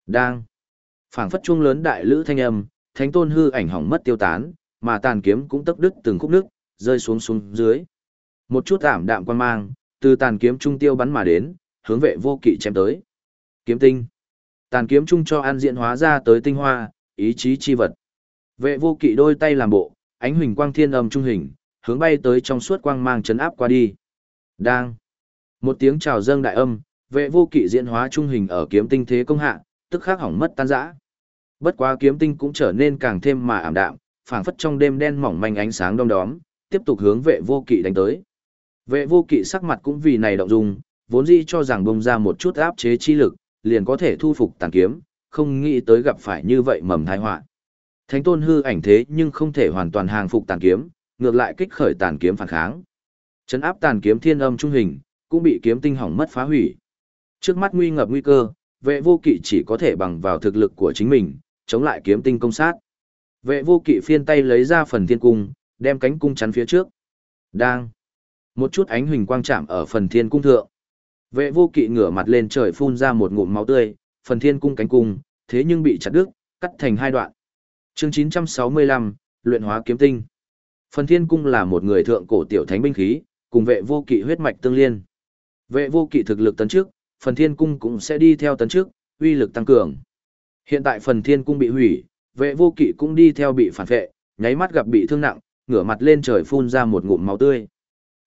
S1: Đang. phảng phất chuông lớn đại lữ thanh âm, thánh tôn hư ảnh hỏng mất tiêu tán, mà tàn kiếm cũng tấp đứt từng khúc nước, rơi xuống xuống dưới. Một chút ảm đạm quan mang, từ tàn kiếm trung tiêu bắn mà đến, hướng vệ vô kỵ chém tới. Kiếm tinh. Tàn kiếm trung cho an diện hóa ra tới tinh hoa, ý chí chi vật. Vệ vô kỵ đôi tay làm bộ, ánh huỳnh quang thiên âm trung hình, hướng bay tới trong suốt quang mang chấn áp qua đi. Đang. Một tiếng chào dâng đại âm, vệ vô kỵ diễn hóa trung hình ở kiếm tinh thế công hạ, tức khắc hỏng mất tan rã. Bất quá kiếm tinh cũng trở nên càng thêm mà ảm đạm, phảng phất trong đêm đen mỏng manh ánh sáng đom đóm, tiếp tục hướng vệ vô kỵ đánh tới. Vệ vô kỵ sắc mặt cũng vì này động dung, vốn dĩ cho rằng bông ra một chút áp chế chi lực, liền có thể thu phục tàn kiếm, không nghĩ tới gặp phải như vậy mầm tai họa. Thánh tôn hư ảnh thế nhưng không thể hoàn toàn hàng phục tàn kiếm, ngược lại kích khởi tàn kiếm phản kháng. Chấn áp tàn kiếm thiên âm trung hình, cũng bị kiếm tinh hỏng mất phá hủy. Trước mắt nguy ngập nguy cơ, vệ vô kỵ chỉ có thể bằng vào thực lực của chính mình, chống lại kiếm tinh công sát. Vệ vô kỵ phiên tay lấy ra phần thiên cung, đem cánh cung chắn phía trước. Đang. Một chút ánh huỳnh quang chạm ở phần thiên cung thượng. Vệ vô kỵ ngửa mặt lên trời phun ra một ngụm máu tươi, phần thiên cung cánh cung, thế nhưng bị chặt đứt, cắt thành hai đoạn. Chương 965, luyện hóa kiếm tinh. Phần thiên cung là một người thượng cổ tiểu thánh binh khí, cùng vệ vô kỵ huyết mạch tương liên. Vệ vô kỵ thực lực tấn trước, phần thiên cung cũng sẽ đi theo tấn trước, uy lực tăng cường. Hiện tại phần thiên cung bị hủy, vệ vô kỵ cũng đi theo bị phản vệ, nháy mắt gặp bị thương nặng, ngửa mặt lên trời phun ra một ngụm máu tươi.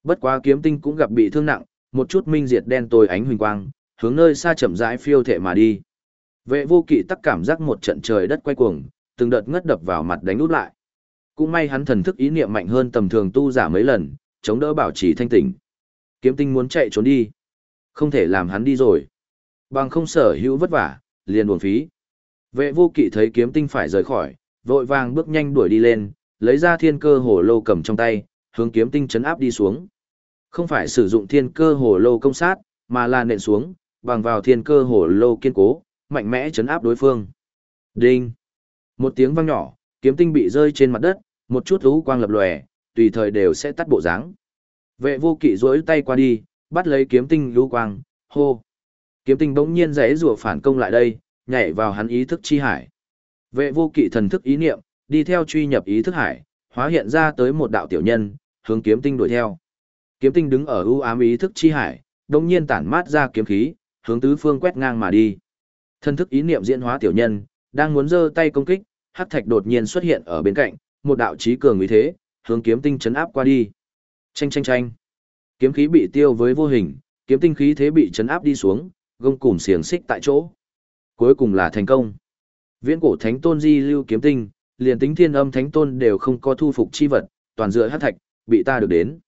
S1: Bất quá kiếm tinh cũng gặp bị thương nặng, một chút minh diệt đen tối ánh huỳnh quang, hướng nơi xa chậm rãi phiêu thể mà đi. Vệ vô kỵ tắc cảm giác một trận trời đất quay cuồng, từng đợt ngất đập vào mặt đánh út lại. Cũng may hắn thần thức ý niệm mạnh hơn tầm thường tu giả mấy lần, chống đỡ bảo trì thanh tỉnh. Kiếm tinh muốn chạy trốn đi. Không thể làm hắn đi rồi. Bằng không sở hữu vất vả, liền buồn phí. Vệ vô kỵ thấy kiếm tinh phải rời khỏi, vội vàng bước nhanh đuổi đi lên, lấy ra thiên cơ hồ lô cầm trong tay, hướng kiếm tinh chấn áp đi xuống. Không phải sử dụng thiên cơ hồ lô công sát, mà là nện xuống, bằng vào thiên cơ hồ lô kiên cố, mạnh mẽ chấn áp đối phương. Đinh! Một tiếng vang nhỏ, kiếm tinh bị rơi trên mặt đất, một chút lũ quang lập lòe, tùy thời đều sẽ tắt bộ dáng. Vệ vô kỵ duỗi tay qua đi, bắt lấy kiếm tinh lũ quang, hô. Kiếm tinh bỗng nhiên rẽ rùa phản công lại đây, nhảy vào hắn ý thức chi hải. Vệ vô kỵ thần thức ý niệm, đi theo truy nhập ý thức hải, hóa hiện ra tới một đạo tiểu nhân, hướng kiếm tinh đuổi theo. Kiếm tinh đứng ở ưu ám ý thức chi hải, đồng nhiên tản mát ra kiếm khí, hướng tứ phương quét ngang mà đi. Thân thức ý niệm diễn hóa tiểu nhân, đang muốn giơ tay công kích, hắc thạch đột nhiên xuất hiện ở bên cạnh, một đạo chí cường uy thế, hướng kiếm tinh chấn áp qua đi. Chanh chanh chanh. Kiếm khí bị tiêu với vô hình, kiếm tinh khí thế bị chấn áp đi xuống, gông cùm xiềng xích tại chỗ. Cuối cùng là thành công. Viễn cổ thánh tôn di lưu kiếm tinh, liền tính thiên âm thánh tôn đều không có thu phục chi vật, toàn dựa hắc thạch, bị ta được đến.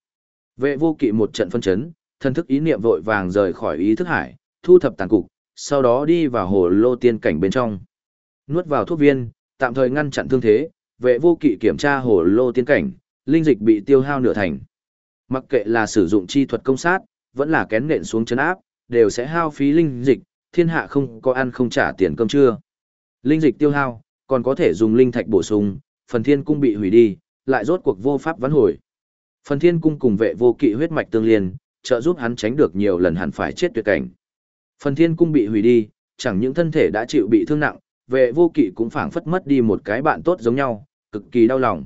S1: Vệ vô kỵ một trận phân chấn, thân thức ý niệm vội vàng rời khỏi ý thức hải, thu thập tàn cục, sau đó đi vào hồ lô tiên cảnh bên trong. Nuốt vào thuốc viên, tạm thời ngăn chặn thương thế, vệ vô kỵ kiểm tra hồ lô tiên cảnh, linh dịch bị tiêu hao nửa thành. Mặc kệ là sử dụng chi thuật công sát, vẫn là kén nện xuống chân áp, đều sẽ hao phí linh dịch, thiên hạ không có ăn không trả tiền cơm trưa. Linh dịch tiêu hao, còn có thể dùng linh thạch bổ sung, phần thiên cung bị hủy đi, lại rốt cuộc vô pháp vãn hồi. Phần thiên cung cùng vệ vô kỵ huyết mạch tương liên, trợ giúp hắn tránh được nhiều lần hẳn phải chết tuyệt cảnh. Phần thiên cung bị hủy đi, chẳng những thân thể đã chịu bị thương nặng, vệ vô kỵ cũng phảng phất mất đi một cái bạn tốt giống nhau, cực kỳ đau lòng.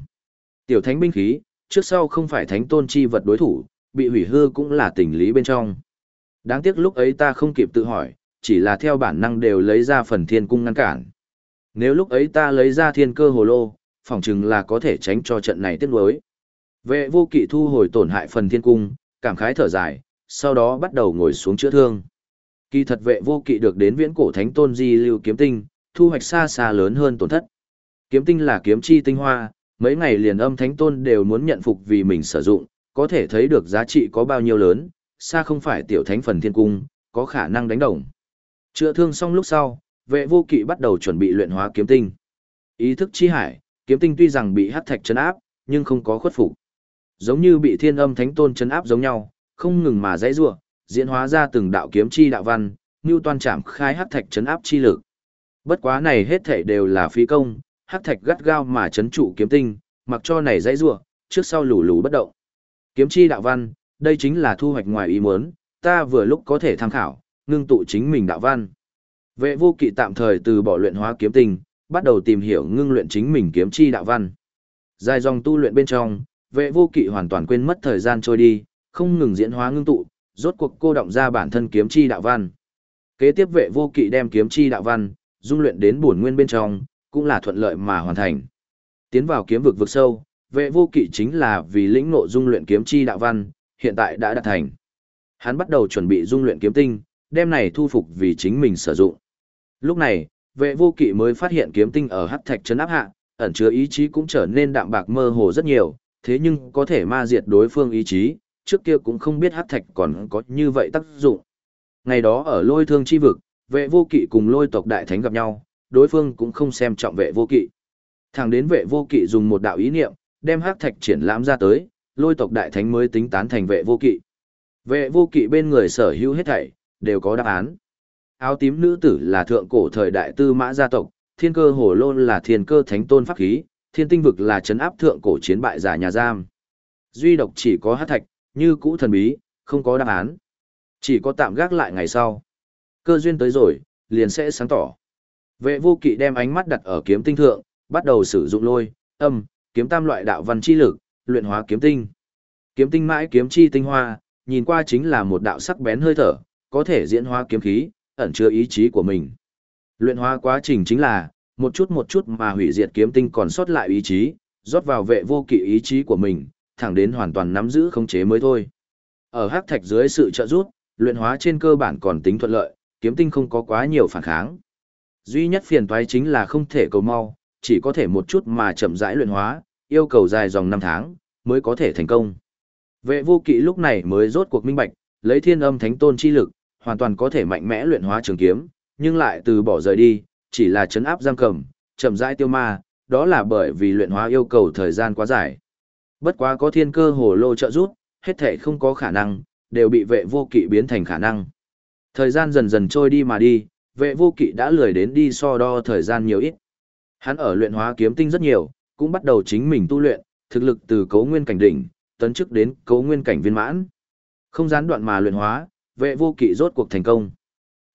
S1: Tiểu thánh binh khí, trước sau không phải thánh tôn chi vật đối thủ, bị hủy hư cũng là tình lý bên trong. Đáng tiếc lúc ấy ta không kịp tự hỏi, chỉ là theo bản năng đều lấy ra phần thiên cung ngăn cản. Nếu lúc ấy ta lấy ra thiên cơ hồ lô, phỏng chừng là có thể tránh cho trận này tiếc nuối. Vệ vô kỵ thu hồi tổn hại phần thiên cung, cảm khái thở dài, sau đó bắt đầu ngồi xuống chữa thương. Kỳ thật vệ vô kỵ được đến viễn cổ thánh tôn di lưu kiếm tinh, thu hoạch xa xa lớn hơn tổn thất. Kiếm tinh là kiếm chi tinh hoa, mấy ngày liền âm thánh tôn đều muốn nhận phục vì mình sử dụng, có thể thấy được giá trị có bao nhiêu lớn, xa không phải tiểu thánh phần thiên cung, có khả năng đánh đồng. Chữa thương xong lúc sau, vệ vô kỵ bắt đầu chuẩn bị luyện hóa kiếm tinh. Ý thức chi hải, kiếm tinh tuy rằng bị hắc thạch chấn áp, nhưng không có khuất phục. Giống như bị thiên âm thánh tôn chấn áp giống nhau, không ngừng mà dãy rủa, diễn hóa ra từng đạo kiếm chi đạo văn, như toàn chạm khai hắc thạch chấn áp chi lực. Bất quá này hết thảy đều là phí công, hắc thạch gắt gao mà chấn trụ kiếm tinh, mặc cho này dãy rủa, trước sau lù lù bất động. Kiếm chi đạo văn, đây chính là thu hoạch ngoài ý muốn, ta vừa lúc có thể tham khảo, ngưng tụ chính mình đạo văn. Vệ vô kỵ tạm thời từ bỏ luyện hóa kiếm tinh, bắt đầu tìm hiểu ngưng luyện chính mình kiếm chi đạo văn. Dài dòng tu luyện bên trong, vệ vô kỵ hoàn toàn quên mất thời gian trôi đi, không ngừng diễn hóa ngưng tụ, rốt cuộc cô động ra bản thân kiếm chi đạo văn. Kế tiếp vệ vô kỵ đem kiếm chi đạo văn, dung luyện đến bổn nguyên bên trong, cũng là thuận lợi mà hoàn thành. Tiến vào kiếm vực vực sâu, vệ vô kỵ chính là vì lĩnh ngộ dung luyện kiếm chi đạo văn, hiện tại đã đạt thành. Hắn bắt đầu chuẩn bị dung luyện kiếm tinh, đem này thu phục vì chính mình sử dụng. Lúc này, vệ vô kỵ mới phát hiện kiếm tinh ở hắc thạch chấn áp hạ, ẩn chứa ý chí cũng trở nên đạm bạc mơ hồ rất nhiều, thế nhưng có thể ma diệt đối phương ý chí, trước kia cũng không biết hắc thạch còn có như vậy tác dụng. Ngày đó ở lôi thương chi vực, vệ vô kỵ cùng lôi tộc đại thánh gặp nhau, đối phương cũng không xem trọng vệ vô kỵ. Thẳng đến vệ vô kỵ dùng một đạo ý niệm, đem hắc thạch triển lãm ra tới, lôi tộc đại thánh mới tính tán thành vệ vô kỵ. Vệ vô kỵ bên người sở hữu hết thảy, đều có đáp án. Áo tím nữ tử là thượng cổ thời đại tư mã gia tộc, thiên cơ hồ lôn là thiên cơ thánh tôn pháp khí, thiên tinh vực là chấn áp thượng cổ chiến bại giả nhà giam. Duy độc chỉ có hát thạch, như cũ thần bí, không có đáp án. Chỉ có tạm gác lại ngày sau. Cơ duyên tới rồi, liền sẽ sáng tỏ. Vệ vô kỵ đem ánh mắt đặt ở kiếm tinh thượng, bắt đầu sử dụng lôi, âm, kiếm tam loại đạo văn chi lực, luyện hóa kiếm tinh. Kiếm tinh mãi kiếm chi tinh hoa, nhìn qua chính là một đạo sắc bén hơi thở, có thể diễn hóa kiếm khí, ẩn chứa ý chí của mình. Luyện hóa quá trình chính là, một chút một chút mà hủy diệt kiếm tinh còn sót lại ý chí, rót vào vệ vô kỵ ý chí của mình, thẳng đến hoàn toàn nắm giữ khống chế mới thôi. Ở hắc thạch dưới sự trợ giúp, luyện hóa trên cơ bản còn tính thuận lợi, kiếm tinh không có quá nhiều phản kháng. Duy nhất phiền toái chính là không thể cầu mau, chỉ có thể một chút mà chậm rãi luyện hóa, yêu cầu dài dòng năm tháng mới có thể thành công. Vệ vô kỵ lúc này mới rốt cuộc minh bạch, lấy thiên âm thánh tôn chi lực, hoàn toàn có thể mạnh mẽ luyện hóa trường kiếm, nhưng lại từ bỏ rời đi, chỉ là chấn áp giam cầm, chậm rãi tiêu ma, đó là bởi vì luyện hóa yêu cầu thời gian quá dài. Bất quá có thiên cơ hồ lô trợ giúp, hết thể không có khả năng, đều bị vệ vô kỵ biến thành khả năng. Thời gian dần dần trôi đi mà đi, vệ vô kỵ đã lười đến đi so đo thời gian nhiều ít. Hắn ở luyện hóa kiếm tinh rất nhiều, cũng bắt đầu chính mình tu luyện, thực lực từ cấu nguyên cảnh đỉnh, tấn chức đến cấu nguyên cảnh viên mãn. Không gián đoạn mà luyện hóa, vệ vô kỵ rốt cuộc thành công.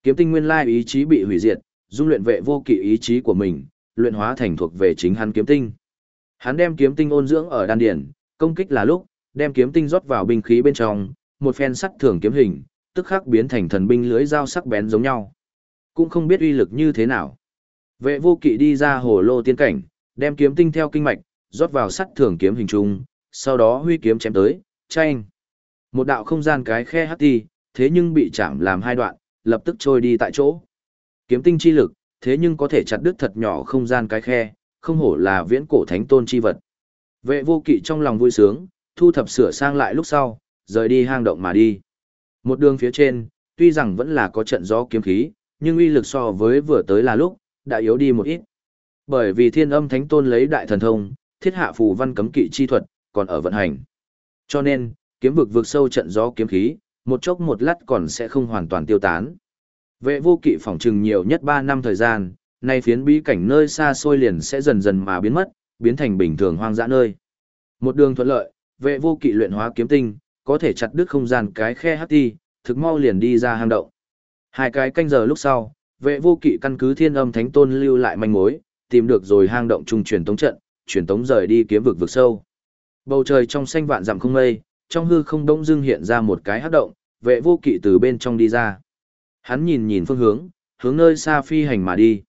S1: Kiếm tinh nguyên lai ý chí bị hủy diệt, dung luyện vệ vô kỵ ý chí của mình, luyện hóa thành thuộc về chính hắn kiếm tinh. Hắn đem kiếm tinh ôn dưỡng ở đan điển, công kích là lúc, đem kiếm tinh rót vào binh khí bên trong, một phen sắt thường kiếm hình, tức khắc biến thành thần binh lưới dao sắc bén giống nhau. Cũng không biết uy lực như thế nào. Vệ vô kỵ đi ra hồ lô tiên cảnh, đem kiếm tinh theo kinh mạch, rót vào sắt thường kiếm hình trung, sau đó huy kiếm chém tới, chanh. Một đạo không gian cái khe hắc ti, thế nhưng bị chạm làm hai đoạn, lập tức trôi đi tại chỗ. Kiếm tinh chi lực, thế nhưng có thể chặt đứt thật nhỏ không gian cái khe, không hổ là viễn cổ thánh tôn chi vật. Vệ vô kỵ trong lòng vui sướng, thu thập sửa sang lại lúc sau, rời đi hang động mà đi. Một đường phía trên, tuy rằng vẫn là có trận gió kiếm khí, nhưng uy lực so với vừa tới là lúc, đã yếu đi một ít. Bởi vì thiên âm thánh tôn lấy đại thần thông, thiết hạ phù văn cấm kỵ chi thuật, còn ở vận hành. Cho nên, kiếm vực vực sâu trận gió kiếm khí, một chốc một lát còn sẽ không hoàn toàn tiêu tán. Vệ vô kỵ phỏng trừng nhiều nhất 3 năm thời gian, nay phiến bí cảnh nơi xa xôi liền sẽ dần dần mà biến mất, biến thành bình thường hoang dã nơi. Một đường thuận lợi, vệ vô kỵ luyện hóa kiếm tinh, có thể chặt đứt không gian cái khe hắc ti, thực mau liền đi ra hang động. Hai cái canh giờ lúc sau, vệ vô kỵ căn cứ thiên âm thánh tôn lưu lại manh mối, tìm được rồi hang động trung truyền tống trận, truyền tống rời đi kiếm vực vực sâu. Bầu trời trong xanh vạn dặm không mây, trong hư không đông dưng hiện ra một cái hắc động, vệ vô kỵ từ bên trong đi ra. Hắn nhìn nhìn phương hướng, hướng nơi xa phi hành mà đi.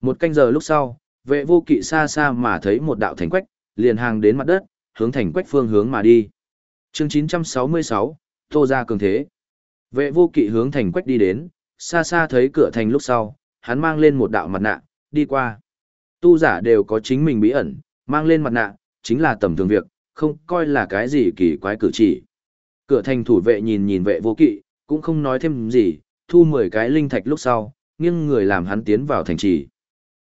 S1: Một canh giờ lúc sau, vệ vô kỵ xa xa mà thấy một đạo thành quách, liền hàng đến mặt đất, hướng thành quách phương hướng mà đi. Chương 966, Tô ra cường thế. Vệ vô kỵ hướng thành quách đi đến, xa xa thấy cửa thành lúc sau, hắn mang lên một đạo mặt nạ, đi qua. Tu giả đều có chính mình bí ẩn, mang lên mặt nạ, chính là tầm thường việc, không coi là cái gì kỳ quái cử chỉ. Cửa thành thủ vệ nhìn nhìn vệ vô kỵ, cũng không nói thêm gì, thu 10 cái linh thạch lúc sau, nghiêng người làm hắn tiến vào thành trì.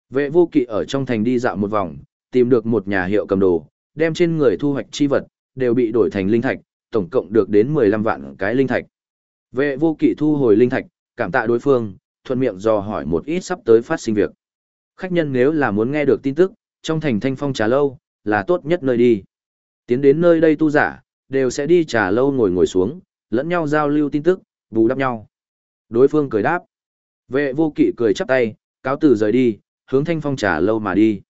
S1: Vệ vô kỵ ở trong thành đi dạo một vòng, tìm được một nhà hiệu cầm đồ, đem trên người thu hoạch chi vật, đều bị đổi thành linh thạch, tổng cộng được đến 15 vạn cái linh thạch. Vệ vô kỵ thu hồi linh thạch, cảm tạ đối phương, thuận miệng dò hỏi một ít sắp tới phát sinh việc. Khách nhân nếu là muốn nghe được tin tức, trong thành thanh phong trà lâu, là tốt nhất nơi đi. Tiến đến nơi đây tu giả, đều sẽ đi trà lâu ngồi ngồi xuống, lẫn nhau giao lưu tin tức, bù đắp nhau. Đối phương cười đáp. Vệ vô kỵ cười chắp tay, cáo từ rời đi, hướng thanh phong trà lâu mà đi.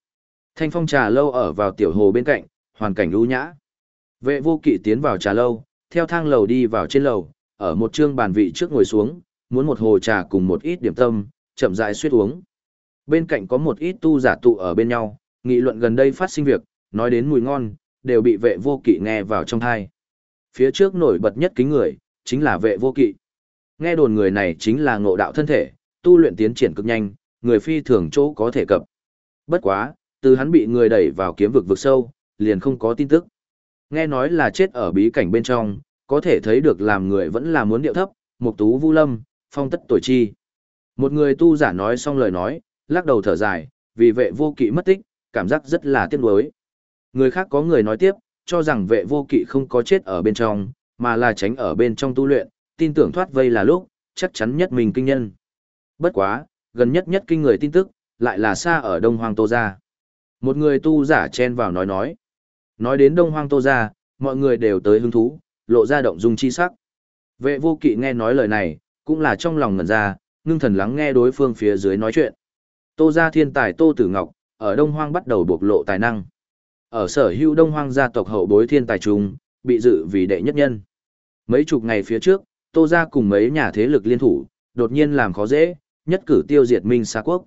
S1: Thanh phong trà lâu ở vào tiểu hồ bên cạnh, hoàn cảnh lưu nhã. Vệ vô kỵ tiến vào trà lâu, theo thang lầu đi vào trên lầu, ở một trương bàn vị trước ngồi xuống, muốn một hồ trà cùng một ít điểm tâm, chậm rãi suýt uống. Bên cạnh có một ít tu giả tụ ở bên nhau, nghị luận gần đây phát sinh việc, nói đến mùi ngon, đều bị vệ vô kỵ nghe vào trong thai. Phía trước nổi bật nhất kính người, chính là vệ vô kỵ. Nghe đồn người này chính là ngộ đạo thân thể, tu luyện tiến triển cực nhanh, người phi thường chỗ có thể cập. Bất quá, từ hắn bị người đẩy vào kiếm vực vực sâu, liền không có tin tức. Nghe nói là chết ở bí cảnh bên trong, có thể thấy được làm người vẫn là muốn điệu thấp, mục tú vu lâm, phong tất tuổi chi. Một người tu giả nói xong lời nói, lắc đầu thở dài, vì vệ vô kỵ mất tích, cảm giác rất là tiếc nuối. Người khác có người nói tiếp, cho rằng vệ vô kỵ không có chết ở bên trong, mà là tránh ở bên trong tu luyện, tin tưởng thoát vây là lúc, chắc chắn nhất mình kinh nhân. Bất quá, gần nhất nhất kinh người tin tức, lại là xa ở Đông Hoang Tô Gia. Một người tu giả chen vào nói nói. Nói đến Đông Hoang Tô Gia, mọi người đều tới hứng thú, lộ ra động dung chi sắc. Vệ vô kỵ nghe nói lời này, cũng là trong lòng ngẩn ra, ngưng thần lắng nghe đối phương phía dưới nói chuyện. Tô Gia thiên tài Tô Tử Ngọc, ở Đông Hoang bắt đầu bộc lộ tài năng. Ở sở hữu Đông Hoang gia tộc hậu bối thiên tài trung, bị dự vì đệ nhất nhân. Mấy chục ngày phía trước, Tô Gia cùng mấy nhà thế lực liên thủ, đột nhiên làm khó dễ, nhất cử tiêu diệt Minh Sa Quốc.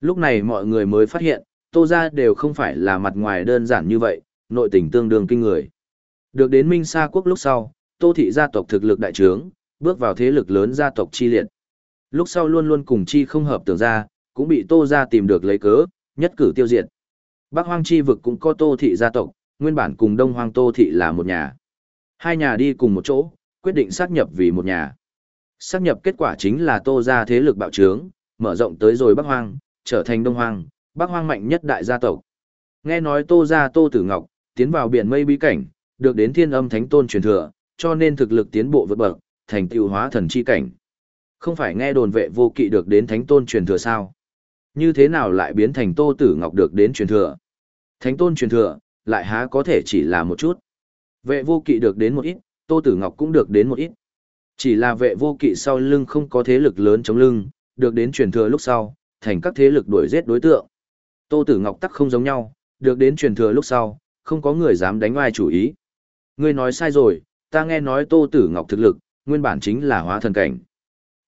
S1: Lúc này mọi người mới phát hiện, Tô Gia đều không phải là mặt ngoài đơn giản như vậy, nội tình tương đương kinh người. Được đến Minh Sa Quốc lúc sau, Tô Thị gia tộc thực lực đại trướng, bước vào thế lực lớn gia tộc chi liệt. Lúc sau luôn luôn cùng chi không hợp tưởng ra, cũng bị Tô Gia tìm được lấy cớ, nhất cử tiêu diệt. Bắc Hoang chi vực cũng có Tô Thị gia tộc, nguyên bản cùng Đông Hoang Tô Thị là một nhà. Hai nhà đi cùng một chỗ, quyết định xác nhập vì một nhà. Xác nhập kết quả chính là Tô Gia thế lực bạo trướng, mở rộng tới rồi Bắc Hoang, trở thành Đông Hoang, Bắc Hoang mạnh nhất đại gia tộc. Nghe nói Tô Gia Tô Tử Ngọc, tiến vào biển mây bí cảnh, được đến thiên âm thánh tôn truyền thừa, cho nên thực lực tiến bộ vượt bậc, thành tựu hóa thần chi cảnh. Không phải nghe đồn vệ vô kỵ được đến thánh tôn truyền thừa sao? Như thế nào lại biến thành Tô Tử Ngọc được đến truyền thừa? Thánh tôn truyền thừa, lại há có thể chỉ là một chút. Vệ vô kỵ được đến một ít, Tô Tử Ngọc cũng được đến một ít. Chỉ là vệ vô kỵ sau lưng không có thế lực lớn chống lưng, được đến truyền thừa lúc sau, thành các thế lực đuổi giết đối tượng. Tô Tử Ngọc tắc không giống nhau, được đến truyền thừa lúc sau, không có người dám đánh ai chủ ý. Ngươi nói sai rồi, ta nghe nói Tô Tử Ngọc thực lực, nguyên bản chính là hóa thần cảnh.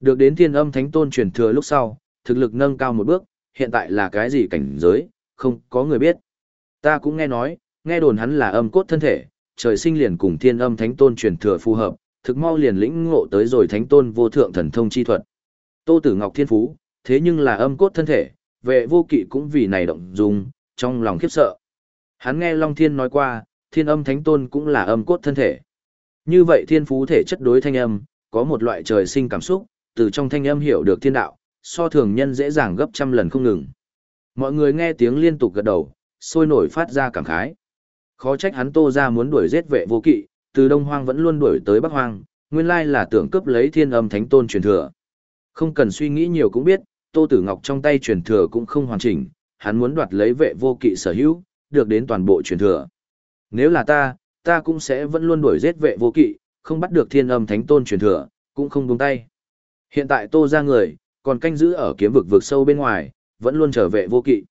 S1: Được đến thiên âm thánh tôn truyền thừa lúc sau, thực lực nâng cao một bước, hiện tại là cái gì cảnh giới, không có người biết. Ta cũng nghe nói, nghe đồn hắn là âm cốt thân thể, trời sinh liền cùng thiên âm thánh tôn truyền thừa phù hợp, thực mau liền lĩnh ngộ tới rồi thánh tôn vô thượng thần thông chi thuật. Tô Tử Ngọc thiên phú, thế nhưng là âm cốt thân thể, vệ vô kỵ cũng vì này động dung, trong lòng khiếp sợ. Hắn nghe Long Thiên nói qua, thiên âm thánh tôn cũng là âm cốt thân thể. Như vậy thiên phú thể chất đối thanh âm, có một loại trời sinh cảm xúc, từ trong thanh âm hiểu được thiên đạo, so thường nhân dễ dàng gấp trăm lần không ngừng. Mọi người nghe tiếng liên tục gật đầu, sôi nổi phát ra cảm khái. Khó trách hắn tô ra muốn đuổi giết vệ vô kỵ, từ Đông Hoang vẫn luôn đuổi tới Bắc Hoang, nguyên lai là tưởng cướp lấy thiên âm thánh tôn truyền thừa. Không cần suy nghĩ nhiều cũng biết, Tô Tử Ngọc trong tay truyền thừa cũng không hoàn chỉnh, hắn muốn đoạt lấy vệ vô kỵ sở hữu, được đến toàn bộ truyền thừa. Nếu là ta, ta cũng sẽ vẫn luôn đuổi giết vệ vô kỵ, không bắt được thiên âm thánh tôn truyền thừa, cũng không buông tay. Hiện tại Tô ra người, còn canh giữ ở kiếm vực vực sâu bên ngoài, vẫn luôn trở vệ vô kỵ.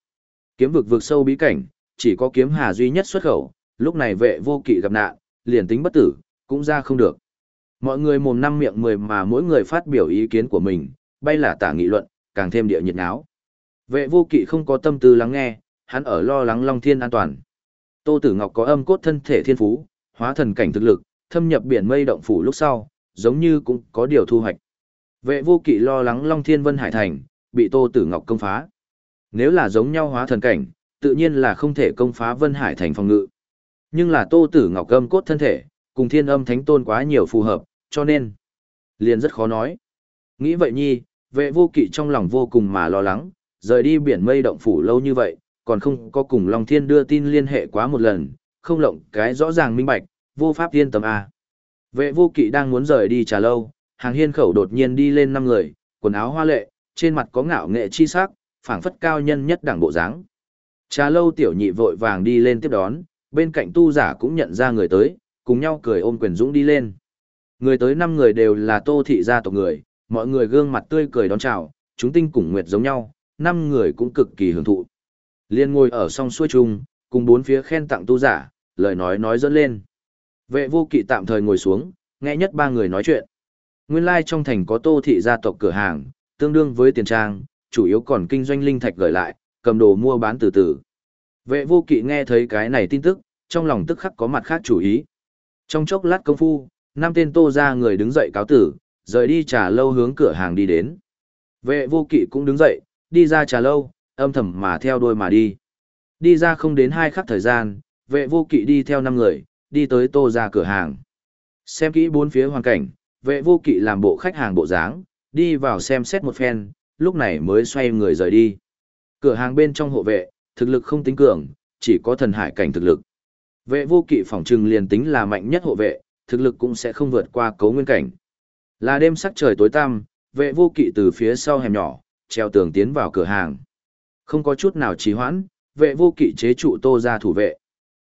S1: Kiếm vực vực sâu bí cảnh, chỉ có kiếm hà duy nhất xuất khẩu, lúc này vệ vô kỵ gặp nạn, liền tính bất tử, cũng ra không được. Mọi người mồm năm miệng mười mà mỗi người phát biểu ý kiến của mình, bay là tả nghị luận, càng thêm địa nhiệt náo. Vệ vô kỵ không có tâm tư lắng nghe, hắn ở lo lắng Long Thiên an toàn. Tô Tử Ngọc có âm cốt thân thể thiên phú, hóa thần cảnh thực lực, thâm nhập biển mây động phủ lúc sau, giống như cũng có điều thu hoạch. Vệ vô kỵ lo lắng Long Thiên Vân Hải Thành, bị Tô Tử Ngọc công phá. Nếu là giống nhau hóa thần cảnh, tự nhiên là không thể công phá Vân Hải Thành phòng ngự. Nhưng là Tô Tử Ngọc âm cốt thân thể, cùng thiên âm thánh tôn quá nhiều phù hợp, cho nên, liền rất khó nói. Nghĩ vậy nhi, vệ vô kỵ trong lòng vô cùng mà lo lắng, rời đi biển mây động phủ lâu như vậy, còn không có cùng Long Thiên đưa tin liên hệ quá một lần, không lộng cái rõ ràng minh bạch, vô pháp yên tâm A. Vệ vô kỵ đang muốn rời đi trà lâu, hàng hiên khẩu đột nhiên đi lên năm người, quần áo hoa lệ, trên mặt có ngạo nghệ chi sắc, phảng phất cao nhân nhất đẳng bộ dáng. Trà lâu tiểu nhị vội vàng đi lên tiếp đón, bên cạnh tu giả cũng nhận ra người tới, cùng nhau cười ôm quyền dũng đi lên. Người tới năm người đều là tô thị gia tộc người, mọi người gương mặt tươi cười đón chào, chúng tinh cùng nguyệt giống nhau, năm người cũng cực kỳ hưởng thụ. Liên ngồi ở song xuôi chung, cùng bốn phía khen tặng tu giả, lời nói nói dẫn lên. Vệ vô kỵ tạm thời ngồi xuống, nghe nhất ba người nói chuyện. Nguyên lai trong thành có tô thị gia tộc cửa hàng, tương đương với tiền trang, chủ yếu còn kinh doanh linh thạch gửi lại, cầm đồ mua bán từ từ. Vệ vô kỵ nghe thấy cái này tin tức, trong lòng tức khắc có mặt khác chủ ý. Trong chốc lát công phu, năm tên tô ra người đứng dậy cáo tử, rời đi trà lâu hướng cửa hàng đi đến. Vệ vô kỵ cũng đứng dậy, đi ra trà lâu, âm thầm mà theo đuôi mà đi. Đi ra không đến hai khắc thời gian, vệ vô kỵ đi theo năm người, đi tới tô ra cửa hàng. Xem kỹ bốn phía hoàn cảnh, vệ vô kỵ làm bộ khách hàng bộ dáng, đi vào xem xét một phen, lúc này mới xoay người rời đi. Cửa hàng bên trong hộ vệ, thực lực không tính cường, chỉ có thần hải cảnh thực lực. Vệ vô kỵ phòng trừng liền tính là mạnh nhất hộ vệ, thực lực cũng sẽ không vượt qua cấu nguyên cảnh. Là đêm sắc trời tối tăm, vệ vô kỵ từ phía sau hẻm nhỏ, treo tường tiến vào cửa hàng. Không có chút nào trì hoãn, vệ vô kỵ chế trụ tô ra thủ vệ.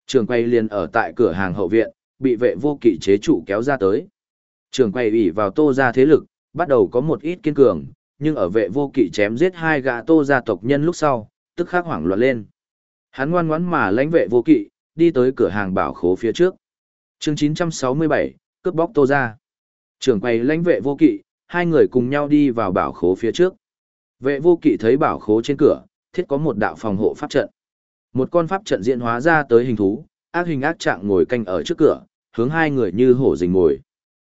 S1: Trường quay liền ở tại cửa hàng hậu viện, bị vệ vô kỵ chế trụ kéo ra tới. Trường quay ủy vào tô ra thế lực, bắt đầu có một ít kiên cường, nhưng ở vệ vô kỵ chém giết hai gã tô gia tộc nhân lúc sau, tức khắc hoảng loạn lên. Hắn ngoan ngoãn mà lãnh vệ vô kỵ, đi tới cửa hàng bảo khố phía trước. Chương 967, cướp bóc tô gia. Trưởng quầy lãnh vệ vô kỵ, hai người cùng nhau đi vào bảo khố phía trước. Vệ vô kỵ thấy bảo khố trên cửa, thiết có một đạo phòng hộ pháp trận. Một con pháp trận diễn hóa ra tới hình thú, ác hình ác trạng ngồi canh ở trước cửa, hướng hai người như hổ rình ngồi.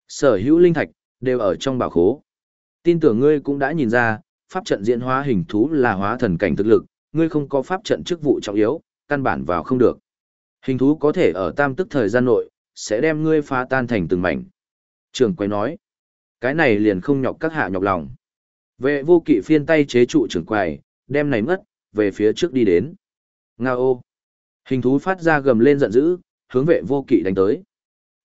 S1: Sở hữu linh thạch, đều ở trong bảo khố. Tin tưởng ngươi cũng đã nhìn ra, pháp trận diễn hóa hình thú là hóa thần cảnh thực lực, ngươi không có pháp trận chức vụ trọng yếu, căn bản vào không được. Hình thú có thể ở tam tức thời gian nội, sẽ đem ngươi phá tan thành từng mảnh. Trường quay nói, cái này liền không nhọc các hạ nhọc lòng. Vệ vô kỵ phiên tay chế trụ trưởng quầy, đem này mất, về phía trước đi đến. Nga ô! Hình thú phát ra gầm lên giận dữ, hướng vệ vô kỵ đánh tới.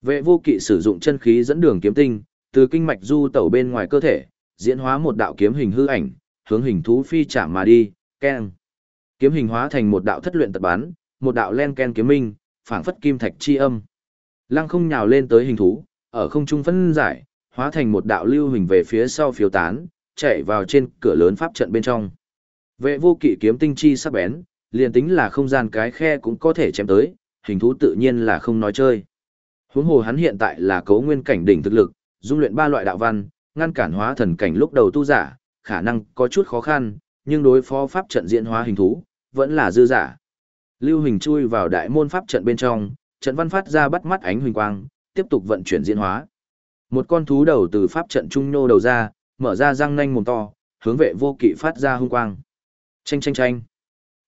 S1: Vệ vô kỵ sử dụng chân khí dẫn đường kiếm tinh, từ kinh mạch du tẩu bên ngoài cơ thể, diễn hóa một đạo kiếm hình hư ảnh, hướng hình thú phi chạm mà đi, keng. Kiếm hình hóa thành một đạo thất luyện tật bán, một đạo len ken kiếm minh, phảng phất kim thạch chi âm. Lăng không nhào lên tới hình thú, ở không trung phân giải, hóa thành một đạo lưu hình về phía sau phiếu tán, chạy vào trên cửa lớn pháp trận bên trong. Vệ vô kỵ kiếm tinh chi sắc bén, liền tính là không gian cái khe cũng có thể chém tới, hình thú tự nhiên là không nói chơi. Huống hồ hắn hiện tại là cấu nguyên cảnh đỉnh thực lực, dung luyện ba loại đạo văn, ngăn cản hóa thần cảnh lúc đầu tu giả, khả năng có chút khó khăn, nhưng đối phó pháp trận diễn hóa hình thú, vẫn là dư giả. Lưu hình chui vào đại môn pháp trận bên trong, trận văn phát ra bắt mắt ánh huỳnh quang, tiếp tục vận chuyển diễn hóa. Một con thú đầu từ pháp trận trung nô đầu ra, mở ra răng nanh mồm to, hướng vệ vô kỵ phát ra hung quang. Chanh chanh chanh.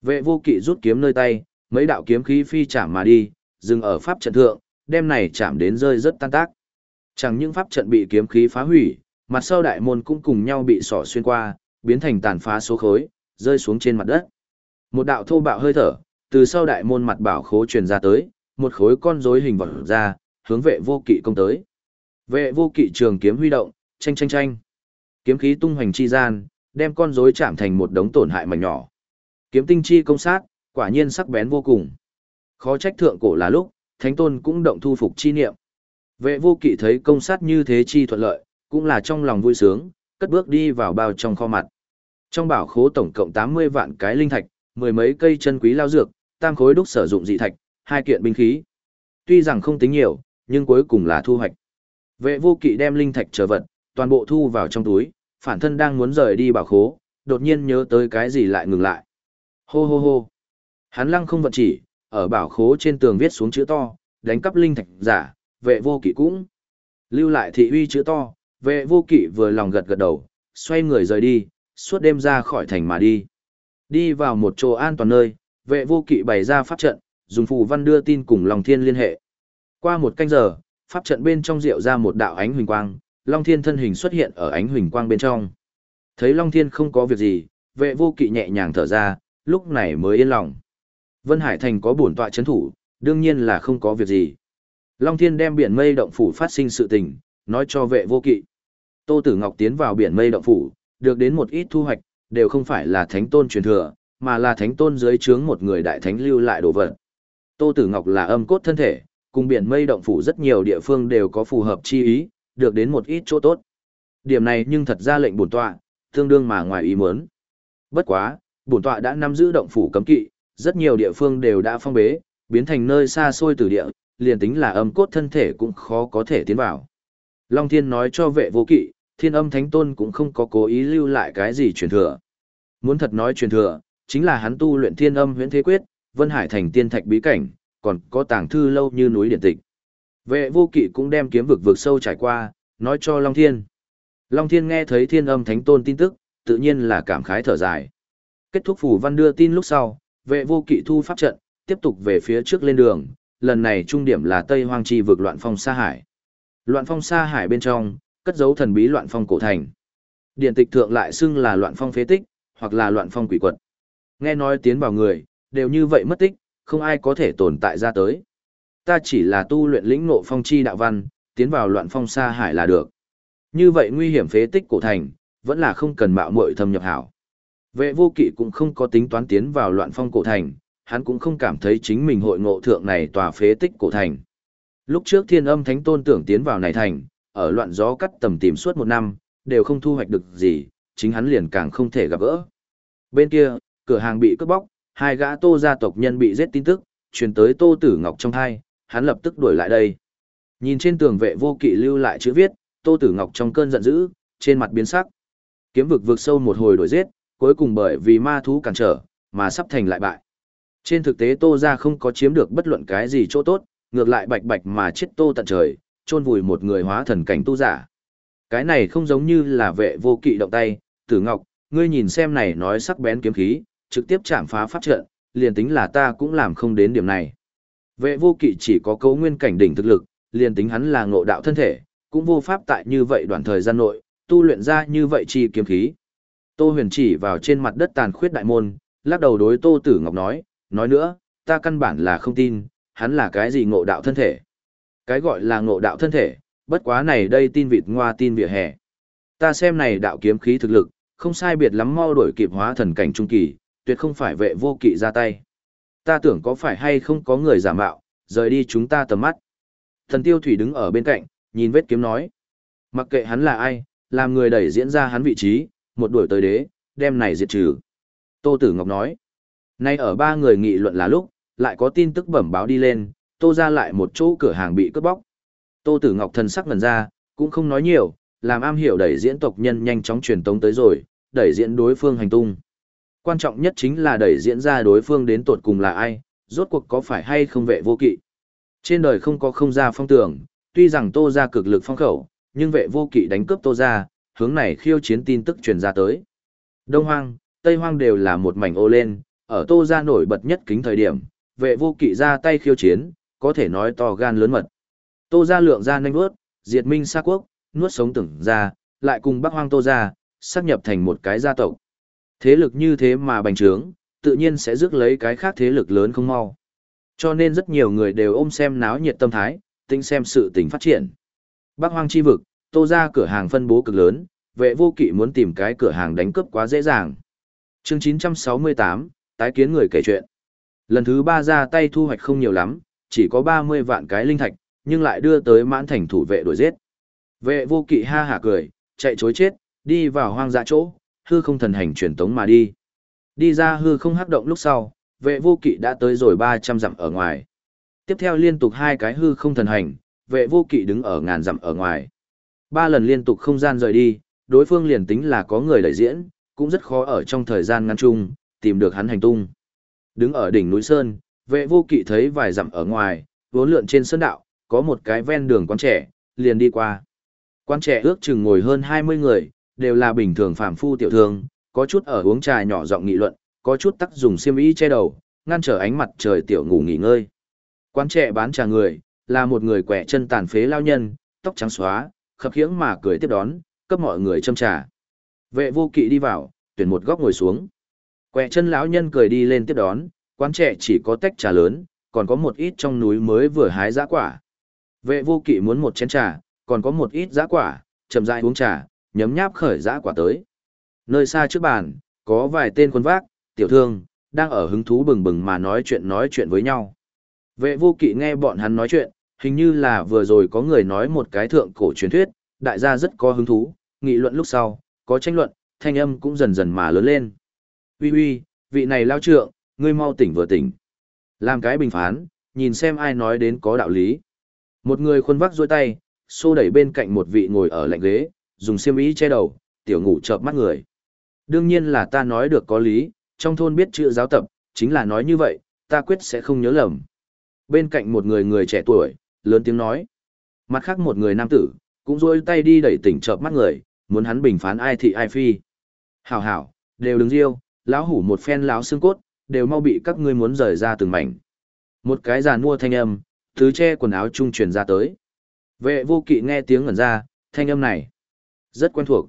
S1: Vệ vô kỵ rút kiếm nơi tay, mấy đạo kiếm khí phi chạm mà đi, dừng ở pháp trận thượng, đem này chạm đến rơi rất tan tác. Chẳng những pháp trận bị kiếm khí phá hủy, mặt sau đại môn cũng cùng nhau bị sỏ xuyên qua, biến thành tàn phá số khối, rơi xuống trên mặt đất. Một đạo thô bạo hơi thở, từ sau đại môn mặt bảo khố truyền ra tới, một khối con rối hình vật ra, hướng vệ vô kỵ công tới. Vệ vô kỵ trường kiếm huy động, tranh tranh tranh. Kiếm khí tung hoành chi gian, đem con rối chạm thành một đống tổn hại mảnh nhỏ. Kiếm tinh chi công sát, quả nhiên sắc bén vô cùng. Khó trách thượng cổ là lúc, Thánh Tôn cũng động thu phục chi niệm. Vệ vô kỵ thấy công sát như thế chi thuận lợi, cũng là trong lòng vui sướng, cất bước đi vào bao trong kho mặt. Trong bảo khố tổng cộng 80 vạn cái linh thạch, mười mấy cây chân quý lao dược, tam khối đúc sử dụng dị thạch, hai kiện binh khí. Tuy rằng không tính nhiều, nhưng cuối cùng là thu hoạch. Vệ vô kỵ đem linh thạch trở vật, toàn bộ thu vào trong túi, phản thân đang muốn rời đi bảo khố, đột nhiên nhớ tới cái gì lại ngừng lại. Hô hô hô. Hắn lăng không vận chỉ, ở bảo khố trên tường viết xuống chữ to, đánh cắp linh thạch giả, vệ vô kỵ cũng. Lưu lại thị uy chữ to, vệ vô kỵ vừa lòng gật gật đầu, xoay người rời đi, suốt đêm ra khỏi thành mà đi. Đi vào một chỗ an toàn nơi, vệ vô kỵ bày ra pháp trận, dùng phù văn đưa tin cùng Long Thiên liên hệ. Qua một canh giờ, pháp trận bên trong rượu ra một đạo ánh huỳnh quang, Long Thiên thân hình xuất hiện ở ánh huỳnh quang bên trong. Thấy Long Thiên không có việc gì, vệ vô kỵ nhẹ nhàng thở ra, lúc này mới yên lòng. Vân Hải Thành có bổn tọa chấn thủ, đương nhiên là không có việc gì. Long Thiên đem biển mây động phủ phát sinh sự tình, nói cho vệ vô kỵ. Tô Tử Ngọc tiến vào biển mây động phủ, được đến một ít thu hoạch, đều không phải là thánh tôn truyền thừa, mà là thánh tôn dưới trướng một người đại thánh lưu lại đồ vật. Tô Tử Ngọc là âm cốt thân thể, cùng biển mây động phủ rất nhiều địa phương đều có phù hợp chi ý, được đến một ít chỗ tốt. Điểm này nhưng thật ra lệnh bổn tọa, tương đương mà ngoài ý muốn. Bất quá, bổn tọa đã nắm giữ động phủ cấm kỵ, rất nhiều địa phương đều đã phong bế, biến thành nơi xa xôi từ địa, liền tính là âm cốt thân thể cũng khó có thể tiến vào. Long Thiên nói cho vệ vô kỵ, thiên âm thánh tôn cũng không có cố ý lưu lại cái gì truyền thừa. Muốn thật nói truyền thừa, chính là hắn tu luyện thiên âm huyễn thế quyết, Vân Hải thành tiên thạch bí cảnh, còn có tàng thư lâu như núi điện tịch. Vệ vô kỵ cũng đem kiếm vực vực sâu trải qua, nói cho Long Thiên. Long Thiên nghe thấy thiên âm thánh tôn tin tức, tự nhiên là cảm khái thở dài. Kết thúc phủ văn đưa tin lúc sau, vệ vô kỵ thu pháp trận, tiếp tục về phía trước lên đường, lần này trung điểm là Tây Hoang Chi vực loạn phong sa hải. Loạn phong xa hải bên trong, cất dấu thần bí loạn phong cổ thành. Điện tịch thượng lại xưng là loạn phong phế tích, hoặc là loạn phong quỷ quật. Nghe nói tiến vào người, đều như vậy mất tích, không ai có thể tồn tại ra tới. Ta chỉ là tu luyện lĩnh ngộ phong chi đạo văn, tiến vào loạn phong xa hải là được. Như vậy nguy hiểm phế tích cổ thành, vẫn là không cần mạo muội thâm nhập hảo. Vệ vô kỵ cũng không có tính toán tiến vào loạn phong cổ thành, hắn cũng không cảm thấy chính mình hội ngộ thượng này tòa phế tích cổ thành. Lúc trước thiên âm thánh tôn tưởng tiến vào này thành, ở loạn gió cắt tầm tìm suốt một năm, đều không thu hoạch được gì, chính hắn liền càng không thể gặp gỡ. Bên kia, cửa hàng bị cướp bóc, hai gã tô gia tộc nhân bị giết tin tức, truyền tới tô tử ngọc trong thai, hắn lập tức đuổi lại đây. Nhìn trên tường vệ vô kỵ lưu lại chữ viết, tô tử ngọc trong cơn giận dữ, trên mặt biến sắc. Kiếm vực vực sâu một hồi đuổi giết, cuối cùng bởi vì ma thú cản trở, mà sắp thành lại bại. Trên thực tế tô gia không có chiếm được bất luận cái gì chỗ tốt, ngược lại bạch bạch mà chết tô tận trời, chôn vùi một người hóa thần cảnh tu giả. Cái này không giống như là vệ vô kỵ động tay, tử ngọc, ngươi nhìn xem này nói sắc bén kiếm khí, trực tiếp chạm phá pháp trận, liền tính là ta cũng làm không đến điểm này. Vệ vô kỵ chỉ có cấu nguyên cảnh đỉnh thực lực, liền tính hắn là ngộ đạo thân thể, cũng vô pháp tại như vậy đoạn thời gian nội, tu luyện ra như vậy chi kiếm khí. Tô huyền chỉ vào trên mặt đất tàn khuyết đại môn, lắc đầu đối Tô Tử Ngọc nói, nói nữa, ta căn bản là không tin, hắn là cái gì ngộ đạo thân thể. Cái gọi là ngộ đạo thân thể, bất quá này đây tin vịt ngoa tin vỉa hè. Ta xem này đạo kiếm khí thực lực, không sai biệt lắm mau đổi kịp hóa thần cảnh trung kỳ, tuyệt không phải vệ vô kỵ ra tay. Ta tưởng có phải hay không có người giả mạo, rời đi chúng ta tầm mắt. Thần tiêu thủy đứng ở bên cạnh, nhìn vết kiếm nói. Mặc kệ hắn là ai, làm người đẩy diễn ra hắn vị trí, một đuổi tới đế, đem này diệt trừ. Tô Tử Ngọc nói. Nay ở ba người nghị luận là lúc, lại có tin tức bẩm báo đi lên, tô ra lại một chỗ cửa hàng bị cướp bóc. Tô Tử Ngọc thần sắc lần ra, cũng không nói nhiều, làm am hiểu đẩy diễn tộc nhân nhanh chóng truyền tống tới rồi, đẩy diễn đối phương hành tung. Quan trọng nhất chính là đẩy diễn ra đối phương đến tột cùng là ai, rốt cuộc có phải hay không vệ vô kỵ. Trên đời không có không ra phong tưởng, tuy rằng tô ra cực lực phong khẩu, nhưng vệ vô kỵ đánh cướp tô ra, hướng này khiêu chiến tin tức truyền ra tới. Đông Hoang, Tây Hoang đều là một mảnh ô lên, ở tô ra nổi bật nhất kính thời điểm, vệ vô kỵ ra tay khiêu chiến, có thể nói to gan lớn mật. Tô ra lượng ra nhanh vớt diệt minh xa quốc, nuốt sống tưởng ra, lại cùng Bắc Hoang Tô ra, sắp nhập thành một cái gia tộc. Thế lực như thế mà bành trướng, tự nhiên sẽ rước lấy cái khác thế lực lớn không mau. Cho nên rất nhiều người đều ôm xem náo nhiệt tâm thái, tính xem sự tình phát triển. Bắc Hoang chi vực, Tô ra cửa hàng phân bố cực lớn, vệ vô kỵ muốn tìm cái cửa hàng đánh cướp quá dễ dàng. Chương 968, tái kiến người kể chuyện. Lần thứ ba ra tay thu hoạch không nhiều lắm, chỉ có 30 vạn cái linh thạch, nhưng lại đưa tới mãn thành thủ vệ đuổi giết. Vệ vô kỵ ha hả cười, chạy chối chết, đi vào hoang dã chỗ, hư không thần hành truyền tống mà đi. Đi ra hư không hắc động lúc sau, vệ vô kỵ đã tới rồi 300 dặm ở ngoài. Tiếp theo liên tục hai cái hư không thần hành, vệ vô kỵ đứng ở ngàn dặm ở ngoài. Ba lần liên tục không gian rời đi, đối phương liền tính là có người đẩy diễn, cũng rất khó ở trong thời gian ngắn chung, tìm được hắn hành tung. Đứng ở đỉnh núi Sơn, vệ vô kỵ thấy vài dặm ở ngoài, vốn lượn trên sơn đạo, có một cái ven đường quán trẻ, liền đi qua. Quán trẻ ước chừng ngồi hơn 20 người, đều là bình thường phàm phu tiểu thương, có chút ở uống trà nhỏ giọng nghị luận, có chút tắc dùng xiêm y che đầu, ngăn trở ánh mặt trời tiểu ngủ nghỉ ngơi. Quán trẻ bán trà người, là một người quẻ chân tàn phế lao nhân, tóc trắng xóa, khập khiễng mà cười tiếp đón, cấp mọi người châm trà. Vệ vô kỵ đi vào, tuyển một góc ngồi xuống. Quẹ chân lão nhân cười đi lên tiếp đón, quán trẻ chỉ có tách trà lớn, còn có một ít trong núi mới vừa hái giã quả. Vệ vô kỵ muốn một chén trà, còn có một ít giã quả, chậm rãi uống trà, nhấm nháp khởi giã quả tới. Nơi xa trước bàn, có vài tên quân vác, tiểu thương, đang ở hứng thú bừng bừng mà nói chuyện nói chuyện với nhau. Vệ vô kỵ nghe bọn hắn nói chuyện, hình như là vừa rồi có người nói một cái thượng cổ truyền thuyết, đại gia rất có hứng thú, nghị luận lúc sau, có tranh luận, thanh âm cũng dần dần mà lớn lên uy uy, vị này lao trượng, ngươi mau tỉnh vừa tỉnh. Làm cái bình phán, nhìn xem ai nói đến có đạo lý. Một người khuôn vác dôi tay, xô đẩy bên cạnh một vị ngồi ở lạnh ghế, dùng xiêm ý che đầu, tiểu ngủ chợp mắt người. Đương nhiên là ta nói được có lý, trong thôn biết chữ giáo tập, chính là nói như vậy, ta quyết sẽ không nhớ lầm. Bên cạnh một người người trẻ tuổi, lớn tiếng nói. Mặt khác một người nam tử, cũng dôi tay đi đẩy tỉnh chợp mắt người, muốn hắn bình phán ai thị ai phi. Hảo hảo, đều đứng riêu, lão hủ một phen lão xương cốt, đều mau bị các ngươi muốn rời ra từng mảnh. Một cái giàn mua thanh âm, thứ che quần áo trung truyền ra tới. Vệ vô kỵ nghe tiếng ngẩn ra, thanh âm này. Rất quen thuộc.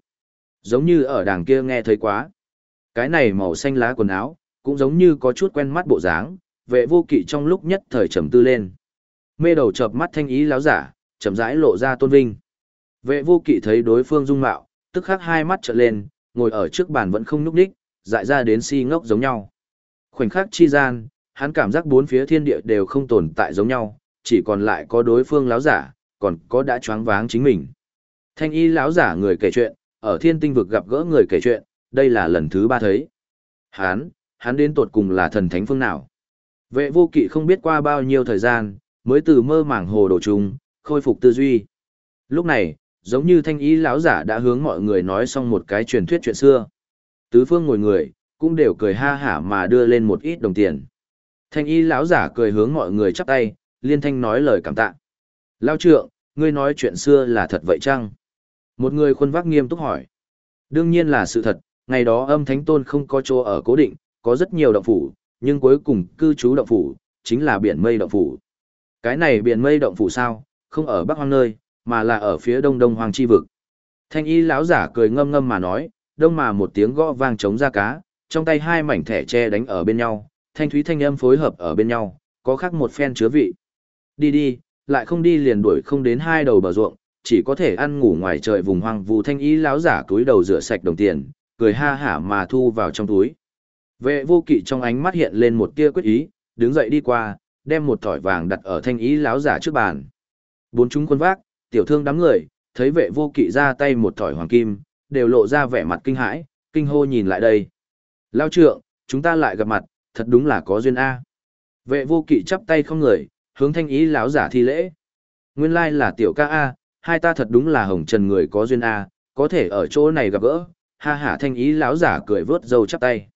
S1: Giống như ở đàng kia nghe thấy quá. Cái này màu xanh lá quần áo, cũng giống như có chút quen mắt bộ dáng, vệ vô kỵ trong lúc nhất thời trầm tư lên. Mê đầu chợp mắt thanh ý láo giả, chậm rãi lộ ra tôn vinh. Vệ vô kỵ thấy đối phương dung mạo, tức khắc hai mắt trợn lên, ngồi ở trước bàn vẫn không nhúc đích dại ra đến si ngốc giống nhau. Khoảnh khắc chi gian, hắn cảm giác bốn phía thiên địa đều không tồn tại giống nhau, chỉ còn lại có đối phương láo giả, còn có đã choáng váng chính mình. Thanh y láo giả người kể chuyện, ở thiên tinh vực gặp gỡ người kể chuyện, đây là lần thứ ba thấy. Hắn, hắn đến tột cùng là thần thánh phương nào? Vệ vô kỵ không biết qua bao nhiêu thời gian, mới từ mơ màng hồ đồ trùng, khôi phục tư duy. Lúc này, giống như thanh ý lão giả đã hướng mọi người nói xong một cái truyền thuyết chuyện xưa. Tứ phương ngồi người, cũng đều cười ha hả mà đưa lên một ít đồng tiền. Thanh y lão giả cười hướng mọi người chắp tay, liên thanh nói lời cảm tạ. Lao trượng, ngươi nói chuyện xưa là thật vậy chăng? Một người khuôn vác nghiêm túc hỏi. Đương nhiên là sự thật, ngày đó âm thánh tôn không có chỗ ở cố định, có rất nhiều động phủ, nhưng cuối cùng cư trú động phủ, chính là biển mây động phủ. Cái này biển mây động phủ sao, không ở bắc hoang nơi, mà là ở phía đông đông hoang chi vực. Thanh y lão giả cười ngâm ngâm mà nói, đông mà một tiếng gõ vang trống ra cá, trong tay hai mảnh thẻ tre đánh ở bên nhau, thanh thúy thanh âm phối hợp ở bên nhau, có khác một phen chứa vị. Đi đi, lại không đi liền đuổi không đến hai đầu bờ ruộng, chỉ có thể ăn ngủ ngoài trời vùng hoang vu thanh ý lão giả túi đầu rửa sạch đồng tiền, cười ha hả mà thu vào trong túi. Vệ vô kỵ trong ánh mắt hiện lên một tia quyết ý, đứng dậy đi qua, đem một thỏi vàng đặt ở thanh ý lão giả trước bàn. Bốn chúng quân vác, tiểu thương đám người, thấy vệ vô kỵ ra tay một thỏi hoàng kim, đều lộ ra vẻ mặt kinh hãi, kinh hô nhìn lại đây. Lao trượng, chúng ta lại gặp mặt, thật đúng là có duyên A. Vệ vô kỵ chắp tay không người, hướng thanh ý lão giả thi lễ. Nguyên lai là tiểu ca A, hai ta thật đúng là hồng trần người có duyên A, có thể ở chỗ này gặp gỡ, ha ha thanh ý lão giả cười vớt dâu chắp tay.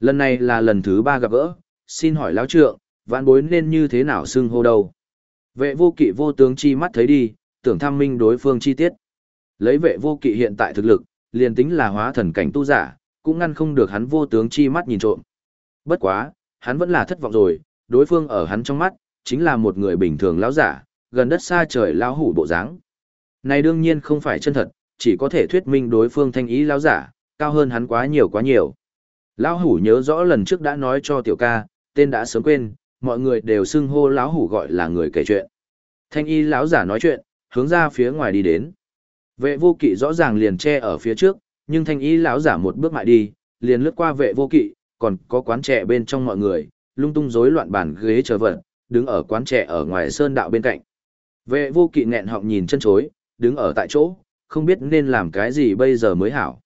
S1: Lần này là lần thứ ba gặp gỡ, xin hỏi lão trượng, vạn bối nên như thế nào xưng hô đâu. Vệ vô kỵ vô tướng chi mắt thấy đi, tưởng tham minh đối phương chi tiết. Lấy vệ vô kỵ hiện tại thực lực, liền tính là hóa thần cảnh tu giả, cũng ngăn không được hắn vô tướng chi mắt nhìn trộm. Bất quá, hắn vẫn là thất vọng rồi, đối phương ở hắn trong mắt, chính là một người bình thường lão giả, gần đất xa trời lão hủ bộ dáng. Này đương nhiên không phải chân thật, chỉ có thể thuyết minh đối phương thanh ý lão giả, cao hơn hắn quá nhiều quá nhiều. Lão hủ nhớ rõ lần trước đã nói cho tiểu ca, tên đã sớm quên, mọi người đều xưng hô lão hủ gọi là người kể chuyện. Thanh y lão giả nói chuyện, hướng ra phía ngoài đi đến. Vệ vô kỵ rõ ràng liền che ở phía trước, nhưng thanh y lão giả một bước mại đi, liền lướt qua vệ vô kỵ, còn có quán trẻ bên trong mọi người, lung tung rối loạn bàn ghế chờ vật, đứng ở quán trẻ ở ngoài sơn đạo bên cạnh. Vệ vô kỵ nghẹn họng nhìn chân chối, đứng ở tại chỗ, không biết nên làm cái gì bây giờ mới hảo.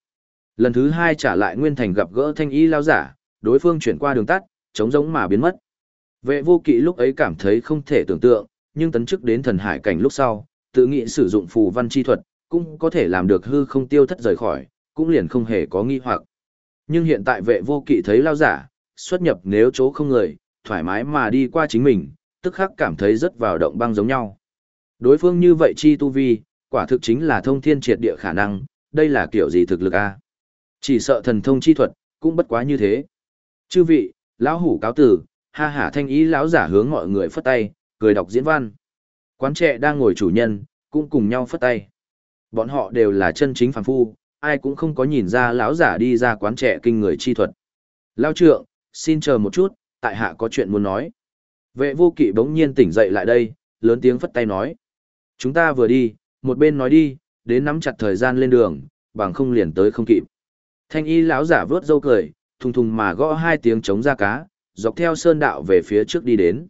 S1: Lần thứ hai trả lại Nguyên Thành gặp gỡ thanh y lao giả, đối phương chuyển qua đường tắt, chống giống mà biến mất. Vệ vô kỵ lúc ấy cảm thấy không thể tưởng tượng, nhưng tấn chức đến thần hải cảnh lúc sau, tự nghĩ sử dụng phù văn chi thuật, cũng có thể làm được hư không tiêu thất rời khỏi, cũng liền không hề có nghi hoặc. Nhưng hiện tại vệ vô kỵ thấy lao giả, xuất nhập nếu chỗ không người, thoải mái mà đi qua chính mình, tức khắc cảm thấy rất vào động băng giống nhau. Đối phương như vậy chi tu vi, quả thực chính là thông thiên triệt địa khả năng, đây là kiểu gì thực lực a? Chỉ sợ thần thông chi thuật, cũng bất quá như thế. Chư vị, lão hủ cáo tử, ha hả thanh ý lão giả hướng mọi người phất tay, cười đọc diễn văn. Quán trẻ đang ngồi chủ nhân, cũng cùng nhau phất tay. Bọn họ đều là chân chính phàm phu, ai cũng không có nhìn ra lão giả đi ra quán trẻ kinh người chi thuật. Lão trượng, xin chờ một chút, tại hạ có chuyện muốn nói. Vệ vô kỵ bỗng nhiên tỉnh dậy lại đây, lớn tiếng phất tay nói. Chúng ta vừa đi, một bên nói đi, đến nắm chặt thời gian lên đường, bằng không liền tới không kịp. Thanh y lão giả vớt dâu cười, thùng thùng mà gõ hai tiếng chống ra cá, dọc theo sơn đạo về phía trước đi đến.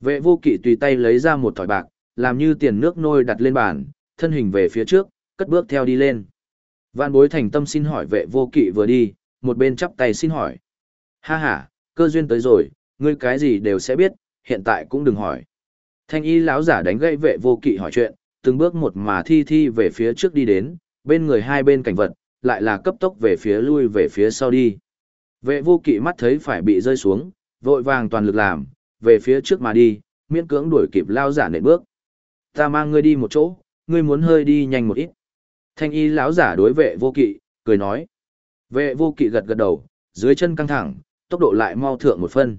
S1: Vệ vô kỵ tùy tay lấy ra một thỏi bạc, làm như tiền nước nôi đặt lên bàn, thân hình về phía trước, cất bước theo đi lên. Vạn bối thành tâm xin hỏi vệ vô kỵ vừa đi, một bên chắp tay xin hỏi. Ha ha, cơ duyên tới rồi, ngươi cái gì đều sẽ biết, hiện tại cũng đừng hỏi. Thanh y lão giả đánh gãy vệ vô kỵ hỏi chuyện, từng bước một mà thi thi về phía trước đi đến, bên người hai bên cảnh vật, lại là cấp tốc về phía lui về phía sau đi. Vệ vô kỵ mắt thấy phải bị rơi xuống, vội vàng toàn lực làm, về phía trước mà đi, miễn cưỡng đuổi kịp lao giả nện bước. Ta mang ngươi đi một chỗ, ngươi muốn hơi đi nhanh một ít. Thanh y lão giả đối vệ vô kỵ, cười nói. Vệ vô kỵ gật gật đầu, dưới chân căng thẳng, tốc độ lại mau thượng một phân.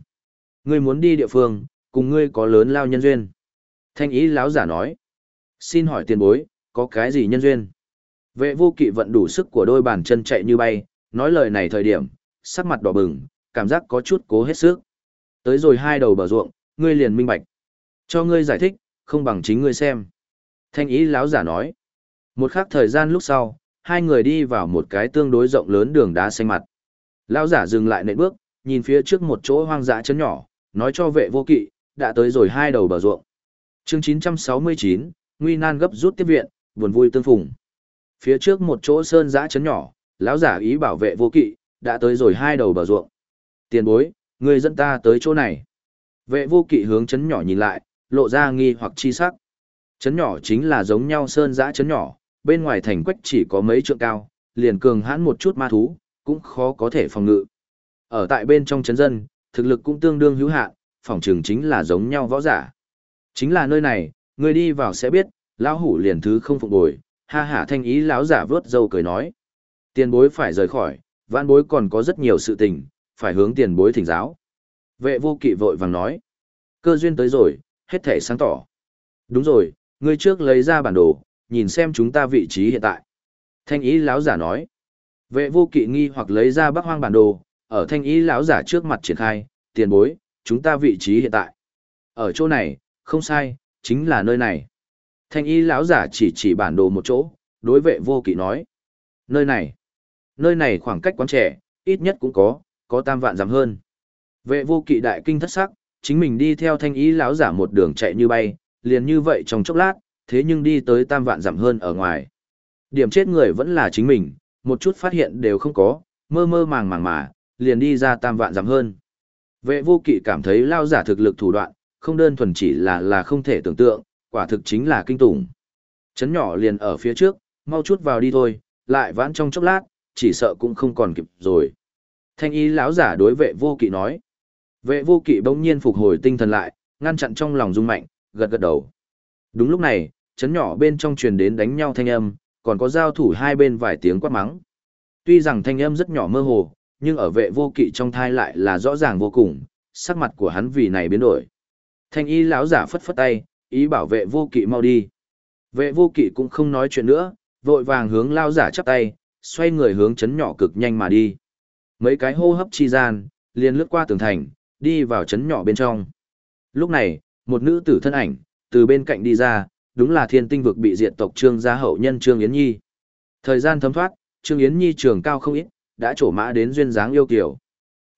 S1: Ngươi muốn đi địa phương, cùng ngươi có lớn lao nhân duyên. Thanh y lão giả nói. Xin hỏi tiền bối, có cái gì nhân duyên? Vệ vô kỵ vận đủ sức của đôi bàn chân chạy như bay, nói lời này thời điểm, sắc mặt đỏ bừng, cảm giác có chút cố hết sức. Tới rồi hai đầu bờ ruộng, ngươi liền minh bạch. Cho ngươi giải thích, không bằng chính ngươi xem. Thanh ý lão giả nói. Một khắc thời gian lúc sau, hai người đi vào một cái tương đối rộng lớn đường đá xanh mặt. Lão giả dừng lại nệm bước, nhìn phía trước một chỗ hoang dã chấn nhỏ, nói cho vệ vô kỵ, đã tới rồi hai đầu bờ ruộng. Chương 969, Nguy nan gấp rút tiếp viện, buồn vui tương phùng. Phía trước một chỗ sơn dã chấn nhỏ, lão giả ý bảo vệ vô kỵ, đã tới rồi hai đầu bờ ruộng. Tiền bối, người dẫn ta tới chỗ này. Vệ vô kỵ hướng chấn nhỏ nhìn lại, lộ ra nghi hoặc chi sắc. Chấn nhỏ chính là giống nhau sơn dã chấn nhỏ, bên ngoài thành quách chỉ có mấy trượng cao, liền cường hãn một chút ma thú, cũng khó có thể phòng ngự. Ở tại bên trong chấn dân, thực lực cũng tương đương hữu hạn, phòng trường chính là giống nhau võ giả. Chính là nơi này, người đi vào sẽ biết, lão hủ liền thứ không phục bồi, ha hả thanh ý lão giả vớt dâu cười nói. Tiền bối phải rời khỏi, vãn bối còn có rất nhiều sự tình, phải hướng tiền bối thỉnh giáo. Vệ vô kỵ vội vàng nói. Cơ duyên tới rồi, hết thể sáng tỏ. Đúng rồi, ngươi trước lấy ra bản đồ, nhìn xem chúng ta vị trí hiện tại. Thanh ý lão giả nói. Vệ vô kỵ nghi hoặc lấy ra bắc hoang bản đồ, ở thanh ý lão giả trước mặt triển khai, tiền bối, chúng ta vị trí hiện tại. Ở chỗ này, không sai, chính là nơi này. Thanh ý lão giả chỉ chỉ bản đồ một chỗ, đối vệ vô kỵ nói. Nơi này, nơi này khoảng cách quán trẻ, ít nhất cũng có, có tam vạn dặm hơn. Vệ vô kỵ đại kinh thất sắc, chính mình đi theo thanh ý lão giả một đường chạy như bay, liền như vậy trong chốc lát, thế nhưng đi tới tam vạn dặm hơn ở ngoài. Điểm chết người vẫn là chính mình, một chút phát hiện đều không có, mơ mơ màng màng mà, liền đi ra tam vạn dặm hơn. Vệ vô kỵ cảm thấy lao giả thực lực thủ đoạn, không đơn thuần chỉ là là không thể tưởng tượng, quả thực chính là kinh tủng. Chấn nhỏ liền ở phía trước, mau chút vào đi thôi, lại vãn trong chốc lát, chỉ sợ cũng không còn kịp rồi. Thanh y lão giả đối vệ vô kỵ nói. Vệ vô kỵ bỗng nhiên phục hồi tinh thần lại, ngăn chặn trong lòng rung mạnh, gật gật đầu. Đúng lúc này, chấn nhỏ bên trong truyền đến đánh nhau thanh âm, còn có giao thủ hai bên vài tiếng quát mắng. Tuy rằng thanh âm rất nhỏ mơ hồ, nhưng ở vệ vô kỵ trong thai lại là rõ ràng vô cùng, sắc mặt của hắn vì này biến đổi. Thanh y lão giả phất phất tay, ý bảo vệ vô kỵ mau đi. Vệ vô kỵ cũng không nói chuyện nữa, vội vàng hướng lao giả chắp tay, xoay người hướng chấn nhỏ cực nhanh mà đi. Mấy cái hô hấp chi gian, liền lướt qua tường thành, đi vào chấn nhỏ bên trong. Lúc này, một nữ tử thân ảnh, từ bên cạnh đi ra, đúng là thiên tinh vực bị diệt tộc trương gia hậu nhân trương Yến Nhi. Thời gian thấm thoát, trương Yến Nhi trường cao không ít, đã trổ mã đến duyên dáng yêu kiều.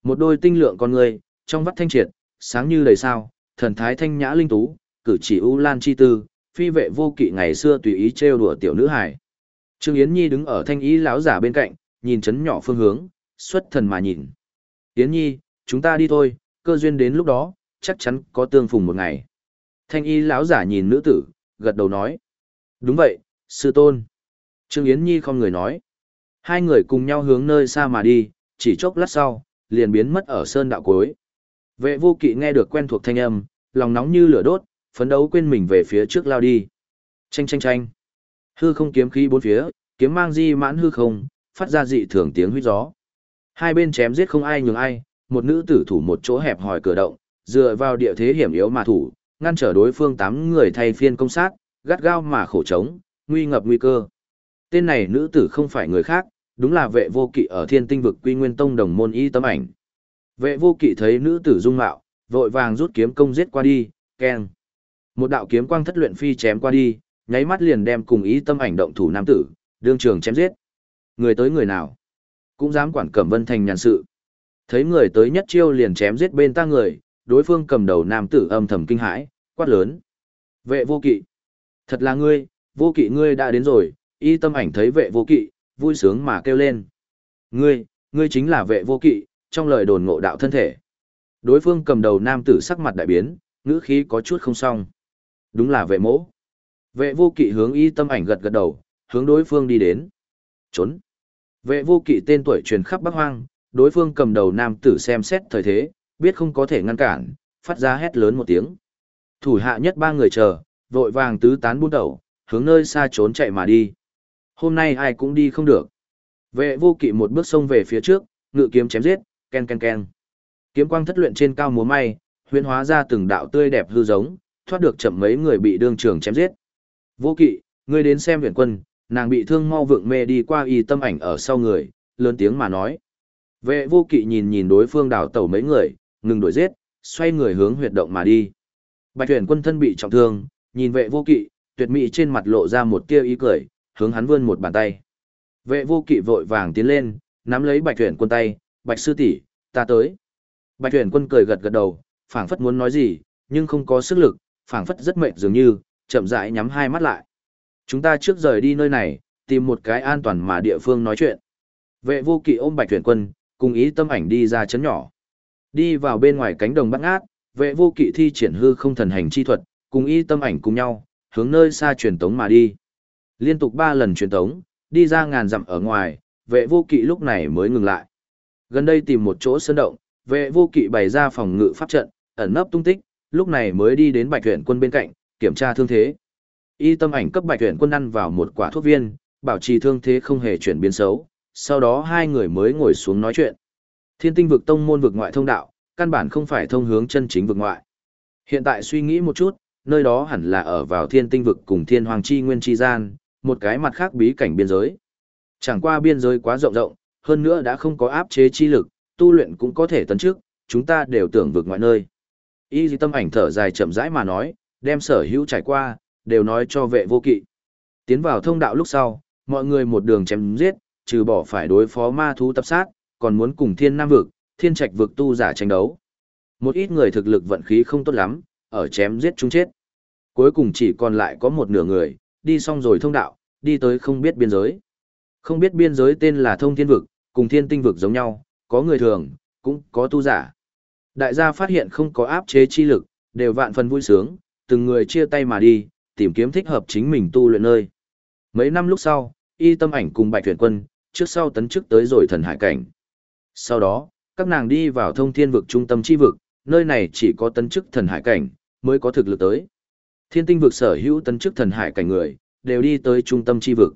S1: Một đôi tinh lượng con người, trong vắt thanh triệt, sáng như đầy sao, thần thái thanh nhã linh tú, cử chỉ ưu lan chi tư, phi vệ vô kỵ ngày xưa tùy ý trêu đùa tiểu nữ hải. Trương Yến Nhi đứng ở thanh ý lão giả bên cạnh, nhìn chấn nhỏ phương hướng, xuất thần mà nhìn. Yến Nhi, chúng ta đi thôi, cơ duyên đến lúc đó, chắc chắn có tương phùng một ngày. Thanh y lão giả nhìn nữ tử, gật đầu nói. Đúng vậy, sư tôn. Trương Yến Nhi không người nói. Hai người cùng nhau hướng nơi xa mà đi, chỉ chốc lát sau, liền biến mất ở sơn đạo cuối. Vệ vô kỵ nghe được quen thuộc thanh âm, lòng nóng như lửa đốt, phấn đấu quên mình về phía trước lao đi. Chanh chanh chanh. Hư không kiếm khí bốn phía, kiếm mang di mãn hư không, phát ra dị thường tiếng huyết gió. Hai bên chém giết không ai nhường ai, một nữ tử thủ một chỗ hẹp hòi cửa động, dựa vào địa thế hiểm yếu mà thủ, ngăn trở đối phương tám người thay phiên công sát, gắt gao mà khổ trống, nguy ngập nguy cơ. Tên này nữ tử không phải người khác, đúng là vệ vô kỵ ở thiên tinh vực quy nguyên tông đồng môn y tấm ảnh. Vệ vô kỵ thấy nữ tử dung mạo, vội vàng rút kiếm công giết qua đi, keng. Một đạo kiếm quang thất luyện phi chém qua đi, nháy mắt liền đem cùng ý tâm ảnh động thủ nam tử, đương trường chém giết. Người tới người nào? Cũng dám quản cẩm vân thành nhàn sự. Thấy người tới nhất chiêu liền chém giết bên ta người, đối phương cầm đầu nam tử âm thầm kinh hãi, quát lớn. Vệ vô kỵ. Thật là ngươi, vô kỵ ngươi đã đến rồi, y tâm ảnh thấy vệ vô kỵ, vui sướng mà kêu lên. Ngươi, ngươi chính là vệ vô kỵ, trong lời đồn ngộ đạo thân thể. Đối phương cầm đầu nam tử sắc mặt đại biến, ngữ khí có chút không xong. Đúng là vệ mỗ. Vệ vô kỵ hướng y tâm ảnh gật gật đầu, hướng đối phương đi đến. Trốn. Vệ vô kỵ tên tuổi truyền khắp Bắc Hoang, đối phương cầm đầu nam tử xem xét thời thế, biết không có thể ngăn cản, phát ra hét lớn một tiếng. Thủ hạ nhất ba người chờ, vội vàng tứ tán buôn đầu, hướng nơi xa trốn chạy mà đi. Hôm nay ai cũng đi không được. Vệ vô kỵ một bước xông về phía trước, ngự kiếm chém giết, ken ken ken. Kiếm quang thất luyện trên cao múa may, huyễn hóa ra từng đạo tươi đẹp hư giống, thoát được chậm mấy người bị đương trường chém giết. Vô kỵ, ngươi đến xem huyền quân, nàng bị thương mau vượng mê đi qua y tâm ảnh ở sau người, lớn tiếng mà nói. Vệ vô kỵ nhìn nhìn đối phương đảo tẩu mấy người, ngừng đuổi giết, xoay người hướng huyệt động mà đi. Bạch huyền quân thân bị trọng thương, nhìn vệ vô kỵ, tuyệt mỹ trên mặt lộ ra một tia ý cười, hướng hắn vươn một bàn tay. Vệ vô kỵ vội vàng tiến lên, nắm lấy bạch huyền quân tay, bạch sư tỷ, ta tới. Bạch huyền quân cười gật gật đầu, phảng phất muốn nói gì, nhưng không có sức lực, phảng phất rất mệt dường như, chậm rãi nhắm hai mắt lại. Chúng ta trước rời đi nơi này, tìm một cái an toàn mà địa phương nói chuyện. Vệ vô kỵ ôm bạch huyền quân, cùng ý tâm ảnh đi ra chấn nhỏ. Đi vào bên ngoài cánh đồng bắt ngát, vệ vô kỵ thi triển hư không thần hành chi thuật, cùng y tâm ảnh cùng nhau, hướng nơi xa truyền tống mà đi. Liên tục ba lần truyền tống, đi ra ngàn dặm ở ngoài, vệ vô kỵ lúc này mới ngừng lại. Gần đây tìm một chỗ sơn động, vệ vô kỵ bày ra phòng ngự pháp trận, ẩn nấp tung tích, lúc này mới đi đến bạch huyện quân bên cạnh, kiểm tra thương thế. Y tâm ảnh cấp bạch huyện quân ăn vào một quả thuốc viên, bảo trì thương thế không hề chuyển biến xấu, sau đó hai người mới ngồi xuống nói chuyện. Thiên tinh vực tông môn vực ngoại thông đạo, căn bản không phải thông hướng chân chính vực ngoại. Hiện tại suy nghĩ một chút, nơi đó hẳn là ở vào thiên tinh vực cùng thiên hoàng chi nguyên chi gian, một cái mặt khác bí cảnh biên giới. Chẳng qua biên giới quá rộng rộng, hơn nữa đã không có áp chế chi lực, tu luyện cũng có thể tấn trước, chúng ta đều tưởng vực ngoại nơi. Y di tâm ảnh thở dài chậm rãi mà nói, đem sở hữu trải qua, đều nói cho vệ vô kỵ. Tiến vào thông đạo lúc sau, mọi người một đường chém giết, trừ bỏ phải đối phó ma thú tập sát, còn muốn cùng thiên nam vực, thiên trạch vực tu giả tranh đấu. Một ít người thực lực vận khí không tốt lắm, ở chém giết chúng chết. Cuối cùng chỉ còn lại có một nửa người, đi xong rồi thông đạo, đi tới không biết biên giới. Không biết biên giới tên là thông thiên vực, cùng thiên tinh vực giống nhau, có người thường, cũng có tu giả. Đại gia phát hiện không có áp chế chi lực, đều vạn phần vui sướng, từng người chia tay mà đi, tìm kiếm thích hợp chính mình tu luyện nơi. Mấy năm lúc sau, y tâm ảnh cùng bạch tuyển quân, trước sau tấn chức tới rồi thần hải cảnh. Sau đó, các nàng đi vào thông thiên vực trung tâm chi vực, nơi này chỉ có tấn chức thần hải cảnh, mới có thực lực tới. Thiên tinh vực sở hữu tấn chức thần hải cảnh người, đều đi tới trung tâm chi vực.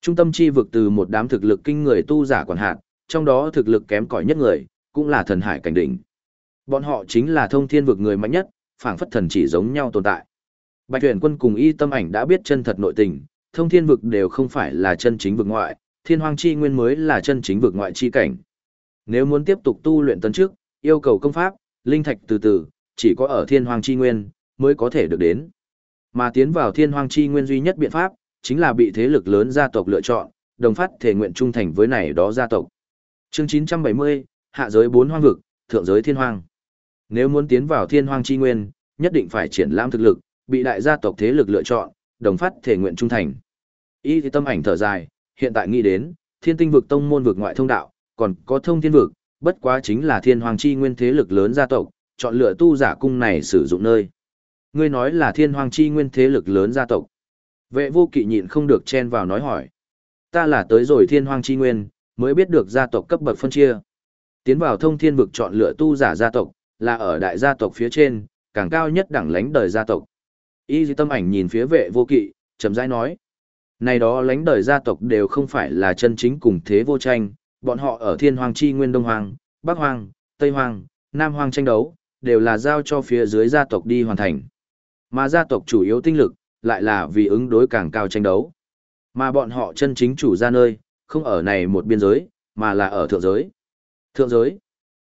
S1: Trung tâm chi vực từ một đám thực lực kinh người tu giả quản hạt, trong đó thực lực kém cỏi nhất người, cũng là thần hải cảnh đỉnh. Bọn họ chính là thông thiên vực người mạnh nhất, phảng phất thần chỉ giống nhau tồn tại. Bạch Huyền Quân cùng Y Tâm Ảnh đã biết chân thật nội tình, thông thiên vực đều không phải là chân chính vực ngoại, thiên hoang chi nguyên mới là chân chính vực ngoại chi cảnh. Nếu muốn tiếp tục tu luyện tấn trước, yêu cầu công pháp, linh thạch từ từ, chỉ có ở thiên hoàng chi nguyên mới có thể được đến. Mà tiến vào thiên hoàng chi nguyên duy nhất biện pháp, chính là bị thế lực lớn gia tộc lựa chọn, đồng phát thể nguyện trung thành với này đó gia tộc. Chương 970, hạ giới bốn hoang vực, thượng giới thiên hoàng Nếu muốn tiến vào thiên hoàng chi nguyên, nhất định phải triển lãm thực lực, bị đại gia tộc thế lực lựa chọn, đồng phát thể nguyện trung thành. Y thì tâm ảnh thở dài, hiện tại nghĩ đến, thiên tinh vực tông môn vực ngoại thông đạo, còn có thông thiên vực, bất quá chính là thiên hoàng chi nguyên thế lực lớn gia tộc, chọn lựa tu giả cung này sử dụng nơi. Ngươi nói là thiên hoàng chi nguyên thế lực lớn gia tộc. Vệ vô kỵ nhịn không được chen vào nói hỏi. Ta là tới rồi thiên hoàng chi nguyên, mới biết được gia tộc cấp bậc phân chia. Tiến vào thông thiên vực chọn lựa tu giả gia tộc, là ở đại gia tộc phía trên, càng cao nhất đẳng lãnh đời gia tộc. Y dì tâm ảnh nhìn phía vệ vô kỵ, chậm rãi nói. Này đó lãnh đời gia tộc đều không phải là chân chính cùng thế vô tranh, bọn họ ở thiên hoàng chi nguyên đông hoàng, bắc hoàng, tây hoàng, nam hoàng tranh đấu, đều là giao cho phía dưới gia tộc đi hoàn thành. Mà gia tộc chủ yếu tinh lực, lại là vì ứng đối càng cao tranh đấu. Mà bọn họ chân chính chủ ra nơi, không ở này một biên giới, mà là ở thượng giới. Thượng giới.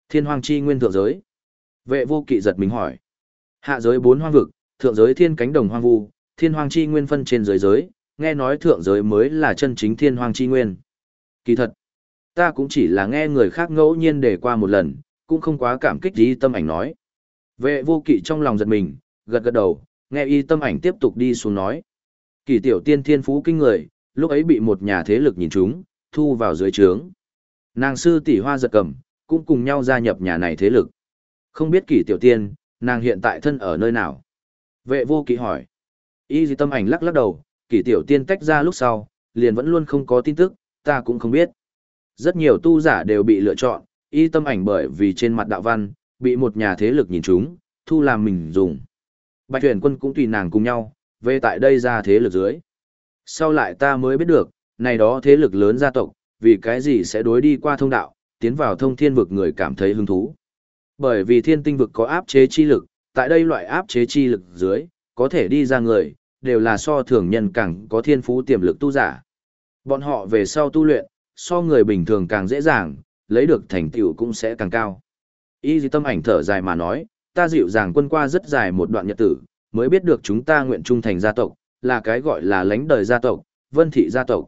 S1: Thiên hoàng chi nguyên thượng giới. Vệ vô kỵ giật mình hỏi. Hạ giới bốn hoang vực, thượng giới thiên cánh đồng hoang vu, thiên hoàng chi nguyên phân trên giới giới, nghe nói thượng giới mới là chân chính thiên hoàng chi nguyên. Kỳ thật, ta cũng chỉ là nghe người khác ngẫu nhiên để qua một lần, cũng không quá cảm kích y tâm ảnh nói. Vệ vô kỵ trong lòng giật mình, gật gật đầu, nghe y tâm ảnh tiếp tục đi xuống nói. Kỳ tiểu tiên thiên phú kinh người, lúc ấy bị một nhà thế lực nhìn chúng, thu vào dưới trướng. Nàng sư tỷ hoa giật cầm, cũng cùng nhau gia nhập nhà này thế lực. Không biết kỳ tiểu tiên, nàng hiện tại thân ở nơi nào? Vệ vô kỵ hỏi. Y di tâm ảnh lắc lắc đầu, kỳ tiểu tiên tách ra lúc sau, liền vẫn luôn không có tin tức, ta cũng không biết. Rất nhiều tu giả đều bị lựa chọn, y tâm ảnh bởi vì trên mặt đạo văn, bị một nhà thế lực nhìn chúng, thu làm mình dùng. Bạch tuyển quân cũng tùy nàng cùng nhau, về tại đây ra thế lực dưới. Sau lại ta mới biết được, này đó thế lực lớn gia tộc, vì cái gì sẽ đối đi qua thông đạo, tiến vào thông thiên vực người cảm thấy hứng thú. Bởi vì thiên tinh vực có áp chế chi lực, tại đây loại áp chế chi lực dưới, có thể đi ra người, đều là so thường nhân càng có thiên phú tiềm lực tu giả. Bọn họ về sau tu luyện, so người bình thường càng dễ dàng, lấy được thành tựu cũng sẽ càng cao. Y dì tâm ảnh thở dài mà nói, ta dịu dàng quân qua rất dài một đoạn nhật tử, mới biết được chúng ta nguyện trung thành gia tộc, là cái gọi là lãnh đời gia tộc, vân thị gia tộc.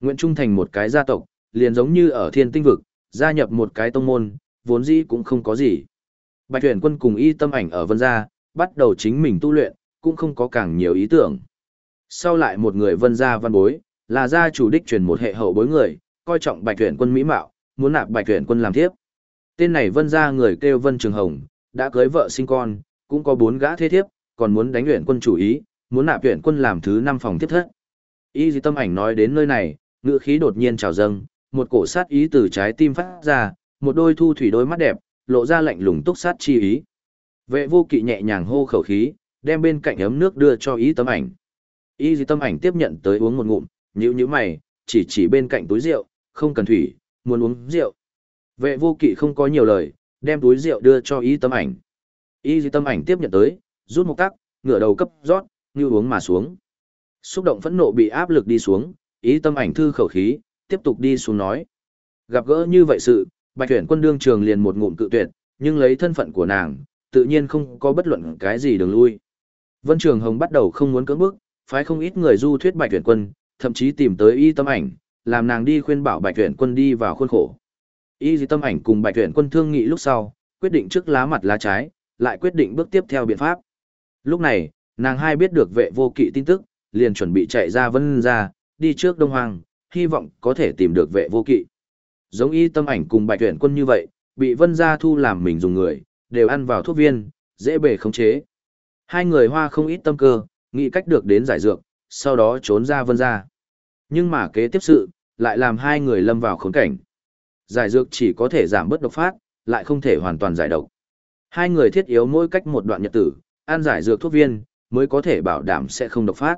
S1: Nguyện trung thành một cái gia tộc, liền giống như ở thiên tinh vực, gia nhập một cái tông môn, vốn dĩ cũng không có gì. Bạch tuyển quân cùng y tâm ảnh ở vân gia, bắt đầu chính mình tu luyện, cũng không có càng nhiều ý tưởng. Sau lại một người vân gia văn bối, là gia chủ đích truyền một hệ hậu bối người, coi trọng bạch tuyển quân mỹ mạo, muốn nạp bạch tuyển quân làm thiếp. Tên này vân ra người kêu vân trường hồng, đã cưới vợ sinh con, cũng có bốn gã thế thiếp, còn muốn đánh tuyển quân chủ ý, muốn nạp tuyển quân làm thứ năm phòng tiếp thất. Y dì tâm ảnh nói đến nơi này, ngữ khí đột nhiên trào dâng, một cổ sát ý từ trái tim phát ra, một đôi thu thủy đôi mắt đẹp, lộ ra lạnh lùng túc sát chi ý. Vệ vô kỵ nhẹ nhàng hô khẩu khí, đem bên cạnh ấm nước đưa cho ý tâm ảnh. Y dì tâm ảnh tiếp nhận tới uống một ngụm, nhữ nhữ mày, chỉ chỉ bên cạnh túi rượu, không cần thủy, muốn uống rượu. Vệ vô kỵ không có nhiều lời, đem túi rượu đưa cho y tâm ảnh. Y tâm ảnh tiếp nhận tới, rút một tắc, ngửa đầu cấp rót, như uống mà xuống. Xúc động phẫn nộ bị áp lực đi xuống, ý tâm ảnh thư khẩu khí, tiếp tục đi xuống nói. Gặp gỡ như vậy sự, bạch tuyển quân đương trường liền một ngụm cự tuyệt, nhưng lấy thân phận của nàng, tự nhiên không có bất luận cái gì đường lui. Vân Trường Hồng bắt đầu không muốn cưỡng bức, phái không ít người du thuyết bạch tuyển quân, thậm chí tìm tới y tâm ảnh, làm nàng đi khuyên bảo bạch tuyển quân đi vào khuôn khổ. Y tâm ảnh cùng bạch tuyển quân thương nghị lúc sau, quyết định trước lá mặt lá trái, lại quyết định bước tiếp theo biện pháp. Lúc này, nàng hai biết được vệ vô kỵ tin tức, liền chuẩn bị chạy ra vân ra, đi trước Đông Hoàng, hy vọng có thể tìm được vệ vô kỵ. Giống y tâm ảnh cùng bạch tuyển quân như vậy, bị vân gia thu làm mình dùng người, đều ăn vào thuốc viên, dễ bề khống chế. Hai người hoa không ít tâm cơ, nghĩ cách được đến giải dược, sau đó trốn ra vân gia. Nhưng mà kế tiếp sự, lại làm hai người lâm vào khốn cảnh. Giải dược chỉ có thể giảm bớt độc phát, lại không thể hoàn toàn giải độc. Hai người thiết yếu mỗi cách một đoạn nhật tử, ăn giải dược thuốc viên, mới có thể bảo đảm sẽ không độc phát.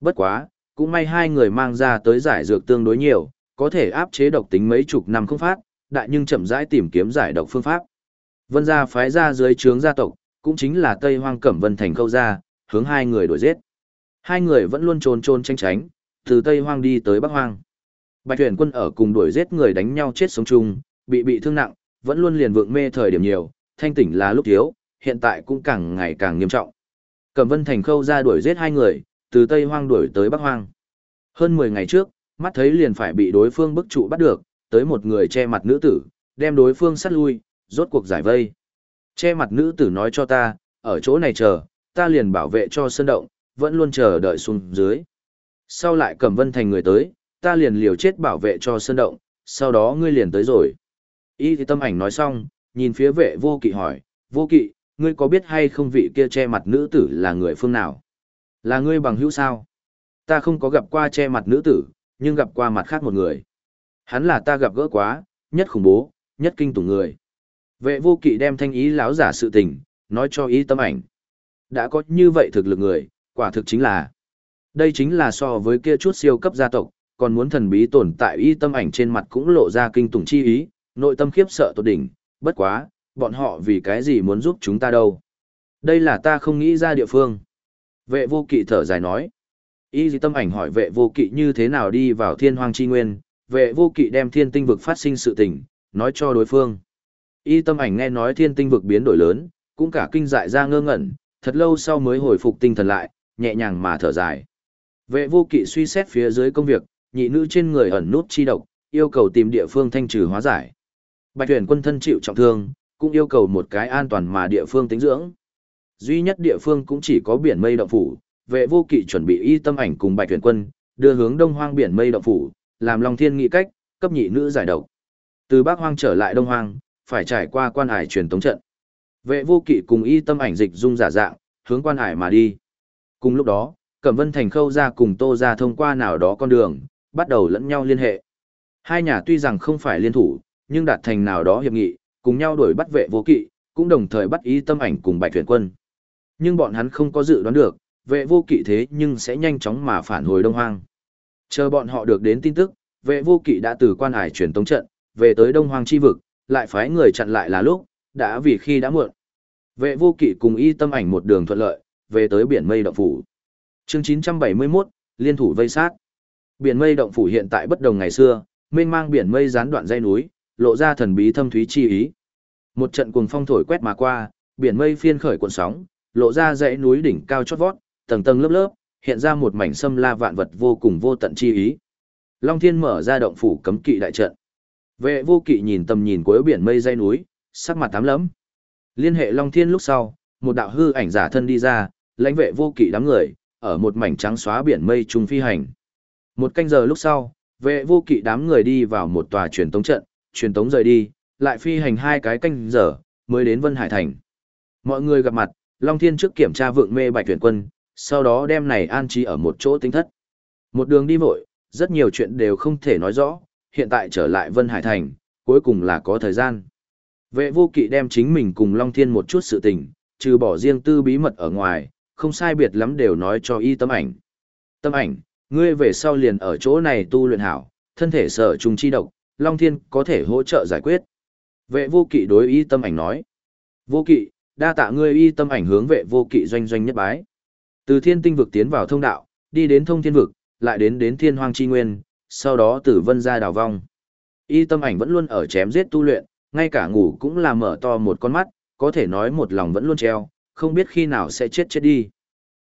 S1: Bất quá, cũng may hai người mang ra tới giải dược tương đối nhiều, có thể áp chế độc tính mấy chục năm không phát, đại nhưng chậm rãi tìm kiếm giải độc phương pháp. Vân gia phái ra dưới trướng gia tộc, cũng chính là Tây Hoang Cẩm Vân Thành câu gia, hướng hai người đuổi giết. Hai người vẫn luôn trốn trốn tranh tránh, từ Tây Hoang đi tới Bắc Hoang. Bạch Tuyển Quân ở cùng đuổi giết người đánh nhau chết sống chung, bị bị thương nặng, vẫn luôn liền vượng mê thời điểm nhiều, thanh tỉnh là lúc thiếu, hiện tại cũng càng ngày càng nghiêm trọng. Cẩm Vân Thành khâu ra đuổi giết hai người, từ Tây Hoang đuổi tới Bắc Hoang. Hơn 10 ngày trước, mắt thấy liền phải bị đối phương bức trụ bắt được, tới một người che mặt nữ tử, đem đối phương sát lui, rốt cuộc giải vây. Che mặt nữ tử nói cho ta, ở chỗ này chờ, ta liền bảo vệ cho sân động, vẫn luôn chờ đợi xuống dưới. Sau lại Cẩm Vân Thành người tới, ta liền liều chết bảo vệ cho sân động, sau đó ngươi liền tới rồi. Y thì tâm ảnh nói xong, nhìn phía vệ vô kỵ hỏi, vô kỵ, ngươi có biết hay không vị kia che mặt nữ tử là người phương nào? Là ngươi bằng hữu sao? Ta không có gặp qua che mặt nữ tử, nhưng gặp qua mặt khác một người. Hắn là ta gặp gỡ quá, nhất khủng bố, nhất kinh tủng người. Vệ vô kỵ đem thanh ý láo giả sự tình, nói cho ý tâm ảnh. Đã có như vậy thực lực người, quả thực chính là. Đây chính là so với kia chút siêu cấp gia tộc, còn muốn thần bí tồn tại y tâm ảnh trên mặt cũng lộ ra kinh tủng chi ý, nội tâm khiếp sợ tột đỉnh, bất quá, bọn họ vì cái gì muốn giúp chúng ta đâu. Đây là ta không nghĩ ra địa phương. Vệ vô kỵ thở dài nói. Y dì tâm ảnh hỏi vệ vô kỵ như thế nào đi vào thiên hoang chi nguyên, vệ vô kỵ đem thiên tinh vực phát sinh sự tình, nói cho đối phương. Y tâm ảnh nghe nói thiên tinh vực biến đổi lớn, cũng cả kinh dại ra ngơ ngẩn, thật lâu sau mới hồi phục tinh thần lại, nhẹ nhàng mà thở dài. Vệ vô kỵ suy xét phía dưới công việc, nhị nữ trên người ẩn nút chi độc, yêu cầu tìm địa phương thanh trừ hóa giải. Bạch tuyển quân thân chịu trọng thương, cũng yêu cầu một cái an toàn mà địa phương tính dưỡng. Duy nhất địa phương cũng chỉ có biển mây động phủ, vệ vô kỵ chuẩn bị y tâm ảnh cùng bạch tuyển quân, đưa hướng đông hoang biển mây động phủ, làm Long Thiên nghị cách, cấp nhị nữ giải độc. Từ Bắc Hoang trở lại Đông Hoang, phải trải qua quan hải truyền tống trận. Vệ vô kỵ cùng y tâm ảnh dịch dung giả dạng, hướng quan hải mà đi. Cùng lúc đó, Cẩm Vân Thành khâu ra cùng Tô ra thông qua nào đó con đường, bắt đầu lẫn nhau liên hệ. Hai nhà tuy rằng không phải liên thủ, nhưng đạt thành nào đó hiệp nghị, cùng nhau đuổi bắt vệ vô kỵ, cũng đồng thời bắt ý tâm ảnh cùng bạch tuyển quân. Nhưng bọn hắn không có dự đoán được, vệ vô kỵ thế nhưng sẽ nhanh chóng mà phản hồi Đông Hoang. Chờ bọn họ được đến tin tức, vệ vô kỵ đã từ quan hải truyền tống trận, về tới Đông Hoang chi vực, lại phái người chặn lại là lúc, đã vì khi đã muộn. Vệ vô kỵ cùng y tâm ảnh một đường thuận lợi, về tới biển mây động phủ. Chương 971, liên thủ vây sát. Biển mây động phủ hiện tại bất đồng ngày xưa, mênh mang biển mây gián đoạn dây núi, lộ ra thần bí thâm thúy chi ý. Một trận cuồng phong thổi quét mà qua, biển mây phiên khởi cuộn sóng, lộ ra dãy núi đỉnh cao chót vót, tầng tầng lớp lớp, hiện ra một mảnh sâm la vạn vật vô cùng vô tận chi ý. Long Thiên mở ra động phủ cấm kỵ đại trận. Vệ vô kỵ nhìn tầm nhìn cuối biển mây dãy núi, sắc mặt tám lẫm. Liên hệ Long Thiên lúc sau, một đạo hư ảnh giả thân đi ra, lãnh vệ vô kỵ đám người, ở một mảnh trắng xóa biển mây trung phi hành. Một canh giờ lúc sau, vệ vô kỵ đám người đi vào một tòa truyền tống trận, truyền tống rời đi, lại phi hành hai cái canh giờ, mới đến Vân Hải Thành. Mọi người gặp mặt, Long Thiên trước kiểm tra vượng mê bạch tuyển quân, sau đó đem này an trí ở một chỗ tính thất. Một đường đi vội, rất nhiều chuyện đều không thể nói rõ, hiện tại trở lại Vân Hải Thành, cuối cùng là có thời gian. Vệ vô kỵ đem chính mình cùng Long Thiên một chút sự tình, trừ bỏ riêng tư bí mật ở ngoài, không sai biệt lắm đều nói cho y tâm ảnh. Tâm ảnh, ngươi về sau liền ở chỗ này tu luyện hảo, thân thể sở trùng chi độc, Long Thiên có thể hỗ trợ giải quyết. Vệ vô kỵ đối y tâm ảnh nói. Vô kỵ, đa tạ ngươi y tâm ảnh hướng vệ vô kỵ doanh doanh nhất bái. Từ thiên tinh vực tiến vào thông đạo, đi đến thông thiên vực, lại đến đến thiên hoang chi nguyên, sau đó tử vân ra đào vong. Y tâm ảnh vẫn luôn ở chém giết tu luyện, ngay cả ngủ cũng là mở to một con mắt, có thể nói một lòng vẫn luôn treo, không biết khi nào sẽ chết chết đi.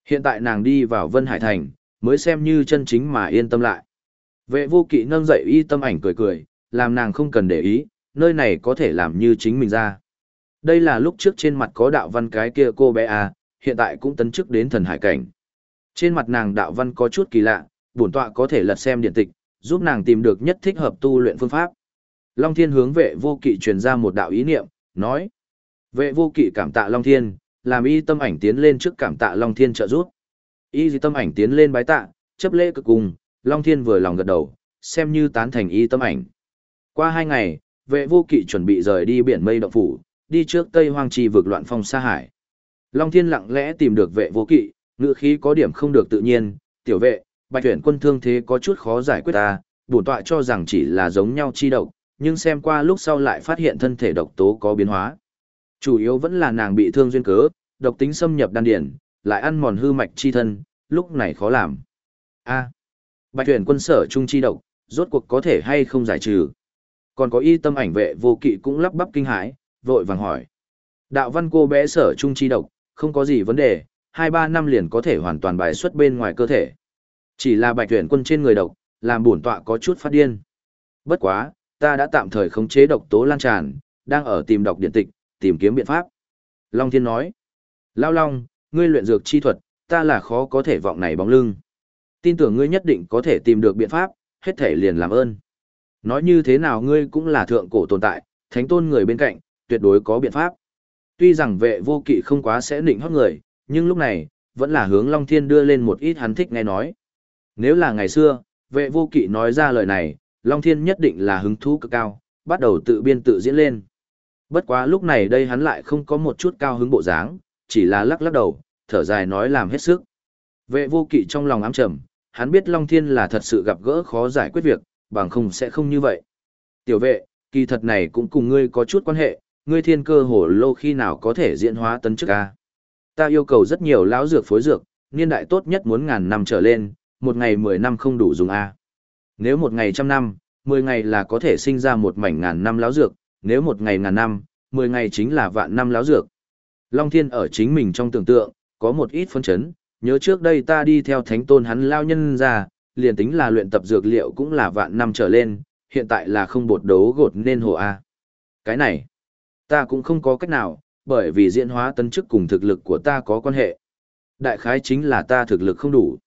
S1: Hiện tại nàng đi vào Vân Hải Thành, mới xem như chân chính mà yên tâm lại. Vệ vô kỵ nâng dậy y tâm ảnh cười cười, làm nàng không cần để ý, nơi này có thể làm như chính mình ra. Đây là lúc trước trên mặt có đạo văn cái kia cô bé à, hiện tại cũng tấn chức đến thần hải cảnh. Trên mặt nàng đạo văn có chút kỳ lạ, bổn tọa có thể lật xem điện tịch, giúp nàng tìm được nhất thích hợp tu luyện phương pháp. Long Thiên hướng vệ vô kỵ truyền ra một đạo ý niệm, nói. Vệ vô kỵ cảm tạ Long Thiên, làm y tâm ảnh tiến lên trước cảm tạ Long Thiên trợ giúp. Y tâm ảnh tiến lên bái tạ, chấp lễ cực cùng, Long Thiên vừa lòng gật đầu, xem như tán thành y tâm ảnh. Qua hai ngày, vệ vô kỵ chuẩn bị rời đi biển mây động phủ, đi trước Tây Hoang Trì vực loạn phong xa hải. Long Thiên lặng lẽ tìm được vệ vô kỵ, ngựa khí có điểm không được tự nhiên, tiểu vệ, bạch tuyển quân thương thế có chút khó giải quyết ta, bổn tọa cho rằng chỉ là giống nhau chi độc, nhưng xem qua lúc sau lại phát hiện thân thể độc tố có biến hóa. Chủ yếu vẫn là nàng bị thương duyên cớ, độc tính xâm nhập đan điển, lại ăn mòn hư mạch chi thân, lúc này khó làm. A. bạch tuyển quân sở trung chi độc, rốt cuộc có thể hay không giải trừ. Còn có y tâm ảnh vệ vô kỵ cũng lắp bắp kinh hãi, vội vàng hỏi. Đạo văn cô bé sở trung chi độc, không có gì vấn đề, 2-3 năm liền có thể hoàn toàn bài xuất bên ngoài cơ thể. Chỉ là bạch tuyển quân trên người độc, làm bổn tọa có chút phát điên. Bất quá, ta đã tạm thời khống chế độc tố lan tràn, đang ở tìm đọc điện tịch, tìm kiếm biện pháp. Long Thiên nói, Lao Long, ngươi luyện dược chi thuật, ta là khó có thể vọng này bóng lưng. Tin tưởng ngươi nhất định có thể tìm được biện pháp, hết thể liền làm ơn. Nói như thế nào ngươi cũng là thượng cổ tồn tại, thánh tôn người bên cạnh, tuyệt đối có biện pháp. Tuy rằng vệ vô kỵ không quá sẽ định hót người, nhưng lúc này, vẫn là hướng Long Thiên đưa lên một ít hắn thích nghe nói. Nếu là ngày xưa, vệ vô kỵ nói ra lời này, Long Thiên nhất định là hứng thú cực cao, bắt đầu tự biên tự diễn lên. Bất quá lúc này đây hắn lại không có một chút cao hứng bộ dáng, chỉ là lắc lắc đầu, thở dài nói làm hết sức. Vệ vô kỵ trong lòng ám trầm, hắn biết Long Thiên là thật sự gặp gỡ khó giải quyết việc, bằng không sẽ không như vậy. Tiểu vệ, kỳ thật này cũng cùng ngươi có chút quan hệ, ngươi thiên cơ hổ lô khi nào có thể diễn hóa tấn chức a? Ta yêu cầu rất nhiều lão dược phối dược, niên đại tốt nhất muốn ngàn năm trở lên, một ngày mười năm không đủ dùng a. Nếu một ngày trăm năm, mười ngày là có thể sinh ra một mảnh ngàn năm lão dược, nếu một ngày ngàn năm, mười ngày chính là vạn năm lão dược. Long Thiên ở chính mình trong tưởng tượng, có một ít phân chấn, nhớ trước đây ta đi theo thánh tôn hắn lao nhân ra, liền tính là luyện tập dược liệu cũng là vạn năm trở lên, hiện tại là không bột đấu gột nên hồ A. Cái này, ta cũng không có cách nào, bởi vì diễn hóa tân chức cùng thực lực của ta có quan hệ. Đại khái chính là ta thực lực không đủ.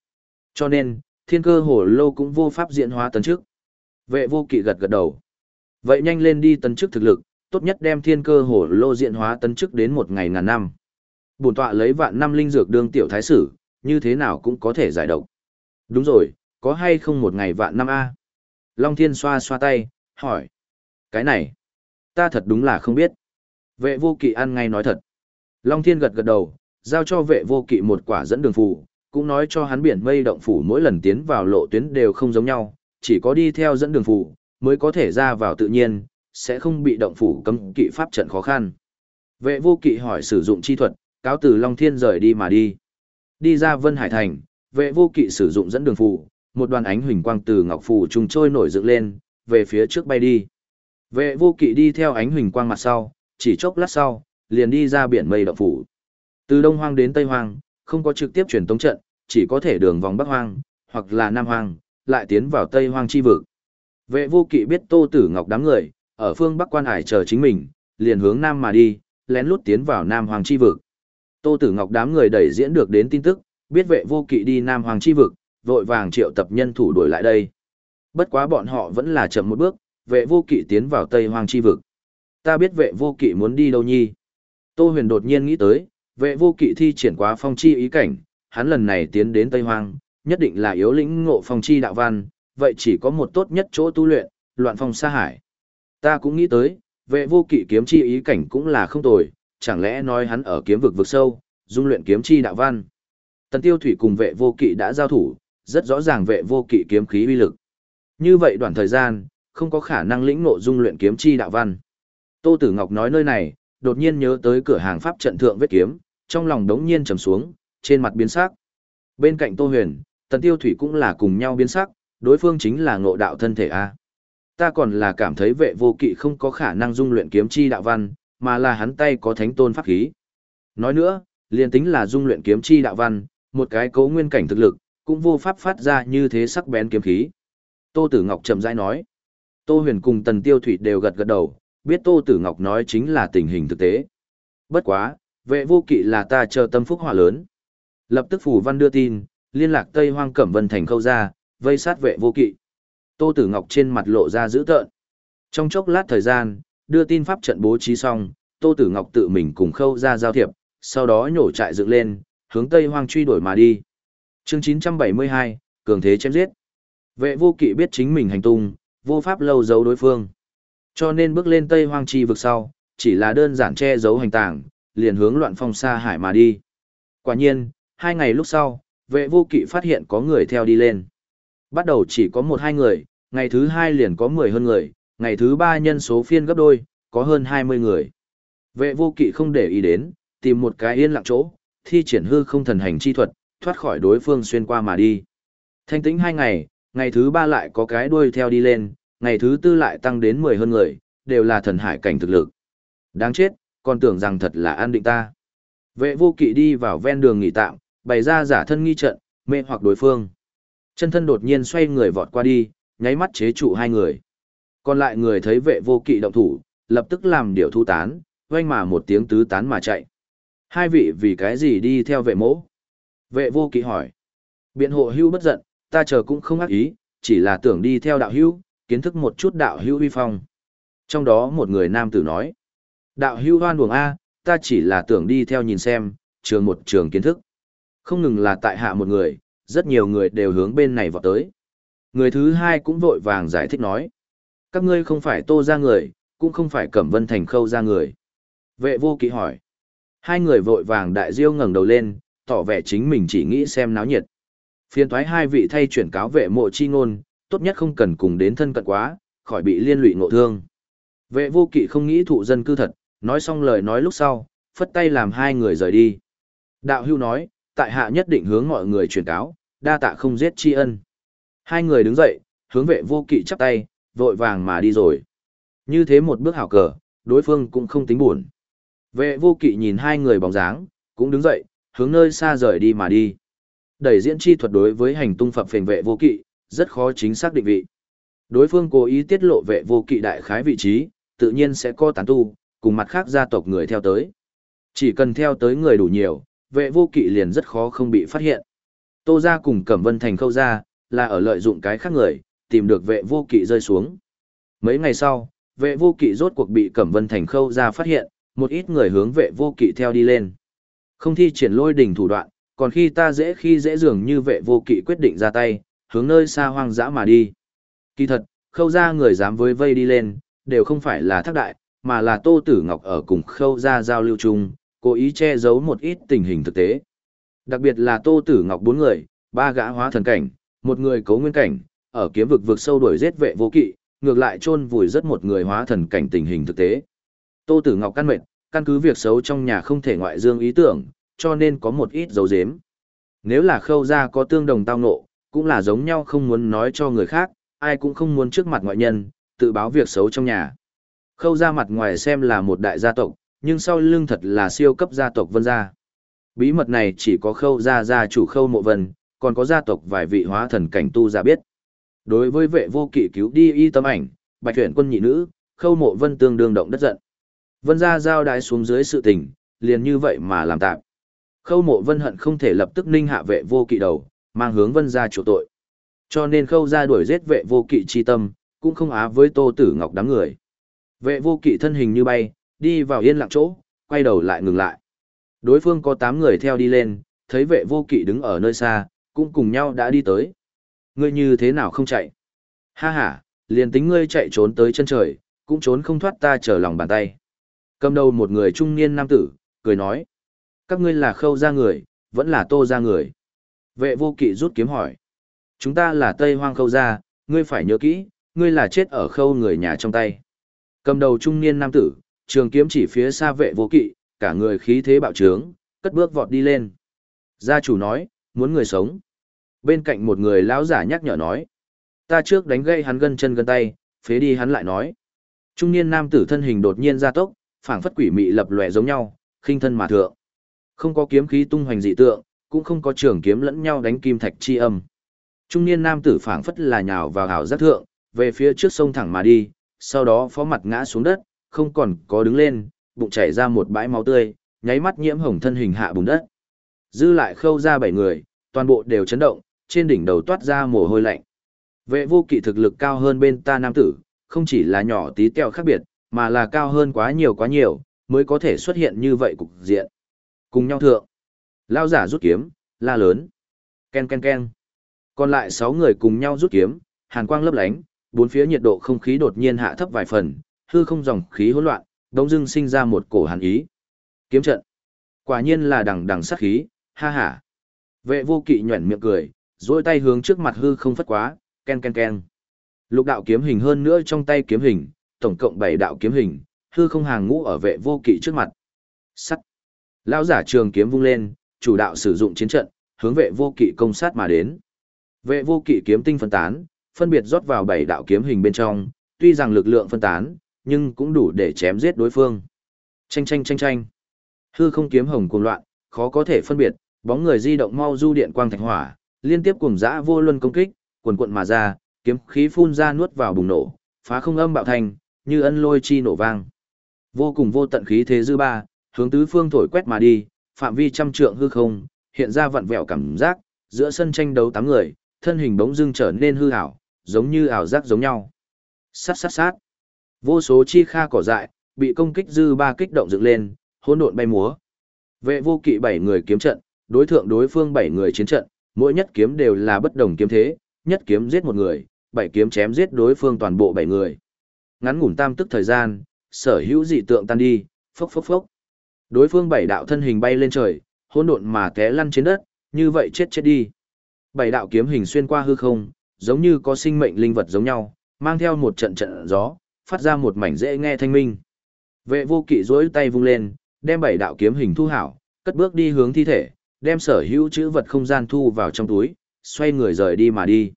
S1: Cho nên, thiên cơ hồ lô cũng vô pháp diễn hóa tân chức. Vệ vô kỵ gật gật đầu. Vậy nhanh lên đi tân chức thực lực, tốt nhất đem thiên cơ hồ lô diễn hóa tân chức đến một ngày ngàn năm. Bổn tọa lấy vạn năm linh dược đương tiểu thái sử, như thế nào cũng có thể giải độc. Đúng rồi, có hay không một ngày vạn năm A? Long Thiên xoa xoa tay, hỏi. Cái này, ta thật đúng là không biết. Vệ vô kỵ ăn ngay nói thật. Long Thiên gật gật đầu, giao cho vệ vô kỵ một quả dẫn đường phù, cũng nói cho hắn biển mây động phủ mỗi lần tiến vào lộ tuyến đều không giống nhau, chỉ có đi theo dẫn đường phủ, mới có thể ra vào tự nhiên, sẽ không bị động phủ cấm kỵ pháp trận khó khăn. Vệ vô kỵ hỏi sử dụng chi thuật, cáo từ Long Thiên rời đi mà đi. Đi ra Vân Hải Thành, vệ vô kỵ sử dụng dẫn đường phù, một đoàn ánh huỳnh quang từ ngọc phủ trùng trôi nổi dựng lên, về phía trước bay đi. Vệ vô kỵ đi theo ánh huỳnh quang mặt sau, chỉ chốc lát sau, liền đi ra biển mây động phủ. Từ Đông Hoang đến Tây Hoang, không có trực tiếp truyền tống trận, chỉ có thể đường vòng Bắc Hoang, hoặc là Nam Hoang, lại tiến vào Tây Hoang chi vực. Vệ vô kỵ biết Tô Tử Ngọc đám người, ở phương Bắc quan hải chờ chính mình, liền hướng Nam mà đi, lén lút tiến vào Nam Hoàng chi vực. Tô Tử Ngọc đám người đẩy diễn được đến tin tức, biết vệ vô kỵ đi Nam Hoàng chi vực, vội vàng triệu tập nhân thủ đuổi lại đây. Bất quá bọn họ vẫn là chậm một bước, vệ vô kỵ tiến vào Tây Hoàng chi vực. Ta biết vệ vô kỵ muốn đi đâu nhi. Tô huyền đột nhiên nghĩ tới, vệ vô kỵ thi triển quá phong chi ý cảnh, hắn lần này tiến đến Tây Hoàng, nhất định là yếu lĩnh ngộ phong chi đạo văn, vậy chỉ có một tốt nhất chỗ tu luyện, loạn phong xa hải. Ta cũng nghĩ tới, vệ vô kỵ kiếm chi ý cảnh cũng là không tồi, chẳng lẽ nói hắn ở kiếm vực vực sâu, dung luyện kiếm chi đạo văn. Tần tiêu thủy cùng vệ vô kỵ đã giao thủ, rất rõ ràng vệ vô kỵ kiếm khí uy lực. Như vậy đoạn thời gian, không có khả năng lĩnh ngộ dung luyện kiếm chi đạo văn. Tô Tử Ngọc nói nơi này, đột nhiên nhớ tới cửa hàng pháp trận thượng vết kiếm, trong lòng đống nhiên trầm xuống, trên mặt biến sắc. Bên cạnh Tô Huyền, Tần Tiêu Thủy cũng là cùng nhau biến sắc, đối phương chính là ngộ đạo thân thể a. Ta còn là cảm thấy vệ vô kỵ không có khả năng dung luyện kiếm chi đạo văn, mà là hắn tay có thánh tôn pháp khí. Nói nữa, liền tính là dung luyện kiếm chi đạo văn, một cái cấu nguyên cảnh thực lực, cũng vô pháp phát ra như thế sắc bén kiếm khí. Tô Tử Ngọc chậm rãi nói. Tô Huyền cùng Tần Tiêu Thủy đều gật gật đầu, biết Tô Tử Ngọc nói chính là tình hình thực tế. Bất quá, vệ vô kỵ là ta chờ tâm phúc hỏa lớn. Lập tức phủ văn đưa tin, liên lạc Tây Hoang Cẩm Vân thành khâu ra, vây sát vệ vô kỵ. Tô Tử Ngọc trên mặt lộ ra dữ tợn. Trong chốc lát thời gian, đưa tin pháp trận bố trí xong, Tô Tử Ngọc tự mình cùng khâu ra giao thiệp, sau đó nhổ trại dựng lên, hướng Tây Hoang truy đuổi mà đi. Chương 972, cường thế chém giết. Vệ vô kỵ biết chính mình hành tung, vô pháp lâu giấu đối phương. Cho nên bước lên Tây Hoang Chi vực sau, chỉ là đơn giản che giấu hành tàng, liền hướng loạn phong xa hải mà đi. Quả nhiên, hai ngày lúc sau, vệ vô kỵ phát hiện có người theo đi lên. Bắt đầu chỉ có một hai người, ngày thứ hai liền có mười hơn người, ngày thứ ba nhân số phiên gấp đôi, có hơn hai mươi người. Vệ vô kỵ không để ý đến, tìm một cái yên lặng chỗ, thi triển hư không thần hành chi thuật, thoát khỏi đối phương xuyên qua mà đi. Thanh tĩnh hai ngày, ngày thứ ba lại có cái đuôi theo đi lên, ngày thứ tư lại tăng đến mười hơn người, đều là thần hải cảnh thực lực. Đáng chết, còn tưởng rằng thật là an định ta. Vệ vô kỵ đi vào ven đường nghỉ tạm, bày ra giả thân nghi trận, mê hoặc đối phương. Chân thân đột nhiên xoay người vọt qua đi, nháy mắt chế trụ hai người. Còn lại người thấy vệ vô kỵ động thủ, lập tức làm điều thu tán, oanh mà một tiếng tứ tán mà chạy. Hai vị vì cái gì đi theo vệ mỗ? Vệ vô kỵ hỏi. Biện hộ hưu bất giận, ta chờ cũng không ác ý, chỉ là tưởng đi theo đạo hưu, kiến thức một chút đạo hưu uy phong. Trong đó một người nam tử nói. Đạo hưu hoan buồng A, ta chỉ là tưởng đi theo nhìn xem, trường một trường kiến thức. Không ngừng là tại hạ một người, rất nhiều người đều hướng bên này vào tới. Người thứ hai cũng vội vàng giải thích nói. Các ngươi không phải tô ra người, cũng không phải cẩm vân thành khâu ra người. Vệ vô kỵ hỏi. Hai người vội vàng đại diêu ngẩng đầu lên, tỏ vẻ chính mình chỉ nghĩ xem náo nhiệt. Phiên thoái hai vị thay chuyển cáo vệ mộ chi ngôn, tốt nhất không cần cùng đến thân cận quá, khỏi bị liên lụy ngộ thương. Vệ vô kỵ không nghĩ thụ dân cư thật, nói xong lời nói lúc sau, phất tay làm hai người rời đi. Đạo hưu nói, tại hạ nhất định hướng mọi người truyền cáo, đa tạ không giết tri ân. Hai người đứng dậy, hướng vệ vô kỵ chắp tay, vội vàng mà đi rồi. Như thế một bước hảo cờ, đối phương cũng không tính buồn. Vệ vô kỵ nhìn hai người bóng dáng, cũng đứng dậy, hướng nơi xa rời đi mà đi. Đẩy diễn chi thuật đối với hành tung phập phền vệ vô kỵ, rất khó chính xác định vị. Đối phương cố ý tiết lộ vệ vô kỵ đại khái vị trí, tự nhiên sẽ có tán tu, cùng mặt khác gia tộc người theo tới. Chỉ cần theo tới người đủ nhiều, vệ vô kỵ liền rất khó không bị phát hiện. Tô ra cùng Cẩm Vân Thành khâu ra, là ở lợi dụng cái khác người, tìm được vệ vô kỵ rơi xuống. Mấy ngày sau, vệ vô kỵ rốt cuộc bị Cẩm Vân Thành khâu ra phát hiện, một ít người hướng vệ vô kỵ theo đi lên. Không thi triển lôi đỉnh thủ đoạn, còn khi ta dễ khi dễ dường như vệ vô kỵ quyết định ra tay, hướng nơi xa hoang dã mà đi. Kỳ thật, khâu ra người dám với vây đi lên, đều không phải là thác đại, mà là Tô Tử Ngọc ở cùng khâu ra giao lưu chung, cố ý che giấu một ít tình hình thực tế. Đặc biệt là Tô Tử Ngọc bốn người, ba gã hóa thần cảnh, một người cấu nguyên cảnh, ở kiếm vực vực sâu đuổi giết vệ vô kỵ, ngược lại chôn vùi rất một người hóa thần cảnh tình hình thực tế. Tô Tử Ngọc căn mệt, căn cứ việc xấu trong nhà không thể ngoại dương ý tưởng, cho nên có một ít dấu dếm. Nếu là khâu ra có tương đồng tao ngộ, cũng là giống nhau không muốn nói cho người khác, ai cũng không muốn trước mặt ngoại nhân, tự báo việc xấu trong nhà. Khâu ra mặt ngoài xem là một đại gia tộc, nhưng sau lưng thật là siêu cấp gia tộc vân gia. Bí mật này chỉ có khâu gia gia chủ khâu mộ vân, còn có gia tộc vài vị hóa thần cảnh tu giả biết. Đối với vệ vô kỵ cứu đi y tâm ảnh, bạch tuyển quân nhị nữ, khâu mộ vân tương đương động đất giận. Vân gia giao đái xuống dưới sự tình, liền như vậy mà làm tạm. Khâu mộ vân hận không thể lập tức ninh hạ vệ vô kỵ đầu, mang hướng vân gia chủ tội. Cho nên khâu gia đuổi giết vệ vô kỵ chi tâm, cũng không á với tô tử ngọc đám người. Vệ vô kỵ thân hình như bay, đi vào yên lặng chỗ, quay đầu lại ngừng lại. Đối phương có 8 người theo đi lên, thấy vệ vô kỵ đứng ở nơi xa, cũng cùng nhau đã đi tới. Ngươi như thế nào không chạy? Ha ha, liền tính ngươi chạy trốn tới chân trời, cũng trốn không thoát ta trở lòng bàn tay. Cầm đầu một người trung niên nam tử, cười nói. Các ngươi là khâu ra người, vẫn là tô ra người. Vệ vô kỵ rút kiếm hỏi. Chúng ta là Tây Hoang khâu ra, ngươi phải nhớ kỹ, ngươi là chết ở khâu người nhà trong tay. Cầm đầu trung niên nam tử, trường kiếm chỉ phía xa vệ vô kỵ, cả người khí thế bạo trướng, cất bước vọt đi lên. Gia chủ nói, muốn người sống. Bên cạnh một người lão giả nhắc nhở nói. Ta trước đánh gây hắn gân chân gân tay, phế đi hắn lại nói. Trung niên nam tử thân hình đột nhiên ra tốc, phảng phất quỷ mị lập lòe giống nhau, khinh thân mà thượng. Không có kiếm khí tung hoành dị tượng, cũng không có trường kiếm lẫn nhau đánh kim thạch chi âm. Trung niên nam tử phảng phất là nhào vào hào giác thượng, về phía trước sông thẳng mà đi, sau đó phó mặt ngã xuống đất, không còn có đứng lên, bụng chảy ra một bãi máu tươi, nháy mắt nhiễm hồng thân hình hạ bùn đất. Dư lại khâu ra bảy người, toàn bộ đều chấn động, trên đỉnh đầu toát ra mồ hôi lạnh. Vệ vô kỵ thực lực cao hơn bên ta nam tử, không chỉ là nhỏ tí tẹo khác biệt, mà là cao hơn quá nhiều quá nhiều, mới có thể xuất hiện như vậy cục diện. Cùng nhau thượng. Lao giả rút kiếm, la lớn. Ken ken ken. Còn lại 6 người cùng nhau rút kiếm, hàn quang lấp lánh, bốn phía nhiệt độ không khí đột nhiên hạ thấp vài phần, hư không dòng khí hỗn loạn, đống dưng sinh ra một cổ hàn ý. Kiếm trận. Quả nhiên là đằng đằng sát khí, ha ha. Vệ vô kỵ nhuẩn miệng cười, duỗi tay hướng trước mặt hư không phất quá, ken ken ken. Lục đạo kiếm hình hơn nữa trong tay kiếm hình, tổng cộng 7 đạo kiếm hình, hư không hàng ngũ ở vệ vô kỵ trước mặt. Sắt. Lão giả trường kiếm vung lên, chủ đạo sử dụng chiến trận, hướng vệ vô kỵ công sát mà đến. Vệ vô kỵ kiếm tinh phân tán, phân biệt rót vào bảy đạo kiếm hình bên trong, tuy rằng lực lượng phân tán, nhưng cũng đủ để chém giết đối phương. Chanh chanh chanh chanh. Hư không kiếm hồng cuồng loạn, khó có thể phân biệt, bóng người di động mau du điện quang thạch hỏa, liên tiếp cùng dã vô luân công kích, quần quận mà ra, kiếm khí phun ra nuốt vào bùng nổ, phá không âm bạo thành, như ân lôi chi nổ vang. Vô cùng vô tận khí thế dư ba, hướng tứ phương thổi quét mà đi, phạm vi trăm trượng hư không, hiện ra vặn vẹo cảm giác, giữa sân tranh đấu tám người, thân hình bỗng dưng trở nên hư ảo, giống như ảo giác giống nhau. Sát sát sát. Vô số chi kha cỏ dại, bị công kích dư ba kích động dựng lên, hỗn độn bay múa. Vệ vô kỵ bảy người kiếm trận, đối thượng đối phương bảy người chiến trận, mỗi nhất kiếm đều là bất đồng kiếm thế, nhất kiếm giết một người, bảy kiếm chém giết đối phương toàn bộ bảy người. Ngắn ngủn tam tức thời gian, sở hữu dị tượng tan đi, phốc phốc phốc. Đối phương bảy đạo thân hình bay lên trời, hỗn độn mà té lăn trên đất, như vậy chết chết đi. Bảy đạo kiếm hình xuyên qua hư không, giống như có sinh mệnh linh vật giống nhau, mang theo một trận trận gió, phát ra một mảnh dễ nghe thanh minh. Vệ vô kỵ duỗi tay vung lên, đem bảy đạo kiếm hình thu hảo, cất bước đi hướng thi thể, đem sở hữu chữ vật không gian thu vào trong túi, xoay người rời đi mà đi.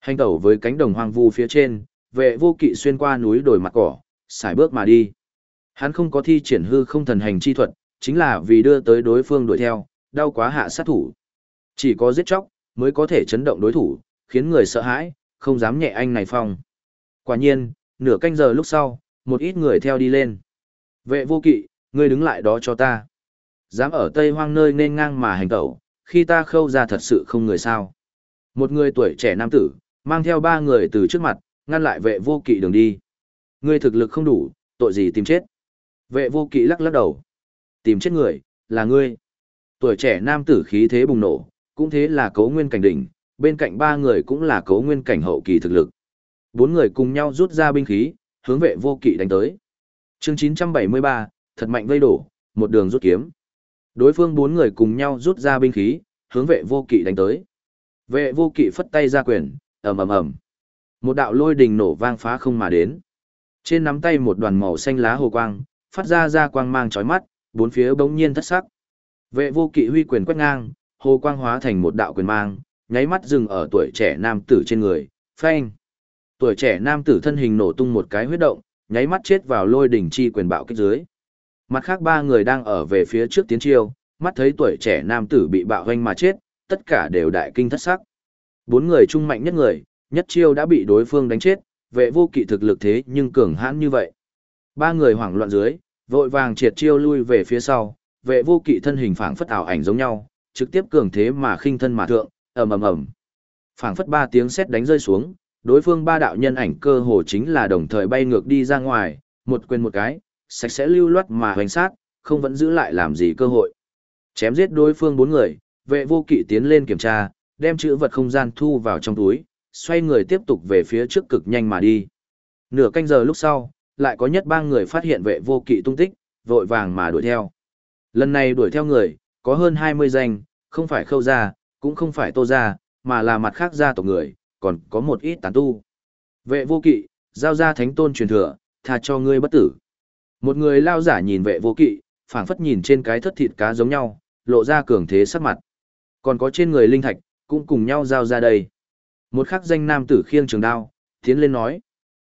S1: Hành tẩu với cánh đồng hoang vu phía trên, vệ vô kỵ xuyên qua núi đồi mặt cỏ, xài bước mà đi. Hắn không có thi triển hư không thần hành chi thuật, chính là vì đưa tới đối phương đuổi theo, đau quá hạ sát thủ. Chỉ có giết chóc, mới có thể chấn động đối thủ, khiến người sợ hãi, không dám nhẹ anh này phong. Quả nhiên, nửa canh giờ lúc sau, một ít người theo đi lên. Vệ vô kỵ, ngươi đứng lại đó cho ta. Dám ở Tây Hoang nơi nên ngang mà hành tẩu, khi ta khâu ra thật sự không người sao. Một người tuổi trẻ nam tử, mang theo ba người từ trước mặt, ngăn lại vệ vô kỵ đường đi. Ngươi thực lực không đủ, tội gì tìm chết. Vệ vô kỵ lắc lắc đầu. Tìm chết người, là ngươi. Tuổi trẻ nam tử khí thế bùng nổ, cũng thế là cấu nguyên cảnh đỉnh, bên cạnh ba người cũng là cấu nguyên cảnh hậu kỳ thực lực. Bốn người cùng nhau rút ra binh khí, hướng vệ vô kỵ đánh tới. Chương 973, thật mạnh vây đổ, một đường rút kiếm. Đối phương bốn người cùng nhau rút ra binh khí, hướng vệ vô kỵ đánh tới. Vệ vô kỵ phất tay ra quyền, ầm ầm ầm. Một đạo lôi đình nổ vang phá không mà đến. Trên nắm tay một đoàn màu xanh lá hồ quang, phát ra ra quang mang chói mắt, bốn phía bỗng nhiên thất sắc. Vệ vô kỵ huy quyền quét ngang, hồ quang hóa thành một đạo quyền mang, nháy mắt dừng ở tuổi trẻ nam tử trên người, phanh. Tuổi trẻ nam tử thân hình nổ tung một cái huyết động, nháy mắt chết vào lôi đỉnh chi quyền bạo kích dưới. Mặt khác ba người đang ở về phía trước tiến chiêu, mắt thấy tuổi trẻ nam tử bị bạo hoanh mà chết, tất cả đều đại kinh thất sắc. Bốn người trung mạnh nhất người, nhất chiêu đã bị đối phương đánh chết, vệ vô kỵ thực lực thế nhưng cường hãn như vậy. Ba người hoảng loạn dưới, vội vàng triệt chiêu lui về phía sau, vệ vô kỵ thân hình phảng phất ảo ảnh giống nhau, trực tiếp cường thế mà khinh thân mà thượng, ầm ầm ầm. Phảng phất ba tiếng sét đánh rơi xuống, đối phương ba đạo nhân ảnh cơ hồ chính là đồng thời bay ngược đi ra ngoài, một quên một cái, sạch sẽ lưu loát mà hoành sát, không vẫn giữ lại làm gì cơ hội. Chém giết đối phương bốn người, vệ vô kỵ tiến lên kiểm tra, đem chữ vật không gian thu vào trong túi, xoay người tiếp tục về phía trước cực nhanh mà đi. Nửa canh giờ lúc sau, lại có nhất ba người phát hiện vệ vô kỵ tung tích, vội vàng mà đuổi theo. Lần này đuổi theo người, có hơn 20 danh, không phải khâu gia, cũng không phải tô gia, mà là mặt khác gia tộc người, còn có một ít tán tu. Vệ vô kỵ, giao ra thánh tôn truyền thừa, tha cho ngươi bất tử. Một người lao giả nhìn vệ vô kỵ, phảng phất nhìn trên cái thất thịt cá giống nhau, lộ ra cường thế sắc mặt. Còn có trên người linh thạch, cũng cùng nhau giao ra đây. Một khắc danh nam tử khiêng trường đao, tiến lên nói.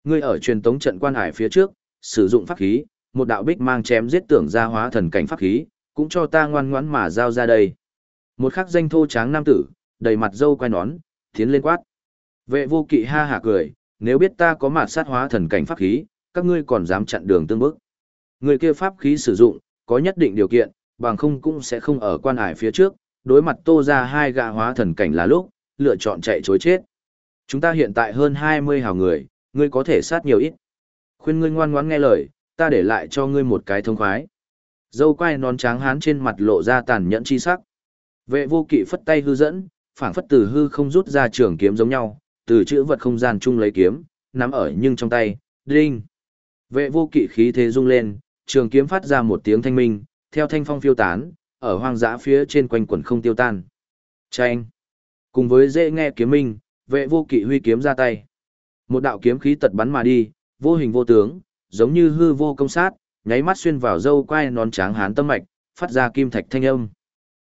S1: Ngươi ở truyền tống trận quan hải phía trước, sử dụng pháp khí, một đạo bích mang chém giết tưởng ra hóa thần cảnh pháp khí, cũng cho ta ngoan ngoãn mà giao ra đây. Một khắc danh thô tráng nam tử, đầy mặt dâu quai nón, tiến lên quát. Vệ vô kỵ ha hả cười, nếu biết ta có mặt sát hóa thần cảnh pháp khí, các ngươi còn dám chặn đường tương bức. Người kia pháp khí sử dụng, có nhất định điều kiện, bằng không cũng sẽ không ở quan hải phía trước, đối mặt tô ra hai gã hóa thần cảnh là lúc, lựa chọn chạy chối chết. Chúng ta hiện tại hơn 20 hào người, ngươi có thể sát nhiều ít. Khuyên ngươi ngoan ngoãn nghe lời, ta để lại cho ngươi một cái thông khoái. Dâu quai nón tráng hán trên mặt lộ ra tàn nhẫn chi sắc. Vệ vô kỵ phất tay hư dẫn, phảng phất từ hư không rút ra trường kiếm giống nhau, từ chữ vật không gian chung lấy kiếm, nắm ở nhưng trong tay, đinh. Vệ vô kỵ khí thế rung lên, trường kiếm phát ra một tiếng thanh minh, theo thanh phong phiêu tán, ở hoang dã phía trên quanh quần không tiêu tan. Chanh. Cùng với dễ nghe kiếm minh, vệ vô kỵ huy kiếm ra tay. Một đạo kiếm khí tật bắn mà đi, vô hình vô tướng, giống như hư vô công sát, nháy mắt xuyên vào dâu quai non tráng hán tâm mạch, phát ra kim thạch thanh âm.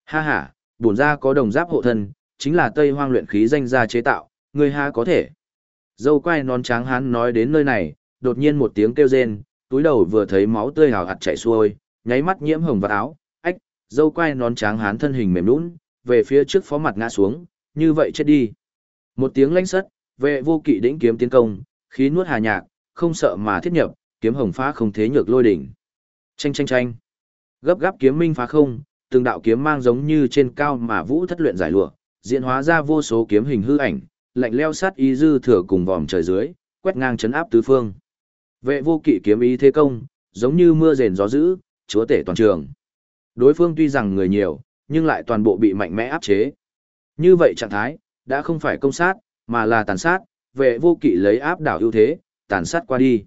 S1: Ha ha, bổn ra có đồng giáp hộ thân, chính là Tây Hoang luyện khí danh gia chế tạo, người ha có thể. Dâu quai non tráng hán nói đến nơi này, đột nhiên một tiếng kêu rên, túi đầu vừa thấy máu tươi hào hạt chảy xuôi, nháy mắt nhiễm hồng vào áo, ách, dâu quai nón tráng hán thân hình mềm nhũn, về phía trước phó mặt ngã xuống, như vậy chết đi. Một tiếng lanh sất, vệ vô kỵ đĩnh kiếm tiến công, khí nuốt hà nhạc, không sợ mà thiết nhập, kiếm hồng phá không thế nhược lôi đỉnh. Chanh chanh chanh. Gấp gáp kiếm minh phá không, từng đạo kiếm mang giống như trên cao mà vũ thất luyện giải lụa, diễn hóa ra vô số kiếm hình hư ảnh, lạnh leo sát ý dư thừa cùng vòm trời dưới, quét ngang chấn áp tứ phương. Vệ vô kỵ kiếm ý thế công, giống như mưa rền gió dữ, chúa tể toàn trường. Đối phương tuy rằng người nhiều, nhưng lại toàn bộ bị mạnh mẽ áp chế. Như vậy trạng thái, đã không phải công sát, mà là tàn sát, vệ vô kỵ lấy áp đảo ưu thế, tàn sát qua đi.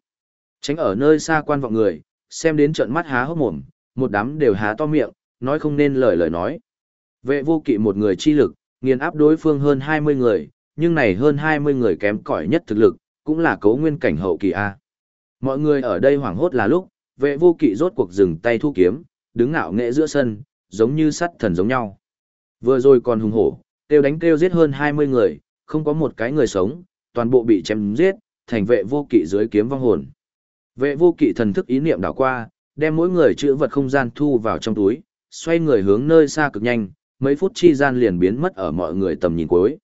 S1: Tránh ở nơi xa quan vọng người, xem đến trận mắt há hốc mồm, một đám đều há to miệng, nói không nên lời lời nói. Vệ vô kỵ một người chi lực, nghiền áp đối phương hơn 20 người, nhưng này hơn 20 người kém cỏi nhất thực lực, cũng là cấu nguyên cảnh hậu kỳ A. Mọi người ở đây hoảng hốt là lúc, vệ vô kỵ rốt cuộc dừng tay thu kiếm, đứng ngạo nghệ giữa sân, giống như sắt thần giống nhau. Vừa rồi còn hùng hổ, kêu đánh kêu giết hơn 20 người, không có một cái người sống, toàn bộ bị chém giết, thành vệ vô kỵ dưới kiếm vong hồn. Vệ vô kỵ thần thức ý niệm đảo qua, đem mỗi người chữ vật không gian thu vào trong túi, xoay người hướng nơi xa cực nhanh, mấy phút chi gian liền biến mất ở mọi người tầm nhìn cuối.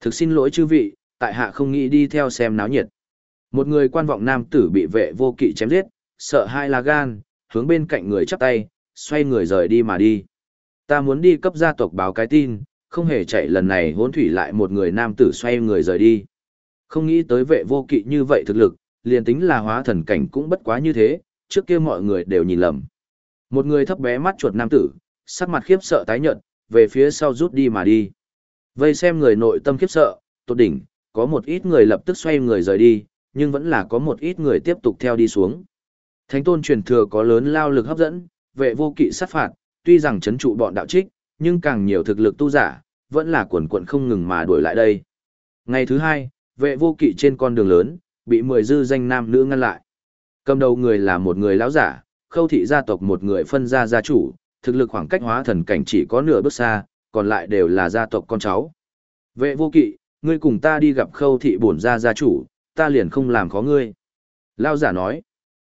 S1: Thực xin lỗi chư vị, tại hạ không nghĩ đi theo xem náo nhiệt. Một người quan vọng nam tử bị vệ vô kỵ chém giết, sợ hai là gan, hướng bên cạnh người chắp tay, xoay người rời đi mà đi. Ta muốn đi cấp gia tộc báo cái tin, không hề chạy lần này hỗn thủy lại một người nam tử xoay người rời đi. Không nghĩ tới vệ vô kỵ như vậy thực lực, liền tính là hóa thần cảnh cũng bất quá như thế, trước kia mọi người đều nhìn lầm. Một người thấp bé mắt chuột nam tử, sắc mặt khiếp sợ tái nhợt, về phía sau rút đi mà đi. Vây xem người nội tâm khiếp sợ, tốt đỉnh, có một ít người lập tức xoay người rời đi, nhưng vẫn là có một ít người tiếp tục theo đi xuống. Thánh tôn truyền thừa có lớn lao lực hấp dẫn, vệ vô kỵ sát phạt, tuy rằng chấn trụ bọn đạo trích, nhưng càng nhiều thực lực tu giả, vẫn là quần quận không ngừng mà đuổi lại đây. Ngày thứ hai, vệ vô kỵ trên con đường lớn, bị mười dư danh nam nữ ngăn lại. Cầm đầu người là một người lão giả, khâu thị gia tộc một người phân gia gia chủ, thực lực khoảng cách hóa thần cảnh chỉ có nửa bước xa, còn lại đều là gia tộc con cháu. Vệ vô kỵ, ngươi cùng ta đi gặp khâu thị bổn gia gia chủ, ta liền không làm khó ngươi. Lão giả nói.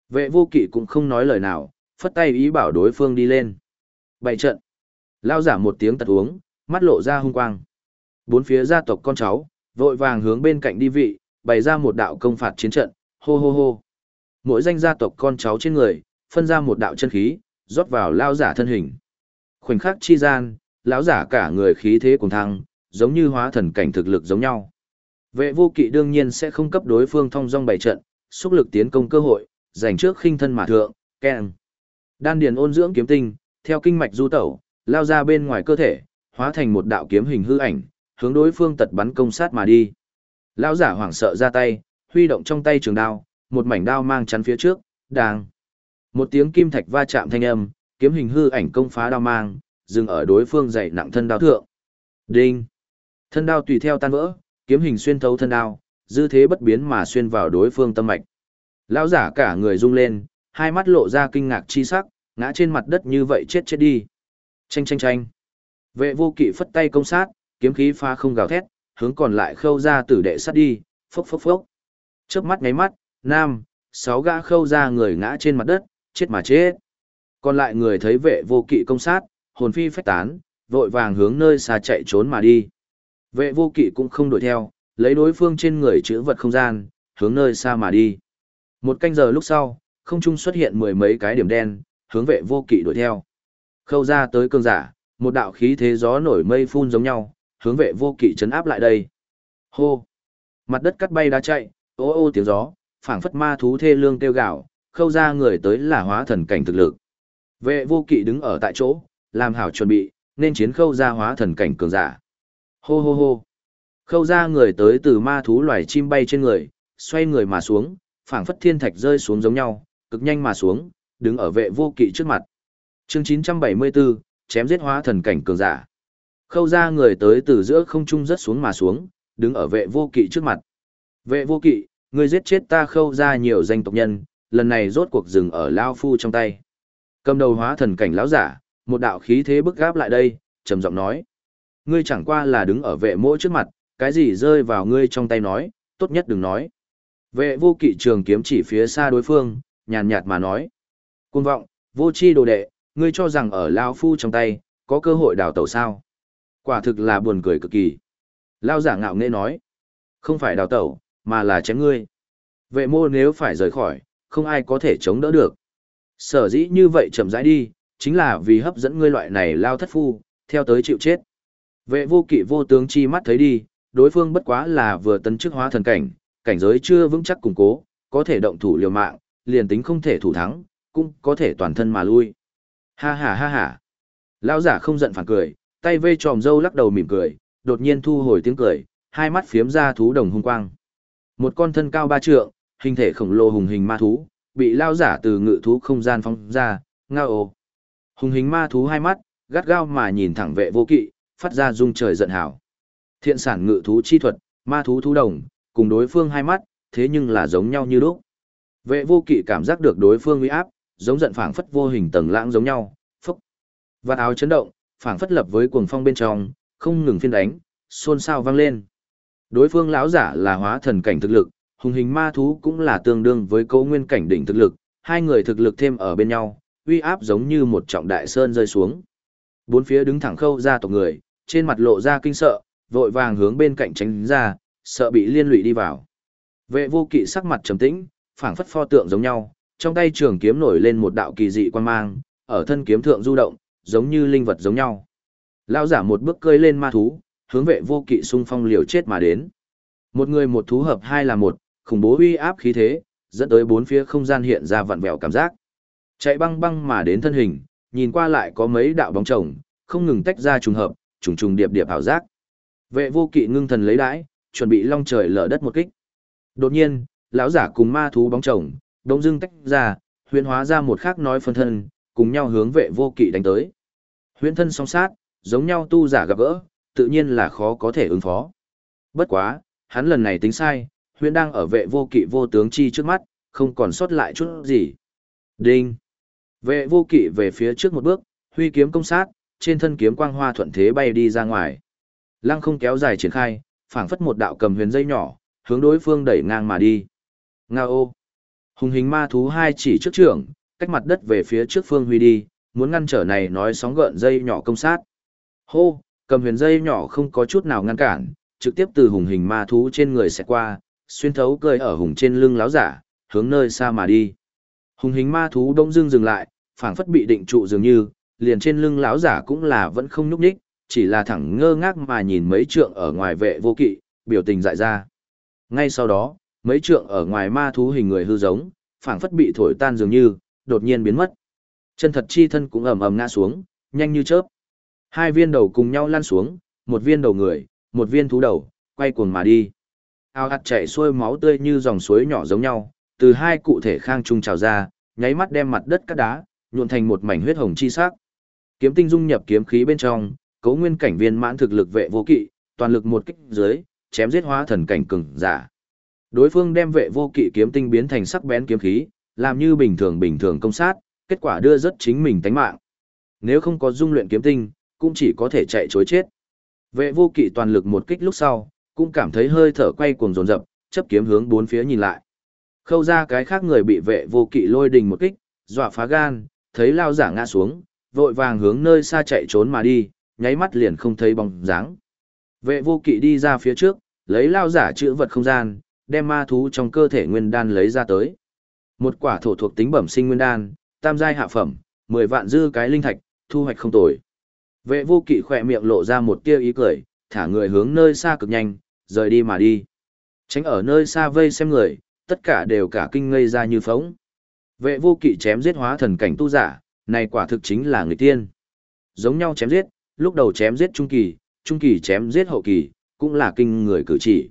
S1: Vệ vô kỵ cũng không nói lời nào, phất tay ý bảo đối phương đi lên. Bày trận. Lão giả một tiếng tật uống, mắt lộ ra hung quang. Bốn phía gia tộc con cháu, vội vàng hướng bên cạnh đi vị, bày ra một đạo công phạt chiến trận, hô hô hô. Mỗi danh gia tộc con cháu trên người, phân ra một đạo chân khí, rót vào lao giả thân hình. Khoảnh khắc chi gian, lão giả cả người khí thế cùng thăng, giống như hóa thần cảnh thực lực giống nhau. Vệ vô kỵ đương nhiên sẽ không cấp đối phương thông dong bày trận, xúc lực tiến công cơ hội, giành trước khinh thân mà thượng, keng. Đan điền ôn dưỡng kiếm tinh, theo kinh mạch du tẩu, lao ra bên ngoài cơ thể, hóa thành một đạo kiếm hình hư ảnh, hướng đối phương tật bắn công sát mà đi. Lão giả hoảng sợ ra tay, huy động trong tay trường đao, một mảnh đao mang chắn phía trước, đang. Một tiếng kim thạch va chạm thanh âm, kiếm hình hư ảnh công phá đao mang, dừng ở đối phương dày nặng thân đao thượng. Đinh. Thân đao tùy theo tan vỡ, kiếm hình xuyên thấu thân đao, dư thế bất biến mà xuyên vào đối phương tâm mạch. Lão giả cả người rung lên, hai mắt lộ ra kinh ngạc chi sắc, ngã trên mặt đất như vậy chết chết đi. Chanh chanh chanh. Vệ vô kỵ phất tay công sát, kiếm khí pha không gào thét, hướng còn lại khâu ra tử đệ sát đi, phốc phốc phốc. Chớp mắt ngáy mắt, nam, sáu gã khâu ra người ngã trên mặt đất, chết mà chết. Còn lại người thấy vệ vô kỵ công sát, hồn phi phách tán, vội vàng hướng nơi xa chạy trốn mà đi. Vệ vô kỵ cũng không đuổi theo, lấy đối phương trên người chữ vật không gian, hướng nơi xa mà đi. Một canh giờ lúc sau, không trung xuất hiện mười mấy cái điểm đen, hướng vệ vô kỵ đuổi theo. Khâu ra tới cương giả, một đạo khí thế gió nổi mây phun giống nhau, hướng vệ vô kỵ chấn áp lại đây. Hô! Mặt đất cắt bay đá chạy, ô ô tiếng gió, phảng phất ma thú thê lương kêu gạo, khâu ra người tới là hóa thần cảnh thực lực. Vệ vô kỵ đứng ở tại chỗ, làm hảo chuẩn bị, nên chiến khâu ra hóa thần cảnh cường giả. Hô hô hô! Khâu ra người tới từ ma thú loài chim bay trên người, xoay người mà xuống, phảng phất thiên thạch rơi xuống giống nhau, cực nhanh mà xuống, đứng ở vệ vô kỵ trước mặt. Chương 974, chém giết hóa thần cảnh cường giả. Khâu ra người tới từ giữa không trung rất xuống mà xuống, đứng ở vệ vô kỵ trước mặt. Vệ vô kỵ, người giết chết ta khâu ra nhiều danh tộc nhân, lần này rốt cuộc dừng ở Lao Phu trong tay. Cầm đầu hóa thần cảnh lão giả, một đạo khí thế bức gáp lại đây, trầm giọng nói. Ngươi chẳng qua là đứng ở vệ mỗi trước mặt, cái gì rơi vào ngươi trong tay nói, tốt nhất đừng nói. Vệ vô kỵ trường kiếm chỉ phía xa đối phương, nhàn nhạt mà nói. Cuồng vọng, vô chi đồ đệ, ngươi cho rằng ở Lao Phu trong tay, có cơ hội đào tẩu sao. Quả thực là buồn cười cực kỳ. Lao giả ngạo nghễ nói. Không phải đào tẩu, mà là chém ngươi. Vệ mô nếu phải rời khỏi, không ai có thể chống đỡ được. Sở dĩ như vậy chậm rãi đi, chính là vì hấp dẫn ngươi loại này lao thất phu, theo tới chịu chết. Vệ vô kỵ vô tướng chi mắt thấy đi, đối phương bất quá là vừa tấn chức hóa thần cảnh, cảnh giới chưa vững chắc củng cố, có thể động thủ liều mạng, liền tính không thể thủ thắng, cũng có thể toàn thân mà lui. Ha ha ha ha. Lão giả không giận phản cười, tay vây tròm dâu lắc đầu mỉm cười, đột nhiên thu hồi tiếng cười, hai mắt phiếm ra thú đồng hung quang. Một con thân cao ba trượng, hình thể khổng lồ hùng hình ma thú, bị lao giả từ ngự thú không gian phóng ra, ngao ồ. Hùng hình ma thú hai mắt, gắt gao mà nhìn thẳng vệ vô kỵ, phát ra rung trời giận hảo. Thiện sản ngự thú chi thuật, ma thú thú đồng, cùng đối phương hai mắt, thế nhưng là giống nhau như lúc. Vệ vô kỵ cảm giác được đối phương uy áp, giống giận phảng phất vô hình tầng lãng giống nhau, phốc. Vạt áo chấn động, phảng phất lập với cuồng phong bên trong, không ngừng phiên đánh, xôn xao vang lên. Đối phương lão giả là hóa thần cảnh thực lực, hùng hình ma thú cũng là tương đương với cấu nguyên cảnh đỉnh thực lực, hai người thực lực thêm ở bên nhau, uy áp giống như một trọng đại sơn rơi xuống. Bốn phía đứng thẳng khâu ra tộc người, trên mặt lộ ra kinh sợ, vội vàng hướng bên cạnh tránh ra, sợ bị liên lụy đi vào. Vệ vô kỵ sắc mặt trầm tĩnh, phảng phất pho tượng giống nhau, trong tay trường kiếm nổi lên một đạo kỳ dị quan mang, ở thân kiếm thượng du động, giống như linh vật giống nhau. Lão giả một bước cơi lên ma thú, hướng vệ vô kỵ xung phong liều chết mà đến. Một người một thú hợp hai là một, khủng bố uy áp khí thế, dẫn tới bốn phía không gian hiện ra vặn vẹo cảm giác. Chạy băng băng mà đến thân hình, nhìn qua lại có mấy đạo bóng chồng, không ngừng tách ra trùng hợp, trùng trùng điệp điệp ảo giác. Vệ vô kỵ ngưng thần lấy đãi, chuẩn bị long trời lở đất một kích. Đột nhiên, lão giả cùng ma thú bóng chồng, đông dưng tách ra, huyễn hóa ra một khác nói phân thân, cùng nhau hướng vệ vô kỵ đánh tới. Huyễn thân song sát, giống nhau tu giả gặp gỡ, tự nhiên là khó có thể ứng phó. Bất quá, hắn lần này tính sai, huyễn đang ở vệ vô kỵ vô tướng chi trước mắt, không còn sót lại chút gì. Đinh! Vệ vô kỵ về phía trước một bước, huy kiếm công sát, trên thân kiếm quang hoa thuận thế bay đi ra ngoài. Lăng không kéo dài triển khai, phảng phất một đạo cầm huyền dây nhỏ, hướng đối phương đẩy ngang mà đi. Ngao! Hùng hình ma thú hai chỉ trước trưởng, cách mặt đất về phía trước phương huy đi, muốn ngăn trở này nói sóng gợn dây nhỏ công sát. Hô, cầm huyền dây nhỏ không có chút nào ngăn cản, trực tiếp từ hùng hình ma thú trên người sẽ qua, xuyên thấu cười ở hùng trên lưng láo giả, hướng nơi xa mà đi. Hùng hình ma thú đông dưng dừng lại, phảng phất bị định trụ dường như, liền trên lưng lão giả cũng là vẫn không nhúc nhích, chỉ là thẳng ngơ ngác mà nhìn mấy trượng ở ngoài vệ vô kỵ, biểu tình dại ra. Ngay sau đó, mấy trượng ở ngoài ma thú hình người hư giống, phảng phất bị thổi tan dường như, đột nhiên biến mất. Chân thật chi thân cũng ầm ầm ngã xuống, nhanh như chớp. Hai viên đầu cùng nhau lăn xuống, một viên đầu người, một viên thú đầu, quay cuồng mà đi. Ao hạt chảy xuôi máu tươi như dòng suối nhỏ giống nhau, từ hai cụ thể khang trung trào ra, nháy mắt đem mặt đất cắt đá, nhuộn thành một mảnh huyết hồng chi sắc. Kiếm tinh dung nhập kiếm khí bên trong, cấu nguyên cảnh viên mãn thực lực vệ vô kỵ, toàn lực một kích dưới, chém giết hóa thần cảnh cường giả. Đối phương đem vệ vô kỵ kiếm tinh biến thành sắc bén kiếm khí, làm như bình thường bình thường công sát, kết quả đưa rất chính mình tánh mạng. Nếu không có dung luyện kiếm tinh, cũng chỉ có thể chạy chối chết. Vệ vô kỵ toàn lực một kích lúc sau, cũng cảm thấy hơi thở quay cuồng dồn dập, chấp kiếm hướng bốn phía nhìn lại. Khâu ra cái khác người bị vệ vô kỵ lôi đình một kích, dọa phá gan, thấy lao giả ngã xuống, vội vàng hướng nơi xa chạy trốn mà đi, nháy mắt liền không thấy bóng dáng. Vệ vô kỵ đi ra phía trước, lấy lao giả chữ vật không gian, đem ma thú trong cơ thể nguyên đan lấy ra tới. Một quả thổ thuộc tính bẩm sinh nguyên đan, tam giai hạ phẩm, 10 vạn dư cái linh thạch, thu hoạch không tồi. Vệ vô kỵ khỏe miệng lộ ra một tia ý cười, thả người hướng nơi xa cực nhanh, rời đi mà đi. Tránh ở nơi xa vây xem người, tất cả đều cả kinh ngây ra như phóng. Vệ vô kỵ chém giết hóa thần cảnh tu giả, này quả thực chính là người tiên. Giống nhau chém giết, lúc đầu chém giết trung kỳ, trung kỳ chém giết hậu kỳ, cũng là kinh người cử chỉ.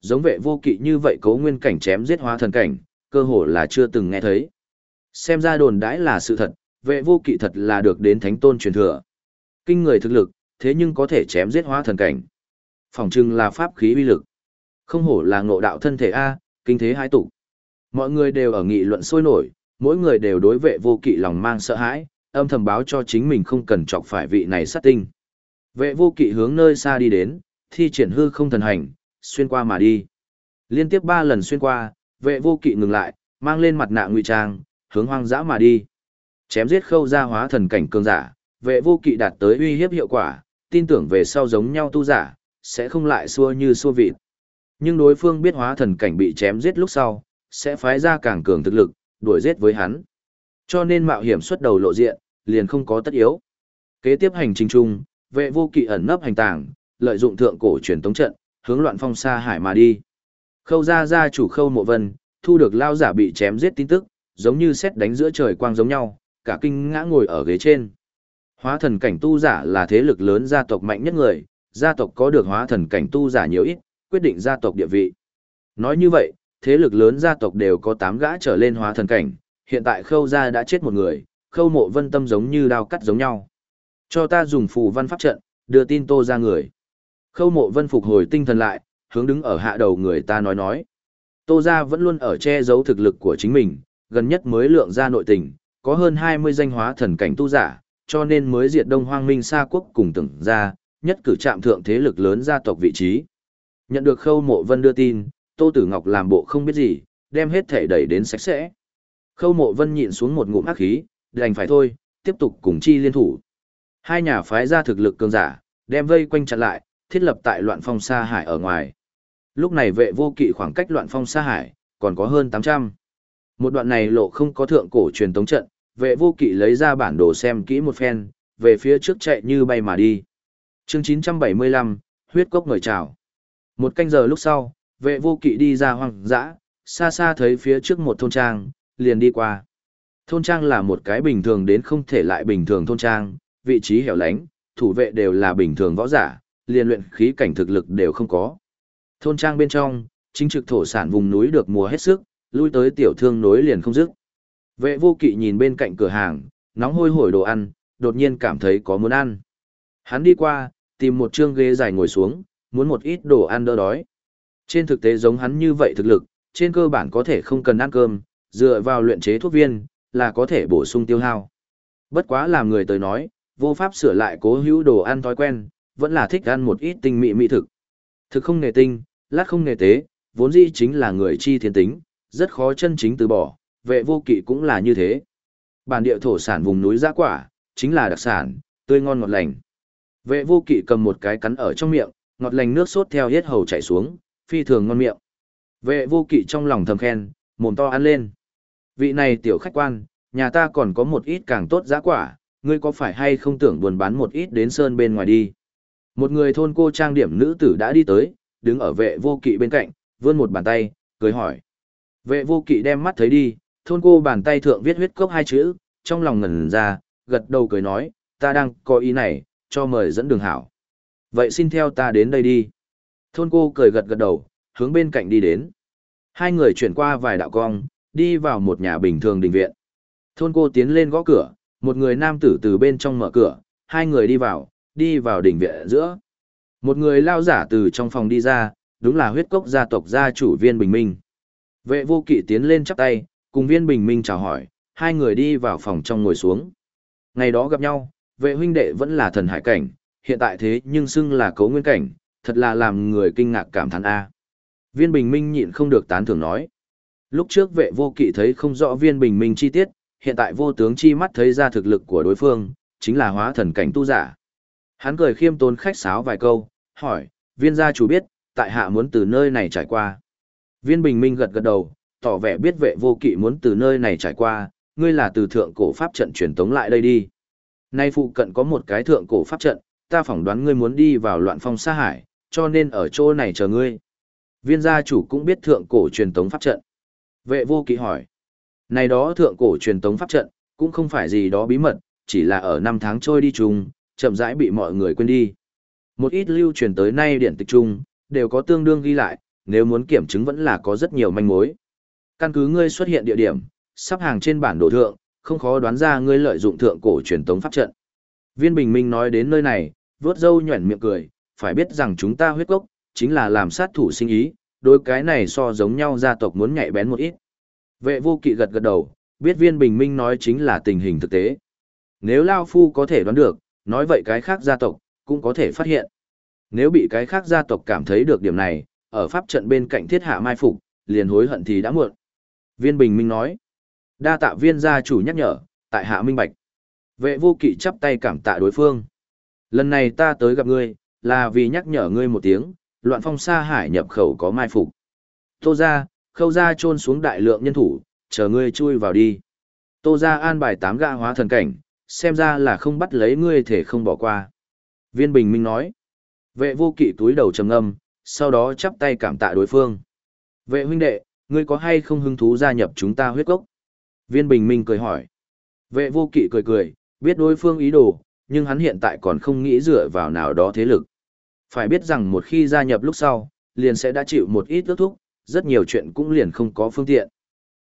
S1: Giống vệ vô kỵ như vậy cấu nguyên cảnh chém giết hóa thần cảnh, cơ hồ là chưa từng nghe thấy. Xem ra đồn đãi là sự thật, vệ vô kỵ thật là được đến thánh tôn truyền thừa. Kinh người thực lực, thế nhưng có thể chém giết hóa thần cảnh. Phòng trưng là pháp khí uy lực. Không hổ là ngộ đạo thân thể A, kinh thế hai tụ. Mọi người đều ở nghị luận sôi nổi, mỗi người đều đối vệ vô kỵ lòng mang sợ hãi, âm thầm báo cho chính mình không cần chọc phải vị này sát tinh. Vệ vô kỵ hướng nơi xa đi đến, thi triển hư không thần hành, xuyên qua mà đi. Liên tiếp ba lần xuyên qua, vệ vô kỵ ngừng lại, mang lên mặt nạ ngụy trang, hướng hoang dã mà đi. Chém giết khâu ra hóa thần cảnh cường giả, vệ vô kỵ đạt tới uy hiếp hiệu quả, tin tưởng về sau giống nhau tu giả, sẽ không lại xua như xua vịt. Nhưng đối phương biết hóa thần cảnh bị chém giết lúc sau, sẽ phái ra càng cường thực lực, đuổi giết với hắn. Cho nên mạo hiểm xuất đầu lộ diện, liền không có tất yếu. Kế tiếp hành trình chung, vệ vô kỵ ẩn nấp hành tàng, lợi dụng thượng cổ truyền tống trận, hướng loạn phong xa hải mà đi. Khâu ra gia chủ khâu mộ vân, thu được lao giả bị chém giết tin tức, giống như xét đánh giữa trời quang giống nhau, cả kinh ngã ngồi ở ghế trên. Hóa thần cảnh tu giả là thế lực lớn gia tộc mạnh nhất người, gia tộc có được hóa thần cảnh tu giả nhiều ít, quyết định gia tộc địa vị. Nói như vậy, thế lực lớn gia tộc đều có 8 gã trở lên hóa thần cảnh, hiện tại khâu gia đã chết một người, khâu mộ vân tâm giống như đao cắt giống nhau. Cho ta dùng phù văn pháp trận, đưa tin tô ra người. Khâu mộ vân phục hồi tinh thần lại, hướng đứng ở hạ đầu người ta nói nói. Tô gia vẫn luôn ở che giấu thực lực của chính mình, gần nhất mới lượng ra nội tình, có hơn 20 danh hóa thần cảnh tu giả, cho nên mới diệt Đông Hoang Minh Sa quốc cùng từng ra, nhất cử chạm thượng thế lực lớn gia tộc vị trí. Nhận được Khâu Mộ Vân đưa tin, Tô Tử Ngọc làm bộ không biết gì, đem hết thể đẩy đến sạch sẽ. Khâu Mộ Vân nhịn xuống một ngụm ác khí, đành phải thôi, tiếp tục cùng chi liên thủ. Hai nhà phái ra thực lực cường giả, đem vây quanh chặn lại, thiết lập tại loạn phong sa hải ở ngoài. Lúc này vệ vô kỵ khoảng cách loạn phong sa hải, còn có hơn 800. Một đoạn này lộ không có thượng cổ truyền tống trận, vệ vô kỵ lấy ra bản đồ xem kỹ một phen, về phía trước chạy như bay mà đi. chương 975, huyết cốc ngời trào. Một canh giờ lúc sau, vệ vô kỵ đi ra hoang dã, xa xa thấy phía trước một thôn trang, liền đi qua. Thôn trang là một cái bình thường đến không thể lại bình thường thôn trang, vị trí hẻo lánh, thủ vệ đều là bình thường võ giả, liền luyện khí cảnh thực lực đều không có. Thôn trang bên trong, chính trực thổ sản vùng núi được mùa hết sức, lui tới tiểu thương nối liền không dứt. Vệ vô kỵ nhìn bên cạnh cửa hàng, nóng hôi hổi đồ ăn, đột nhiên cảm thấy có muốn ăn. Hắn đi qua, tìm một chương ghế dài ngồi xuống, muốn một ít đồ ăn đỡ đói. Trên thực tế giống hắn như vậy thực lực, trên cơ bản có thể không cần ăn cơm, dựa vào luyện chế thuốc viên, là có thể bổ sung tiêu hao. Bất quá làm người tới nói, vô pháp sửa lại cố hữu đồ ăn thói quen, vẫn là thích ăn một ít tinh mỹ mỹ thực. Thực không nghề tinh, lát không nghề tế, vốn dĩ chính là người chi thiên tính, rất khó chân chính từ bỏ, vệ vô kỵ cũng là như thế. Bản địa thổ sản vùng núi giã quả, chính là đặc sản, tươi ngon ngọt lành. Vệ vô kỵ cầm một cái cắn ở trong miệng, ngọt lành nước sốt theo hết hầu chảy xuống, phi thường ngon miệng. Vệ vô kỵ trong lòng thầm khen, mồm to ăn lên. Vị này tiểu khách quan, nhà ta còn có một ít càng tốt giá quả, ngươi có phải hay không tưởng buồn bán một ít đến sơn bên ngoài đi. Một người thôn cô trang điểm nữ tử đã đi tới, đứng ở vệ vô kỵ bên cạnh, vươn một bàn tay, cười hỏi. Vệ vô kỵ đem mắt thấy đi, thôn cô bàn tay thượng viết huyết cốc hai chữ, trong lòng ngẩn ra, gật đầu cười nói, ta đang có ý này, cho mời dẫn đường hảo. Vậy xin theo ta đến đây đi. Thôn cô cười gật gật đầu, hướng bên cạnh đi đến. Hai người chuyển qua vài đạo cong, đi vào một nhà bình thường đình viện. Thôn cô tiến lên gõ cửa, một người nam tử từ bên trong mở cửa, hai người đi vào, đi vào đình viện giữa. Một người lao giả từ trong phòng đi ra, đúng là huyết cốc gia tộc gia chủ viên bình minh. Vệ vô kỵ tiến lên chắp tay, cùng viên bình minh chào hỏi, hai người đi vào phòng trong ngồi xuống. Ngày đó gặp nhau, vệ huynh đệ vẫn là thần hải cảnh, hiện tại thế nhưng xưng là cấu nguyên cảnh, thật là làm người kinh ngạc cảm thán A. Viên bình minh nhịn không được tán thưởng nói. Lúc trước vệ vô kỵ thấy không rõ viên bình minh chi tiết, hiện tại vô tướng chi mắt thấy ra thực lực của đối phương, chính là hóa thần cảnh tu giả. Hắn cười khiêm tốn khách sáo vài câu, hỏi, viên gia chủ biết, tại hạ muốn từ nơi này trải qua. Viên bình minh gật gật đầu, tỏ vẻ biết vệ vô kỵ muốn từ nơi này trải qua, ngươi là từ thượng cổ pháp trận truyền tống lại đây đi. Nay phụ cận có một cái thượng cổ pháp trận, ta phỏng đoán ngươi muốn đi vào loạn phong sa hải, cho nên ở chỗ này chờ ngươi. Viên gia chủ cũng biết thượng cổ truyền tống pháp trận. Vệ vô kỵ hỏi. Này đó thượng cổ truyền tống pháp trận, cũng không phải gì đó bí mật, chỉ là ở năm tháng trôi đi chung, chậm rãi bị mọi người quên đi. Một ít lưu truyền tới nay điện tịch chung, đều có tương đương ghi lại, nếu muốn kiểm chứng vẫn là có rất nhiều manh mối. Căn cứ ngươi xuất hiện địa điểm, sắp hàng trên bản đồ thượng, không khó đoán ra ngươi lợi dụng thượng cổ truyền tống pháp trận. Viên Bình Minh nói đến nơi này, vớt dâu nhuẩn miệng cười, phải biết rằng chúng ta huyết gốc, chính là làm sát thủ sinh ý, đôi cái này so giống nhau gia tộc muốn nhạy bén một ít. Vệ vô kỵ gật gật đầu, biết viên bình minh nói chính là tình hình thực tế. Nếu Lao Phu có thể đoán được, nói vậy cái khác gia tộc, cũng có thể phát hiện. Nếu bị cái khác gia tộc cảm thấy được điểm này, ở pháp trận bên cạnh thiết hạ mai phục, liền hối hận thì đã muộn. Viên bình minh nói, đa tạ viên gia chủ nhắc nhở, tại hạ minh bạch. Vệ vô kỵ chắp tay cảm tạ đối phương. Lần này ta tới gặp ngươi, là vì nhắc nhở ngươi một tiếng, loạn phong sa hải nhập khẩu có mai phục. Tô ra, khâu ra trôn xuống đại lượng nhân thủ, chờ ngươi chui vào đi. Tô ra an bài tám gã hóa thần cảnh, xem ra là không bắt lấy ngươi thể không bỏ qua. Viên Bình Minh nói. Vệ vô kỵ túi đầu trầm ngâm, sau đó chắp tay cảm tạ đối phương. Vệ huynh đệ, ngươi có hay không hứng thú gia nhập chúng ta huyết cốc? Viên Bình Minh cười hỏi. Vệ vô kỵ cười cười, biết đối phương ý đồ, nhưng hắn hiện tại còn không nghĩ dựa vào nào đó thế lực. Phải biết rằng một khi gia nhập lúc sau, liền sẽ đã chịu một ít ước thúc, rất nhiều chuyện cũng liền không có phương tiện.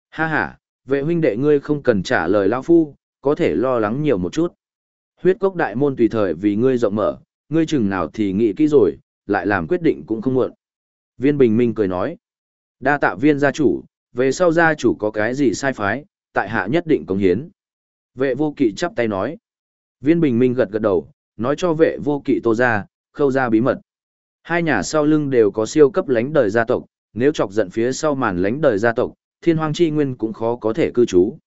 S1: Ha ha, vệ huynh đệ ngươi không cần trả lời lão phu, có thể lo lắng nhiều một chút. Huyết cốc đại môn tùy thời vì ngươi rộng mở, ngươi chừng nào thì nghĩ kỹ rồi, lại làm quyết định cũng không muộn. Viên Bình Minh cười nói, đa tạ viên gia chủ, về sau gia chủ có cái gì sai phái, tại hạ nhất định công hiến. Vệ vô kỵ chắp tay nói, viên Bình Minh gật gật đầu, nói cho vệ vô kỵ tô ra, khâu ra bí mật. Hai nhà sau lưng đều có siêu cấp lãnh đời gia tộc, nếu chọc giận phía sau màn lãnh đời gia tộc, thiên hoang chi nguyên cũng khó có thể cư trú.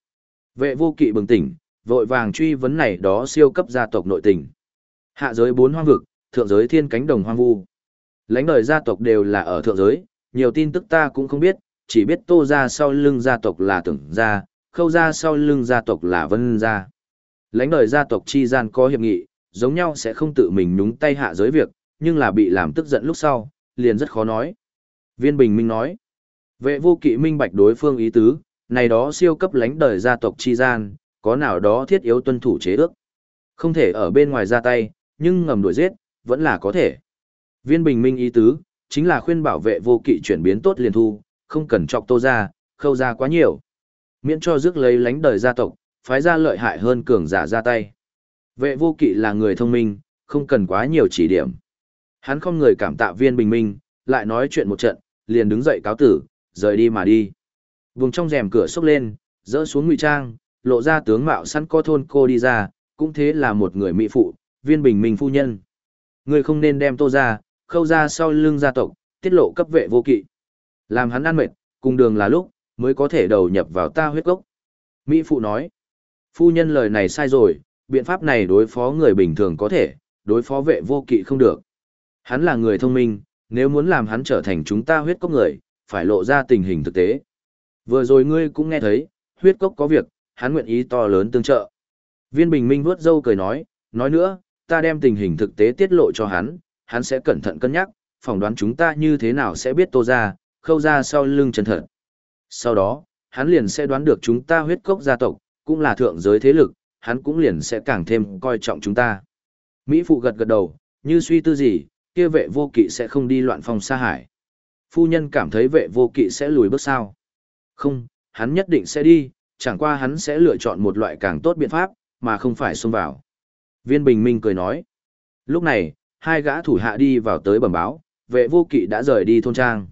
S1: Vệ vô kỵ bừng tỉnh, vội vàng truy vấn này đó siêu cấp gia tộc nội tình. Hạ giới bốn hoang vực, thượng giới thiên cánh đồng hoang vu. Lãnh đời gia tộc đều là ở thượng giới, nhiều tin tức ta cũng không biết, chỉ biết tô ra sau lưng gia tộc là tưởng gia, khâu ra sau lưng gia tộc là vân gia. Lãnh đời gia tộc chi gian có hiệp nghị, giống nhau sẽ không tự mình nhúng tay hạ giới việc, nhưng là bị làm tức giận lúc sau, liền rất khó nói. Viên Bình Minh nói, vệ vô kỵ minh bạch đối phương ý tứ, này đó siêu cấp lãnh đời gia tộc chi gian, có nào đó thiết yếu tuân thủ chế ước. Không thể ở bên ngoài ra tay, nhưng ngầm đuổi giết, vẫn là có thể. Viên Bình Minh ý tứ, chính là khuyên bảo vệ vô kỵ chuyển biến tốt liền thu, không cần chọc tô ra, khâu ra quá nhiều. Miễn cho rước lấy lãnh đời gia tộc, phái ra lợi hại hơn cường giả ra tay. Vệ vô kỵ là người thông minh, không cần quá nhiều chỉ điểm. Hắn không người cảm tạ viên bình minh, lại nói chuyện một trận, liền đứng dậy cáo tử, rời đi mà đi. Vùng trong rèm cửa xốc lên, dỡ xuống ngụy trang, lộ ra tướng mạo sẵn co thôn cô đi ra, cũng thế là một người mỹ phụ, viên bình minh phu nhân. Người không nên đem tô ra, khâu ra sau lưng gia tộc, tiết lộ cấp vệ vô kỵ. Làm hắn ăn mệt, cùng đường là lúc, mới có thể đầu nhập vào ta huyết gốc. Mỹ phụ nói, phu nhân lời này sai rồi, biện pháp này đối phó người bình thường có thể, đối phó vệ vô kỵ không được. Hắn là người thông minh, nếu muốn làm hắn trở thành chúng ta huyết cốc người, phải lộ ra tình hình thực tế. Vừa rồi ngươi cũng nghe thấy, huyết cốc có việc, hắn nguyện ý to lớn tương trợ. Viên Bình Minh vuốt râu cười nói, nói nữa, ta đem tình hình thực tế tiết lộ cho hắn, hắn sẽ cẩn thận cân nhắc, phỏng đoán chúng ta như thế nào sẽ biết tô ra, khâu ra sau lưng chân thật. Sau đó, hắn liền sẽ đoán được chúng ta huyết cốc gia tộc, cũng là thượng giới thế lực, hắn cũng liền sẽ càng thêm coi trọng chúng ta. Mỹ phụ gật gật đầu, như suy tư gì, kia vệ vô kỵ sẽ không đi loạn phong xa hải. Phu nhân cảm thấy vệ vô kỵ sẽ lùi bước sao? Không, hắn nhất định sẽ đi, chẳng qua hắn sẽ lựa chọn một loại càng tốt biện pháp, mà không phải xông vào. Viên Bình Minh cười nói. Lúc này, hai gã thủ hạ đi vào tới bẩm báo, vệ vô kỵ đã rời đi thôn trang.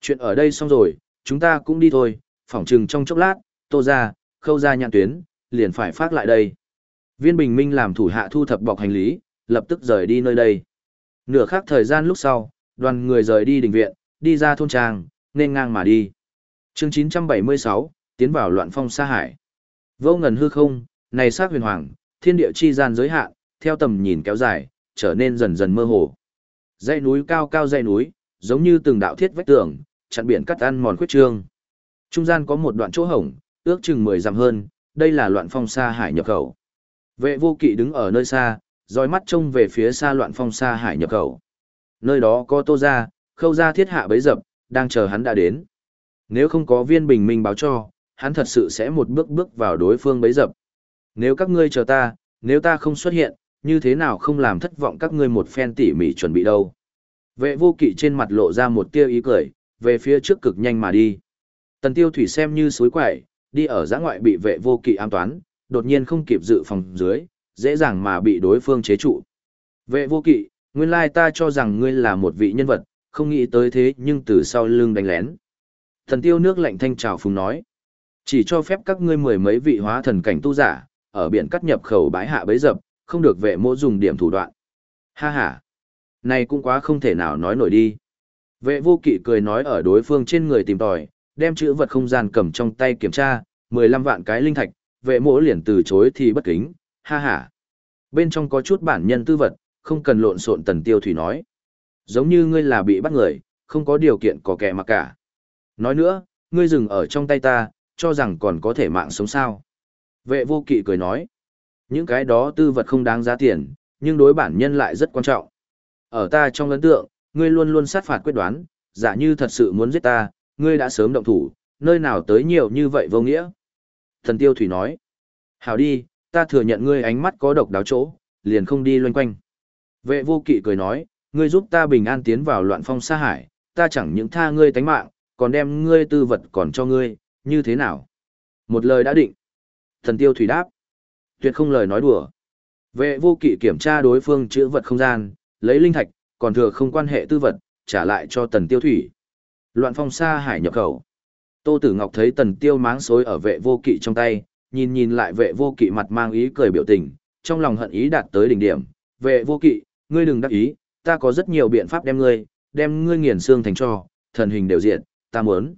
S1: Chuyện ở đây xong rồi, chúng ta cũng đi thôi, phỏng chừng trong chốc lát, tô ra, khâu ra nhạn tuyến, liền phải phát lại đây. Viên Bình Minh làm thủ hạ thu thập bọc hành lý, lập tức rời đi nơi đây. Nửa khắc thời gian lúc sau, đoàn người rời đi đình viện, đi ra thôn trang, nên ngang mà đi. chương 976, tiến vào loạn phong xa hải. Vô ngần hư không, này sát huyền hoàng, thiên địa chi gian giới hạn, theo tầm nhìn kéo dài, trở nên dần dần mơ hồ. Dãy núi cao cao dãy núi, giống như từng đạo thiết vách tường, chặn biển cắt ăn mòn khuyết trương. Trung gian có một đoạn chỗ hổng, ước chừng 10 dặm hơn, đây là loạn phong xa hải nhập khẩu. Vệ vô kỵ đứng ở nơi xa, dõi mắt trông về phía xa loạn phong xa hải nhập khẩu. Nơi đó có tô ra, khâu ra thiết hạ bấy dập, đang chờ hắn đã đến. Nếu không có viên bình minh báo cho, hắn thật sự sẽ một bước bước vào đối phương bấy dập. Nếu các ngươi chờ ta, nếu ta không xuất hiện, như thế nào không làm thất vọng các ngươi một phen tỉ mỉ chuẩn bị đâu. Vệ vô kỵ trên mặt lộ ra một tia ý cười, về phía trước cực nhanh mà đi. Tần tiêu thủy xem như suối quẩy đi ở giã ngoại bị vệ vô kỵ an toán, đột nhiên không kịp dự phòng dưới, dễ dàng mà bị đối phương chế trụ. Vệ vô kỵ, nguyên lai ta cho rằng ngươi là một vị nhân vật, không nghĩ tới thế nhưng từ sau lưng đánh lén. Thần tiêu nước lạnh thanh trào phùng nói. Chỉ cho phép các ngươi mười mấy vị hóa thần cảnh tu giả, ở biển cắt nhập khẩu bãi hạ bấy dập, không được vệ mô dùng điểm thủ đoạn. Ha ha. Này cũng quá không thể nào nói nổi đi. Vệ vô kỵ cười nói ở đối phương trên người tìm tòi, đem chữ vật không gian cầm trong tay kiểm tra, 15 vạn cái linh thạch, vệ mỗ liền từ chối thì bất kính, ha ha. Bên trong có chút bản nhân tư vật, không cần lộn xộn tần tiêu thủy nói. Giống như ngươi là bị bắt người, không có điều kiện có kẻ mà cả. Nói nữa, ngươi dừng ở trong tay ta, cho rằng còn có thể mạng sống sao. Vệ vô kỵ cười nói, những cái đó tư vật không đáng giá tiền, nhưng đối bản nhân lại rất quan trọng. Ở ta trong ấn tượng, ngươi luôn luôn sát phạt quyết đoán, giả như thật sự muốn giết ta, ngươi đã sớm động thủ, nơi nào tới nhiều như vậy vô nghĩa. Thần tiêu thủy nói, hảo đi, ta thừa nhận ngươi ánh mắt có độc đáo chỗ, liền không đi loanh quanh. Vệ vô kỵ cười nói, ngươi giúp ta bình an tiến vào loạn phong xa hải, ta chẳng những tha ngươi tánh mạng, còn đem ngươi tư vật còn cho ngươi, như thế nào? Một lời đã định. Thần tiêu thủy đáp. Tuyệt không lời nói đùa. Vệ vô kỵ kiểm tra đối phương chữ vật không gian, lấy linh thạch, còn thừa không quan hệ tư vật, trả lại cho tần tiêu thủy. Loạn phong sa hải nhập khẩu. Tô Tử Ngọc thấy tần tiêu máng xối ở vệ vô kỵ trong tay, nhìn nhìn lại vệ vô kỵ mặt mang ý cười biểu tình, trong lòng hận ý đạt tới đỉnh điểm. Vệ vô kỵ, ngươi đừng đắc ý, ta có rất nhiều biện pháp đem ngươi, đem ngươi nghiền xương thành cho, thần hình đều diện, ta muốn.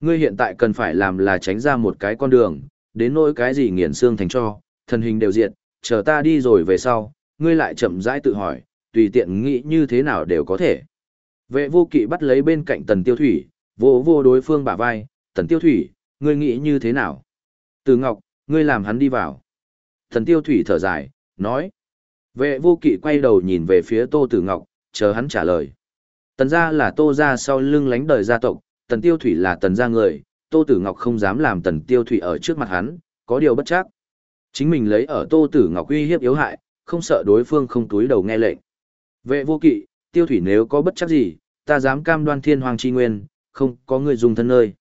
S1: Ngươi hiện tại cần phải làm là tránh ra một cái con đường, đến nỗi cái gì nghiền xương thành cho, thần hình đều diện, chờ ta đi rồi về sau, ngươi lại chậm rãi tự hỏi, tùy tiện nghĩ như thế nào đều có thể. Vệ vô kỵ bắt lấy bên cạnh tần tiêu thủy, vô vô đối phương bả vai, tần tiêu thủy, ngươi nghĩ như thế nào? Từ Ngọc, ngươi làm hắn đi vào. Tần tiêu thủy thở dài, nói. Vệ vô kỵ quay đầu nhìn về phía Tô Tử Ngọc, chờ hắn trả lời. Tần gia là Tô gia sau lưng lánh đời gia tộc, tần tiêu thủy là tần gia người, Tô Tử Ngọc không dám làm tần tiêu thủy ở trước mặt hắn, có điều bất chắc. Chính mình lấy ở Tô Tử Ngọc uy hiếp yếu hại, không sợ đối phương không túi đầu nghe lệnh. Vệ vô kỵ, tiêu thủy nếu có bất chắc gì, ta dám cam đoan thiên hoàng chi nguyên, không có người dùng thân nơi.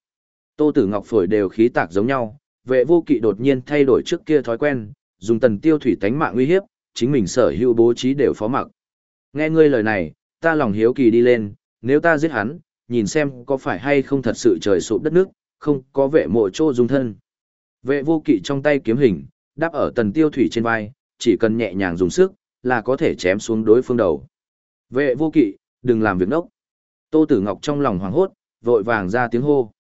S1: Tô Tử Ngọc phổi đều khí tạc giống nhau, vệ vô kỵ đột nhiên thay đổi trước kia thói quen, dùng tần tiêu thủy tánh mạng uy hiếp, chính mình sở hữu bố trí đều phó mặc. Nghe ngươi lời này, ta lòng hiếu kỳ đi lên, nếu ta giết hắn, nhìn xem có phải hay không thật sự trời sụp đất nước, không có vệ mộ chỗ dung thân. Vệ vô kỵ trong tay kiếm hình, đáp ở tần tiêu thủy trên vai, chỉ cần nhẹ nhàng dùng sức, là có thể chém xuống đối phương đầu. Vệ vô kỵ, đừng làm việc nốc. Tô Tử Ngọc trong lòng hoảng hốt, vội vàng ra tiếng hô.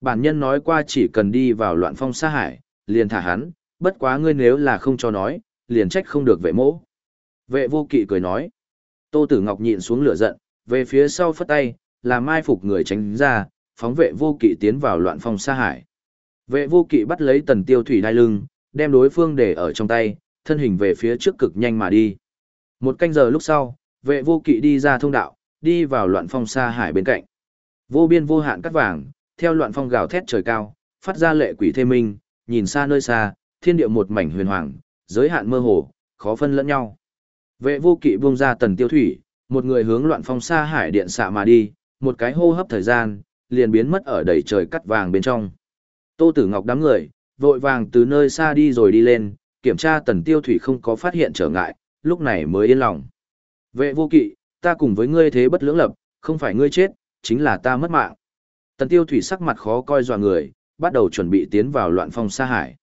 S1: Bản nhân nói qua chỉ cần đi vào loạn phong xa hải, liền thả hắn, bất quá ngươi nếu là không cho nói, liền trách không được vệ mỗ. Vệ vô kỵ cười nói. Tô Tử Ngọc nhịn xuống lửa giận, về phía sau phất tay, làm mai phục người tránh ra, phóng vệ vô kỵ tiến vào loạn phong xa hải. Vệ vô kỵ bắt lấy tần tiêu thủy đai lưng, đem đối phương để ở trong tay, thân hình về phía trước cực nhanh mà đi. Một canh giờ lúc sau, vệ vô kỵ đi ra thông đạo, đi vào loạn phong xa hải bên cạnh. Vô biên vô hạn cắt vàng, theo loạn phong gào thét trời cao, phát ra lệ quỷ thê minh, nhìn xa nơi xa, thiên địa một mảnh huyền hoàng, giới hạn mơ hồ, khó phân lẫn nhau. Vệ vô kỵ buông ra tần tiêu thủy, một người hướng loạn phong xa hải điện xạ mà đi, một cái hô hấp thời gian, liền biến mất ở đầy trời cắt vàng bên trong. Tô Tử Ngọc đám người, vội vàng từ nơi xa đi rồi đi lên, kiểm tra tần tiêu thủy không có phát hiện trở ngại, lúc này mới yên lòng. Vệ vô kỵ, ta cùng với ngươi thế bất lưỡng lập, không phải ngươi chết, chính là ta mất mạng. Tần tiêu thủy sắc mặt khó coi dọa người, bắt đầu chuẩn bị tiến vào loạn phong xa hải.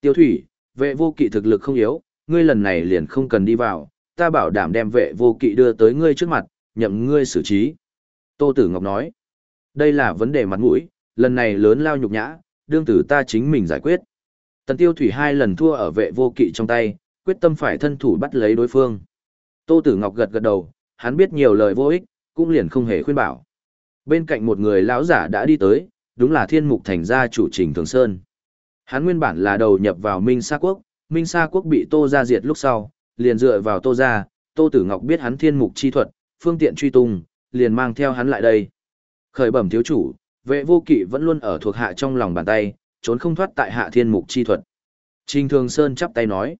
S1: Tiêu thủy, vệ vô kỵ thực lực không yếu, ngươi lần này liền không cần đi vào, ta bảo đảm đem vệ vô kỵ đưa tới ngươi trước mặt, nhậm ngươi xử trí. Tô Tử Ngọc nói, đây là vấn đề mặt mũi, lần này lớn lao nhục nhã, đương tử ta chính mình giải quyết. Tần tiêu thủy hai lần thua ở vệ vô kỵ trong tay, quyết tâm phải thân thủ bắt lấy đối phương. Tô Tử Ngọc gật gật đầu, hắn biết nhiều lời vô ích, cũng liền không hề khuyên bảo. Bên cạnh một người lão giả đã đi tới, đúng là Thiên Mục Thành gia chủ Trình Thường Sơn. Hắn nguyên bản là đầu nhập vào Minh Sa Quốc, Minh Sa Quốc bị Tô gia diệt lúc sau, liền dựa vào Tô gia, Tô Tử Ngọc biết hắn Thiên Mục chi thuật, phương tiện truy tung, liền mang theo hắn lại đây. Khởi bẩm thiếu chủ, vệ vô kỵ vẫn luôn ở thuộc hạ trong lòng bàn tay, trốn không thoát tại hạ Thiên Mục chi thuật. Trình Thường Sơn chắp tay nói,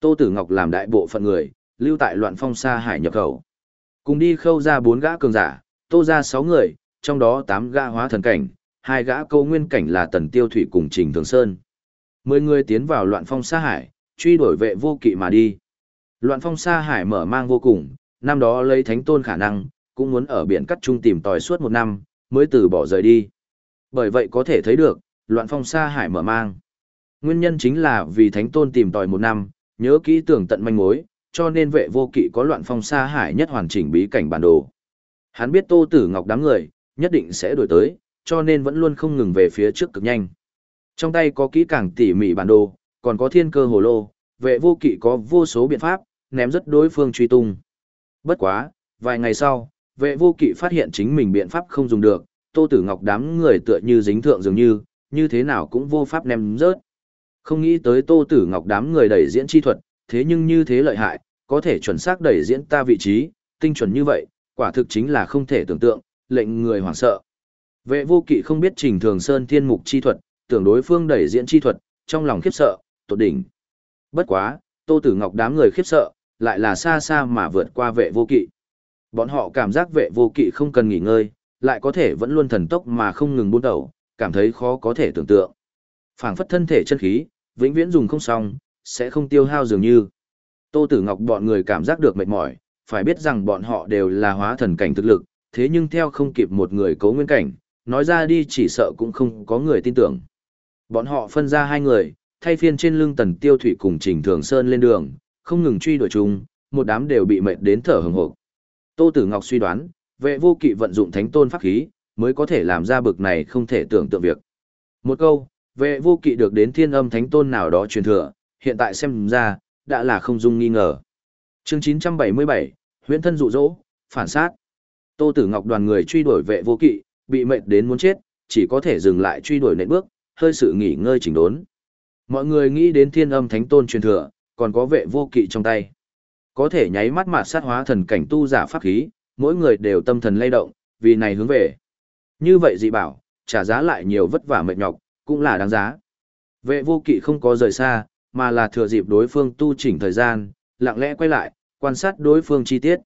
S1: Tô Tử Ngọc làm đại bộ phận người, lưu tại loạn phong xa hải nhập khẩu. Cùng đi khâu ra bốn gã cường giả, tô ra sáu người, trong đó tám gã hóa thần cảnh, hai gã câu nguyên cảnh là tần tiêu thủy cùng trình thường sơn. Mười người tiến vào loạn phong xa hải, truy đuổi vệ vô kỵ mà đi. Loạn phong xa hải mở mang vô cùng, năm đó lấy thánh tôn khả năng, cũng muốn ở biển cắt trung tìm tòi suốt một năm, mới từ bỏ rời đi. Bởi vậy có thể thấy được, loạn phong xa hải mở mang. Nguyên nhân chính là vì thánh tôn tìm tòi một năm, nhớ kỹ tưởng tận manh mối, cho nên vệ vô kỵ có loạn phong xa hải nhất hoàn chỉnh bí cảnh bản đồ. Hắn biết Tô Tử Ngọc đám người, nhất định sẽ đổi tới, cho nên vẫn luôn không ngừng về phía trước cực nhanh. Trong tay có kỹ càng tỉ mỉ bản đồ, còn có thiên cơ hồ lô, vệ vô kỵ có vô số biện pháp, ném rất đối phương truy tung. Bất quá, vài ngày sau, vệ vô kỵ phát hiện chính mình biện pháp không dùng được, Tô Tử Ngọc đám người tựa như dính thượng dường như, như thế nào cũng vô pháp ném rớt. Không nghĩ tới Tô Tử Ngọc đám người đẩy diễn chi thuật, thế nhưng như thế lợi hại, có thể chuẩn xác đẩy diễn ta vị trí, tinh chuẩn như vậy, quả thực chính là không thể tưởng tượng, lệnh người hoảng sợ. Vệ vô kỵ không biết trình thường sơn thiên mục chi thuật, tưởng đối phương đẩy diễn chi thuật, trong lòng khiếp sợ, tột đỉnh. Bất quá, tô tử ngọc đám người khiếp sợ, lại là xa xa mà vượt qua vệ vô kỵ. Bọn họ cảm giác vệ vô kỵ không cần nghỉ ngơi, lại có thể vẫn luôn thần tốc mà không ngừng buôn đầu, cảm thấy khó có thể tưởng tượng. phảng phất thân thể chân khí, vĩnh viễn dùng không xong, sẽ không tiêu hao dường như. Tô Tử Ngọc bọn người cảm giác được mệt mỏi, phải biết rằng bọn họ đều là hóa thần cảnh thực lực, thế nhưng theo không kịp một người cố nguyên cảnh, nói ra đi chỉ sợ cũng không có người tin tưởng. Bọn họ phân ra hai người, thay phiên trên lưng tần tiêu thủy cùng trình thường sơn lên đường, không ngừng truy đuổi chung, một đám đều bị mệt đến thở hổn hộc. Tô Tử Ngọc suy đoán, vệ vô kỵ vận dụng thánh tôn pháp khí, mới có thể làm ra bực này không thể tưởng tượng việc. Một câu, vệ vô kỵ được đến thiên âm thánh tôn nào đó truyền thừa, hiện tại xem ra, đã là không dung nghi ngờ. Chương 977, huyễn thân dụ dỗ, phản sát. Tô Tử Ngọc đoàn người truy đuổi vệ vô kỵ, bị mệt đến muốn chết, chỉ có thể dừng lại truy đuổi nện bước, hơi sự nghỉ ngơi chỉnh đốn. Mọi người nghĩ đến thiên âm thánh tôn truyền thừa, còn có vệ vô kỵ trong tay. Có thể nháy mắt mà sát hóa thần cảnh tu giả pháp khí, mỗi người đều tâm thần lay động, vì này hướng về. Như vậy dị bảo, trả giá lại nhiều vất vả mệt nhọc, cũng là đáng giá. Vệ vô kỵ không có rời xa, mà là thừa dịp đối phương tu chỉnh thời gian, lặng lẽ quay lại, quan sát đối phương chi tiết.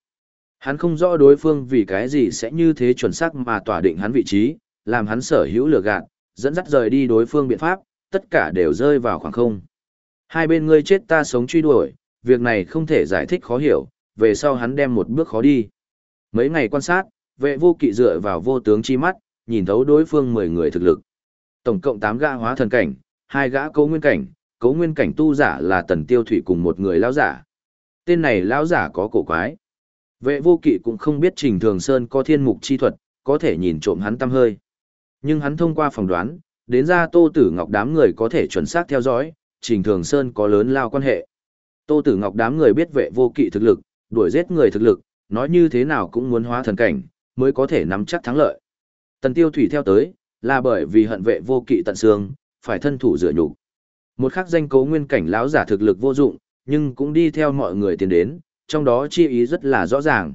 S1: Hắn không rõ đối phương vì cái gì sẽ như thế chuẩn xác mà tỏa định hắn vị trí, làm hắn sở hữu lừa gạt, dẫn dắt rời đi đối phương biện pháp, tất cả đều rơi vào khoảng không. Hai bên ngươi chết ta sống truy đuổi, việc này không thể giải thích khó hiểu, về sau hắn đem một bước khó đi. Mấy ngày quan sát, vệ vô kỵ dựa vào vô tướng chi mắt, nhìn thấu đối phương 10 người thực lực. Tổng cộng 8 gã hóa thần cảnh, hai gã cấu nguyên cảnh, cấu nguyên cảnh tu giả là tần tiêu thủy cùng một người lão giả. Tên này lão giả có cổ quái. Vệ vô kỵ cũng không biết Trình Thường Sơn có thiên mục chi thuật, có thể nhìn trộm hắn tâm hơi. Nhưng hắn thông qua phỏng đoán, đến ra Tô Tử Ngọc đám người có thể chuẩn xác theo dõi, Trình Thường Sơn có lớn lao quan hệ. Tô Tử Ngọc đám người biết vệ vô kỵ thực lực, đuổi giết người thực lực, nói như thế nào cũng muốn hóa thần cảnh, mới có thể nắm chắc thắng lợi. Tần Tiêu Thủy theo tới, là bởi vì hận vệ vô kỵ tận xương, phải thân thủ dựa nhục. Một khắc danh cố nguyên cảnh lão giả thực lực vô dụng, nhưng cũng đi theo mọi người tiến đến, trong đó chi ý rất là rõ ràng.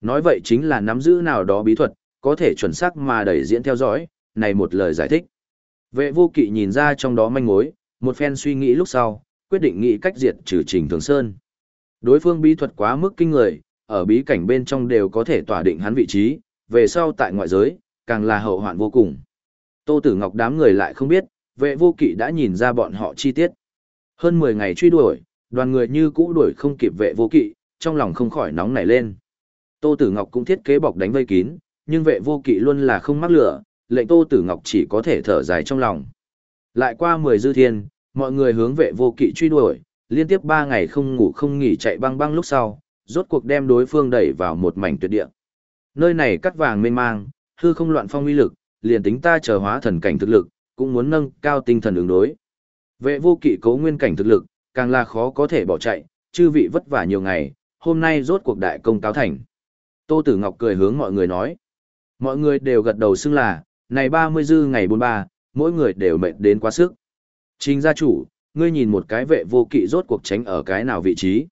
S1: Nói vậy chính là nắm giữ nào đó bí thuật, có thể chuẩn xác mà đẩy diễn theo dõi, này một lời giải thích. Vệ vô kỵ nhìn ra trong đó manh mối, một phen suy nghĩ lúc sau, quyết định nghĩ cách diệt trừ Trình Thường Sơn. Đối phương bí thuật quá mức kinh người, ở bí cảnh bên trong đều có thể tỏa định hắn vị trí, về sau tại ngoại giới, càng là hậu hoạn vô cùng. Tô Tử Ngọc đám người lại không biết, vệ vô kỵ đã nhìn ra bọn họ chi tiết. Hơn 10 ngày truy đuổi, đoàn người như cũ đuổi không kịp vệ vô kỵ, trong lòng không khỏi nóng nảy lên. Tô Tử Ngọc cũng thiết kế bọc đánh vây kín, nhưng vệ vô kỵ luôn là không mắc lửa, lệnh Tô Tử Ngọc chỉ có thể thở dài trong lòng. Lại qua 10 dư thiên, mọi người hướng vệ vô kỵ truy đuổi, liên tiếp 3 ngày không ngủ không nghỉ chạy băng băng lúc sau, rốt cuộc đem đối phương đẩy vào một mảnh tuyệt địa. Nơi này cắt vàng mênh mang, hư không loạn phong uy lực, liền tính ta chờ hóa thần cảnh thực lực, cũng muốn nâng cao tinh thần ứng đối. Vệ vô kỵ cố nguyên cảnh thực lực, càng là khó có thể bỏ chạy, chư vị vất vả nhiều ngày, hôm nay rốt cuộc đại công cáo thành. Tô Tử Ngọc cười hướng mọi người nói. Mọi người đều gật đầu xưng là, này 30 dư ngày 43, mỗi người đều mệt đến quá sức. Trình gia chủ, ngươi nhìn một cái vệ vô kỵ rốt cuộc tránh ở cái nào vị trí.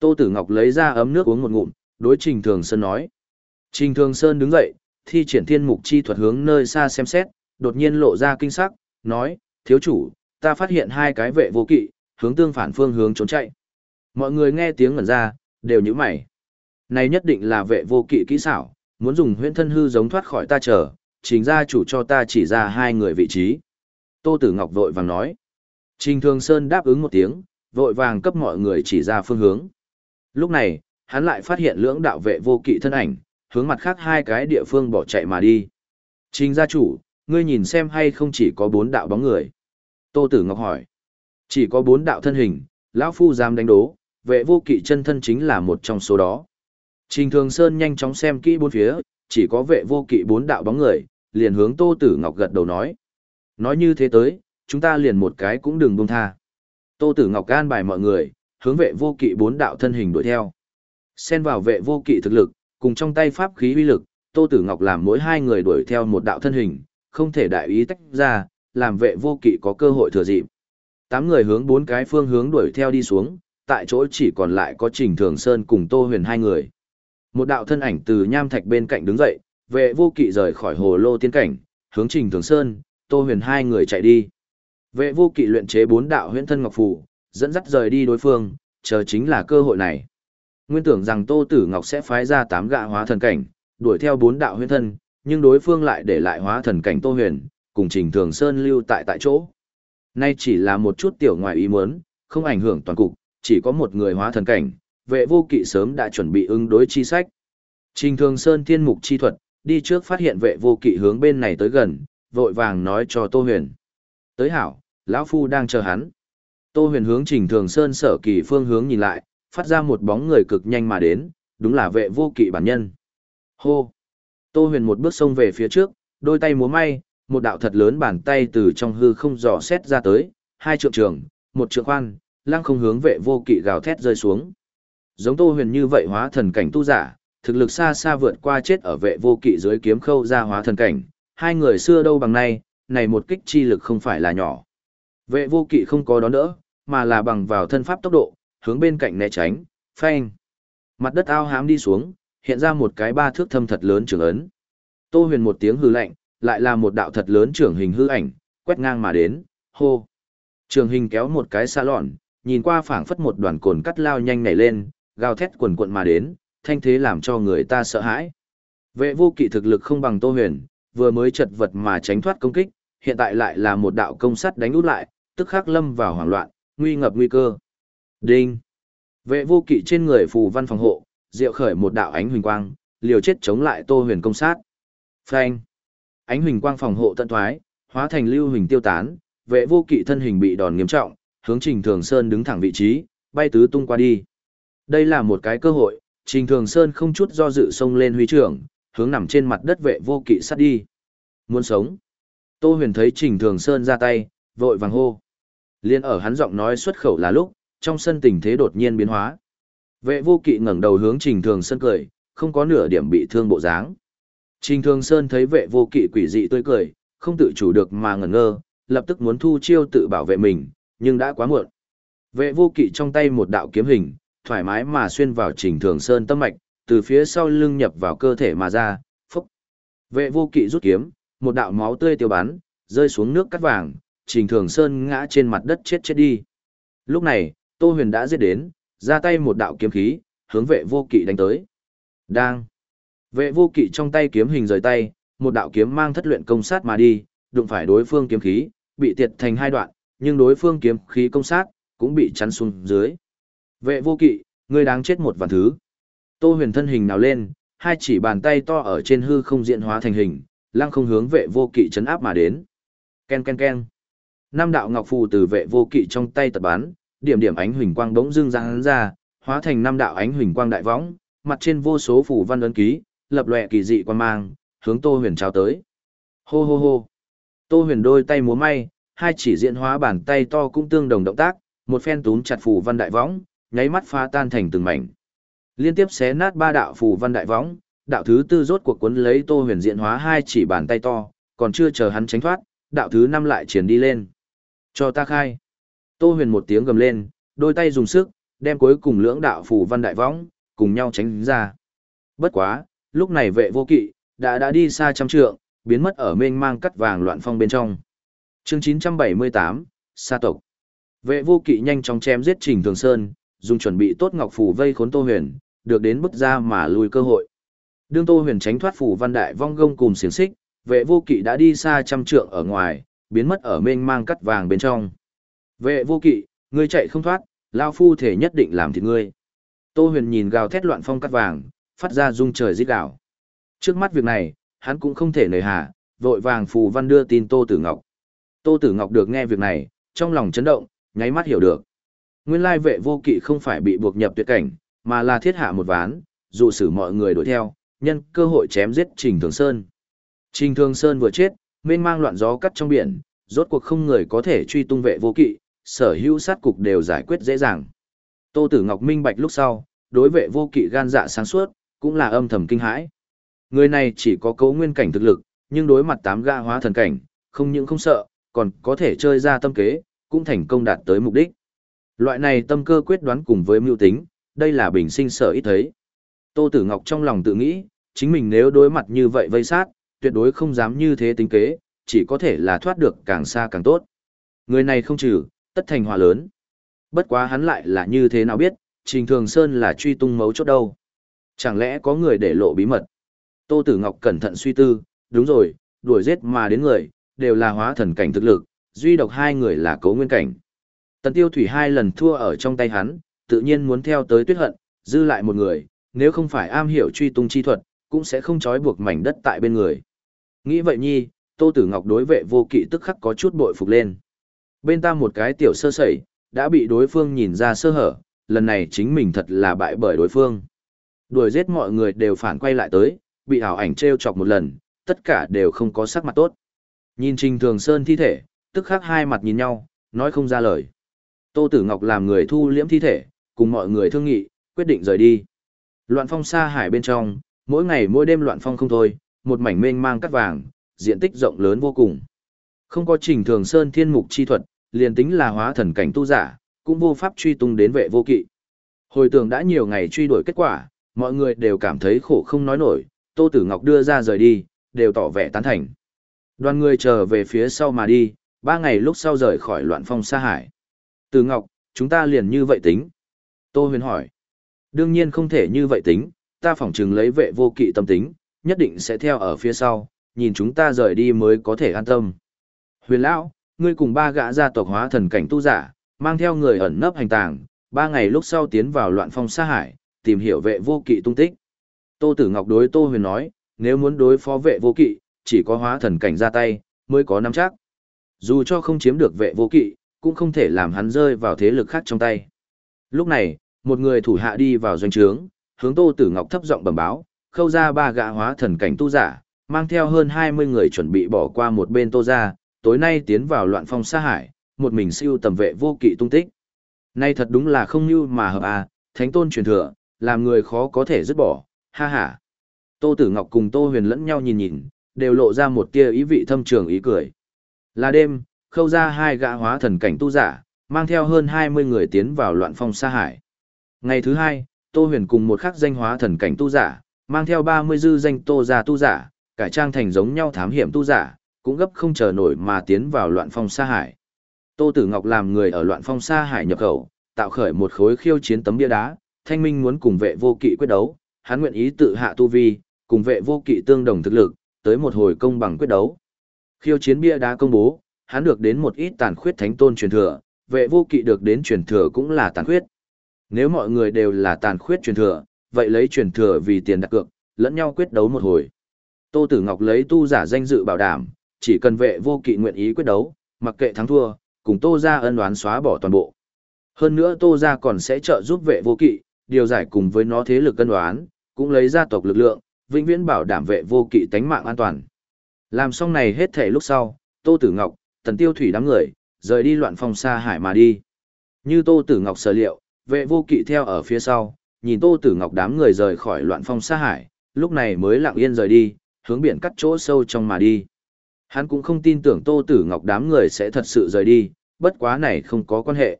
S1: Tô Tử Ngọc lấy ra ấm nước uống một ngụm, đối Trình Thường Sơn nói. Trình Thường Sơn đứng dậy, thi triển thiên mục chi thuật hướng nơi xa xem xét, đột nhiên lộ ra kinh sắc, nói, thiếu chủ, ta phát hiện hai cái vệ vô kỵ, hướng tương phản phương hướng trốn chạy. Mọi người nghe tiếng ngẩn ra, đều như mày. Này nhất định là vệ vô kỵ kỹ xảo, muốn dùng huyễn thân hư giống thoát khỏi ta chờ, chính gia chủ cho ta chỉ ra hai người vị trí. Tô Tử Ngọc vội vàng nói. Trình Thường Sơn đáp ứng một tiếng, vội vàng cấp mọi người chỉ ra phương hướng. Lúc này, hắn lại phát hiện lưỡng đạo vệ vô kỵ thân ảnh, hướng mặt khác hai cái địa phương bỏ chạy mà đi. Trình gia chủ, ngươi nhìn xem hay không chỉ có bốn đạo bóng người. Tô Tử Ngọc hỏi. Chỉ có bốn đạo thân hình, lão Phu dám đánh đố, vệ vô kỵ chân thân chính là một trong số đó. Trình Thường Sơn nhanh chóng xem kỹ bốn phía, chỉ có vệ vô kỵ bốn đạo bóng người, liền hướng Tô Tử Ngọc gật đầu nói. Nói như thế tới, chúng ta liền một cái cũng đừng buông tha. Tô Tử Ngọc can bài mọi người, hướng vệ vô kỵ bốn đạo thân hình đuổi theo. Xen vào vệ vô kỵ thực lực, cùng trong tay pháp khí uy lực, Tô Tử Ngọc làm mỗi hai người đuổi theo một đạo thân hình, không thể đại ý tách ra, làm vệ vô kỵ có cơ hội thừa dịp. Tám người hướng bốn cái phương hướng đuổi theo đi xuống, tại chỗ chỉ còn lại có Trình Thường Sơn cùng Tô Huyền hai người. Một đạo thân ảnh từ nham thạch bên cạnh đứng dậy, vệ vô kỵ rời khỏi hồ lô tiên cảnh, hướng Trình Thường Sơn, Tô Huyền hai người chạy đi. Vệ vô kỵ luyện chế bốn đạo huyễn thân ngọc phù, dẫn dắt rời đi đối phương, chờ chính là cơ hội này. Nguyên tưởng rằng Tô Tử Ngọc sẽ phái ra tám gạ hóa thần cảnh, đuổi theo bốn đạo huyễn thân, nhưng đối phương lại để lại hóa thần cảnh Tô Huyền, cùng Trình Thường Sơn lưu tại tại chỗ. Nay chỉ là một chút tiểu ngoài ý muốn, không ảnh hưởng toàn cục, chỉ có một người hóa thần cảnh, vệ vô kỵ sớm đã chuẩn bị ứng đối chi sách. Trình Thường Sơn thiên mục chi thuật, đi trước phát hiện vệ vô kỵ hướng bên này tới gần, vội vàng nói cho Tô Huyền. Tới hảo, lão Phu đang chờ hắn. Tô Huyền hướng Trình Thường Sơn sở kỳ phương hướng nhìn lại, phát ra một bóng người cực nhanh mà đến, đúng là vệ vô kỵ bản nhân. Hô! Tô Huyền một bước xông về phía trước, đôi tay múa may, một đạo thật lớn bàn tay từ trong hư không dò xét ra tới, hai trượng trường, một trượng khoan, lăng không hướng vệ vô kỵ gào thét rơi xuống. Giống Tô Huyền như vậy hóa thần cảnh tu giả, thực lực xa xa vượt qua chết ở vệ vô kỵ dưới kiếm khâu ra hóa thần cảnh, hai người xưa đâu bằng nay, này một kích chi lực không phải là nhỏ. Vệ vô kỵ không có đón đỡ, mà là bằng vào thân pháp tốc độ, hướng bên cạnh né tránh, phanh. Mặt đất ao hám đi xuống, hiện ra một cái ba thước thâm thật lớn trưởng ấn. Tô huyền một tiếng hư lạnh, lại là một đạo thật lớn trưởng hình hư ảnh, quét ngang mà đến, hô. Trường hình kéo một cái xa lọn, nhìn qua phảng phất một đoàn cồn cắt lao nhanh nảy lên, gào thét quần cuộn mà đến, thanh thế làm cho người ta sợ hãi. Vệ vô kỵ thực lực không bằng Tô Huyền, vừa mới chật vật mà tránh thoát công kích, hiện tại lại là một đạo công sắt đánh út lại, tức khắc lâm vào hoảng loạn, nguy ngập nguy cơ. Đinh! Vệ vô kỵ trên người phù văn phòng hộ, diệu khởi một đạo ánh huỳnh quang, liều chết chống lại Tô Huyền công sát. Phanh! Ánh huỳnh quang phòng hộ tận thoái, hóa thành lưu huỳnh tiêu tán, vệ vô kỵ thân hình bị đòn nghiêm trọng, hướng Trình Thường Sơn đứng thẳng vị trí, bay tứ tung qua đi. Đây là một cái cơ hội, Trình Thường Sơn không chút do dự xông lên huy trưởng, hướng nằm trên mặt đất vệ vô kỵ sát đi. Muốn sống. Tô Huyền thấy Trình Thường Sơn ra tay, vội vàng hô. Liên ở hắn giọng nói xuất khẩu là lúc, trong sân tình thế đột nhiên biến hóa. Vệ vô kỵ ngẩng đầu hướng Trình Thường Sơn cười, không có nửa điểm bị thương bộ dáng. Trình Thường Sơn thấy vệ vô kỵ quỷ dị tươi cười, không tự chủ được mà ngẩn ngơ, lập tức muốn thu chiêu tự bảo vệ mình, nhưng đã quá muộn. Vệ vô kỵ trong tay một đạo kiếm hình, thoải mái mà xuyên vào Trình Thường Sơn tâm mạch, từ phía sau lưng nhập vào cơ thể mà ra, phúc. Vệ vô kỵ rút kiếm, một đạo máu tươi tiêu bắn, rơi xuống nước cắt vàng, Trình Thường Sơn ngã trên mặt đất chết chết đi. Lúc này, Tô Huyền đã giết đến, ra tay một đạo kiếm khí, hướng vệ vô kỵ đánh tới. Đang. Vệ vô kỵ trong tay kiếm hình rời tay, một đạo kiếm mang thất luyện công sát mà đi, đụng phải đối phương kiếm khí, bị tiệt thành hai đoạn, nhưng đối phương kiếm khí công sát, cũng bị chắn xuống dưới. Vệ vô kỵ, ngươi đáng chết một vạn thứ. Tô huyền thân hình nào lên, hai chỉ bàn tay to ở trên hư không diện hóa thành hình, lăng không hướng vệ vô kỵ chấn áp mà đến. Ken ken ken. Năm đạo ngọc phù từ vệ vô kỵ trong tay tập bán, điểm điểm ánh huỳnh quang bỗng dưng giáng ra, hóa thành năm đạo ánh huỳnh quang đại võng, mặt trên vô số phù văn ấn ký, lập lòe kỳ dị quan mang, hướng Tô Huyền trao tới. Hô hô hô. Tô Huyền đôi tay múa may, hai chỉ diễn hóa bàn tay to cũng tương đồng động tác, một phen túm chặt phù văn đại võng, nháy mắt phá tan thành từng mảnh. Liên tiếp xé nát ba đạo phù văn đại võng, đạo thứ tư rốt cuộc cuốn lấy Tô Huyền diễn hóa hai chỉ bàn tay to, còn chưa chờ hắn tránh thoát, đạo thứ năm lại triển đi lên. Cho ta khai. Tô Huyền một tiếng gầm lên, đôi tay dùng sức, đem cuối cùng lưỡng đạo phù văn đại võng, cùng nhau tránh ra. Bất quá, lúc này vệ vô kỵ, đã đã đi xa trăm trượng, biến mất ở mênh mang cắt vàng loạn phong bên trong. chương 978, Sa tộc. Vệ vô kỵ nhanh chóng chém giết Trình Thường Sơn, dùng chuẩn bị tốt ngọc phù vây khốn Tô Huyền, được đến bức ra mà lùi cơ hội. Đương Tô Huyền tránh thoát phù văn đại vong gông cùng xiềng xích, vệ vô kỵ đã đi xa trăm trượng ở ngoài, biến mất ở mênh mang cắt vàng bên trong. Vệ vô kỵ, ngươi chạy không thoát, lao phu thể nhất định làm thịt ngươi. Tô Huyền nhìn gào thét loạn phong cắt vàng, phát ra rung trời rít gào. Trước mắt việc này, hắn cũng không thể nời hà, vội vàng phù văn đưa tin Tô Tử Ngọc. Tô Tử Ngọc được nghe việc này, trong lòng chấn động, nháy mắt hiểu được. Nguyên lai vệ vô kỵ không phải bị buộc nhập tuyệt cảnh, mà là thiết hạ một ván, dụ xử mọi người đuổi theo, nhân cơ hội chém giết Trình Thường Sơn. Trình Thường Sơn vừa chết, mênh mang loạn gió cắt trong biển, rốt cuộc không người có thể truy tung vệ vô kỵ, sở hữu sát cục đều giải quyết dễ dàng. Tô Tử Ngọc minh bạch lúc sau, đối vệ vô kỵ gan dạ sáng suốt, cũng là âm thầm kinh hãi. Người này chỉ có cấu nguyên cảnh thực lực, nhưng đối mặt tám gã hóa thần cảnh, không những không sợ, còn có thể chơi ra tâm kế, cũng thành công đạt tới mục đích. Loại này tâm cơ quyết đoán cùng với mưu tính, đây là bình sinh sở ít thấy. Tô Tử Ngọc trong lòng tự nghĩ, chính mình nếu đối mặt như vậy vây sát, tuyệt đối không dám như thế tính kế, chỉ có thể là thoát được càng xa càng tốt. Người này không trừ, tất thành hòa lớn. Bất quá hắn lại là như thế nào biết, Trình Thường Sơn là truy tung mấu chốt đâu. Chẳng lẽ có người để lộ bí mật? Tô Tử Ngọc cẩn thận suy tư, đúng rồi, đuổi giết mà đến người, đều là hóa thần cảnh thực lực, duy độc hai người là cấu nguyên cảnh. Tần Tiêu Thủy hai lần thua ở trong tay hắn, tự nhiên muốn theo tới tuyết hận, dư lại một người, nếu không phải am hiểu truy tung chi thuật, cũng sẽ không trói buộc mảnh đất tại bên người. Nghĩ vậy nhi, Tô Tử Ngọc đối vệ vô kỵ tức khắc có chút bội phục lên. Bên ta một cái tiểu sơ sẩy, đã bị đối phương nhìn ra sơ hở, lần này chính mình thật là bại bởi đối phương. Đuổi giết mọi người đều phản quay lại tới, bị ảo ảnh treo chọc một lần, tất cả đều không có sắc mặt tốt. Nhìn Trình Thường Sơn thi thể, tức khắc hai mặt nhìn nhau, nói không ra lời. Tô Tử Ngọc làm người thu liễm thi thể, cùng mọi người thương nghị, quyết định rời đi. Loạn phong xa hải bên trong, mỗi ngày mỗi đêm loạn phong không thôi, một mảnh mênh mang cắt vàng, diện tích rộng lớn vô cùng. Không có Trình Thường Sơn thiên mục chi thuật, liền tính là hóa thần cảnh tu giả, cũng vô pháp truy tung đến vệ vô kỵ. Hồi tưởng đã nhiều ngày truy đuổi kết quả, mọi người đều cảm thấy khổ không nói nổi, Tô Tử Ngọc đưa ra rời đi, đều tỏ vẻ tán thành. Đoàn người chờ về phía sau mà đi, ba ngày lúc sau rời khỏi loạn phong xa hải. Tử Ngọc, chúng ta liền như vậy tính. Tô Huyền hỏi. Đương nhiên không thể như vậy tính, ta phỏng chừng lấy vệ vô kỵ tâm tính, nhất định sẽ theo ở phía sau, nhìn chúng ta rời đi mới có thể an tâm. Huyền Lão, ngươi cùng ba gã gia tộc hóa thần cảnh tu giả, mang theo người ẩn nấp hành tàng, ba ngày lúc sau tiến vào loạn phong sa hải, tìm hiểu vệ vô kỵ tung tích. Tô Tử Ngọc đối Tô Huyền nói, nếu muốn đối phó vệ vô kỵ, chỉ có hóa thần cảnh ra tay, mới có nắm chắc. Dù cho không chiếm được vệ vô kỵ, cũng không thể làm hắn rơi vào thế lực khác trong tay. Lúc này, một người thủ hạ đi vào doanh trướng, hướng Tô Tử Ngọc thấp giọng bẩm báo, khâu ra ba gã hóa thần cảnh tu giả, mang theo hơn 20 người chuẩn bị bỏ qua một bên Tô gia, tối nay tiến vào loạn phong xa hải, một mình siêu tầm vệ vô kỵ tung tích. Nay thật đúng là không như mà hợp à, thánh tôn truyền thừa, làm người khó có thể dứt bỏ, ha ha. Tô Tử Ngọc cùng Tô Huyền lẫn nhau nhìn nhìn, đều lộ ra một tia ý vị thâm trường ý cười. Là đêm, khâu ra hai gã hóa thần cảnh tu giả, mang theo hơn 20 người tiến vào loạn phong xa hải. Ngày thứ hai, Tô Huyền cùng một khắc danh hóa thần cảnh tu giả, mang theo 30 dư danh tô gia tu giả, cải trang thành giống nhau thám hiểm tu giả, cũng gấp không chờ nổi mà tiến vào loạn phong sa hải. Tô Tử Ngọc làm người ở loạn phong sa hải nhập khẩu, tạo khởi một khối khiêu chiến tấm bia đá, thanh minh muốn cùng vệ vô kỵ quyết đấu, hắn nguyện ý tự hạ tu vi, cùng vệ vô kỵ tương đồng thực lực, tới một hồi công bằng quyết đấu. Khiêu chiến bia đá công bố, hắn được đến một ít tàn khuyết thánh tôn truyền thừa, vệ vô kỵ được đến truyền thừa cũng là tàn khuyết. Nếu mọi người đều là tàn khuyết truyền thừa, vậy lấy truyền thừa vì tiền đặt cược, lẫn nhau quyết đấu một hồi. Tô Tử Ngọc lấy tu giả danh dự bảo đảm, chỉ cần vệ vô kỵ nguyện ý quyết đấu, mặc kệ thắng thua, cùng Tô gia ân oán xóa bỏ toàn bộ. Hơn nữa Tô gia còn sẽ trợ giúp vệ vô kỵ, điều giải cùng với nó thế lực cân đoán, cũng lấy gia tộc lực lượng, vĩnh viễn bảo đảm vệ vô kỵ tánh mạng an toàn. Làm xong này hết thể lúc sau, Tô Tử Ngọc, Tần Tiêu Thủy đám người, rời đi loạn phong xa hải mà đi. Như Tô Tử Ngọc sở liệu, vệ vô kỵ theo ở phía sau, nhìn Tô Tử Ngọc đám người rời khỏi loạn phong xa hải, lúc này mới lặng yên rời đi, hướng biển cắt chỗ sâu trong mà đi. Hắn cũng không tin tưởng Tô Tử Ngọc đám người sẽ thật sự rời đi, bất quá này không có quan hệ.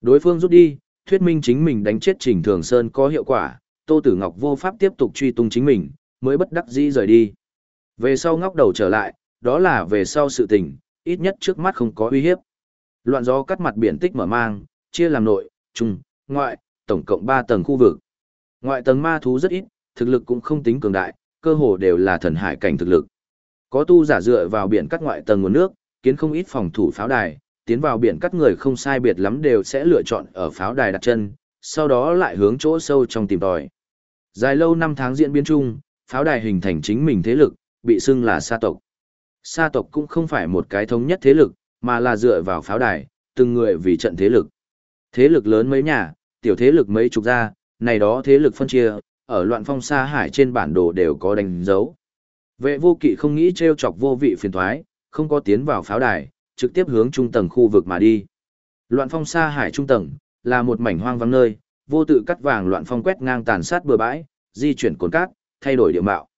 S1: Đối phương rút đi, thuyết minh chính mình đánh chết Trình Thường Sơn có hiệu quả, Tô Tử Ngọc vô pháp tiếp tục truy tung chính mình, mới bất đắc dĩ rời đi. Về sau ngóc đầu trở lại, đó là về sau sự tình, ít nhất trước mắt không có uy hiếp. Loạn gió cắt mặt biển tích mở mang, chia làm nội, trung, ngoại, tổng cộng 3 tầng khu vực. Ngoại tầng ma thú rất ít, thực lực cũng không tính cường đại, cơ hồ đều là thần hải cảnh thực lực. Có tu giả dựa vào biển cắt ngoại tầng nguồn nước, kiến không ít phòng thủ pháo đài, tiến vào biển cắt người không sai biệt lắm đều sẽ lựa chọn ở pháo đài đặt chân, sau đó lại hướng chỗ sâu trong tìm tòi. Dài lâu năm tháng diễn biến chung, pháo đài hình thành chính mình thế lực, bị xưng là sa tộc. Sa tộc cũng không phải một cái thống nhất thế lực, mà là dựa vào pháo đài, từng người vì trận thế lực. Thế lực lớn mấy nhà, tiểu thế lực mấy chục gia, này đó thế lực phân chia, ở loạn phong sa hải trên bản đồ đều có đánh dấu. Vệ vô kỵ không nghĩ trêu chọc vô vị phiền thoái, không có tiến vào pháo đài, trực tiếp hướng trung tầng khu vực mà đi. Loạn phong xa hải trung tầng, là một mảnh hoang vắng nơi, vô tự cắt vàng loạn phong quét ngang tàn sát bừa bãi, di chuyển cồn cát, thay đổi địa mạo.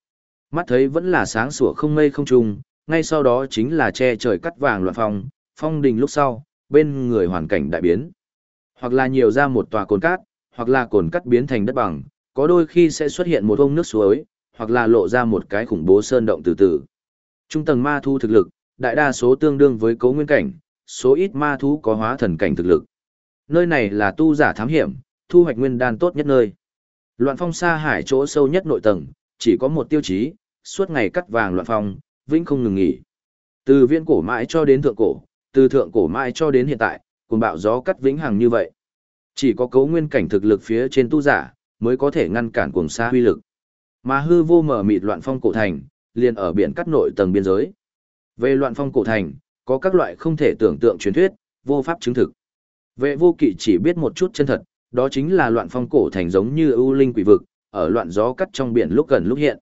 S1: Mắt thấy vẫn là sáng sủa không mây không trùng, ngay sau đó chính là che trời cắt vàng loạn phong, phong đình lúc sau, bên người hoàn cảnh đại biến. Hoặc là nhiều ra một tòa cồn cát, hoặc là cồn cát biến thành đất bằng, có đôi khi sẽ xuất hiện một ông nước suối, hoặc là lộ ra một cái khủng bố sơn động từ từ. Trung tầng ma thu thực lực, đại đa số tương đương với cấu nguyên cảnh, số ít ma thú có hóa thần cảnh thực lực. Nơi này là tu giả thám hiểm, thu hoạch nguyên đan tốt nhất nơi. Loạn phong xa hải chỗ sâu nhất nội tầng, chỉ có một tiêu chí, suốt ngày cắt vàng loạn phong, vĩnh không ngừng nghỉ. Từ viên cổ mãi cho đến thượng cổ, từ thượng cổ mãi cho đến hiện tại, cùng bạo gió cắt vĩnh hằng như vậy. Chỉ có cấu nguyên cảnh thực lực phía trên tu giả, mới có thể ngăn cản cuồng xa huy lực. Mà hư vô mở mịt loạn phong cổ thành, liền ở biển cắt nội tầng biên giới. Về loạn phong cổ thành, có các loại không thể tưởng tượng truyền thuyết, vô pháp chứng thực. Vệ vô kỵ chỉ biết một chút chân thật, đó chính là loạn phong cổ thành giống như ưu linh quỷ vực, ở loạn gió cắt trong biển lúc gần lúc hiện.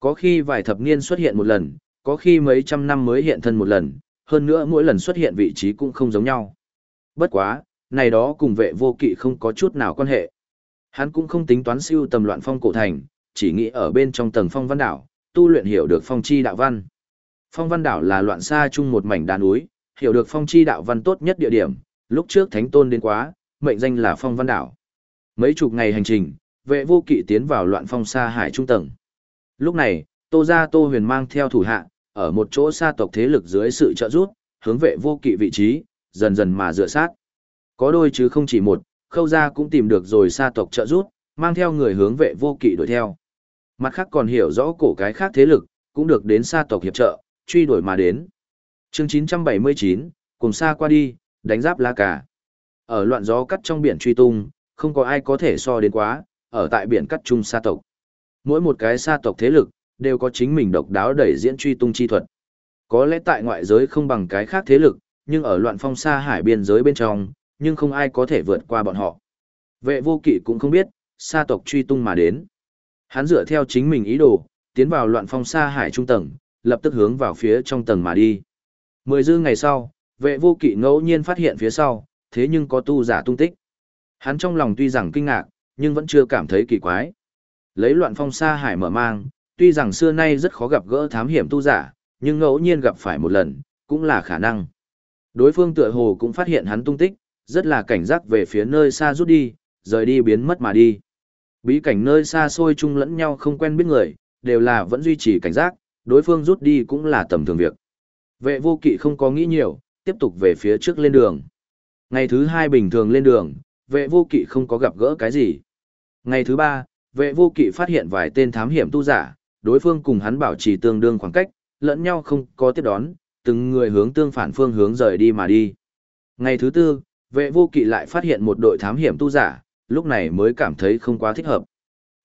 S1: Có khi vài thập niên xuất hiện một lần, có khi mấy trăm năm mới hiện thân một lần, hơn nữa mỗi lần xuất hiện vị trí cũng không giống nhau. Bất quá, này đó cùng vệ vô kỵ không có chút nào quan hệ. Hắn cũng không tính toán siêu tầm loạn phong cổ thành, chỉ nghĩ ở bên trong tầng phong văn đảo, tu luyện hiểu được phong chi đạo văn. Phong văn đảo là loạn xa chung một mảnh đá núi, hiểu được phong chi đạo văn tốt nhất địa điểm, lúc trước thánh tôn đến quá, mệnh danh là phong văn đảo. Mấy chục ngày hành trình, vệ vô kỵ tiến vào loạn phong xa hải trung tầng. Lúc này, Tô Gia Tô Huyền mang theo thủ hạ, ở một chỗ xa tộc thế lực dưới sự trợ giúp, hướng vệ vô kỵ vị trí, dần dần mà dựa sát. Có đôi chứ không chỉ một, khâu gia cũng tìm được rồi xa tộc trợ giúp, mang theo người hướng vệ vô kỵ đuổi theo. Mặt khác còn hiểu rõ cổ cái khác thế lực, cũng được đến Sa tộc hiệp trợ, truy đuổi mà đến. chương 979, cùng xa qua đi, đánh giáp la cả. Ở loạn gió cắt trong biển truy tung, không có ai có thể so đến quá, ở tại biển cắt chung sa tộc. Mỗi một cái sa tộc thế lực, đều có chính mình độc đáo đẩy diễn truy tung chi thuật. Có lẽ tại ngoại giới không bằng cái khác thế lực, nhưng ở loạn phong sa hải biên giới bên trong, nhưng không ai có thể vượt qua bọn họ. Vệ vô kỵ cũng không biết, sa tộc truy tung mà đến. Hắn dựa theo chính mình ý đồ, tiến vào loạn phong sa hải trung tầng, lập tức hướng vào phía trong tầng mà đi. Mười dư ngày sau, vệ vô kỵ ngẫu nhiên phát hiện phía sau, thế nhưng có tu giả tung tích. Hắn trong lòng tuy rằng kinh ngạc, nhưng vẫn chưa cảm thấy kỳ quái. Lấy loạn phong sa hải mở mang, tuy rằng xưa nay rất khó gặp gỡ thám hiểm tu giả, nhưng ngẫu nhiên gặp phải một lần, cũng là khả năng. Đối phương tựa hồ cũng phát hiện hắn tung tích, rất là cảnh giác về phía nơi xa rút đi, rời đi biến mất mà đi. Bí cảnh nơi xa xôi chung lẫn nhau không quen biết người, đều là vẫn duy trì cảnh giác, đối phương rút đi cũng là tầm thường việc. Vệ vô kỵ không có nghĩ nhiều, tiếp tục về phía trước lên đường. Ngày thứ hai bình thường lên đường, vệ vô kỵ không có gặp gỡ cái gì. Ngày thứ ba, vệ vô kỵ phát hiện vài tên thám hiểm tu giả, đối phương cùng hắn bảo trì tương đương khoảng cách, lẫn nhau không có tiếp đón, từng người hướng tương phản phương hướng rời đi mà đi. Ngày thứ tư, vệ vô kỵ lại phát hiện một đội thám hiểm tu giả, lúc này mới cảm thấy không quá thích hợp.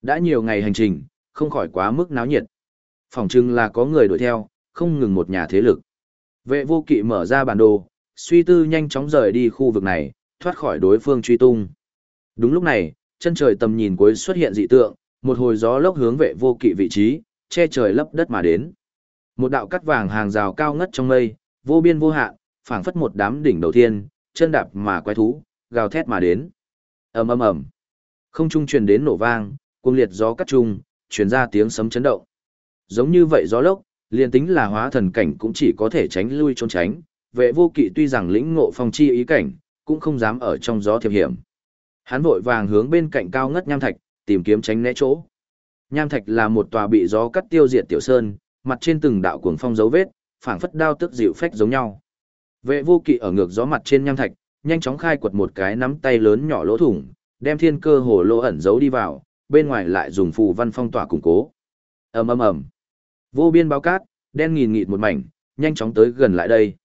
S1: Đã nhiều ngày hành trình, không khỏi quá mức náo nhiệt. Phòng trưng là có người đuổi theo, không ngừng một nhà thế lực. Vệ vô kỵ mở ra bản đồ, suy tư nhanh chóng rời đi khu vực này, thoát khỏi đối phương truy tung. Đúng lúc này, chân trời tầm nhìn cuối xuất hiện dị tượng, một hồi gió lốc hướng vệ vô kỵ vị trí, che trời lấp đất mà đến. Một đạo cắt vàng hàng rào cao ngất trong mây, vô biên vô hạn, phảng phất một đám đỉnh đầu tiên, chân đạp mà quái thú, gào thét mà đến. Ầm ầm ầm. Không trung truyền đến nổ vang, cuồng liệt gió cắt trung, truyền ra tiếng sấm chấn động. Giống như vậy gió lốc, liền tính là hóa thần cảnh cũng chỉ có thể tránh lui trốn tránh, vệ vô kỵ tuy rằng lĩnh ngộ phong chi ý cảnh, cũng không dám ở trong gió thiệp hiểm. Hắn vội vàng hướng bên cạnh cao ngất nham thạch, tìm kiếm tránh né chỗ. Nham thạch là một tòa bị gió cắt tiêu diệt tiểu sơn, mặt trên từng đạo cuồng phong dấu vết, phảng phất đao tức dịu phách giống nhau. Vệ vô kỵ ở ngược gió mặt trên nham thạch, nhanh chóng khai quật một cái nắm tay lớn nhỏ lỗ thủng, đem thiên cơ hồ lỗ ẩn giấu đi vào, bên ngoài lại dùng phù văn phong tỏa củng cố. Ầm ầm ầm. Vô biên báo cát, đen nghìn nghịt một mảnh, nhanh chóng tới gần lại đây.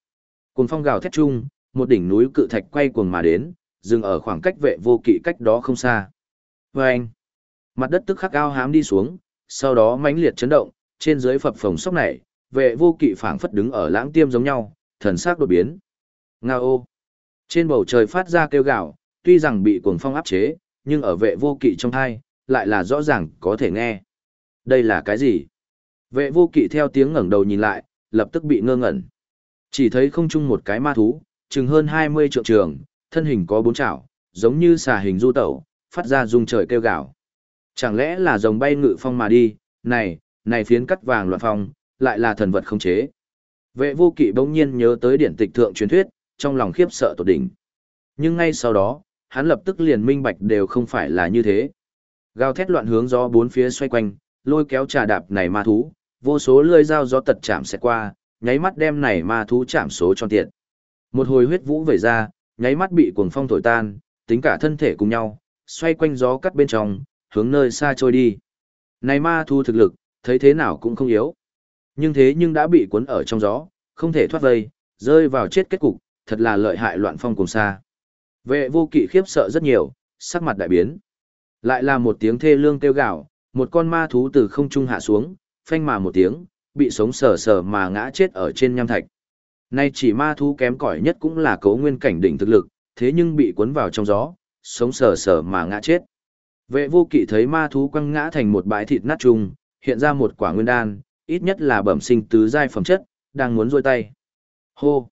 S1: Cuồng phong gào thét chung, một đỉnh núi cự thạch quay cuồng mà đến, dừng ở khoảng cách vệ vô kỵ cách đó không xa. Vâng! Mặt đất tức khắc cao hám đi xuống, sau đó mãnh liệt chấn động, trên dưới phập phồng sốc này, vệ vô kỵ phảng phất đứng ở lãng tiêm giống nhau, thần sắc đột biến. Nga ô! Trên bầu trời phát ra kêu gạo, tuy rằng bị cuồng phong áp chế, nhưng ở vệ vô kỵ trong thai, lại là rõ ràng có thể nghe. Đây là cái gì? Vệ vô kỵ theo tiếng ngẩng đầu nhìn lại, lập tức bị ngơ ngẩn. Chỉ thấy không chung một cái ma thú, chừng hơn 20 trượng trường, thân hình có bốn chảo, giống như xà hình du tẩu, phát ra rung trời kêu gào. Chẳng lẽ là rồng bay ngự phong mà đi, này, này phiến cắt vàng loạn phong, lại là thần vật không chế. Vệ vô kỵ bỗng nhiên nhớ tới điển tịch thượng truyền thuyết, trong lòng khiếp sợ tột đỉnh. Nhưng ngay sau đó, hắn lập tức liền minh bạch đều không phải là như thế. Gào thét loạn hướng gió bốn phía xoay quanh, lôi kéo trà đạp này ma thú, vô số lưỡi dao gió tật chạm sẽ qua, nháy mắt đem này ma thú chạm số cho tiện. Một hồi huyết vũ vẩy ra, nháy mắt bị cuồng phong thổi tan, tính cả thân thể cùng nhau, xoay quanh gió cắt bên trong, hướng nơi xa trôi đi. Này ma thú thực lực, thấy thế nào cũng không yếu. Nhưng thế nhưng đã bị cuốn ở trong gió, không thể thoát vây, rơi vào chết kết cục, thật là lợi hại loạn phong cùng xa. Vệ vô kỵ khiếp sợ rất nhiều, sắc mặt đại biến. Lại là một tiếng thê lương kêu gạo, một con ma thú từ không trung hạ xuống, phanh mà một tiếng, bị sống sờ sờ mà ngã chết ở trên nham thạch. Nay chỉ ma thú kém cỏi nhất cũng là cấu nguyên cảnh đỉnh thực lực, thế nhưng bị cuốn vào trong gió, sống sờ sờ mà ngã chết. Vệ vô kỵ thấy ma thú quăng ngã thành một bãi thịt nát trùng, hiện ra một quả nguyên đan, ít nhất là bẩm sinh tứ giai phẩm chất, đang muốn rôi tay. Hô!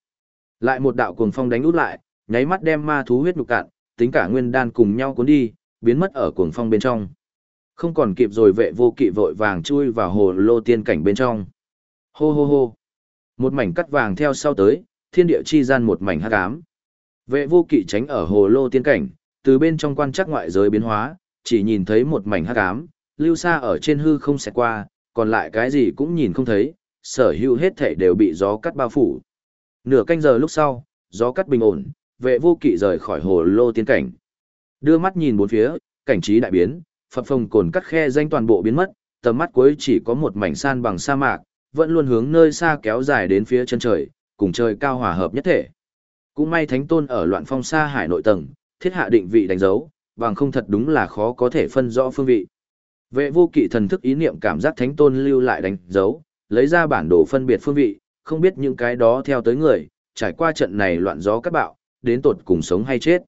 S1: Lại một đạo cuồng phong đánh út lại, nháy mắt đem ma thú huyết nhục cạn, tính cả nguyên đan cùng nhau cuốn đi, biến mất ở cuồng phong bên trong. Không còn kịp rồi vệ vô kỵ vội vàng chui vào hồ lô tiên cảnh bên trong. Hô hô hô! Một mảnh cắt vàng theo sau tới, thiên địa chi gian một mảnh hắc ám. Vệ vô kỵ tránh ở hồ lô tiên cảnh, từ bên trong quan chắc ngoại giới biến hóa, chỉ nhìn thấy một mảnh hắc ám, lưu xa ở trên hư không xẹt qua, còn lại cái gì cũng nhìn không thấy, sở hữu hết thể đều bị gió cắt bao phủ. Nửa canh giờ lúc sau, gió cắt bình ổn, vệ vô kỵ rời khỏi hồ lô tiên cảnh. Đưa mắt nhìn bốn phía, cảnh trí đại biến, phập phồng cồn cắt khe danh toàn bộ biến mất, tầm mắt cuối chỉ có một mảnh san bằng sa mạc, vẫn luôn hướng nơi xa kéo dài đến phía chân trời, cùng trời cao hòa hợp nhất thể. Cũng may thánh tôn ở loạn phong xa hải nội tầng, thiết hạ định vị đánh dấu, bằng không thật đúng là khó có thể phân rõ phương vị. Vệ vô kỵ thần thức ý niệm cảm giác thánh tôn lưu lại đánh dấu, lấy ra bản đồ phân biệt phương vị, không biết những cái đó theo tới người, trải qua trận này loạn gió cắt bạo, đến tột cùng sống hay chết.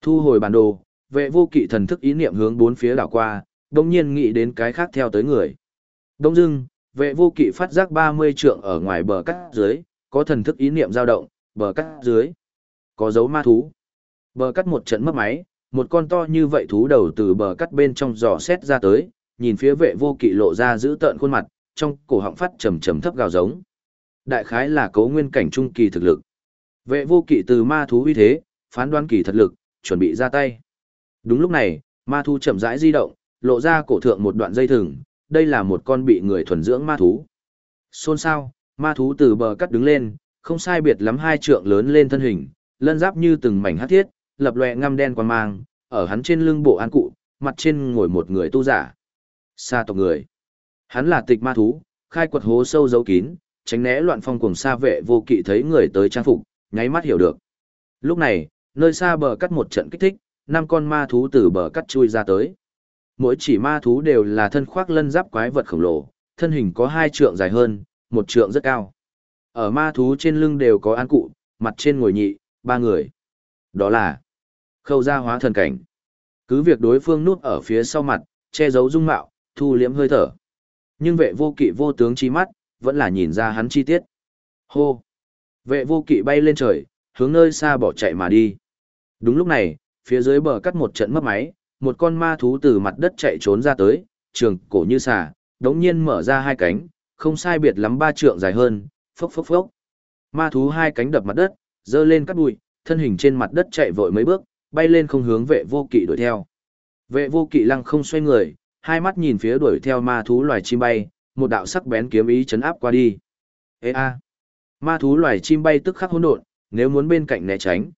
S1: Thu hồi bản đồ, vệ vô kỵ thần thức ý niệm hướng bốn phía đảo qua, đồng nhiên nghĩ đến cái khác theo tới người. Đông dưng, vệ vô kỵ phát giác 30 trượng ở ngoài bờ cắt dưới, có thần thức ý niệm dao động, bờ cắt dưới. Có dấu ma thú. Bờ cắt một trận mất máy, một con to như vậy thú đầu từ bờ cắt bên trong giò xét ra tới, nhìn phía vệ vô kỵ lộ ra giữ tợn khuôn mặt, trong cổ họng phát trầm trầm thấp gào giống. Đại khái là cấu nguyên cảnh trung kỳ thực lực. Vệ vô kỵ từ ma thú uy thế, phán đoán kỳ thật lực, chuẩn bị ra tay. Đúng lúc này, ma thú chậm rãi di động, lộ ra cổ thượng một đoạn dây thừng, đây là một con bị người thuần dưỡng ma thú. Xôn xao, ma thú từ bờ cắt đứng lên, không sai biệt lắm hai trượng lớn lên thân hình, lân giáp như từng mảnh hắc thiết, lập lòe ngăm đen quan mang, ở hắn trên lưng bộ an cụ, mặt trên ngồi một người tu giả. Sa tộc người. Hắn là tịch ma thú, khai quật hố sâu dấu kín, tránh né loạn phong cùng sa vệ vô kỵ thấy người tới trang phục, nháy mắt hiểu được. Lúc này, nơi xa bờ cắt một trận kích thích, năm con ma thú từ bờ cắt chui ra tới. Mỗi chỉ ma thú đều là thân khoác lân giáp quái vật khổng lồ, thân hình có hai trượng dài hơn, một trượng rất cao. Ở ma thú trên lưng đều có an cụ, mặt trên ngồi nhị, ba người. Đó là khâu gia hóa thần cảnh. Cứ việc đối phương núp ở phía sau mặt, che giấu dung mạo, thu liễm hơi thở. Nhưng vệ vô kỵ vô tướng trí mắt, vẫn là nhìn ra hắn chi tiết. Hô! Vệ vô kỵ bay lên trời, hướng nơi xa bỏ chạy mà đi. Đúng lúc này, phía dưới bờ cắt một trận mất máy, một con ma thú từ mặt đất chạy trốn ra tới, trường cổ như xà, đống nhiên mở ra hai cánh, không sai biệt lắm ba trượng dài hơn, phốc phốc phốc. Ma thú hai cánh đập mặt đất, dơ lên cắt bụi, thân hình trên mặt đất chạy vội mấy bước, bay lên không hướng vệ vô kỵ đuổi theo. Vệ vô kỵ lăng không xoay người, hai mắt nhìn phía đuổi theo ma thú loài chim bay, một đạo sắc bén kiếm ý chấn áp qua đi. Ê a! Ma thú loài chim bay tức khắc hỗn độn, nếu muốn bên cạnh né tránh.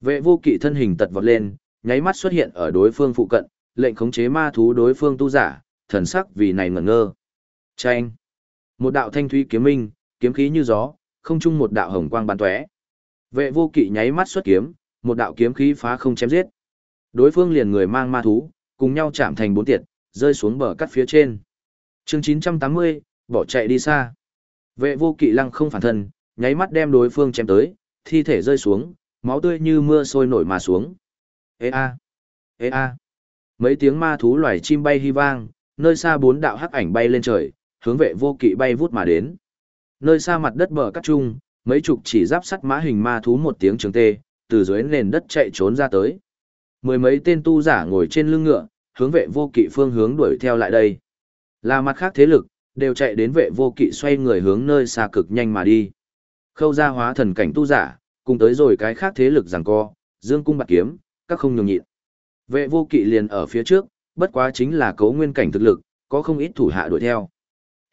S1: Vệ vô kỵ thân hình tật vọt lên, nháy mắt xuất hiện ở đối phương phụ cận, lệnh khống chế ma thú đối phương tu giả, thần sắc vì này ngẩn ngơ. Chanh! Một đạo thanh thúy kiếm minh, kiếm khí như gió, không chung một đạo hồng quang bắn tóe. Vệ vô kỵ nháy mắt xuất kiếm, một đạo kiếm khí phá không chém giết. Đối phương liền người mang ma thú, cùng nhau chạm thành bốn tiệt, rơi xuống bờ cắt phía trên. Chương 980, bỏ chạy đi xa. Vệ vô kỵ lăng không phản thân, nháy mắt đem đối phương chém tới, thi thể rơi xuống, máu tươi như mưa sôi nổi mà xuống. Ê a, ê a. Mấy tiếng ma thú loài chim bay hy vang, nơi xa bốn đạo hắc ảnh bay lên trời, hướng vệ vô kỵ bay vút mà đến. Nơi xa mặt đất bờ cắt trung, mấy chục chỉ giáp sắt mã hình ma thú một tiếng trường tê, từ dưới nền đất chạy trốn ra tới. Mười mấy tên tu giả ngồi trên lưng ngựa, hướng vệ vô kỵ phương hướng đuổi theo lại đây. Là mặt khác thế lực, đều chạy đến vệ vô kỵ xoay người hướng nơi xa cực nhanh mà đi. Khâu ra hóa thần cảnh tu giả, cùng tới rồi cái khác thế lực giằng co, dương cung bạc kiếm, các không nhường nhịn. Vệ vô kỵ liền ở phía trước, bất quá chính là cấu nguyên cảnh thực lực, có không ít thủ hạ đuổi theo.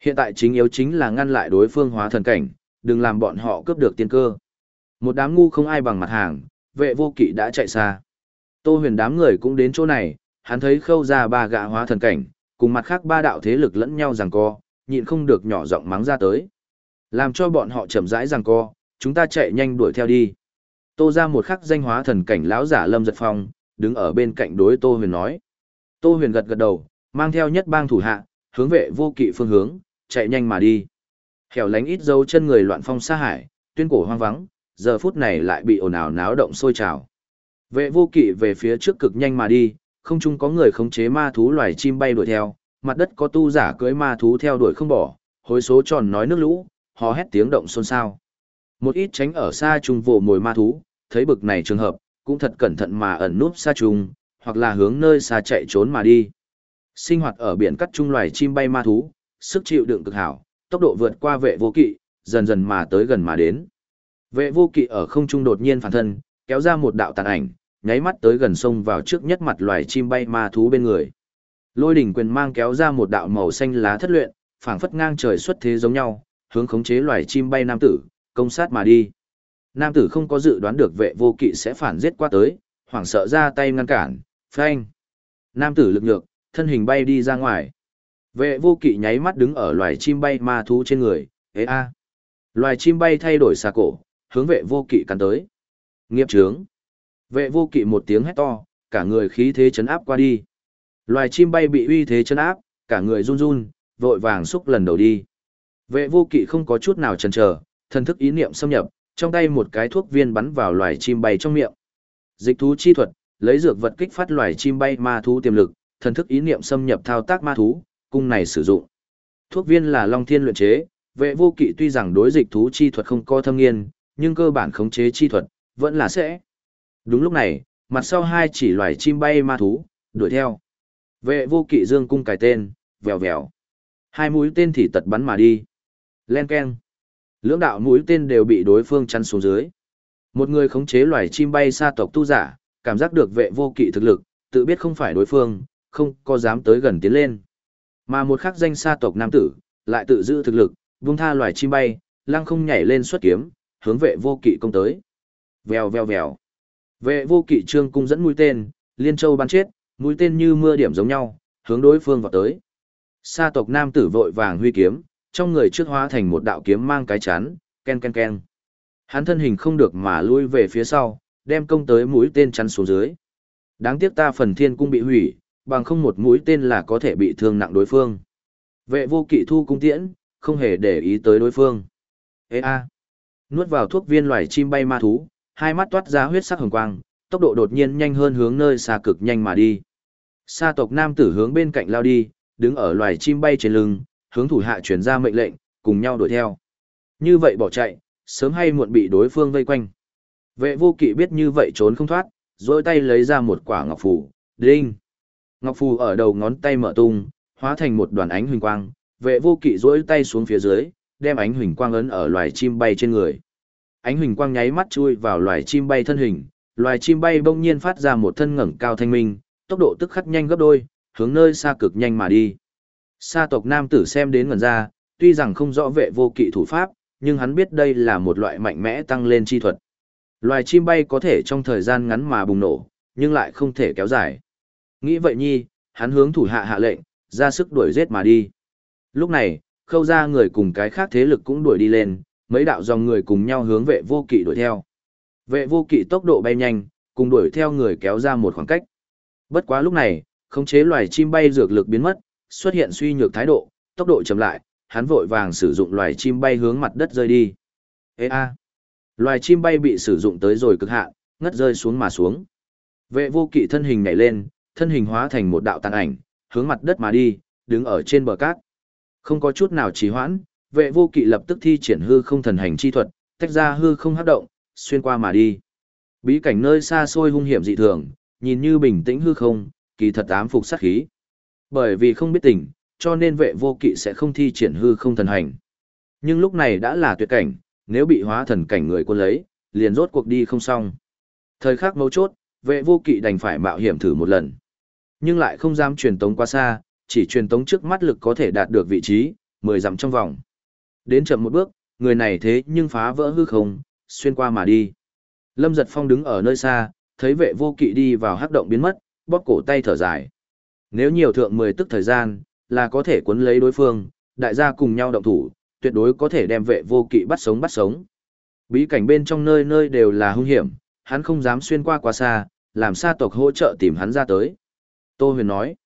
S1: Hiện tại chính yếu chính là ngăn lại đối phương hóa thần cảnh, đừng làm bọn họ cướp được tiên cơ. Một đám ngu không ai bằng mặt hàng, vệ vô kỵ đã chạy xa. Tô huyền đám người cũng đến chỗ này, hắn thấy khâu ra ba gã hóa thần cảnh, cùng mặt khác ba đạo thế lực lẫn nhau giằng co, nhịn không được nhỏ giọng mắng ra tới. Làm cho bọn họ chậm rãi giằng co, chúng ta chạy nhanh đuổi theo đi. Tô ra một khắc danh hóa thần cảnh lão giả Lâm Giật Phong, đứng ở bên cạnh đối Tô Huyền nói. Tô Huyền gật gật đầu, mang theo nhất bang thủ hạ, hướng vệ vô kỵ phương hướng, chạy nhanh mà đi. Hẻo lánh ít dấu chân người loạn phong xa hải, tuyên cổ hoang vắng, giờ phút này lại bị ồn ào náo động sôi trào. Vệ vô kỵ về phía trước cực nhanh mà đi, không chung có người khống chế ma thú loài chim bay đuổi theo, mặt đất có tu giả cưới ma thú theo đuổi không bỏ, hối số tròn nói nước lũ, hò hét tiếng động xôn xao. Một ít tránh ở xa trung vồ mồi ma thú, thấy bực này trường hợp, cũng thật cẩn thận mà ẩn núp xa trung, hoặc là hướng nơi xa chạy trốn mà đi. Sinh hoạt ở biển cắt trung loài chim bay ma thú, sức chịu đựng cực hảo, tốc độ vượt qua vệ vô kỵ, dần dần mà tới gần mà đến. Vệ vô kỵ ở không trung đột nhiên phản thân, kéo ra một đạo tàn ảnh, nháy mắt tới gần sông vào trước nhất mặt loài chim bay ma thú bên người. Lôi đỉnh quyền mang kéo ra một đạo màu xanh lá thất luyện, phảng phất ngang trời xuất thế giống nhau, hướng khống chế loài chim bay nam tử, công sát mà đi. Nam tử không có dự đoán được vệ vô kỵ sẽ phản giết qua tới, hoảng sợ ra tay ngăn cản, phanh. Nam tử lực nhược, thân hình bay đi ra ngoài. Vệ vô kỵ nháy mắt đứng ở loài chim bay ma thú trên người, ế a. Loài chim bay thay đổi xa cổ, hướng vệ vô kỵ cắn tới. Nghiệp trướng. Vệ vô kỵ một tiếng hét to, cả người khí thế chấn áp qua đi. Loài chim bay bị uy thế chấn áp, cả người run run, vội vàng xúc lần đầu đi. Vệ vô kỵ không có chút nào chần chờ, thần thức ý niệm xâm nhập, trong tay một cái thuốc viên bắn vào loài chim bay trong miệng. Dịch thú chi thuật, lấy dược vật kích phát loài chim bay ma thú tiềm lực, thần thức ý niệm xâm nhập thao tác ma thú, cung này sử dụng. Thuốc viên là Long Thiên luyện chế, vệ vô kỵ tuy rằng đối dịch thú chi thuật không có thâm nghiên, nhưng cơ bản khống chế chi thuật, vẫn là sẽ. Đúng lúc này, mặt sau hai chỉ loài chim bay ma thú, đuổi theo. Vệ vô kỵ dương cung cài tên, vèo vèo. Hai mũi tên thì tật bắn mà đi. Len keng. Lưỡng đạo mũi tên đều bị đối phương chắn xuống dưới. Một người khống chế loài chim bay xa tộc tu giả, cảm giác được vệ vô kỵ thực lực, tự biết không phải đối phương, không có dám tới gần tiến lên. Mà một khắc danh xa tộc nam tử, lại tự giữ thực lực, vung tha loài chim bay, lăng không nhảy lên xuất kiếm, hướng vệ vô kỵ công tới. Vèo vèo vèo. Vệ vô kỵ trương cung dẫn mũi tên, liên châu bắn chết, mũi tên như mưa điểm giống nhau, hướng đối phương vào tới. Sa tộc nam tử vội vàng huy kiếm, trong người trước hóa thành một đạo kiếm mang cái chắn, ken ken ken. Hắn thân hình không được mà lui về phía sau, đem công tới mũi tên chắn xuống dưới. Đáng tiếc ta phần thiên cung bị hủy, bằng không một mũi tên là có thể bị thương nặng đối phương. Vệ vô kỵ thu cung tiễn, không hề để ý tới đối phương. Ê a! Nuốt vào thuốc viên loài chim bay ma thú, hai mắt toát ra huyết sắc hồng quang, tốc độ đột nhiên nhanh hơn hướng nơi xa cực nhanh mà đi. Sa tộc nam tử hướng bên cạnh lao đi, đứng ở loài chim bay trên lưng, hướng thủ hạ truyền ra mệnh lệnh, cùng nhau đuổi theo. Như vậy bỏ chạy, sớm hay muộn bị đối phương vây quanh. Vệ vô kỵ biết như vậy trốn không thoát, rồi tay lấy ra một quả ngọc phù, đinh. Ngọc phù ở đầu ngón tay mở tung, hóa thành một đoàn ánh huỳnh quang, vệ vô kỵ duỗi tay xuống phía dưới, đem ánh huỳnh quang ấn ở loài chim bay trên người. Ánh huỳnh quang nháy mắt chui vào loài chim bay thân hình, loài chim bay bỗng nhiên phát ra một thân ngẩng cao thanh minh, tốc độ tức khắc nhanh gấp đôi, hướng nơi xa cực nhanh mà đi. Sa tộc nam tử xem đến ngần ra, tuy rằng không rõ vệ vô kỵ thủ pháp, nhưng hắn biết đây là một loại mạnh mẽ tăng lên chi thuật. Loài chim bay có thể trong thời gian ngắn mà bùng nổ, nhưng lại không thể kéo dài. Nghĩ vậy nhi, hắn hướng thủ hạ hạ lệnh, ra sức đuổi giết mà đi. Lúc này, khâu ra người cùng cái khác thế lực cũng đuổi đi lên, mấy đạo dòng người cùng nhau hướng vệ vô kỵ đuổi theo. Vệ vô kỵ tốc độ bay nhanh, cùng đuổi theo người kéo ra một khoảng cách. Bất quá lúc này, khống chế loài chim bay dược lực biến mất, xuất hiện suy nhược thái độ, tốc độ chậm lại, hắn vội vàng sử dụng loài chim bay hướng mặt đất rơi đi. Ê a! Loài chim bay bị sử dụng tới rồi cực hạn, ngất rơi xuống mà xuống. Vệ vô kỵ thân hình nhảy lên, thân hình hóa thành một đạo tàn ảnh, hướng mặt đất mà đi, đứng ở trên bờ cát. Không có chút nào trì hoãn, vệ vô kỵ lập tức thi triển hư không thần hành chi thuật, tách ra hư không hấp động, xuyên qua mà đi. Bí cảnh nơi xa xôi hung hiểm dị thường, nhìn như bình tĩnh hư không, kỳ thật ám phục sát khí. Bởi vì không biết tình, cho nên vệ vô kỵ sẽ không thi triển hư không thần hành. Nhưng lúc này đã là tuyệt cảnh, nếu bị hóa thần cảnh người quân lấy, liền rốt cuộc đi không xong. Thời khắc mấu chốt, vệ vô kỵ đành phải mạo hiểm thử một lần. Nhưng lại không dám truyền tống quá xa, chỉ truyền tống trước mắt lực có thể đạt được vị trí, 10 dặm trong vòng. Đến chậm một bước, người này thế nhưng phá vỡ hư không, xuyên qua mà đi. Lâm giật phong đứng ở nơi xa, thấy vệ vô kỵ đi vào hắc động biến mất, bóp cổ tay thở dài. Nếu nhiều thượng 10 tức thời gian, là có thể cuốn lấy đối phương, đại gia cùng nhau động thủ, tuyệt đối có thể đem vệ vô kỵ bắt sống bắt sống. Bí cảnh bên trong nơi nơi đều là hung hiểm, hắn không dám xuyên qua quá xa, làm sa tộc hỗ trợ tìm hắn ra tới. Tô huyền nói,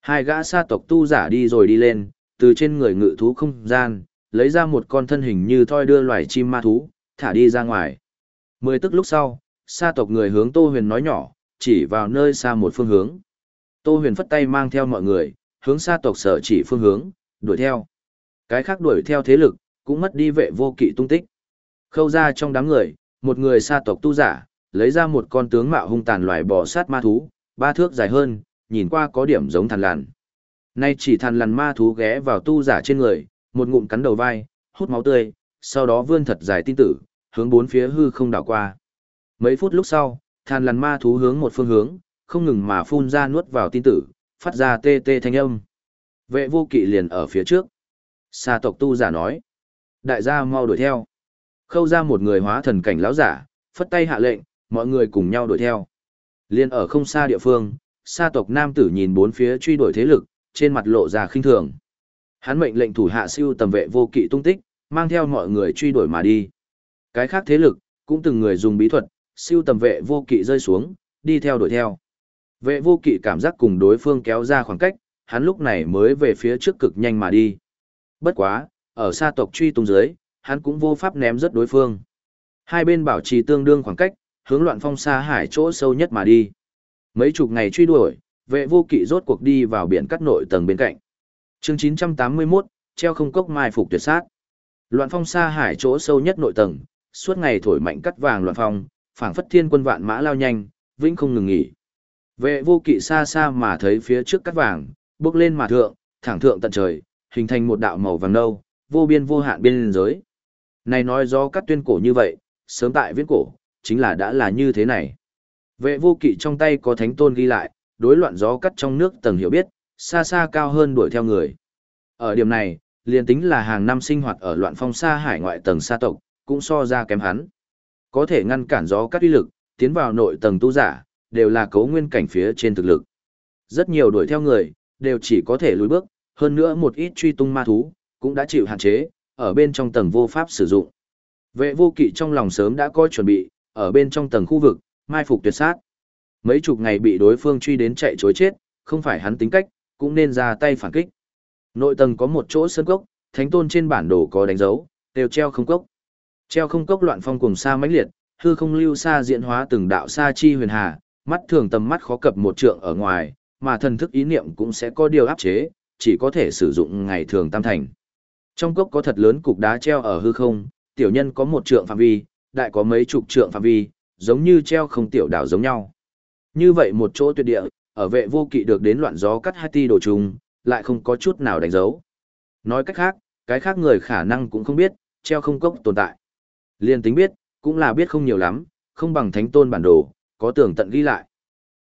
S1: hai gã sa tộc tu giả đi rồi đi lên, từ trên người ngự thú không gian, lấy ra một con thân hình như thoi đưa loài chim ma thú, thả đi ra ngoài. Mười tức lúc sau, sa tộc người hướng Tô huyền nói nhỏ, chỉ vào nơi xa một phương hướng. Tô huyền phất tay mang theo mọi người, hướng sa tộc sở chỉ phương hướng, đuổi theo. Cái khác đuổi theo thế lực, cũng mất đi vệ vô kỵ tung tích. Khâu ra trong đám người, một người sa tộc tu giả, lấy ra một con tướng mạo hung tàn loài bò sát ma thú, ba thước dài hơn, nhìn qua có điểm giống thằn lằn. Nay chỉ thằn lằn ma thú ghé vào tu giả trên người, một ngụm cắn đầu vai, hút máu tươi, sau đó vươn thật dài tin tử, hướng bốn phía hư không đảo qua. Mấy phút lúc sau, than lằn ma thú hướng một phương hướng, không ngừng mà phun ra nuốt vào tin tử, phát ra tê tê thanh âm. Vệ vô kỵ liền ở phía trước. Sa tộc tu giả nói. Đại gia mau đuổi theo. Khâu ra một người hóa thần cảnh lão giả, phất tay hạ lệnh, mọi người cùng nhau đuổi theo. Liên ở không xa địa phương, sa tộc nam tử nhìn bốn phía truy đuổi thế lực, trên mặt lộ ra khinh thường. Hắn mệnh lệnh thủ hạ siêu tầm vệ vô kỵ tung tích, mang theo mọi người truy đuổi mà đi. Cái khác thế lực, cũng từng người dùng bí thuật, siêu tầm vệ vô kỵ rơi xuống, đi theo đuổi theo. Vệ vô kỵ cảm giác cùng đối phương kéo ra khoảng cách, hắn lúc này mới về phía trước cực nhanh mà đi. Bất quá, ở xa tộc truy tung dưới, hắn cũng vô pháp ném rất đối phương. Hai bên bảo trì tương đương khoảng cách, hướng loạn phong xa hải chỗ sâu nhất mà đi. Mấy chục ngày truy đuổi, vệ vô kỵ rốt cuộc đi vào biển cắt nội tầng bên cạnh chương 981, treo không cốc mai phục tuyệt sát. Loạn phong xa hải chỗ sâu nhất nội tầng, suốt ngày thổi mạnh cắt vàng loạn phong, phảng phất thiên quân vạn mã lao nhanh, vĩnh không ngừng nghỉ. Vệ vô kỵ xa xa mà thấy phía trước cắt vàng, bước lên mà thượng, thẳng thượng tận trời, hình thành một đạo màu vàng nâu, vô biên vô hạn biên giới. Này nói do cắt tuyên cổ như vậy, sớm tại viễn cổ, chính là đã là như thế này. Vệ vô kỵ trong tay có thánh tôn ghi lại, đối loạn gió cắt trong nước tầng hiểu biết, xa xa cao hơn đuổi theo người. Ở điểm này, liền tính là hàng năm sinh hoạt ở loạn phong xa hải ngoại tầng xa tộc, cũng so ra kém hắn. Có thể ngăn cản gió cắt uy lực, tiến vào nội tầng tu giả, đều là cấu nguyên cảnh phía trên thực lực. Rất nhiều đuổi theo người, đều chỉ có thể lùi bước, hơn nữa một ít truy tung ma thú, cũng đã chịu hạn chế, ở bên trong tầng vô pháp sử dụng. Vệ vô kỵ trong lòng sớm đã có chuẩn bị, ở bên trong tầng khu vực, mai phục tuyệt sát. Mấy chục ngày bị đối phương truy đến chạy chối chết, không phải hắn tính cách, cũng nên ra tay phản kích. Nội tầng có một chỗ sơn cốc, thánh tôn trên bản đồ có đánh dấu, đều treo không cốc. Treo không cốc loạn phong cùng xa mãnh liệt, hư không lưu xa diễn hóa từng đạo xa chi huyền hà, mắt thường tầm mắt khó cập một trượng ở ngoài, mà thần thức ý niệm cũng sẽ có điều áp chế, chỉ có thể sử dụng ngày thường tam thành. Trong cốc có thật lớn cục đá treo ở hư không, tiểu nhân có một trượng phạm vi, đại có mấy chục trượng phạm vi, giống như treo không tiểu đảo giống nhau. Như vậy một chỗ tuyệt địa, ở vệ vô kỵ được đến loạn gió cắt hai ti đồ trùng, lại không có chút nào đánh dấu. Nói cách khác, cái khác người khả năng cũng không biết, treo không cốc tồn tại. Liên tính biết, cũng là biết không nhiều lắm, không bằng thánh tôn bản đồ, có tường tận ghi lại.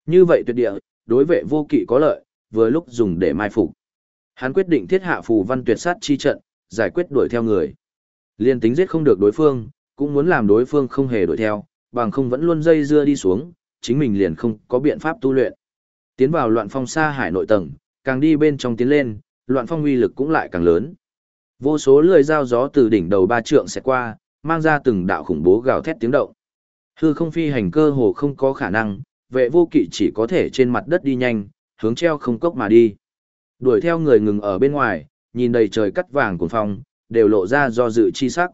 S1: Như vậy tuyệt địa, đối vệ vô kỵ có lợi, vừa lúc dùng để mai phục. Hắn quyết định thiết hạ phù văn tuyệt sát chi trận, giải quyết đuổi theo người. Liên tính giết không được đối phương, cũng muốn làm đối phương không hề đuổi theo, bằng không vẫn luôn dây dưa đi xuống, chính mình liền không có biện pháp tu luyện. Tiến vào loạn phong xa hải nội tầng, càng đi bên trong tiến lên, loạn phong uy lực cũng lại càng lớn. Vô số lưỡi dao gió từ đỉnh đầu ba trượng sẽ qua, mang ra từng đạo khủng bố gào thét tiếng động. Hư không phi hành cơ hồ không có khả năng, vệ vô kỵ chỉ có thể trên mặt đất đi nhanh, hướng treo không cốc mà đi. Đuổi theo người ngừng ở bên ngoài, nhìn đầy trời cắt vàng cuồng phong, đều lộ ra do dự chi sắc.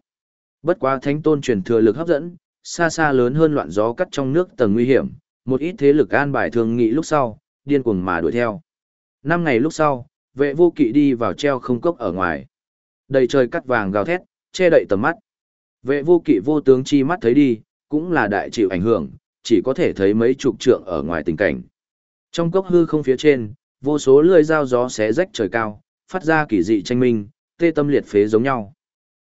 S1: Bất quá thánh tôn truyền thừa lực hấp dẫn, xa xa lớn hơn loạn gió cắt trong nước tầng nguy hiểm, một ít thế lực an bài thường nghị lúc sau, điên cuồng mà đuổi theo. Năm ngày lúc sau, vệ vô kỵ đi vào treo không cốc ở ngoài. Đầy trời cắt vàng gào thét, che đậy tầm mắt. Vệ vô kỵ vô tướng chi mắt thấy đi, cũng là đại chịu ảnh hưởng, chỉ có thể thấy mấy chục trượng ở ngoài tình cảnh. Trong cốc hư không phía trên, vô số lưỡi dao gió xé rách trời cao, phát ra kỳ dị tranh minh, tê tâm liệt phế giống nhau.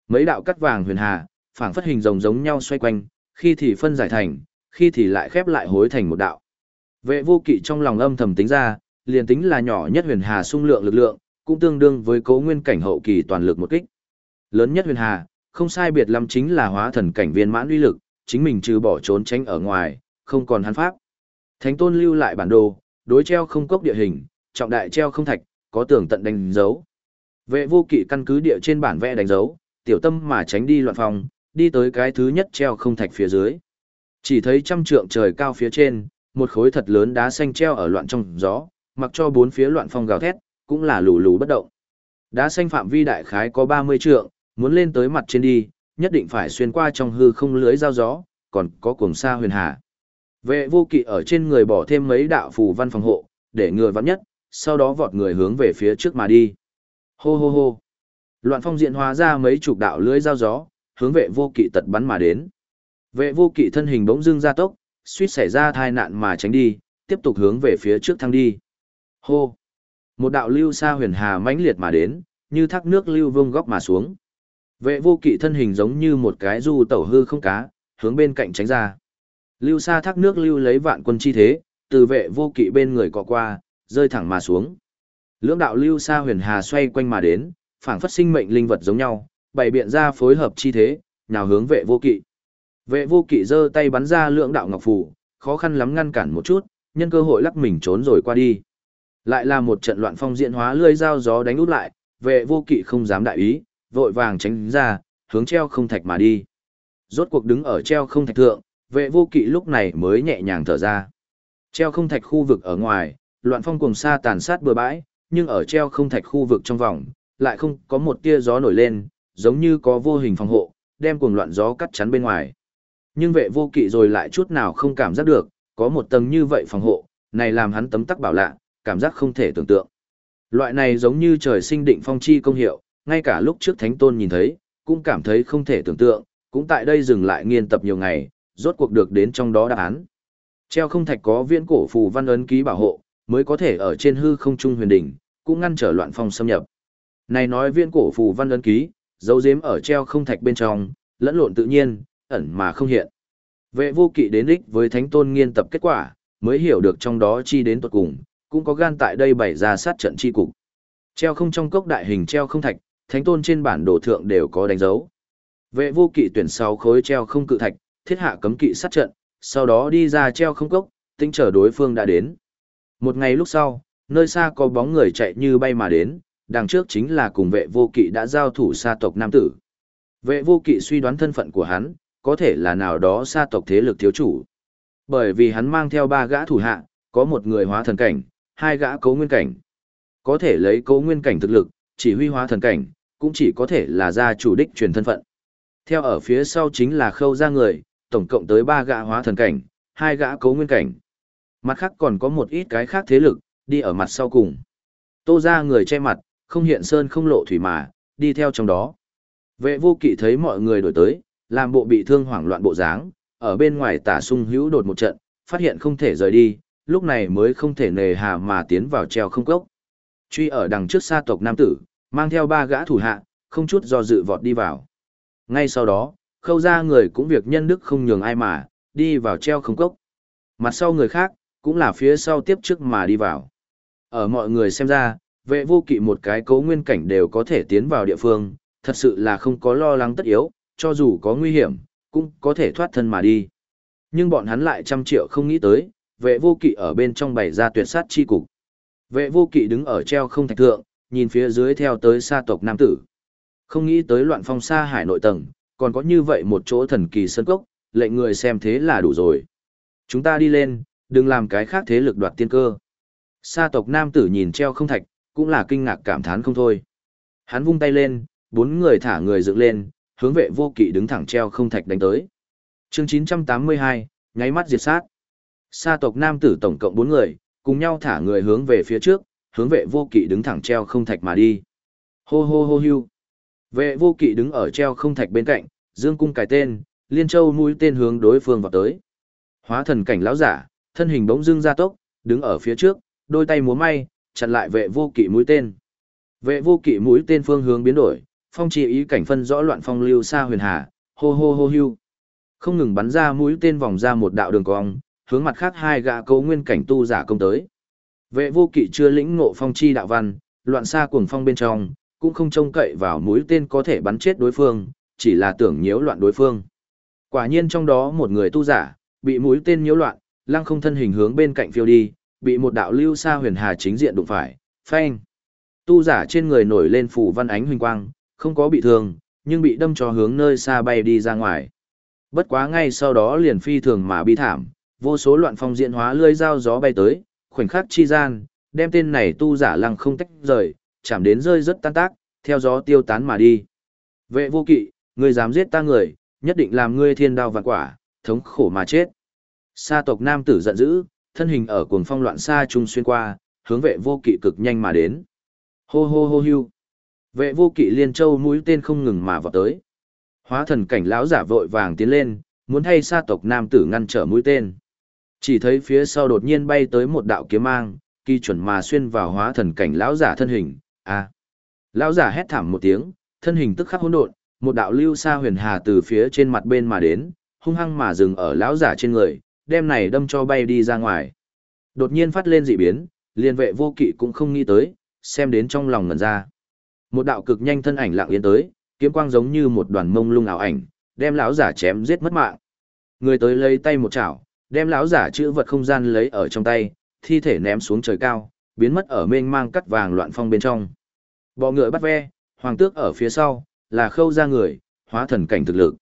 S1: Mấy đạo cắt vàng huyền hà, phảng phất hình rồng giống nhau xoay quanh, khi thì phân giải thành, khi thì lại khép lại hối thành một đạo. Vệ vô kỵ trong lòng âm thầm tính ra, liền tính là nhỏ nhất huyền hà sung lượng lực lượng, cũng tương đương với cố nguyên cảnh hậu kỳ toàn lực một kích. Lớn nhất huyền hà, không sai biệt lắm chính là hóa thần cảnh viên mãn uy lực, chính mình trừ bỏ trốn tránh ở ngoài, không còn hắn pháp. Thánh tôn lưu lại bản đồ, đối treo không cốc địa hình, trọng đại treo không thạch, có tường tận đánh dấu. Vệ vô kỵ căn cứ địa trên bản vẽ đánh dấu, tiểu tâm mà tránh đi loạn phòng, đi tới cái thứ nhất treo không thạch phía dưới. Chỉ thấy trăm trượng trời cao phía trên, một khối thật lớn đá xanh treo ở loạn trong gió, mặc cho bốn phía loạn phong gào thét, cũng là lù lù bất động. Đá xanh phạm vi đại khái có 30 trượng, muốn lên tới mặt trên đi, nhất định phải xuyên qua trong hư không lưới giao gió, còn có cuồng sa huyền hà. Vệ vô kỵ ở trên người bỏ thêm mấy đạo phù văn phòng hộ, để người vắng nhất, sau đó vọt người hướng về phía trước mà đi. Hô hô hô. Loạn phong diện hóa ra mấy chục đạo lưới giao gió, hướng vệ vô kỵ tật bắn mà đến. Vệ vô kỵ thân hình bỗng dưng ra tốc, suýt xảy ra thai nạn mà tránh đi, tiếp tục hướng về phía trước thăng đi. Hô. Một đạo lưu xa huyền hà mãnh liệt mà đến, như thác nước lưu vương góc mà xuống. Vệ vô kỵ thân hình giống như một cái du tẩu hư không cá, hướng bên cạnh tránh ra. Lưu xa thác nước lưu lấy vạn quân chi thế, từ vệ vô kỵ bên người cọ qua, rơi thẳng mà xuống. Lưỡng đạo lưu xa huyền hà xoay quanh mà đến, phảng phất sinh mệnh linh vật giống nhau, bày biện ra phối hợp chi thế, nào hướng vệ vô kỵ. Vệ vô kỵ giơ tay bắn ra lưỡng đạo ngọc phù, khó khăn lắm ngăn cản một chút, nhân cơ hội lắc mình trốn rồi qua đi. Lại là một trận loạn phong diện hóa lưỡi dao gió đánh út lại, vệ vô kỵ không dám đại ý, vội vàng tránh ra, hướng treo không thạch mà đi. Rốt cuộc đứng ở treo không thạch thượng, Vệ vô kỵ lúc này mới nhẹ nhàng thở ra. Treo không thạch khu vực ở ngoài, loạn phong cùng xa tàn sát bừa bãi, nhưng ở treo không thạch khu vực trong vòng, lại không có một tia gió nổi lên, giống như có vô hình phòng hộ, đem cuồng loạn gió cắt chắn bên ngoài. Nhưng vệ vô kỵ rồi lại chút nào không cảm giác được, có một tầng như vậy phòng hộ, này làm hắn tấm tắc bảo lạ, cảm giác không thể tưởng tượng. Loại này giống như trời sinh định phong chi công hiệu, ngay cả lúc trước Thánh Tôn nhìn thấy, cũng cảm thấy không thể tưởng tượng, cũng tại đây dừng lại nghiên tập nhiều ngày, rốt cuộc được đến trong đó đáp án. Treo không thạch có viễn cổ phù văn ấn ký bảo hộ, mới có thể ở trên hư không trung huyền đỉnh, cũng ngăn trở loạn phong xâm nhập. Này nói viễn cổ phù văn ấn ký, dấu giếm ở treo không thạch bên trong, lẫn lộn tự nhiên, ẩn mà không hiện. Vệ vô kỵ đến đích với thánh tôn nghiên tập kết quả, mới hiểu được trong đó chi đến tuột cùng, cũng có gan tại đây bày ra sát trận chi cục. Treo không trong cốc đại hình treo không thạch, thánh tôn trên bản đồ thượng đều có đánh dấu. Vệ vô kỵ tuyển 6 khối treo không cự thạch, thiết hạ cấm kỵ sát trận, sau đó đi ra treo không cốc, tính chờ đối phương đã đến. Một ngày lúc sau, nơi xa có bóng người chạy như bay mà đến, đằng trước chính là cùng vệ vô kỵ đã giao thủ xa tộc nam tử. Vệ vô kỵ suy đoán thân phận của hắn, có thể là nào đó xa tộc thế lực thiếu chủ. Bởi vì hắn mang theo ba gã thủ hạ, có một người hóa thần cảnh, hai gã cấu nguyên cảnh. Có thể lấy cấu nguyên cảnh thực lực, chỉ huy hóa thần cảnh, cũng chỉ có thể là gia chủ đích truyền thân phận. Theo ở phía sau chính là khâu ra người, tổng cộng tới ba gã hóa thần cảnh, hai gã cấu nguyên cảnh. Mặt khác còn có một ít cái khác thế lực, đi ở mặt sau cùng. Tô ra người che mặt, không hiện sơn không lộ thủy mà, đi theo trong đó. Vệ vô kỵ thấy mọi người đổi tới, làm bộ bị thương hoảng loạn bộ dáng, ở bên ngoài tả sung hữu đột một trận, phát hiện không thể rời đi, lúc này mới không thể nề hà mà tiến vào treo không cốc. Truy ở đằng trước xa tộc nam tử, mang theo ba gã thủ hạ, không chút do dự vọt đi vào. Ngay sau đó, khâu ra người cũng việc nhân đức không nhường ai mà, đi vào treo không cốc. Mặt sau người khác, cũng là phía sau tiếp trước mà đi vào. Ở mọi người xem ra, vệ vô kỵ một cái cấu nguyên cảnh đều có thể tiến vào địa phương, thật sự là không có lo lắng tất yếu, cho dù có nguy hiểm, cũng có thể thoát thân mà đi. Nhưng bọn hắn lại trăm triệu không nghĩ tới, vệ vô kỵ ở bên trong bày ra tuyệt sát chi cục. Vệ vô kỵ đứng ở treo không thạch thượng, nhìn phía dưới theo tới Sa tộc nam tử. Không nghĩ tới loạn phong Sa hải nội tầng, còn có như vậy một chỗ thần kỳ sân cốc, lệnh người xem thế là đủ rồi. Chúng ta đi lên, đừng làm cái khác thế lực đoạt tiên cơ. Sa tộc nam tử nhìn treo không thạch, cũng là kinh ngạc cảm thán không thôi. Hắn vung tay lên, bốn người thả người dựng lên, hướng vệ vô kỵ đứng thẳng treo không thạch đánh tới. chương 982, nháy mắt diệt sát. Sa tộc nam tử tổng cộng bốn người, cùng nhau thả người hướng về phía trước, hướng vệ vô kỵ đứng thẳng treo không thạch mà đi. Hô hô hô hưu. Vệ vô kỵ đứng ở treo không thạch bên cạnh, dương cung cài tên, liên châu mũi tên hướng đối phương vào tới. Hóa thần cảnh lão giả, thân hình bỗng dưng ra tốc, đứng ở phía trước, đôi tay múa may, chặn lại vệ vô kỵ mũi tên. Vệ vô kỵ mũi tên phương hướng biến đổi, phong chỉ ý cảnh phân rõ loạn phong lưu xa huyền hà, hô hô hô hưu. Không ngừng bắn ra mũi tên vòng ra một đạo đường cong, hướng mặt khác hai gã cấu nguyên cảnh tu giả công tới. Vệ vô kỵ chưa lĩnh ngộ phong chi đạo văn, loạn xa cuồng phong bên trong, cũng không trông cậy vào mũi tên có thể bắn chết đối phương, chỉ là tưởng nhiễu loạn đối phương. Quả nhiên trong đó một người tu giả, bị mũi tên nhiễu loạn, lăng không thân hình hướng bên cạnh phiêu đi, bị một đạo lưu xa huyền hà chính diện đụng phải, phanh. Tu giả trên người nổi lên phủ văn ánh huỳnh quang, không có bị thương, nhưng bị đâm cho hướng nơi xa bay đi ra ngoài. Bất quá ngay sau đó liền phi thường mà bi thảm, vô số loạn phong diễn hóa lưỡi dao gió bay tới, khoảnh khắc chi gian, đem tên này tu giả lăng không tách rời, chạm đến rơi rất tan tác, theo gió tiêu tán mà đi. Vệ vô kỵ, ngươi dám giết ta người, nhất định làm ngươi thiên đao vạn quả, thống khổ mà chết. Sa tộc nam tử giận dữ, thân hình ở cuồng phong loạn xa trung xuyên qua, hướng vệ vô kỵ cực nhanh mà đến. Hô hô hô hưu. Vệ vô kỵ liên châu mũi tên không ngừng mà vào tới. Hóa thần cảnh lão giả vội vàng tiến lên, muốn thay sa tộc nam tử ngăn trở mũi tên. Chỉ thấy phía sau đột nhiên bay tới một đạo kiếm mang, kỳ chuẩn mà xuyên vào hóa thần cảnh lão giả thân hình. À. Lão giả hét thảm một tiếng, thân hình tức khắc hỗn độn, một đạo lưu sa huyền hà từ phía trên mặt bên mà đến, hung hăng mà dừng ở lão giả trên người, đem này đâm cho bay đi ra ngoài. Đột nhiên phát lên dị biến, liên vệ vô kỵ cũng không nghĩ tới, xem đến trong lòng ngẩn ra. Một đạo cực nhanh thân ảnh lặng yên tới, kiếm quang giống như một đoàn mông lung ảo ảnh, đem lão giả chém giết mất mạng. Người tới lấy tay một chảo, đem lão giả chữ vật không gian lấy ở trong tay, thi thể ném xuống trời cao, biến mất ở mênh mang cắt vàng loạn phong bên trong. Bọ ngựa bắt ve, hoàng tước ở phía sau, là khâu ra người, hóa thần cảnh thực lực.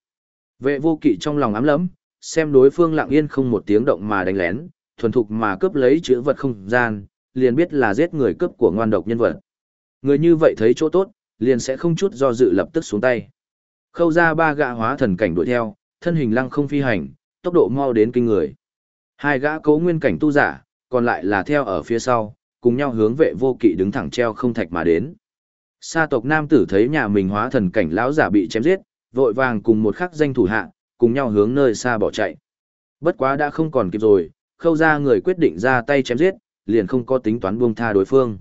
S1: Vệ vô kỵ trong lòng ám lẫm, xem đối phương lặng yên không một tiếng động mà đánh lén, thuần thục mà cướp lấy chữ vật không gian, liền biết là giết người cướp của ngoan độc nhân vật. Người như vậy thấy chỗ tốt, liền sẽ không chút do dự lập tức xuống tay. Khâu ra ba gã hóa thần cảnh đuổi theo, thân hình lăng không phi hành, tốc độ mau đến kinh người. Hai gã cố nguyên cảnh tu giả, còn lại là theo ở phía sau, cùng nhau hướng vệ vô kỵ đứng thẳng treo không thạch mà đến. Sa tộc nam tử thấy nhà mình hóa thần cảnh lão giả bị chém giết, vội vàng cùng một khắc danh thủ hạ, cùng nhau hướng nơi xa bỏ chạy. Bất quá đã không còn kịp rồi, khâu ra người quyết định ra tay chém giết, liền không có tính toán buông tha đối phương.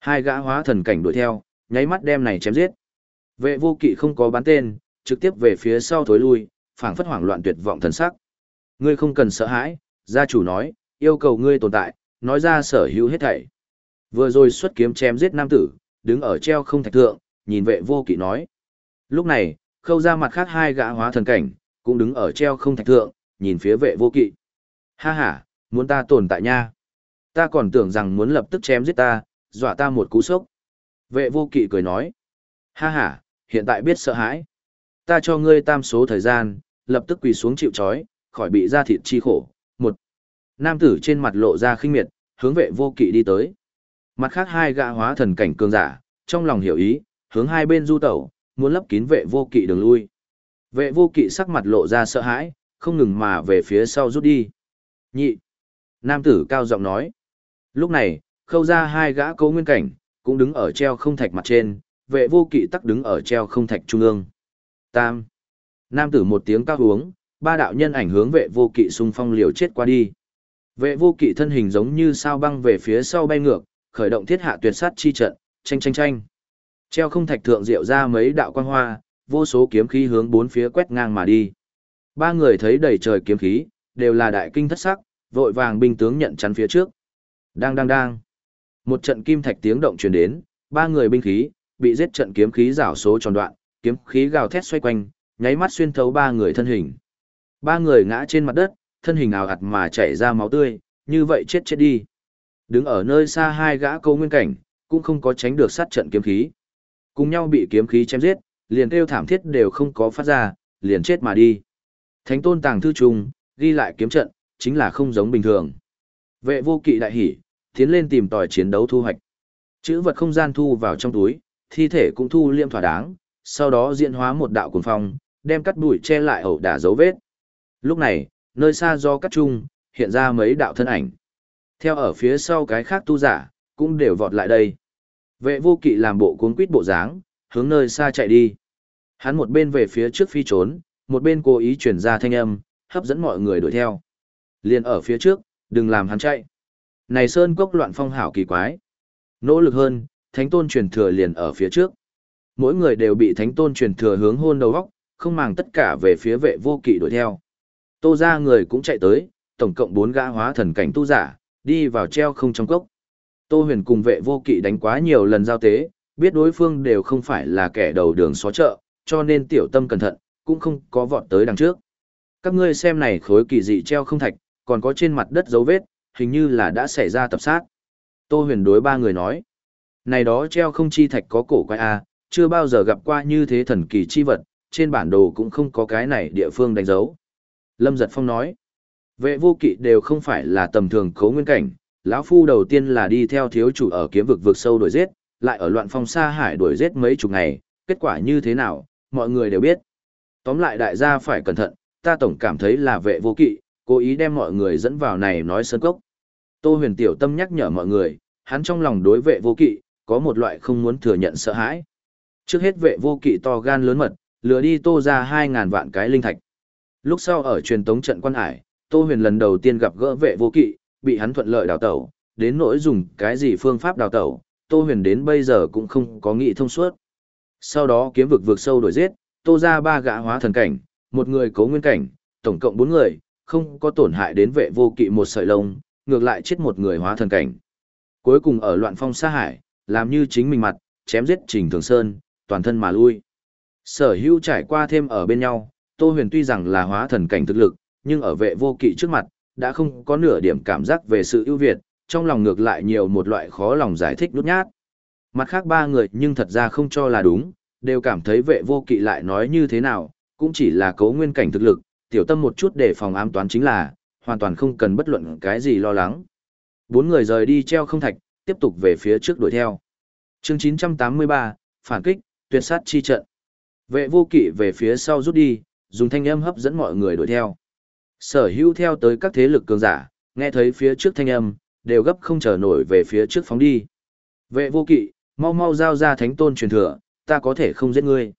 S1: Hai gã hóa thần cảnh đuổi theo, nháy mắt đem này chém giết. Vệ vô kỵ không có bán tên, trực tiếp về phía sau thối lui, phảng phất hoảng loạn tuyệt vọng thần sắc. Ngươi không cần sợ hãi, gia chủ nói, yêu cầu ngươi tồn tại, nói ra sở hữu hết thảy. Vừa rồi xuất kiếm chém giết nam tử, đứng ở treo không thạch thượng, nhìn vệ vô kỵ nói. Lúc này, khâu ra mặt khác hai gã hóa thần cảnh, cũng đứng ở treo không thạch thượng, nhìn phía vệ vô kỵ. Ha ha, muốn ta tồn tại nha. Ta còn tưởng rằng muốn lập tức chém giết ta, dọa ta một cú sốc. Vệ vô kỵ cười nói. Ha ha, hiện tại biết sợ hãi. Ta cho ngươi tam số thời gian, lập tức quỳ xuống chịu trói, khỏi bị ra thịt chi khổ. Một. Nam tử trên mặt lộ ra khinh miệt, hướng vệ vô kỵ đi tới. Mặt khác hai gã hóa thần cảnh cường giả, trong lòng hiểu ý, hướng hai bên du tẩu, muốn lấp kín vệ vô kỵ đường lui. Vệ vô kỵ sắc mặt lộ ra sợ hãi, không ngừng mà về phía sau rút đi. Nhị. Nam tử cao giọng nói. Lúc này, khâu ra hai gã cấu nguyên cảnh, cũng đứng ở treo không thạch mặt trên, vệ vô kỵ tắc đứng ở treo không thạch trung ương. Tam. Nam tử một tiếng cao uống, ba đạo nhân ảnh hướng vệ vô kỵ xung phong liều chết qua đi. Vệ vô kỵ thân hình giống như sao băng về phía sau bay ngược, khởi động thiết hạ tuyệt sát chi trận, tranh tranh tranh. Treo không thạch thượng diệu ra mấy đạo quang hoa, vô số kiếm khí hướng bốn phía quét ngang mà đi. Ba người thấy đầy trời kiếm khí, đều là đại kinh thất sắc, vội vàng binh tướng nhận chắn phía trước. Đang đang đang. Một trận kim thạch tiếng động truyền đến, ba người binh khí, bị giết trận kiếm khí rảo số tròn đoạn, kiếm khí gào thét xoay quanh, nháy mắt xuyên thấu ba người thân hình. Ba người ngã trên mặt đất, thân hình ảo ạt mà chảy ra máu tươi, như vậy chết chết đi. Đứng ở nơi xa hai gã câu nguyên cảnh, cũng không có tránh được sát trận kiếm khí. Cùng nhau bị kiếm khí chém giết, liền kêu thảm thiết đều không có phát ra, liền chết mà đi. Thánh tôn tàng thư trùng, ghi lại kiếm trận, chính là không giống bình thường. Vệ vô kỵ đại hỉ, tiến lên tìm tòi chiến đấu thu hoạch. Chữ vật không gian thu vào trong túi, thi thể cũng thu liêm thỏa đáng, sau đó diễn hóa một đạo cuồng phong, đem cắt bụi che lại ẩu đả dấu vết. Lúc này, nơi xa do cắt chung, hiện ra mấy đạo thân ảnh. Theo ở phía sau cái khác tu giả, cũng đều vọt lại đây. Vệ vô kỵ làm bộ cuốn quýt bộ dáng, hướng nơi xa chạy đi. Hắn một bên về phía trước phi trốn, một bên cố ý chuyển ra thanh âm, hấp dẫn mọi người đuổi theo. Liên ở phía trước, đừng làm hắn chạy. Này sơn cốc loạn phong hảo kỳ quái. Nỗ lực hơn, thánh tôn truyền thừa liền ở phía trước. Mỗi người đều bị thánh tôn truyền thừa hướng hôn đầu góc, không màng tất cả về phía vệ vô kỵ đuổi theo. Tô ra người cũng chạy tới, tổng cộng bốn gã hóa thần cảnh tu giả, đi vào treo không trong cốc. Tô huyền cùng vệ vô kỵ đánh quá nhiều lần giao tế, biết đối phương đều không phải là kẻ đầu đường xó chợ, cho nên tiểu tâm cẩn thận, cũng không có vọt tới đằng trước. Các ngươi xem này khối kỳ dị treo không thạch, còn có trên mặt đất dấu vết, hình như là đã xảy ra tập sát. Tô huyền đối ba người nói, này đó treo không chi thạch có cổ quái a, chưa bao giờ gặp qua như thế thần kỳ chi vật, trên bản đồ cũng không có cái này địa phương đánh dấu. Lâm Giật Phong nói, vệ vô kỵ đều không phải là tầm thường cấu nguyên cảnh, lão phu đầu tiên là đi theo thiếu chủ ở kiếm vực vực sâu đuổi giết, lại ở loạn phong xa hải đuổi giết mấy chục ngày, kết quả như thế nào, mọi người đều biết. Tóm lại đại gia phải cẩn thận, ta tổng cảm thấy là vệ vô kỵ, cố ý đem mọi người dẫn vào này nói sơn cốc. Tô huyền tiểu tâm nhắc nhở mọi người, hắn trong lòng đối vệ vô kỵ, có một loại không muốn thừa nhận sợ hãi. Trước hết vệ vô kỵ to gan lớn mật, lừa đi tô ra 2.000 vạn cái linh thạch. Lúc sau ở truyền tống trận quan hải, tô huyền lần đầu tiên gặp gỡ vệ vô kỵ, bị hắn thuận lợi đào tẩu, đến nỗi dùng cái gì phương pháp đào tẩu, tô huyền đến bây giờ cũng không có nghị thông suốt. Sau đó kiếm vực vượt sâu đổi giết, tô ra ba gã hóa thần cảnh, một người cấu nguyên cảnh, tổng cộng bốn người, không có tổn hại đến vệ vô kỵ một sợi lông, ngược lại chết một người hóa thần cảnh. Cuối cùng ở loạn phong xa hải, làm như chính mình mặt, chém giết Trình Thường Sơn, toàn thân mà lui. Sở hữu trải qua thêm ở bên nhau, Tô Huyền tuy rằng là hóa thần cảnh thực lực, nhưng ở vệ vô kỵ trước mặt, đã không có nửa điểm cảm giác về sự ưu việt, trong lòng ngược lại nhiều một loại khó lòng giải thích nút nhát. Mặt khác ba người nhưng thật ra không cho là đúng, đều cảm thấy vệ vô kỵ lại nói như thế nào, cũng chỉ là cấu nguyên cảnh thực lực, tiểu tâm một chút để phòng ám toán chính là, hoàn toàn không cần bất luận cái gì lo lắng. Bốn người rời đi treo không thạch, tiếp tục về phía trước đuổi theo. Chương 983, phản kích, tuyệt sát chi trận. Vệ vô kỵ về phía sau rút đi, dùng thanh âm hấp dẫn mọi người đuổi theo. Sở hữu theo tới các thế lực cường giả, nghe thấy phía trước thanh âm, đều gấp không chờ nổi về phía trước phóng đi. Vệ vô kỵ, mau mau giao ra thánh tôn truyền thừa, ta có thể không giết ngươi.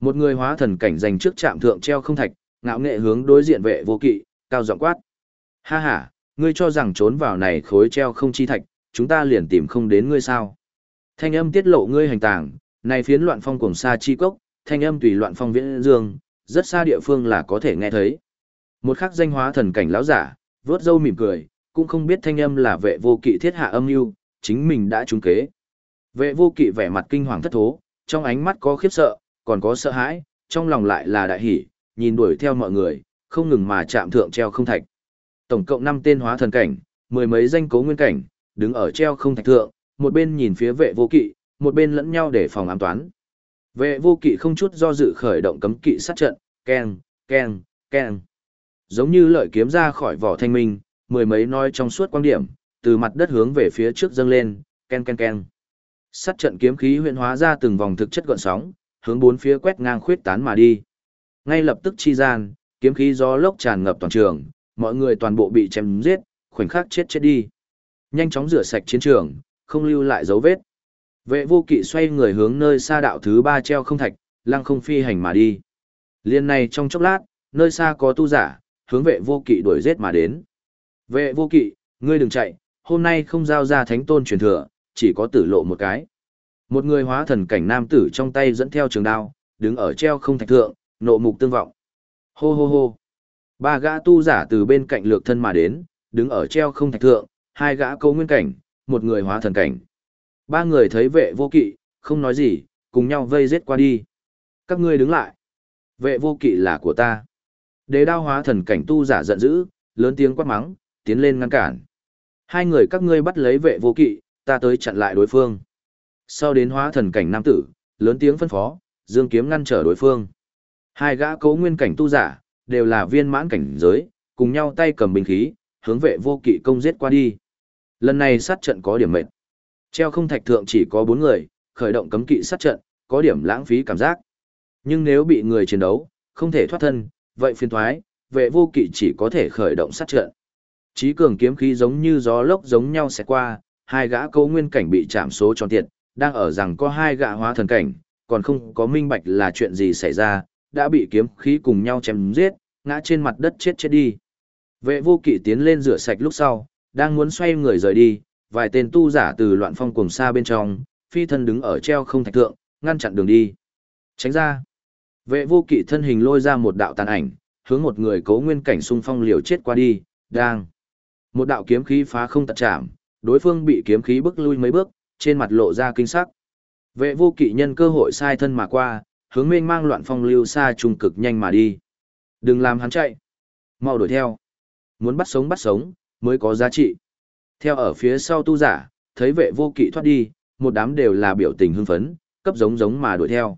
S1: Một người hóa thần cảnh dành trước trạm thượng treo không thạch, ngạo nghệ hướng đối diện vệ vô kỵ, cao giọng quát. Ha ha, ngươi cho rằng trốn vào này khối treo không chi thạch, chúng ta liền tìm không đến ngươi sao. Thanh âm tiết lộ ngươi hành tàng, này phiến loạn phong cùng xa chi cốc, thanh âm tùy loạn phong viễn dương, rất xa địa phương là có thể nghe thấy. Một khắc danh hóa thần cảnh lão giả, vớt dâu mỉm cười, cũng không biết thanh âm là vệ vô kỵ thiết hạ âm mưu, chính mình đã trúng kế. Vệ vô kỵ vẻ mặt kinh hoàng thất thố, trong ánh mắt có khiếp sợ, còn có sợ hãi, trong lòng lại là đại hỉ, nhìn đuổi theo mọi người, không ngừng mà chạm thượng treo không thạch. Tổng cộng 5 tên hóa thần cảnh, mười mấy danh cố nguyên cảnh, đứng ở treo không thạch thượng, một bên nhìn phía vệ vô kỵ, một bên lẫn nhau để phòng ám toán. Vệ vô kỵ không chút do dự khởi động cấm kỵ sát trận, keng, keng, keng. Giống như lợi kiếm ra khỏi vỏ thanh minh, mười mấy nói trong suốt quan điểm, từ mặt đất hướng về phía trước dâng lên, ken ken ken. Sát trận kiếm khí huyện hóa ra từng vòng thực chất gọn sóng, hướng bốn phía quét ngang khuyết tán mà đi. Ngay lập tức chi gian, kiếm khí gió lốc tràn ngập toàn trường, mọi người toàn bộ bị chém giết, khoảnh khắc chết chết đi. Nhanh chóng rửa sạch chiến trường, không lưu lại dấu vết. Vệ vô kỵ xoay người hướng nơi xa đạo thứ ba treo không thạch, lăng không phi hành mà đi. Liên này trong chốc lát, nơi xa có tu giả, hướng vệ vô kỵ đuổi giết mà đến. Vệ vô kỵ, ngươi đừng chạy, hôm nay không giao ra thánh tôn truyền thừa, chỉ có tử lộ một cái. Một người hóa thần cảnh nam tử trong tay dẫn theo trường đao, đứng ở treo không thạch thượng, nộ mục tương vọng. Hô hô hô. Ba gã tu giả từ bên cạnh lược thân mà đến, đứng ở treo không thạch thượng, hai gã câu nguyên cảnh, một người hóa thần cảnh. Ba người thấy vệ vô kỵ, không nói gì, cùng nhau vây giết qua đi. Các ngươi đứng lại. Vệ vô kỵ là của ta. Đế đao hóa thần cảnh tu giả giận dữ, lớn tiếng quát mắng, tiến lên ngăn cản. Hai người các ngươi bắt lấy vệ vô kỵ, ta tới chặn lại đối phương. Sau đến hóa thần cảnh nam tử, lớn tiếng phân phó, dương kiếm ngăn trở đối phương. Hai gã cố nguyên cảnh tu giả, đều là viên mãn cảnh giới, cùng nhau tay cầm binh khí, hướng vệ vô kỵ công giết qua đi. Lần này sát trận có điểm mệnh. Treo không thạch thượng chỉ có bốn người, khởi động cấm kỵ sát trận, có điểm lãng phí cảm giác. Nhưng nếu bị người chiến đấu, không thể thoát thân, vậy phiền thoái, vệ vô kỵ chỉ có thể khởi động sát trận. Chí cường kiếm khí giống như gió lốc giống nhau sẽ qua, hai gã cấu nguyên cảnh bị chạm số tròn tiệt, đang ở rằng có hai gã hóa thần cảnh, còn không có minh bạch là chuyện gì xảy ra, đã bị kiếm khí cùng nhau chém giết, ngã trên mặt đất chết chết đi. Vệ vô kỵ tiến lên rửa sạch lúc sau, đang muốn xoay người rời đi, vài tên tu giả từ loạn phong cùng xa bên trong, phi thân đứng ở treo không thạch thượng, ngăn chặn đường đi. Tránh ra. Vệ vô kỵ thân hình lôi ra một đạo tàn ảnh, hướng một người cố nguyên cảnh xung phong liều chết qua đi, đang. Một đạo kiếm khí phá không tật chạm, đối phương bị kiếm khí bức lui mấy bước, trên mặt lộ ra kinh sắc. Vệ vô kỵ nhân cơ hội sai thân mà qua, hướng mênh mang loạn phong lưu xa trung cực nhanh mà đi. Đừng làm hắn chạy. Mau đuổi theo. Muốn bắt sống bắt sống, mới có giá trị. Theo ở phía sau tu giả, thấy vệ vô kỵ thoát đi, một đám đều là biểu tình hưng phấn, cấp giống giống mà đuổi theo.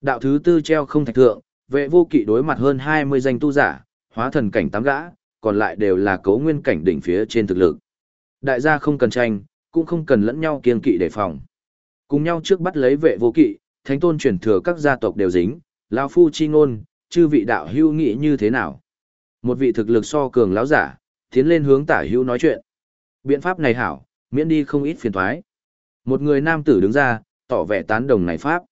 S1: Đạo thứ tư treo không thạch thượng, vệ vô kỵ đối mặt hơn 20 danh tu giả, hóa thần cảnh tám gã, còn lại đều là cấu nguyên cảnh đỉnh phía trên thực lực. Đại gia không cần tranh, cũng không cần lẫn nhau kiên kỵ đề phòng. Cùng nhau trước bắt lấy vệ vô kỵ, thánh tôn truyền thừa các gia tộc đều dính, lão phu chi ngôn, chư vị đạo hưu nghĩ như thế nào? Một vị thực lực so cường lão giả, tiến lên hướng tả hưu nói chuyện. Biện pháp này hảo, miễn đi không ít phiền thoái. Một người nam tử đứng ra, tỏ vẻ tán đồng này pháp.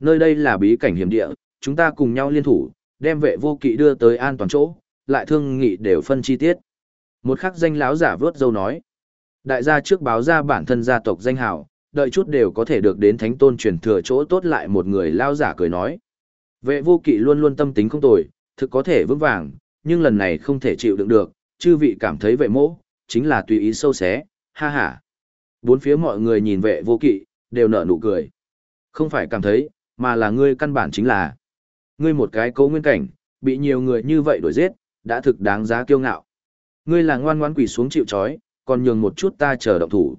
S1: Nơi đây là bí cảnh hiểm địa, chúng ta cùng nhau liên thủ, đem vệ vô kỵ đưa tới an toàn chỗ, lại thương nghị đều phân chi tiết. Một khắc danh lão giả vớt dâu nói. Đại gia trước báo ra bản thân gia tộc danh hào, đợi chút đều có thể được đến thánh tôn truyền thừa chỗ tốt lại một người lão giả cười nói. Vệ vô kỵ luôn luôn tâm tính không tồi, thực có thể vững vàng, nhưng lần này không thể chịu đựng được, chư vị cảm thấy vệ mỗ, chính là tùy ý sâu xé, ha ha. Bốn phía mọi người nhìn vệ vô kỵ, đều nở nụ cười. Không phải cảm thấy, mà là ngươi căn bản chính là. Ngươi một cái cố nguyên cảnh, bị nhiều người như vậy đuổi giết, đã thực đáng giá kiêu ngạo. Ngươi là ngoan ngoãn quỷ xuống chịu trói, còn nhường một chút ta chờ động thủ.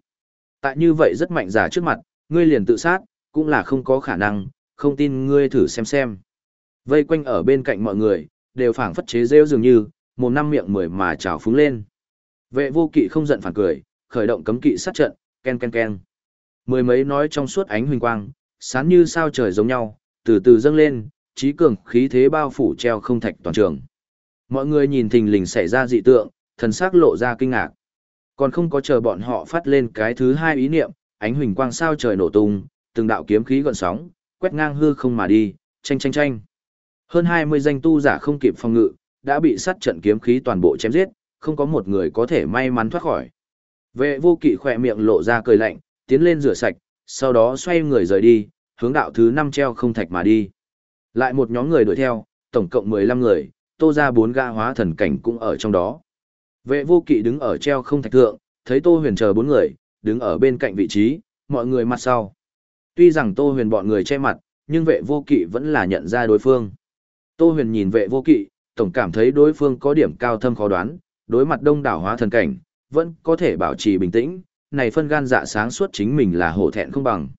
S1: Tại như vậy rất mạnh giả trước mặt, ngươi liền tự sát, cũng là không có khả năng, không tin ngươi thử xem xem. Vây quanh ở bên cạnh mọi người, đều phảng phất chế rêu dường như, một năm miệng mười mà trào phúng lên. Vệ vô kỵ không giận phản cười, khởi động cấm kỵ sát trận, ken ken ken. Mười mấy nói trong suốt ánh huỳnh quang, sáng như sao trời giống nhau, từ từ dâng lên, trí cường khí thế bao phủ treo không thạch toàn trường. Mọi người nhìn thình lình xảy ra dị tượng, thần sắc lộ ra kinh ngạc. Còn không có chờ bọn họ phát lên cái thứ hai ý niệm, ánh huỳnh quang sao trời nổ tung, từng đạo kiếm khí gợn sóng, quét ngang hư không mà đi, tranh tranh tranh. Hơn 20 danh tu giả không kịp phòng ngự, đã bị sát trận kiếm khí toàn bộ chém giết, không có một người có thể may mắn thoát khỏi. Vệ vô kỵ khỏe miệng lộ ra cười lạnh, tiến lên rửa sạch, sau đó xoay người rời đi, hướng đạo thứ 5 treo không thạch mà đi. Lại một nhóm người đuổi theo, tổng cộng 15 người, tô ra bốn ga hóa thần cảnh cũng ở trong đó. Vệ vô kỵ đứng ở treo không thạch thượng, thấy tô huyền chờ bốn người, đứng ở bên cạnh vị trí, mọi người mặt sau. Tuy rằng tô huyền bọn người che mặt, nhưng vệ vô kỵ vẫn là nhận ra đối phương. Tô huyền nhìn vệ vô kỵ, tổng cảm thấy đối phương có điểm cao thâm khó đoán, đối mặt đông đảo hóa thần cảnh, vẫn có thể bảo trì bình tĩnh, này phân gan dạ sáng suốt chính mình là hổ thẹn không bằng.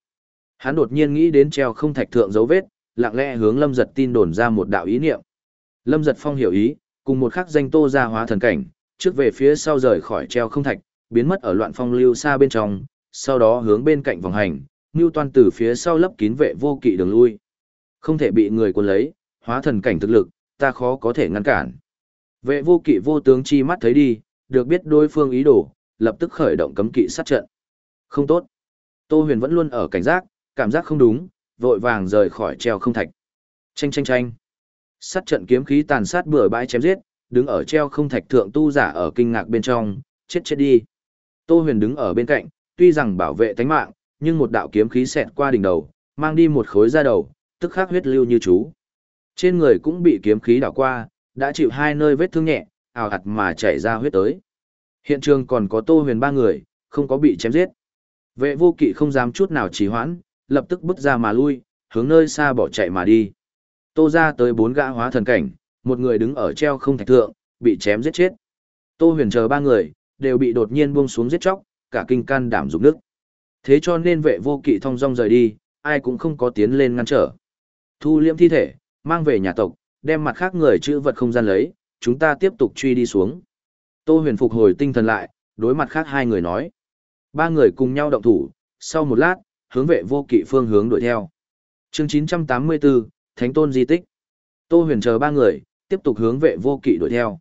S1: Hắn đột nhiên nghĩ đến treo không thạch thượng dấu vết, lặng lẽ hướng Lâm Giật tin đồn ra một đạo ý niệm. Lâm Giật Phong hiểu ý, cùng một khắc danh tô ra hóa thần cảnh, trước về phía sau rời khỏi treo không thạch, biến mất ở loạn phong lưu xa bên trong, sau đó hướng bên cạnh vòng hành, Ngưu Toan từ phía sau lấp kín vệ vô kỵ đường lui. Không thể bị người cuốn lấy, hóa thần cảnh thực lực, ta khó có thể ngăn cản. Vệ vô kỵ vô tướng chi mắt thấy đi, được biết đối phương ý đồ, lập tức khởi động cấm kỵ sát trận. Không tốt. Tô Huyền vẫn luôn ở cảnh giác, cảm giác không đúng, vội vàng rời khỏi treo không thạch. Chanh chanh chanh. Sát trận kiếm khí tàn sát bừa bãi chém giết, đứng ở treo không thạch thượng tu giả ở kinh ngạc bên trong, chết chết đi. Tô Huyền đứng ở bên cạnh, tuy rằng bảo vệ tánh mạng, nhưng một đạo kiếm khí xẹt qua đỉnh đầu, mang đi một khối da đầu, tức khắc huyết lưu như chú. Trên người cũng bị kiếm khí đảo qua, đã chịu hai nơi vết thương nhẹ, ào ạt mà chảy ra huyết tới. Hiện trường còn có Tô Huyền ba người, không có bị chém giết. Vệ vô kỵ không dám chút nào trì hoãn, lập tức bước ra mà lui, hướng nơi xa bỏ chạy mà đi. Tô ra tới bốn gã hóa thần cảnh, một người đứng ở treo không thạch thượng, bị chém giết chết. Tô huyền chờ ba người, đều bị đột nhiên buông xuống giết chóc, cả kinh can đảm dục nước. Thế cho nên vệ vô kỵ thong dong rời đi, ai cũng không có tiến lên ngăn trở. Thu liễm thi thể, mang về nhà tộc, đem mặt khác người chữ vật không gian lấy, chúng ta tiếp tục truy đi xuống. Tô huyền phục hồi tinh thần lại, đối mặt khác hai người nói. Ba người cùng nhau động thủ, sau một lát, hướng vệ vô kỵ phương hướng đuổi theo. chương 984, Thánh Tôn Di Tích. Tô huyền chờ ba người, tiếp tục hướng vệ vô kỵ đuổi theo.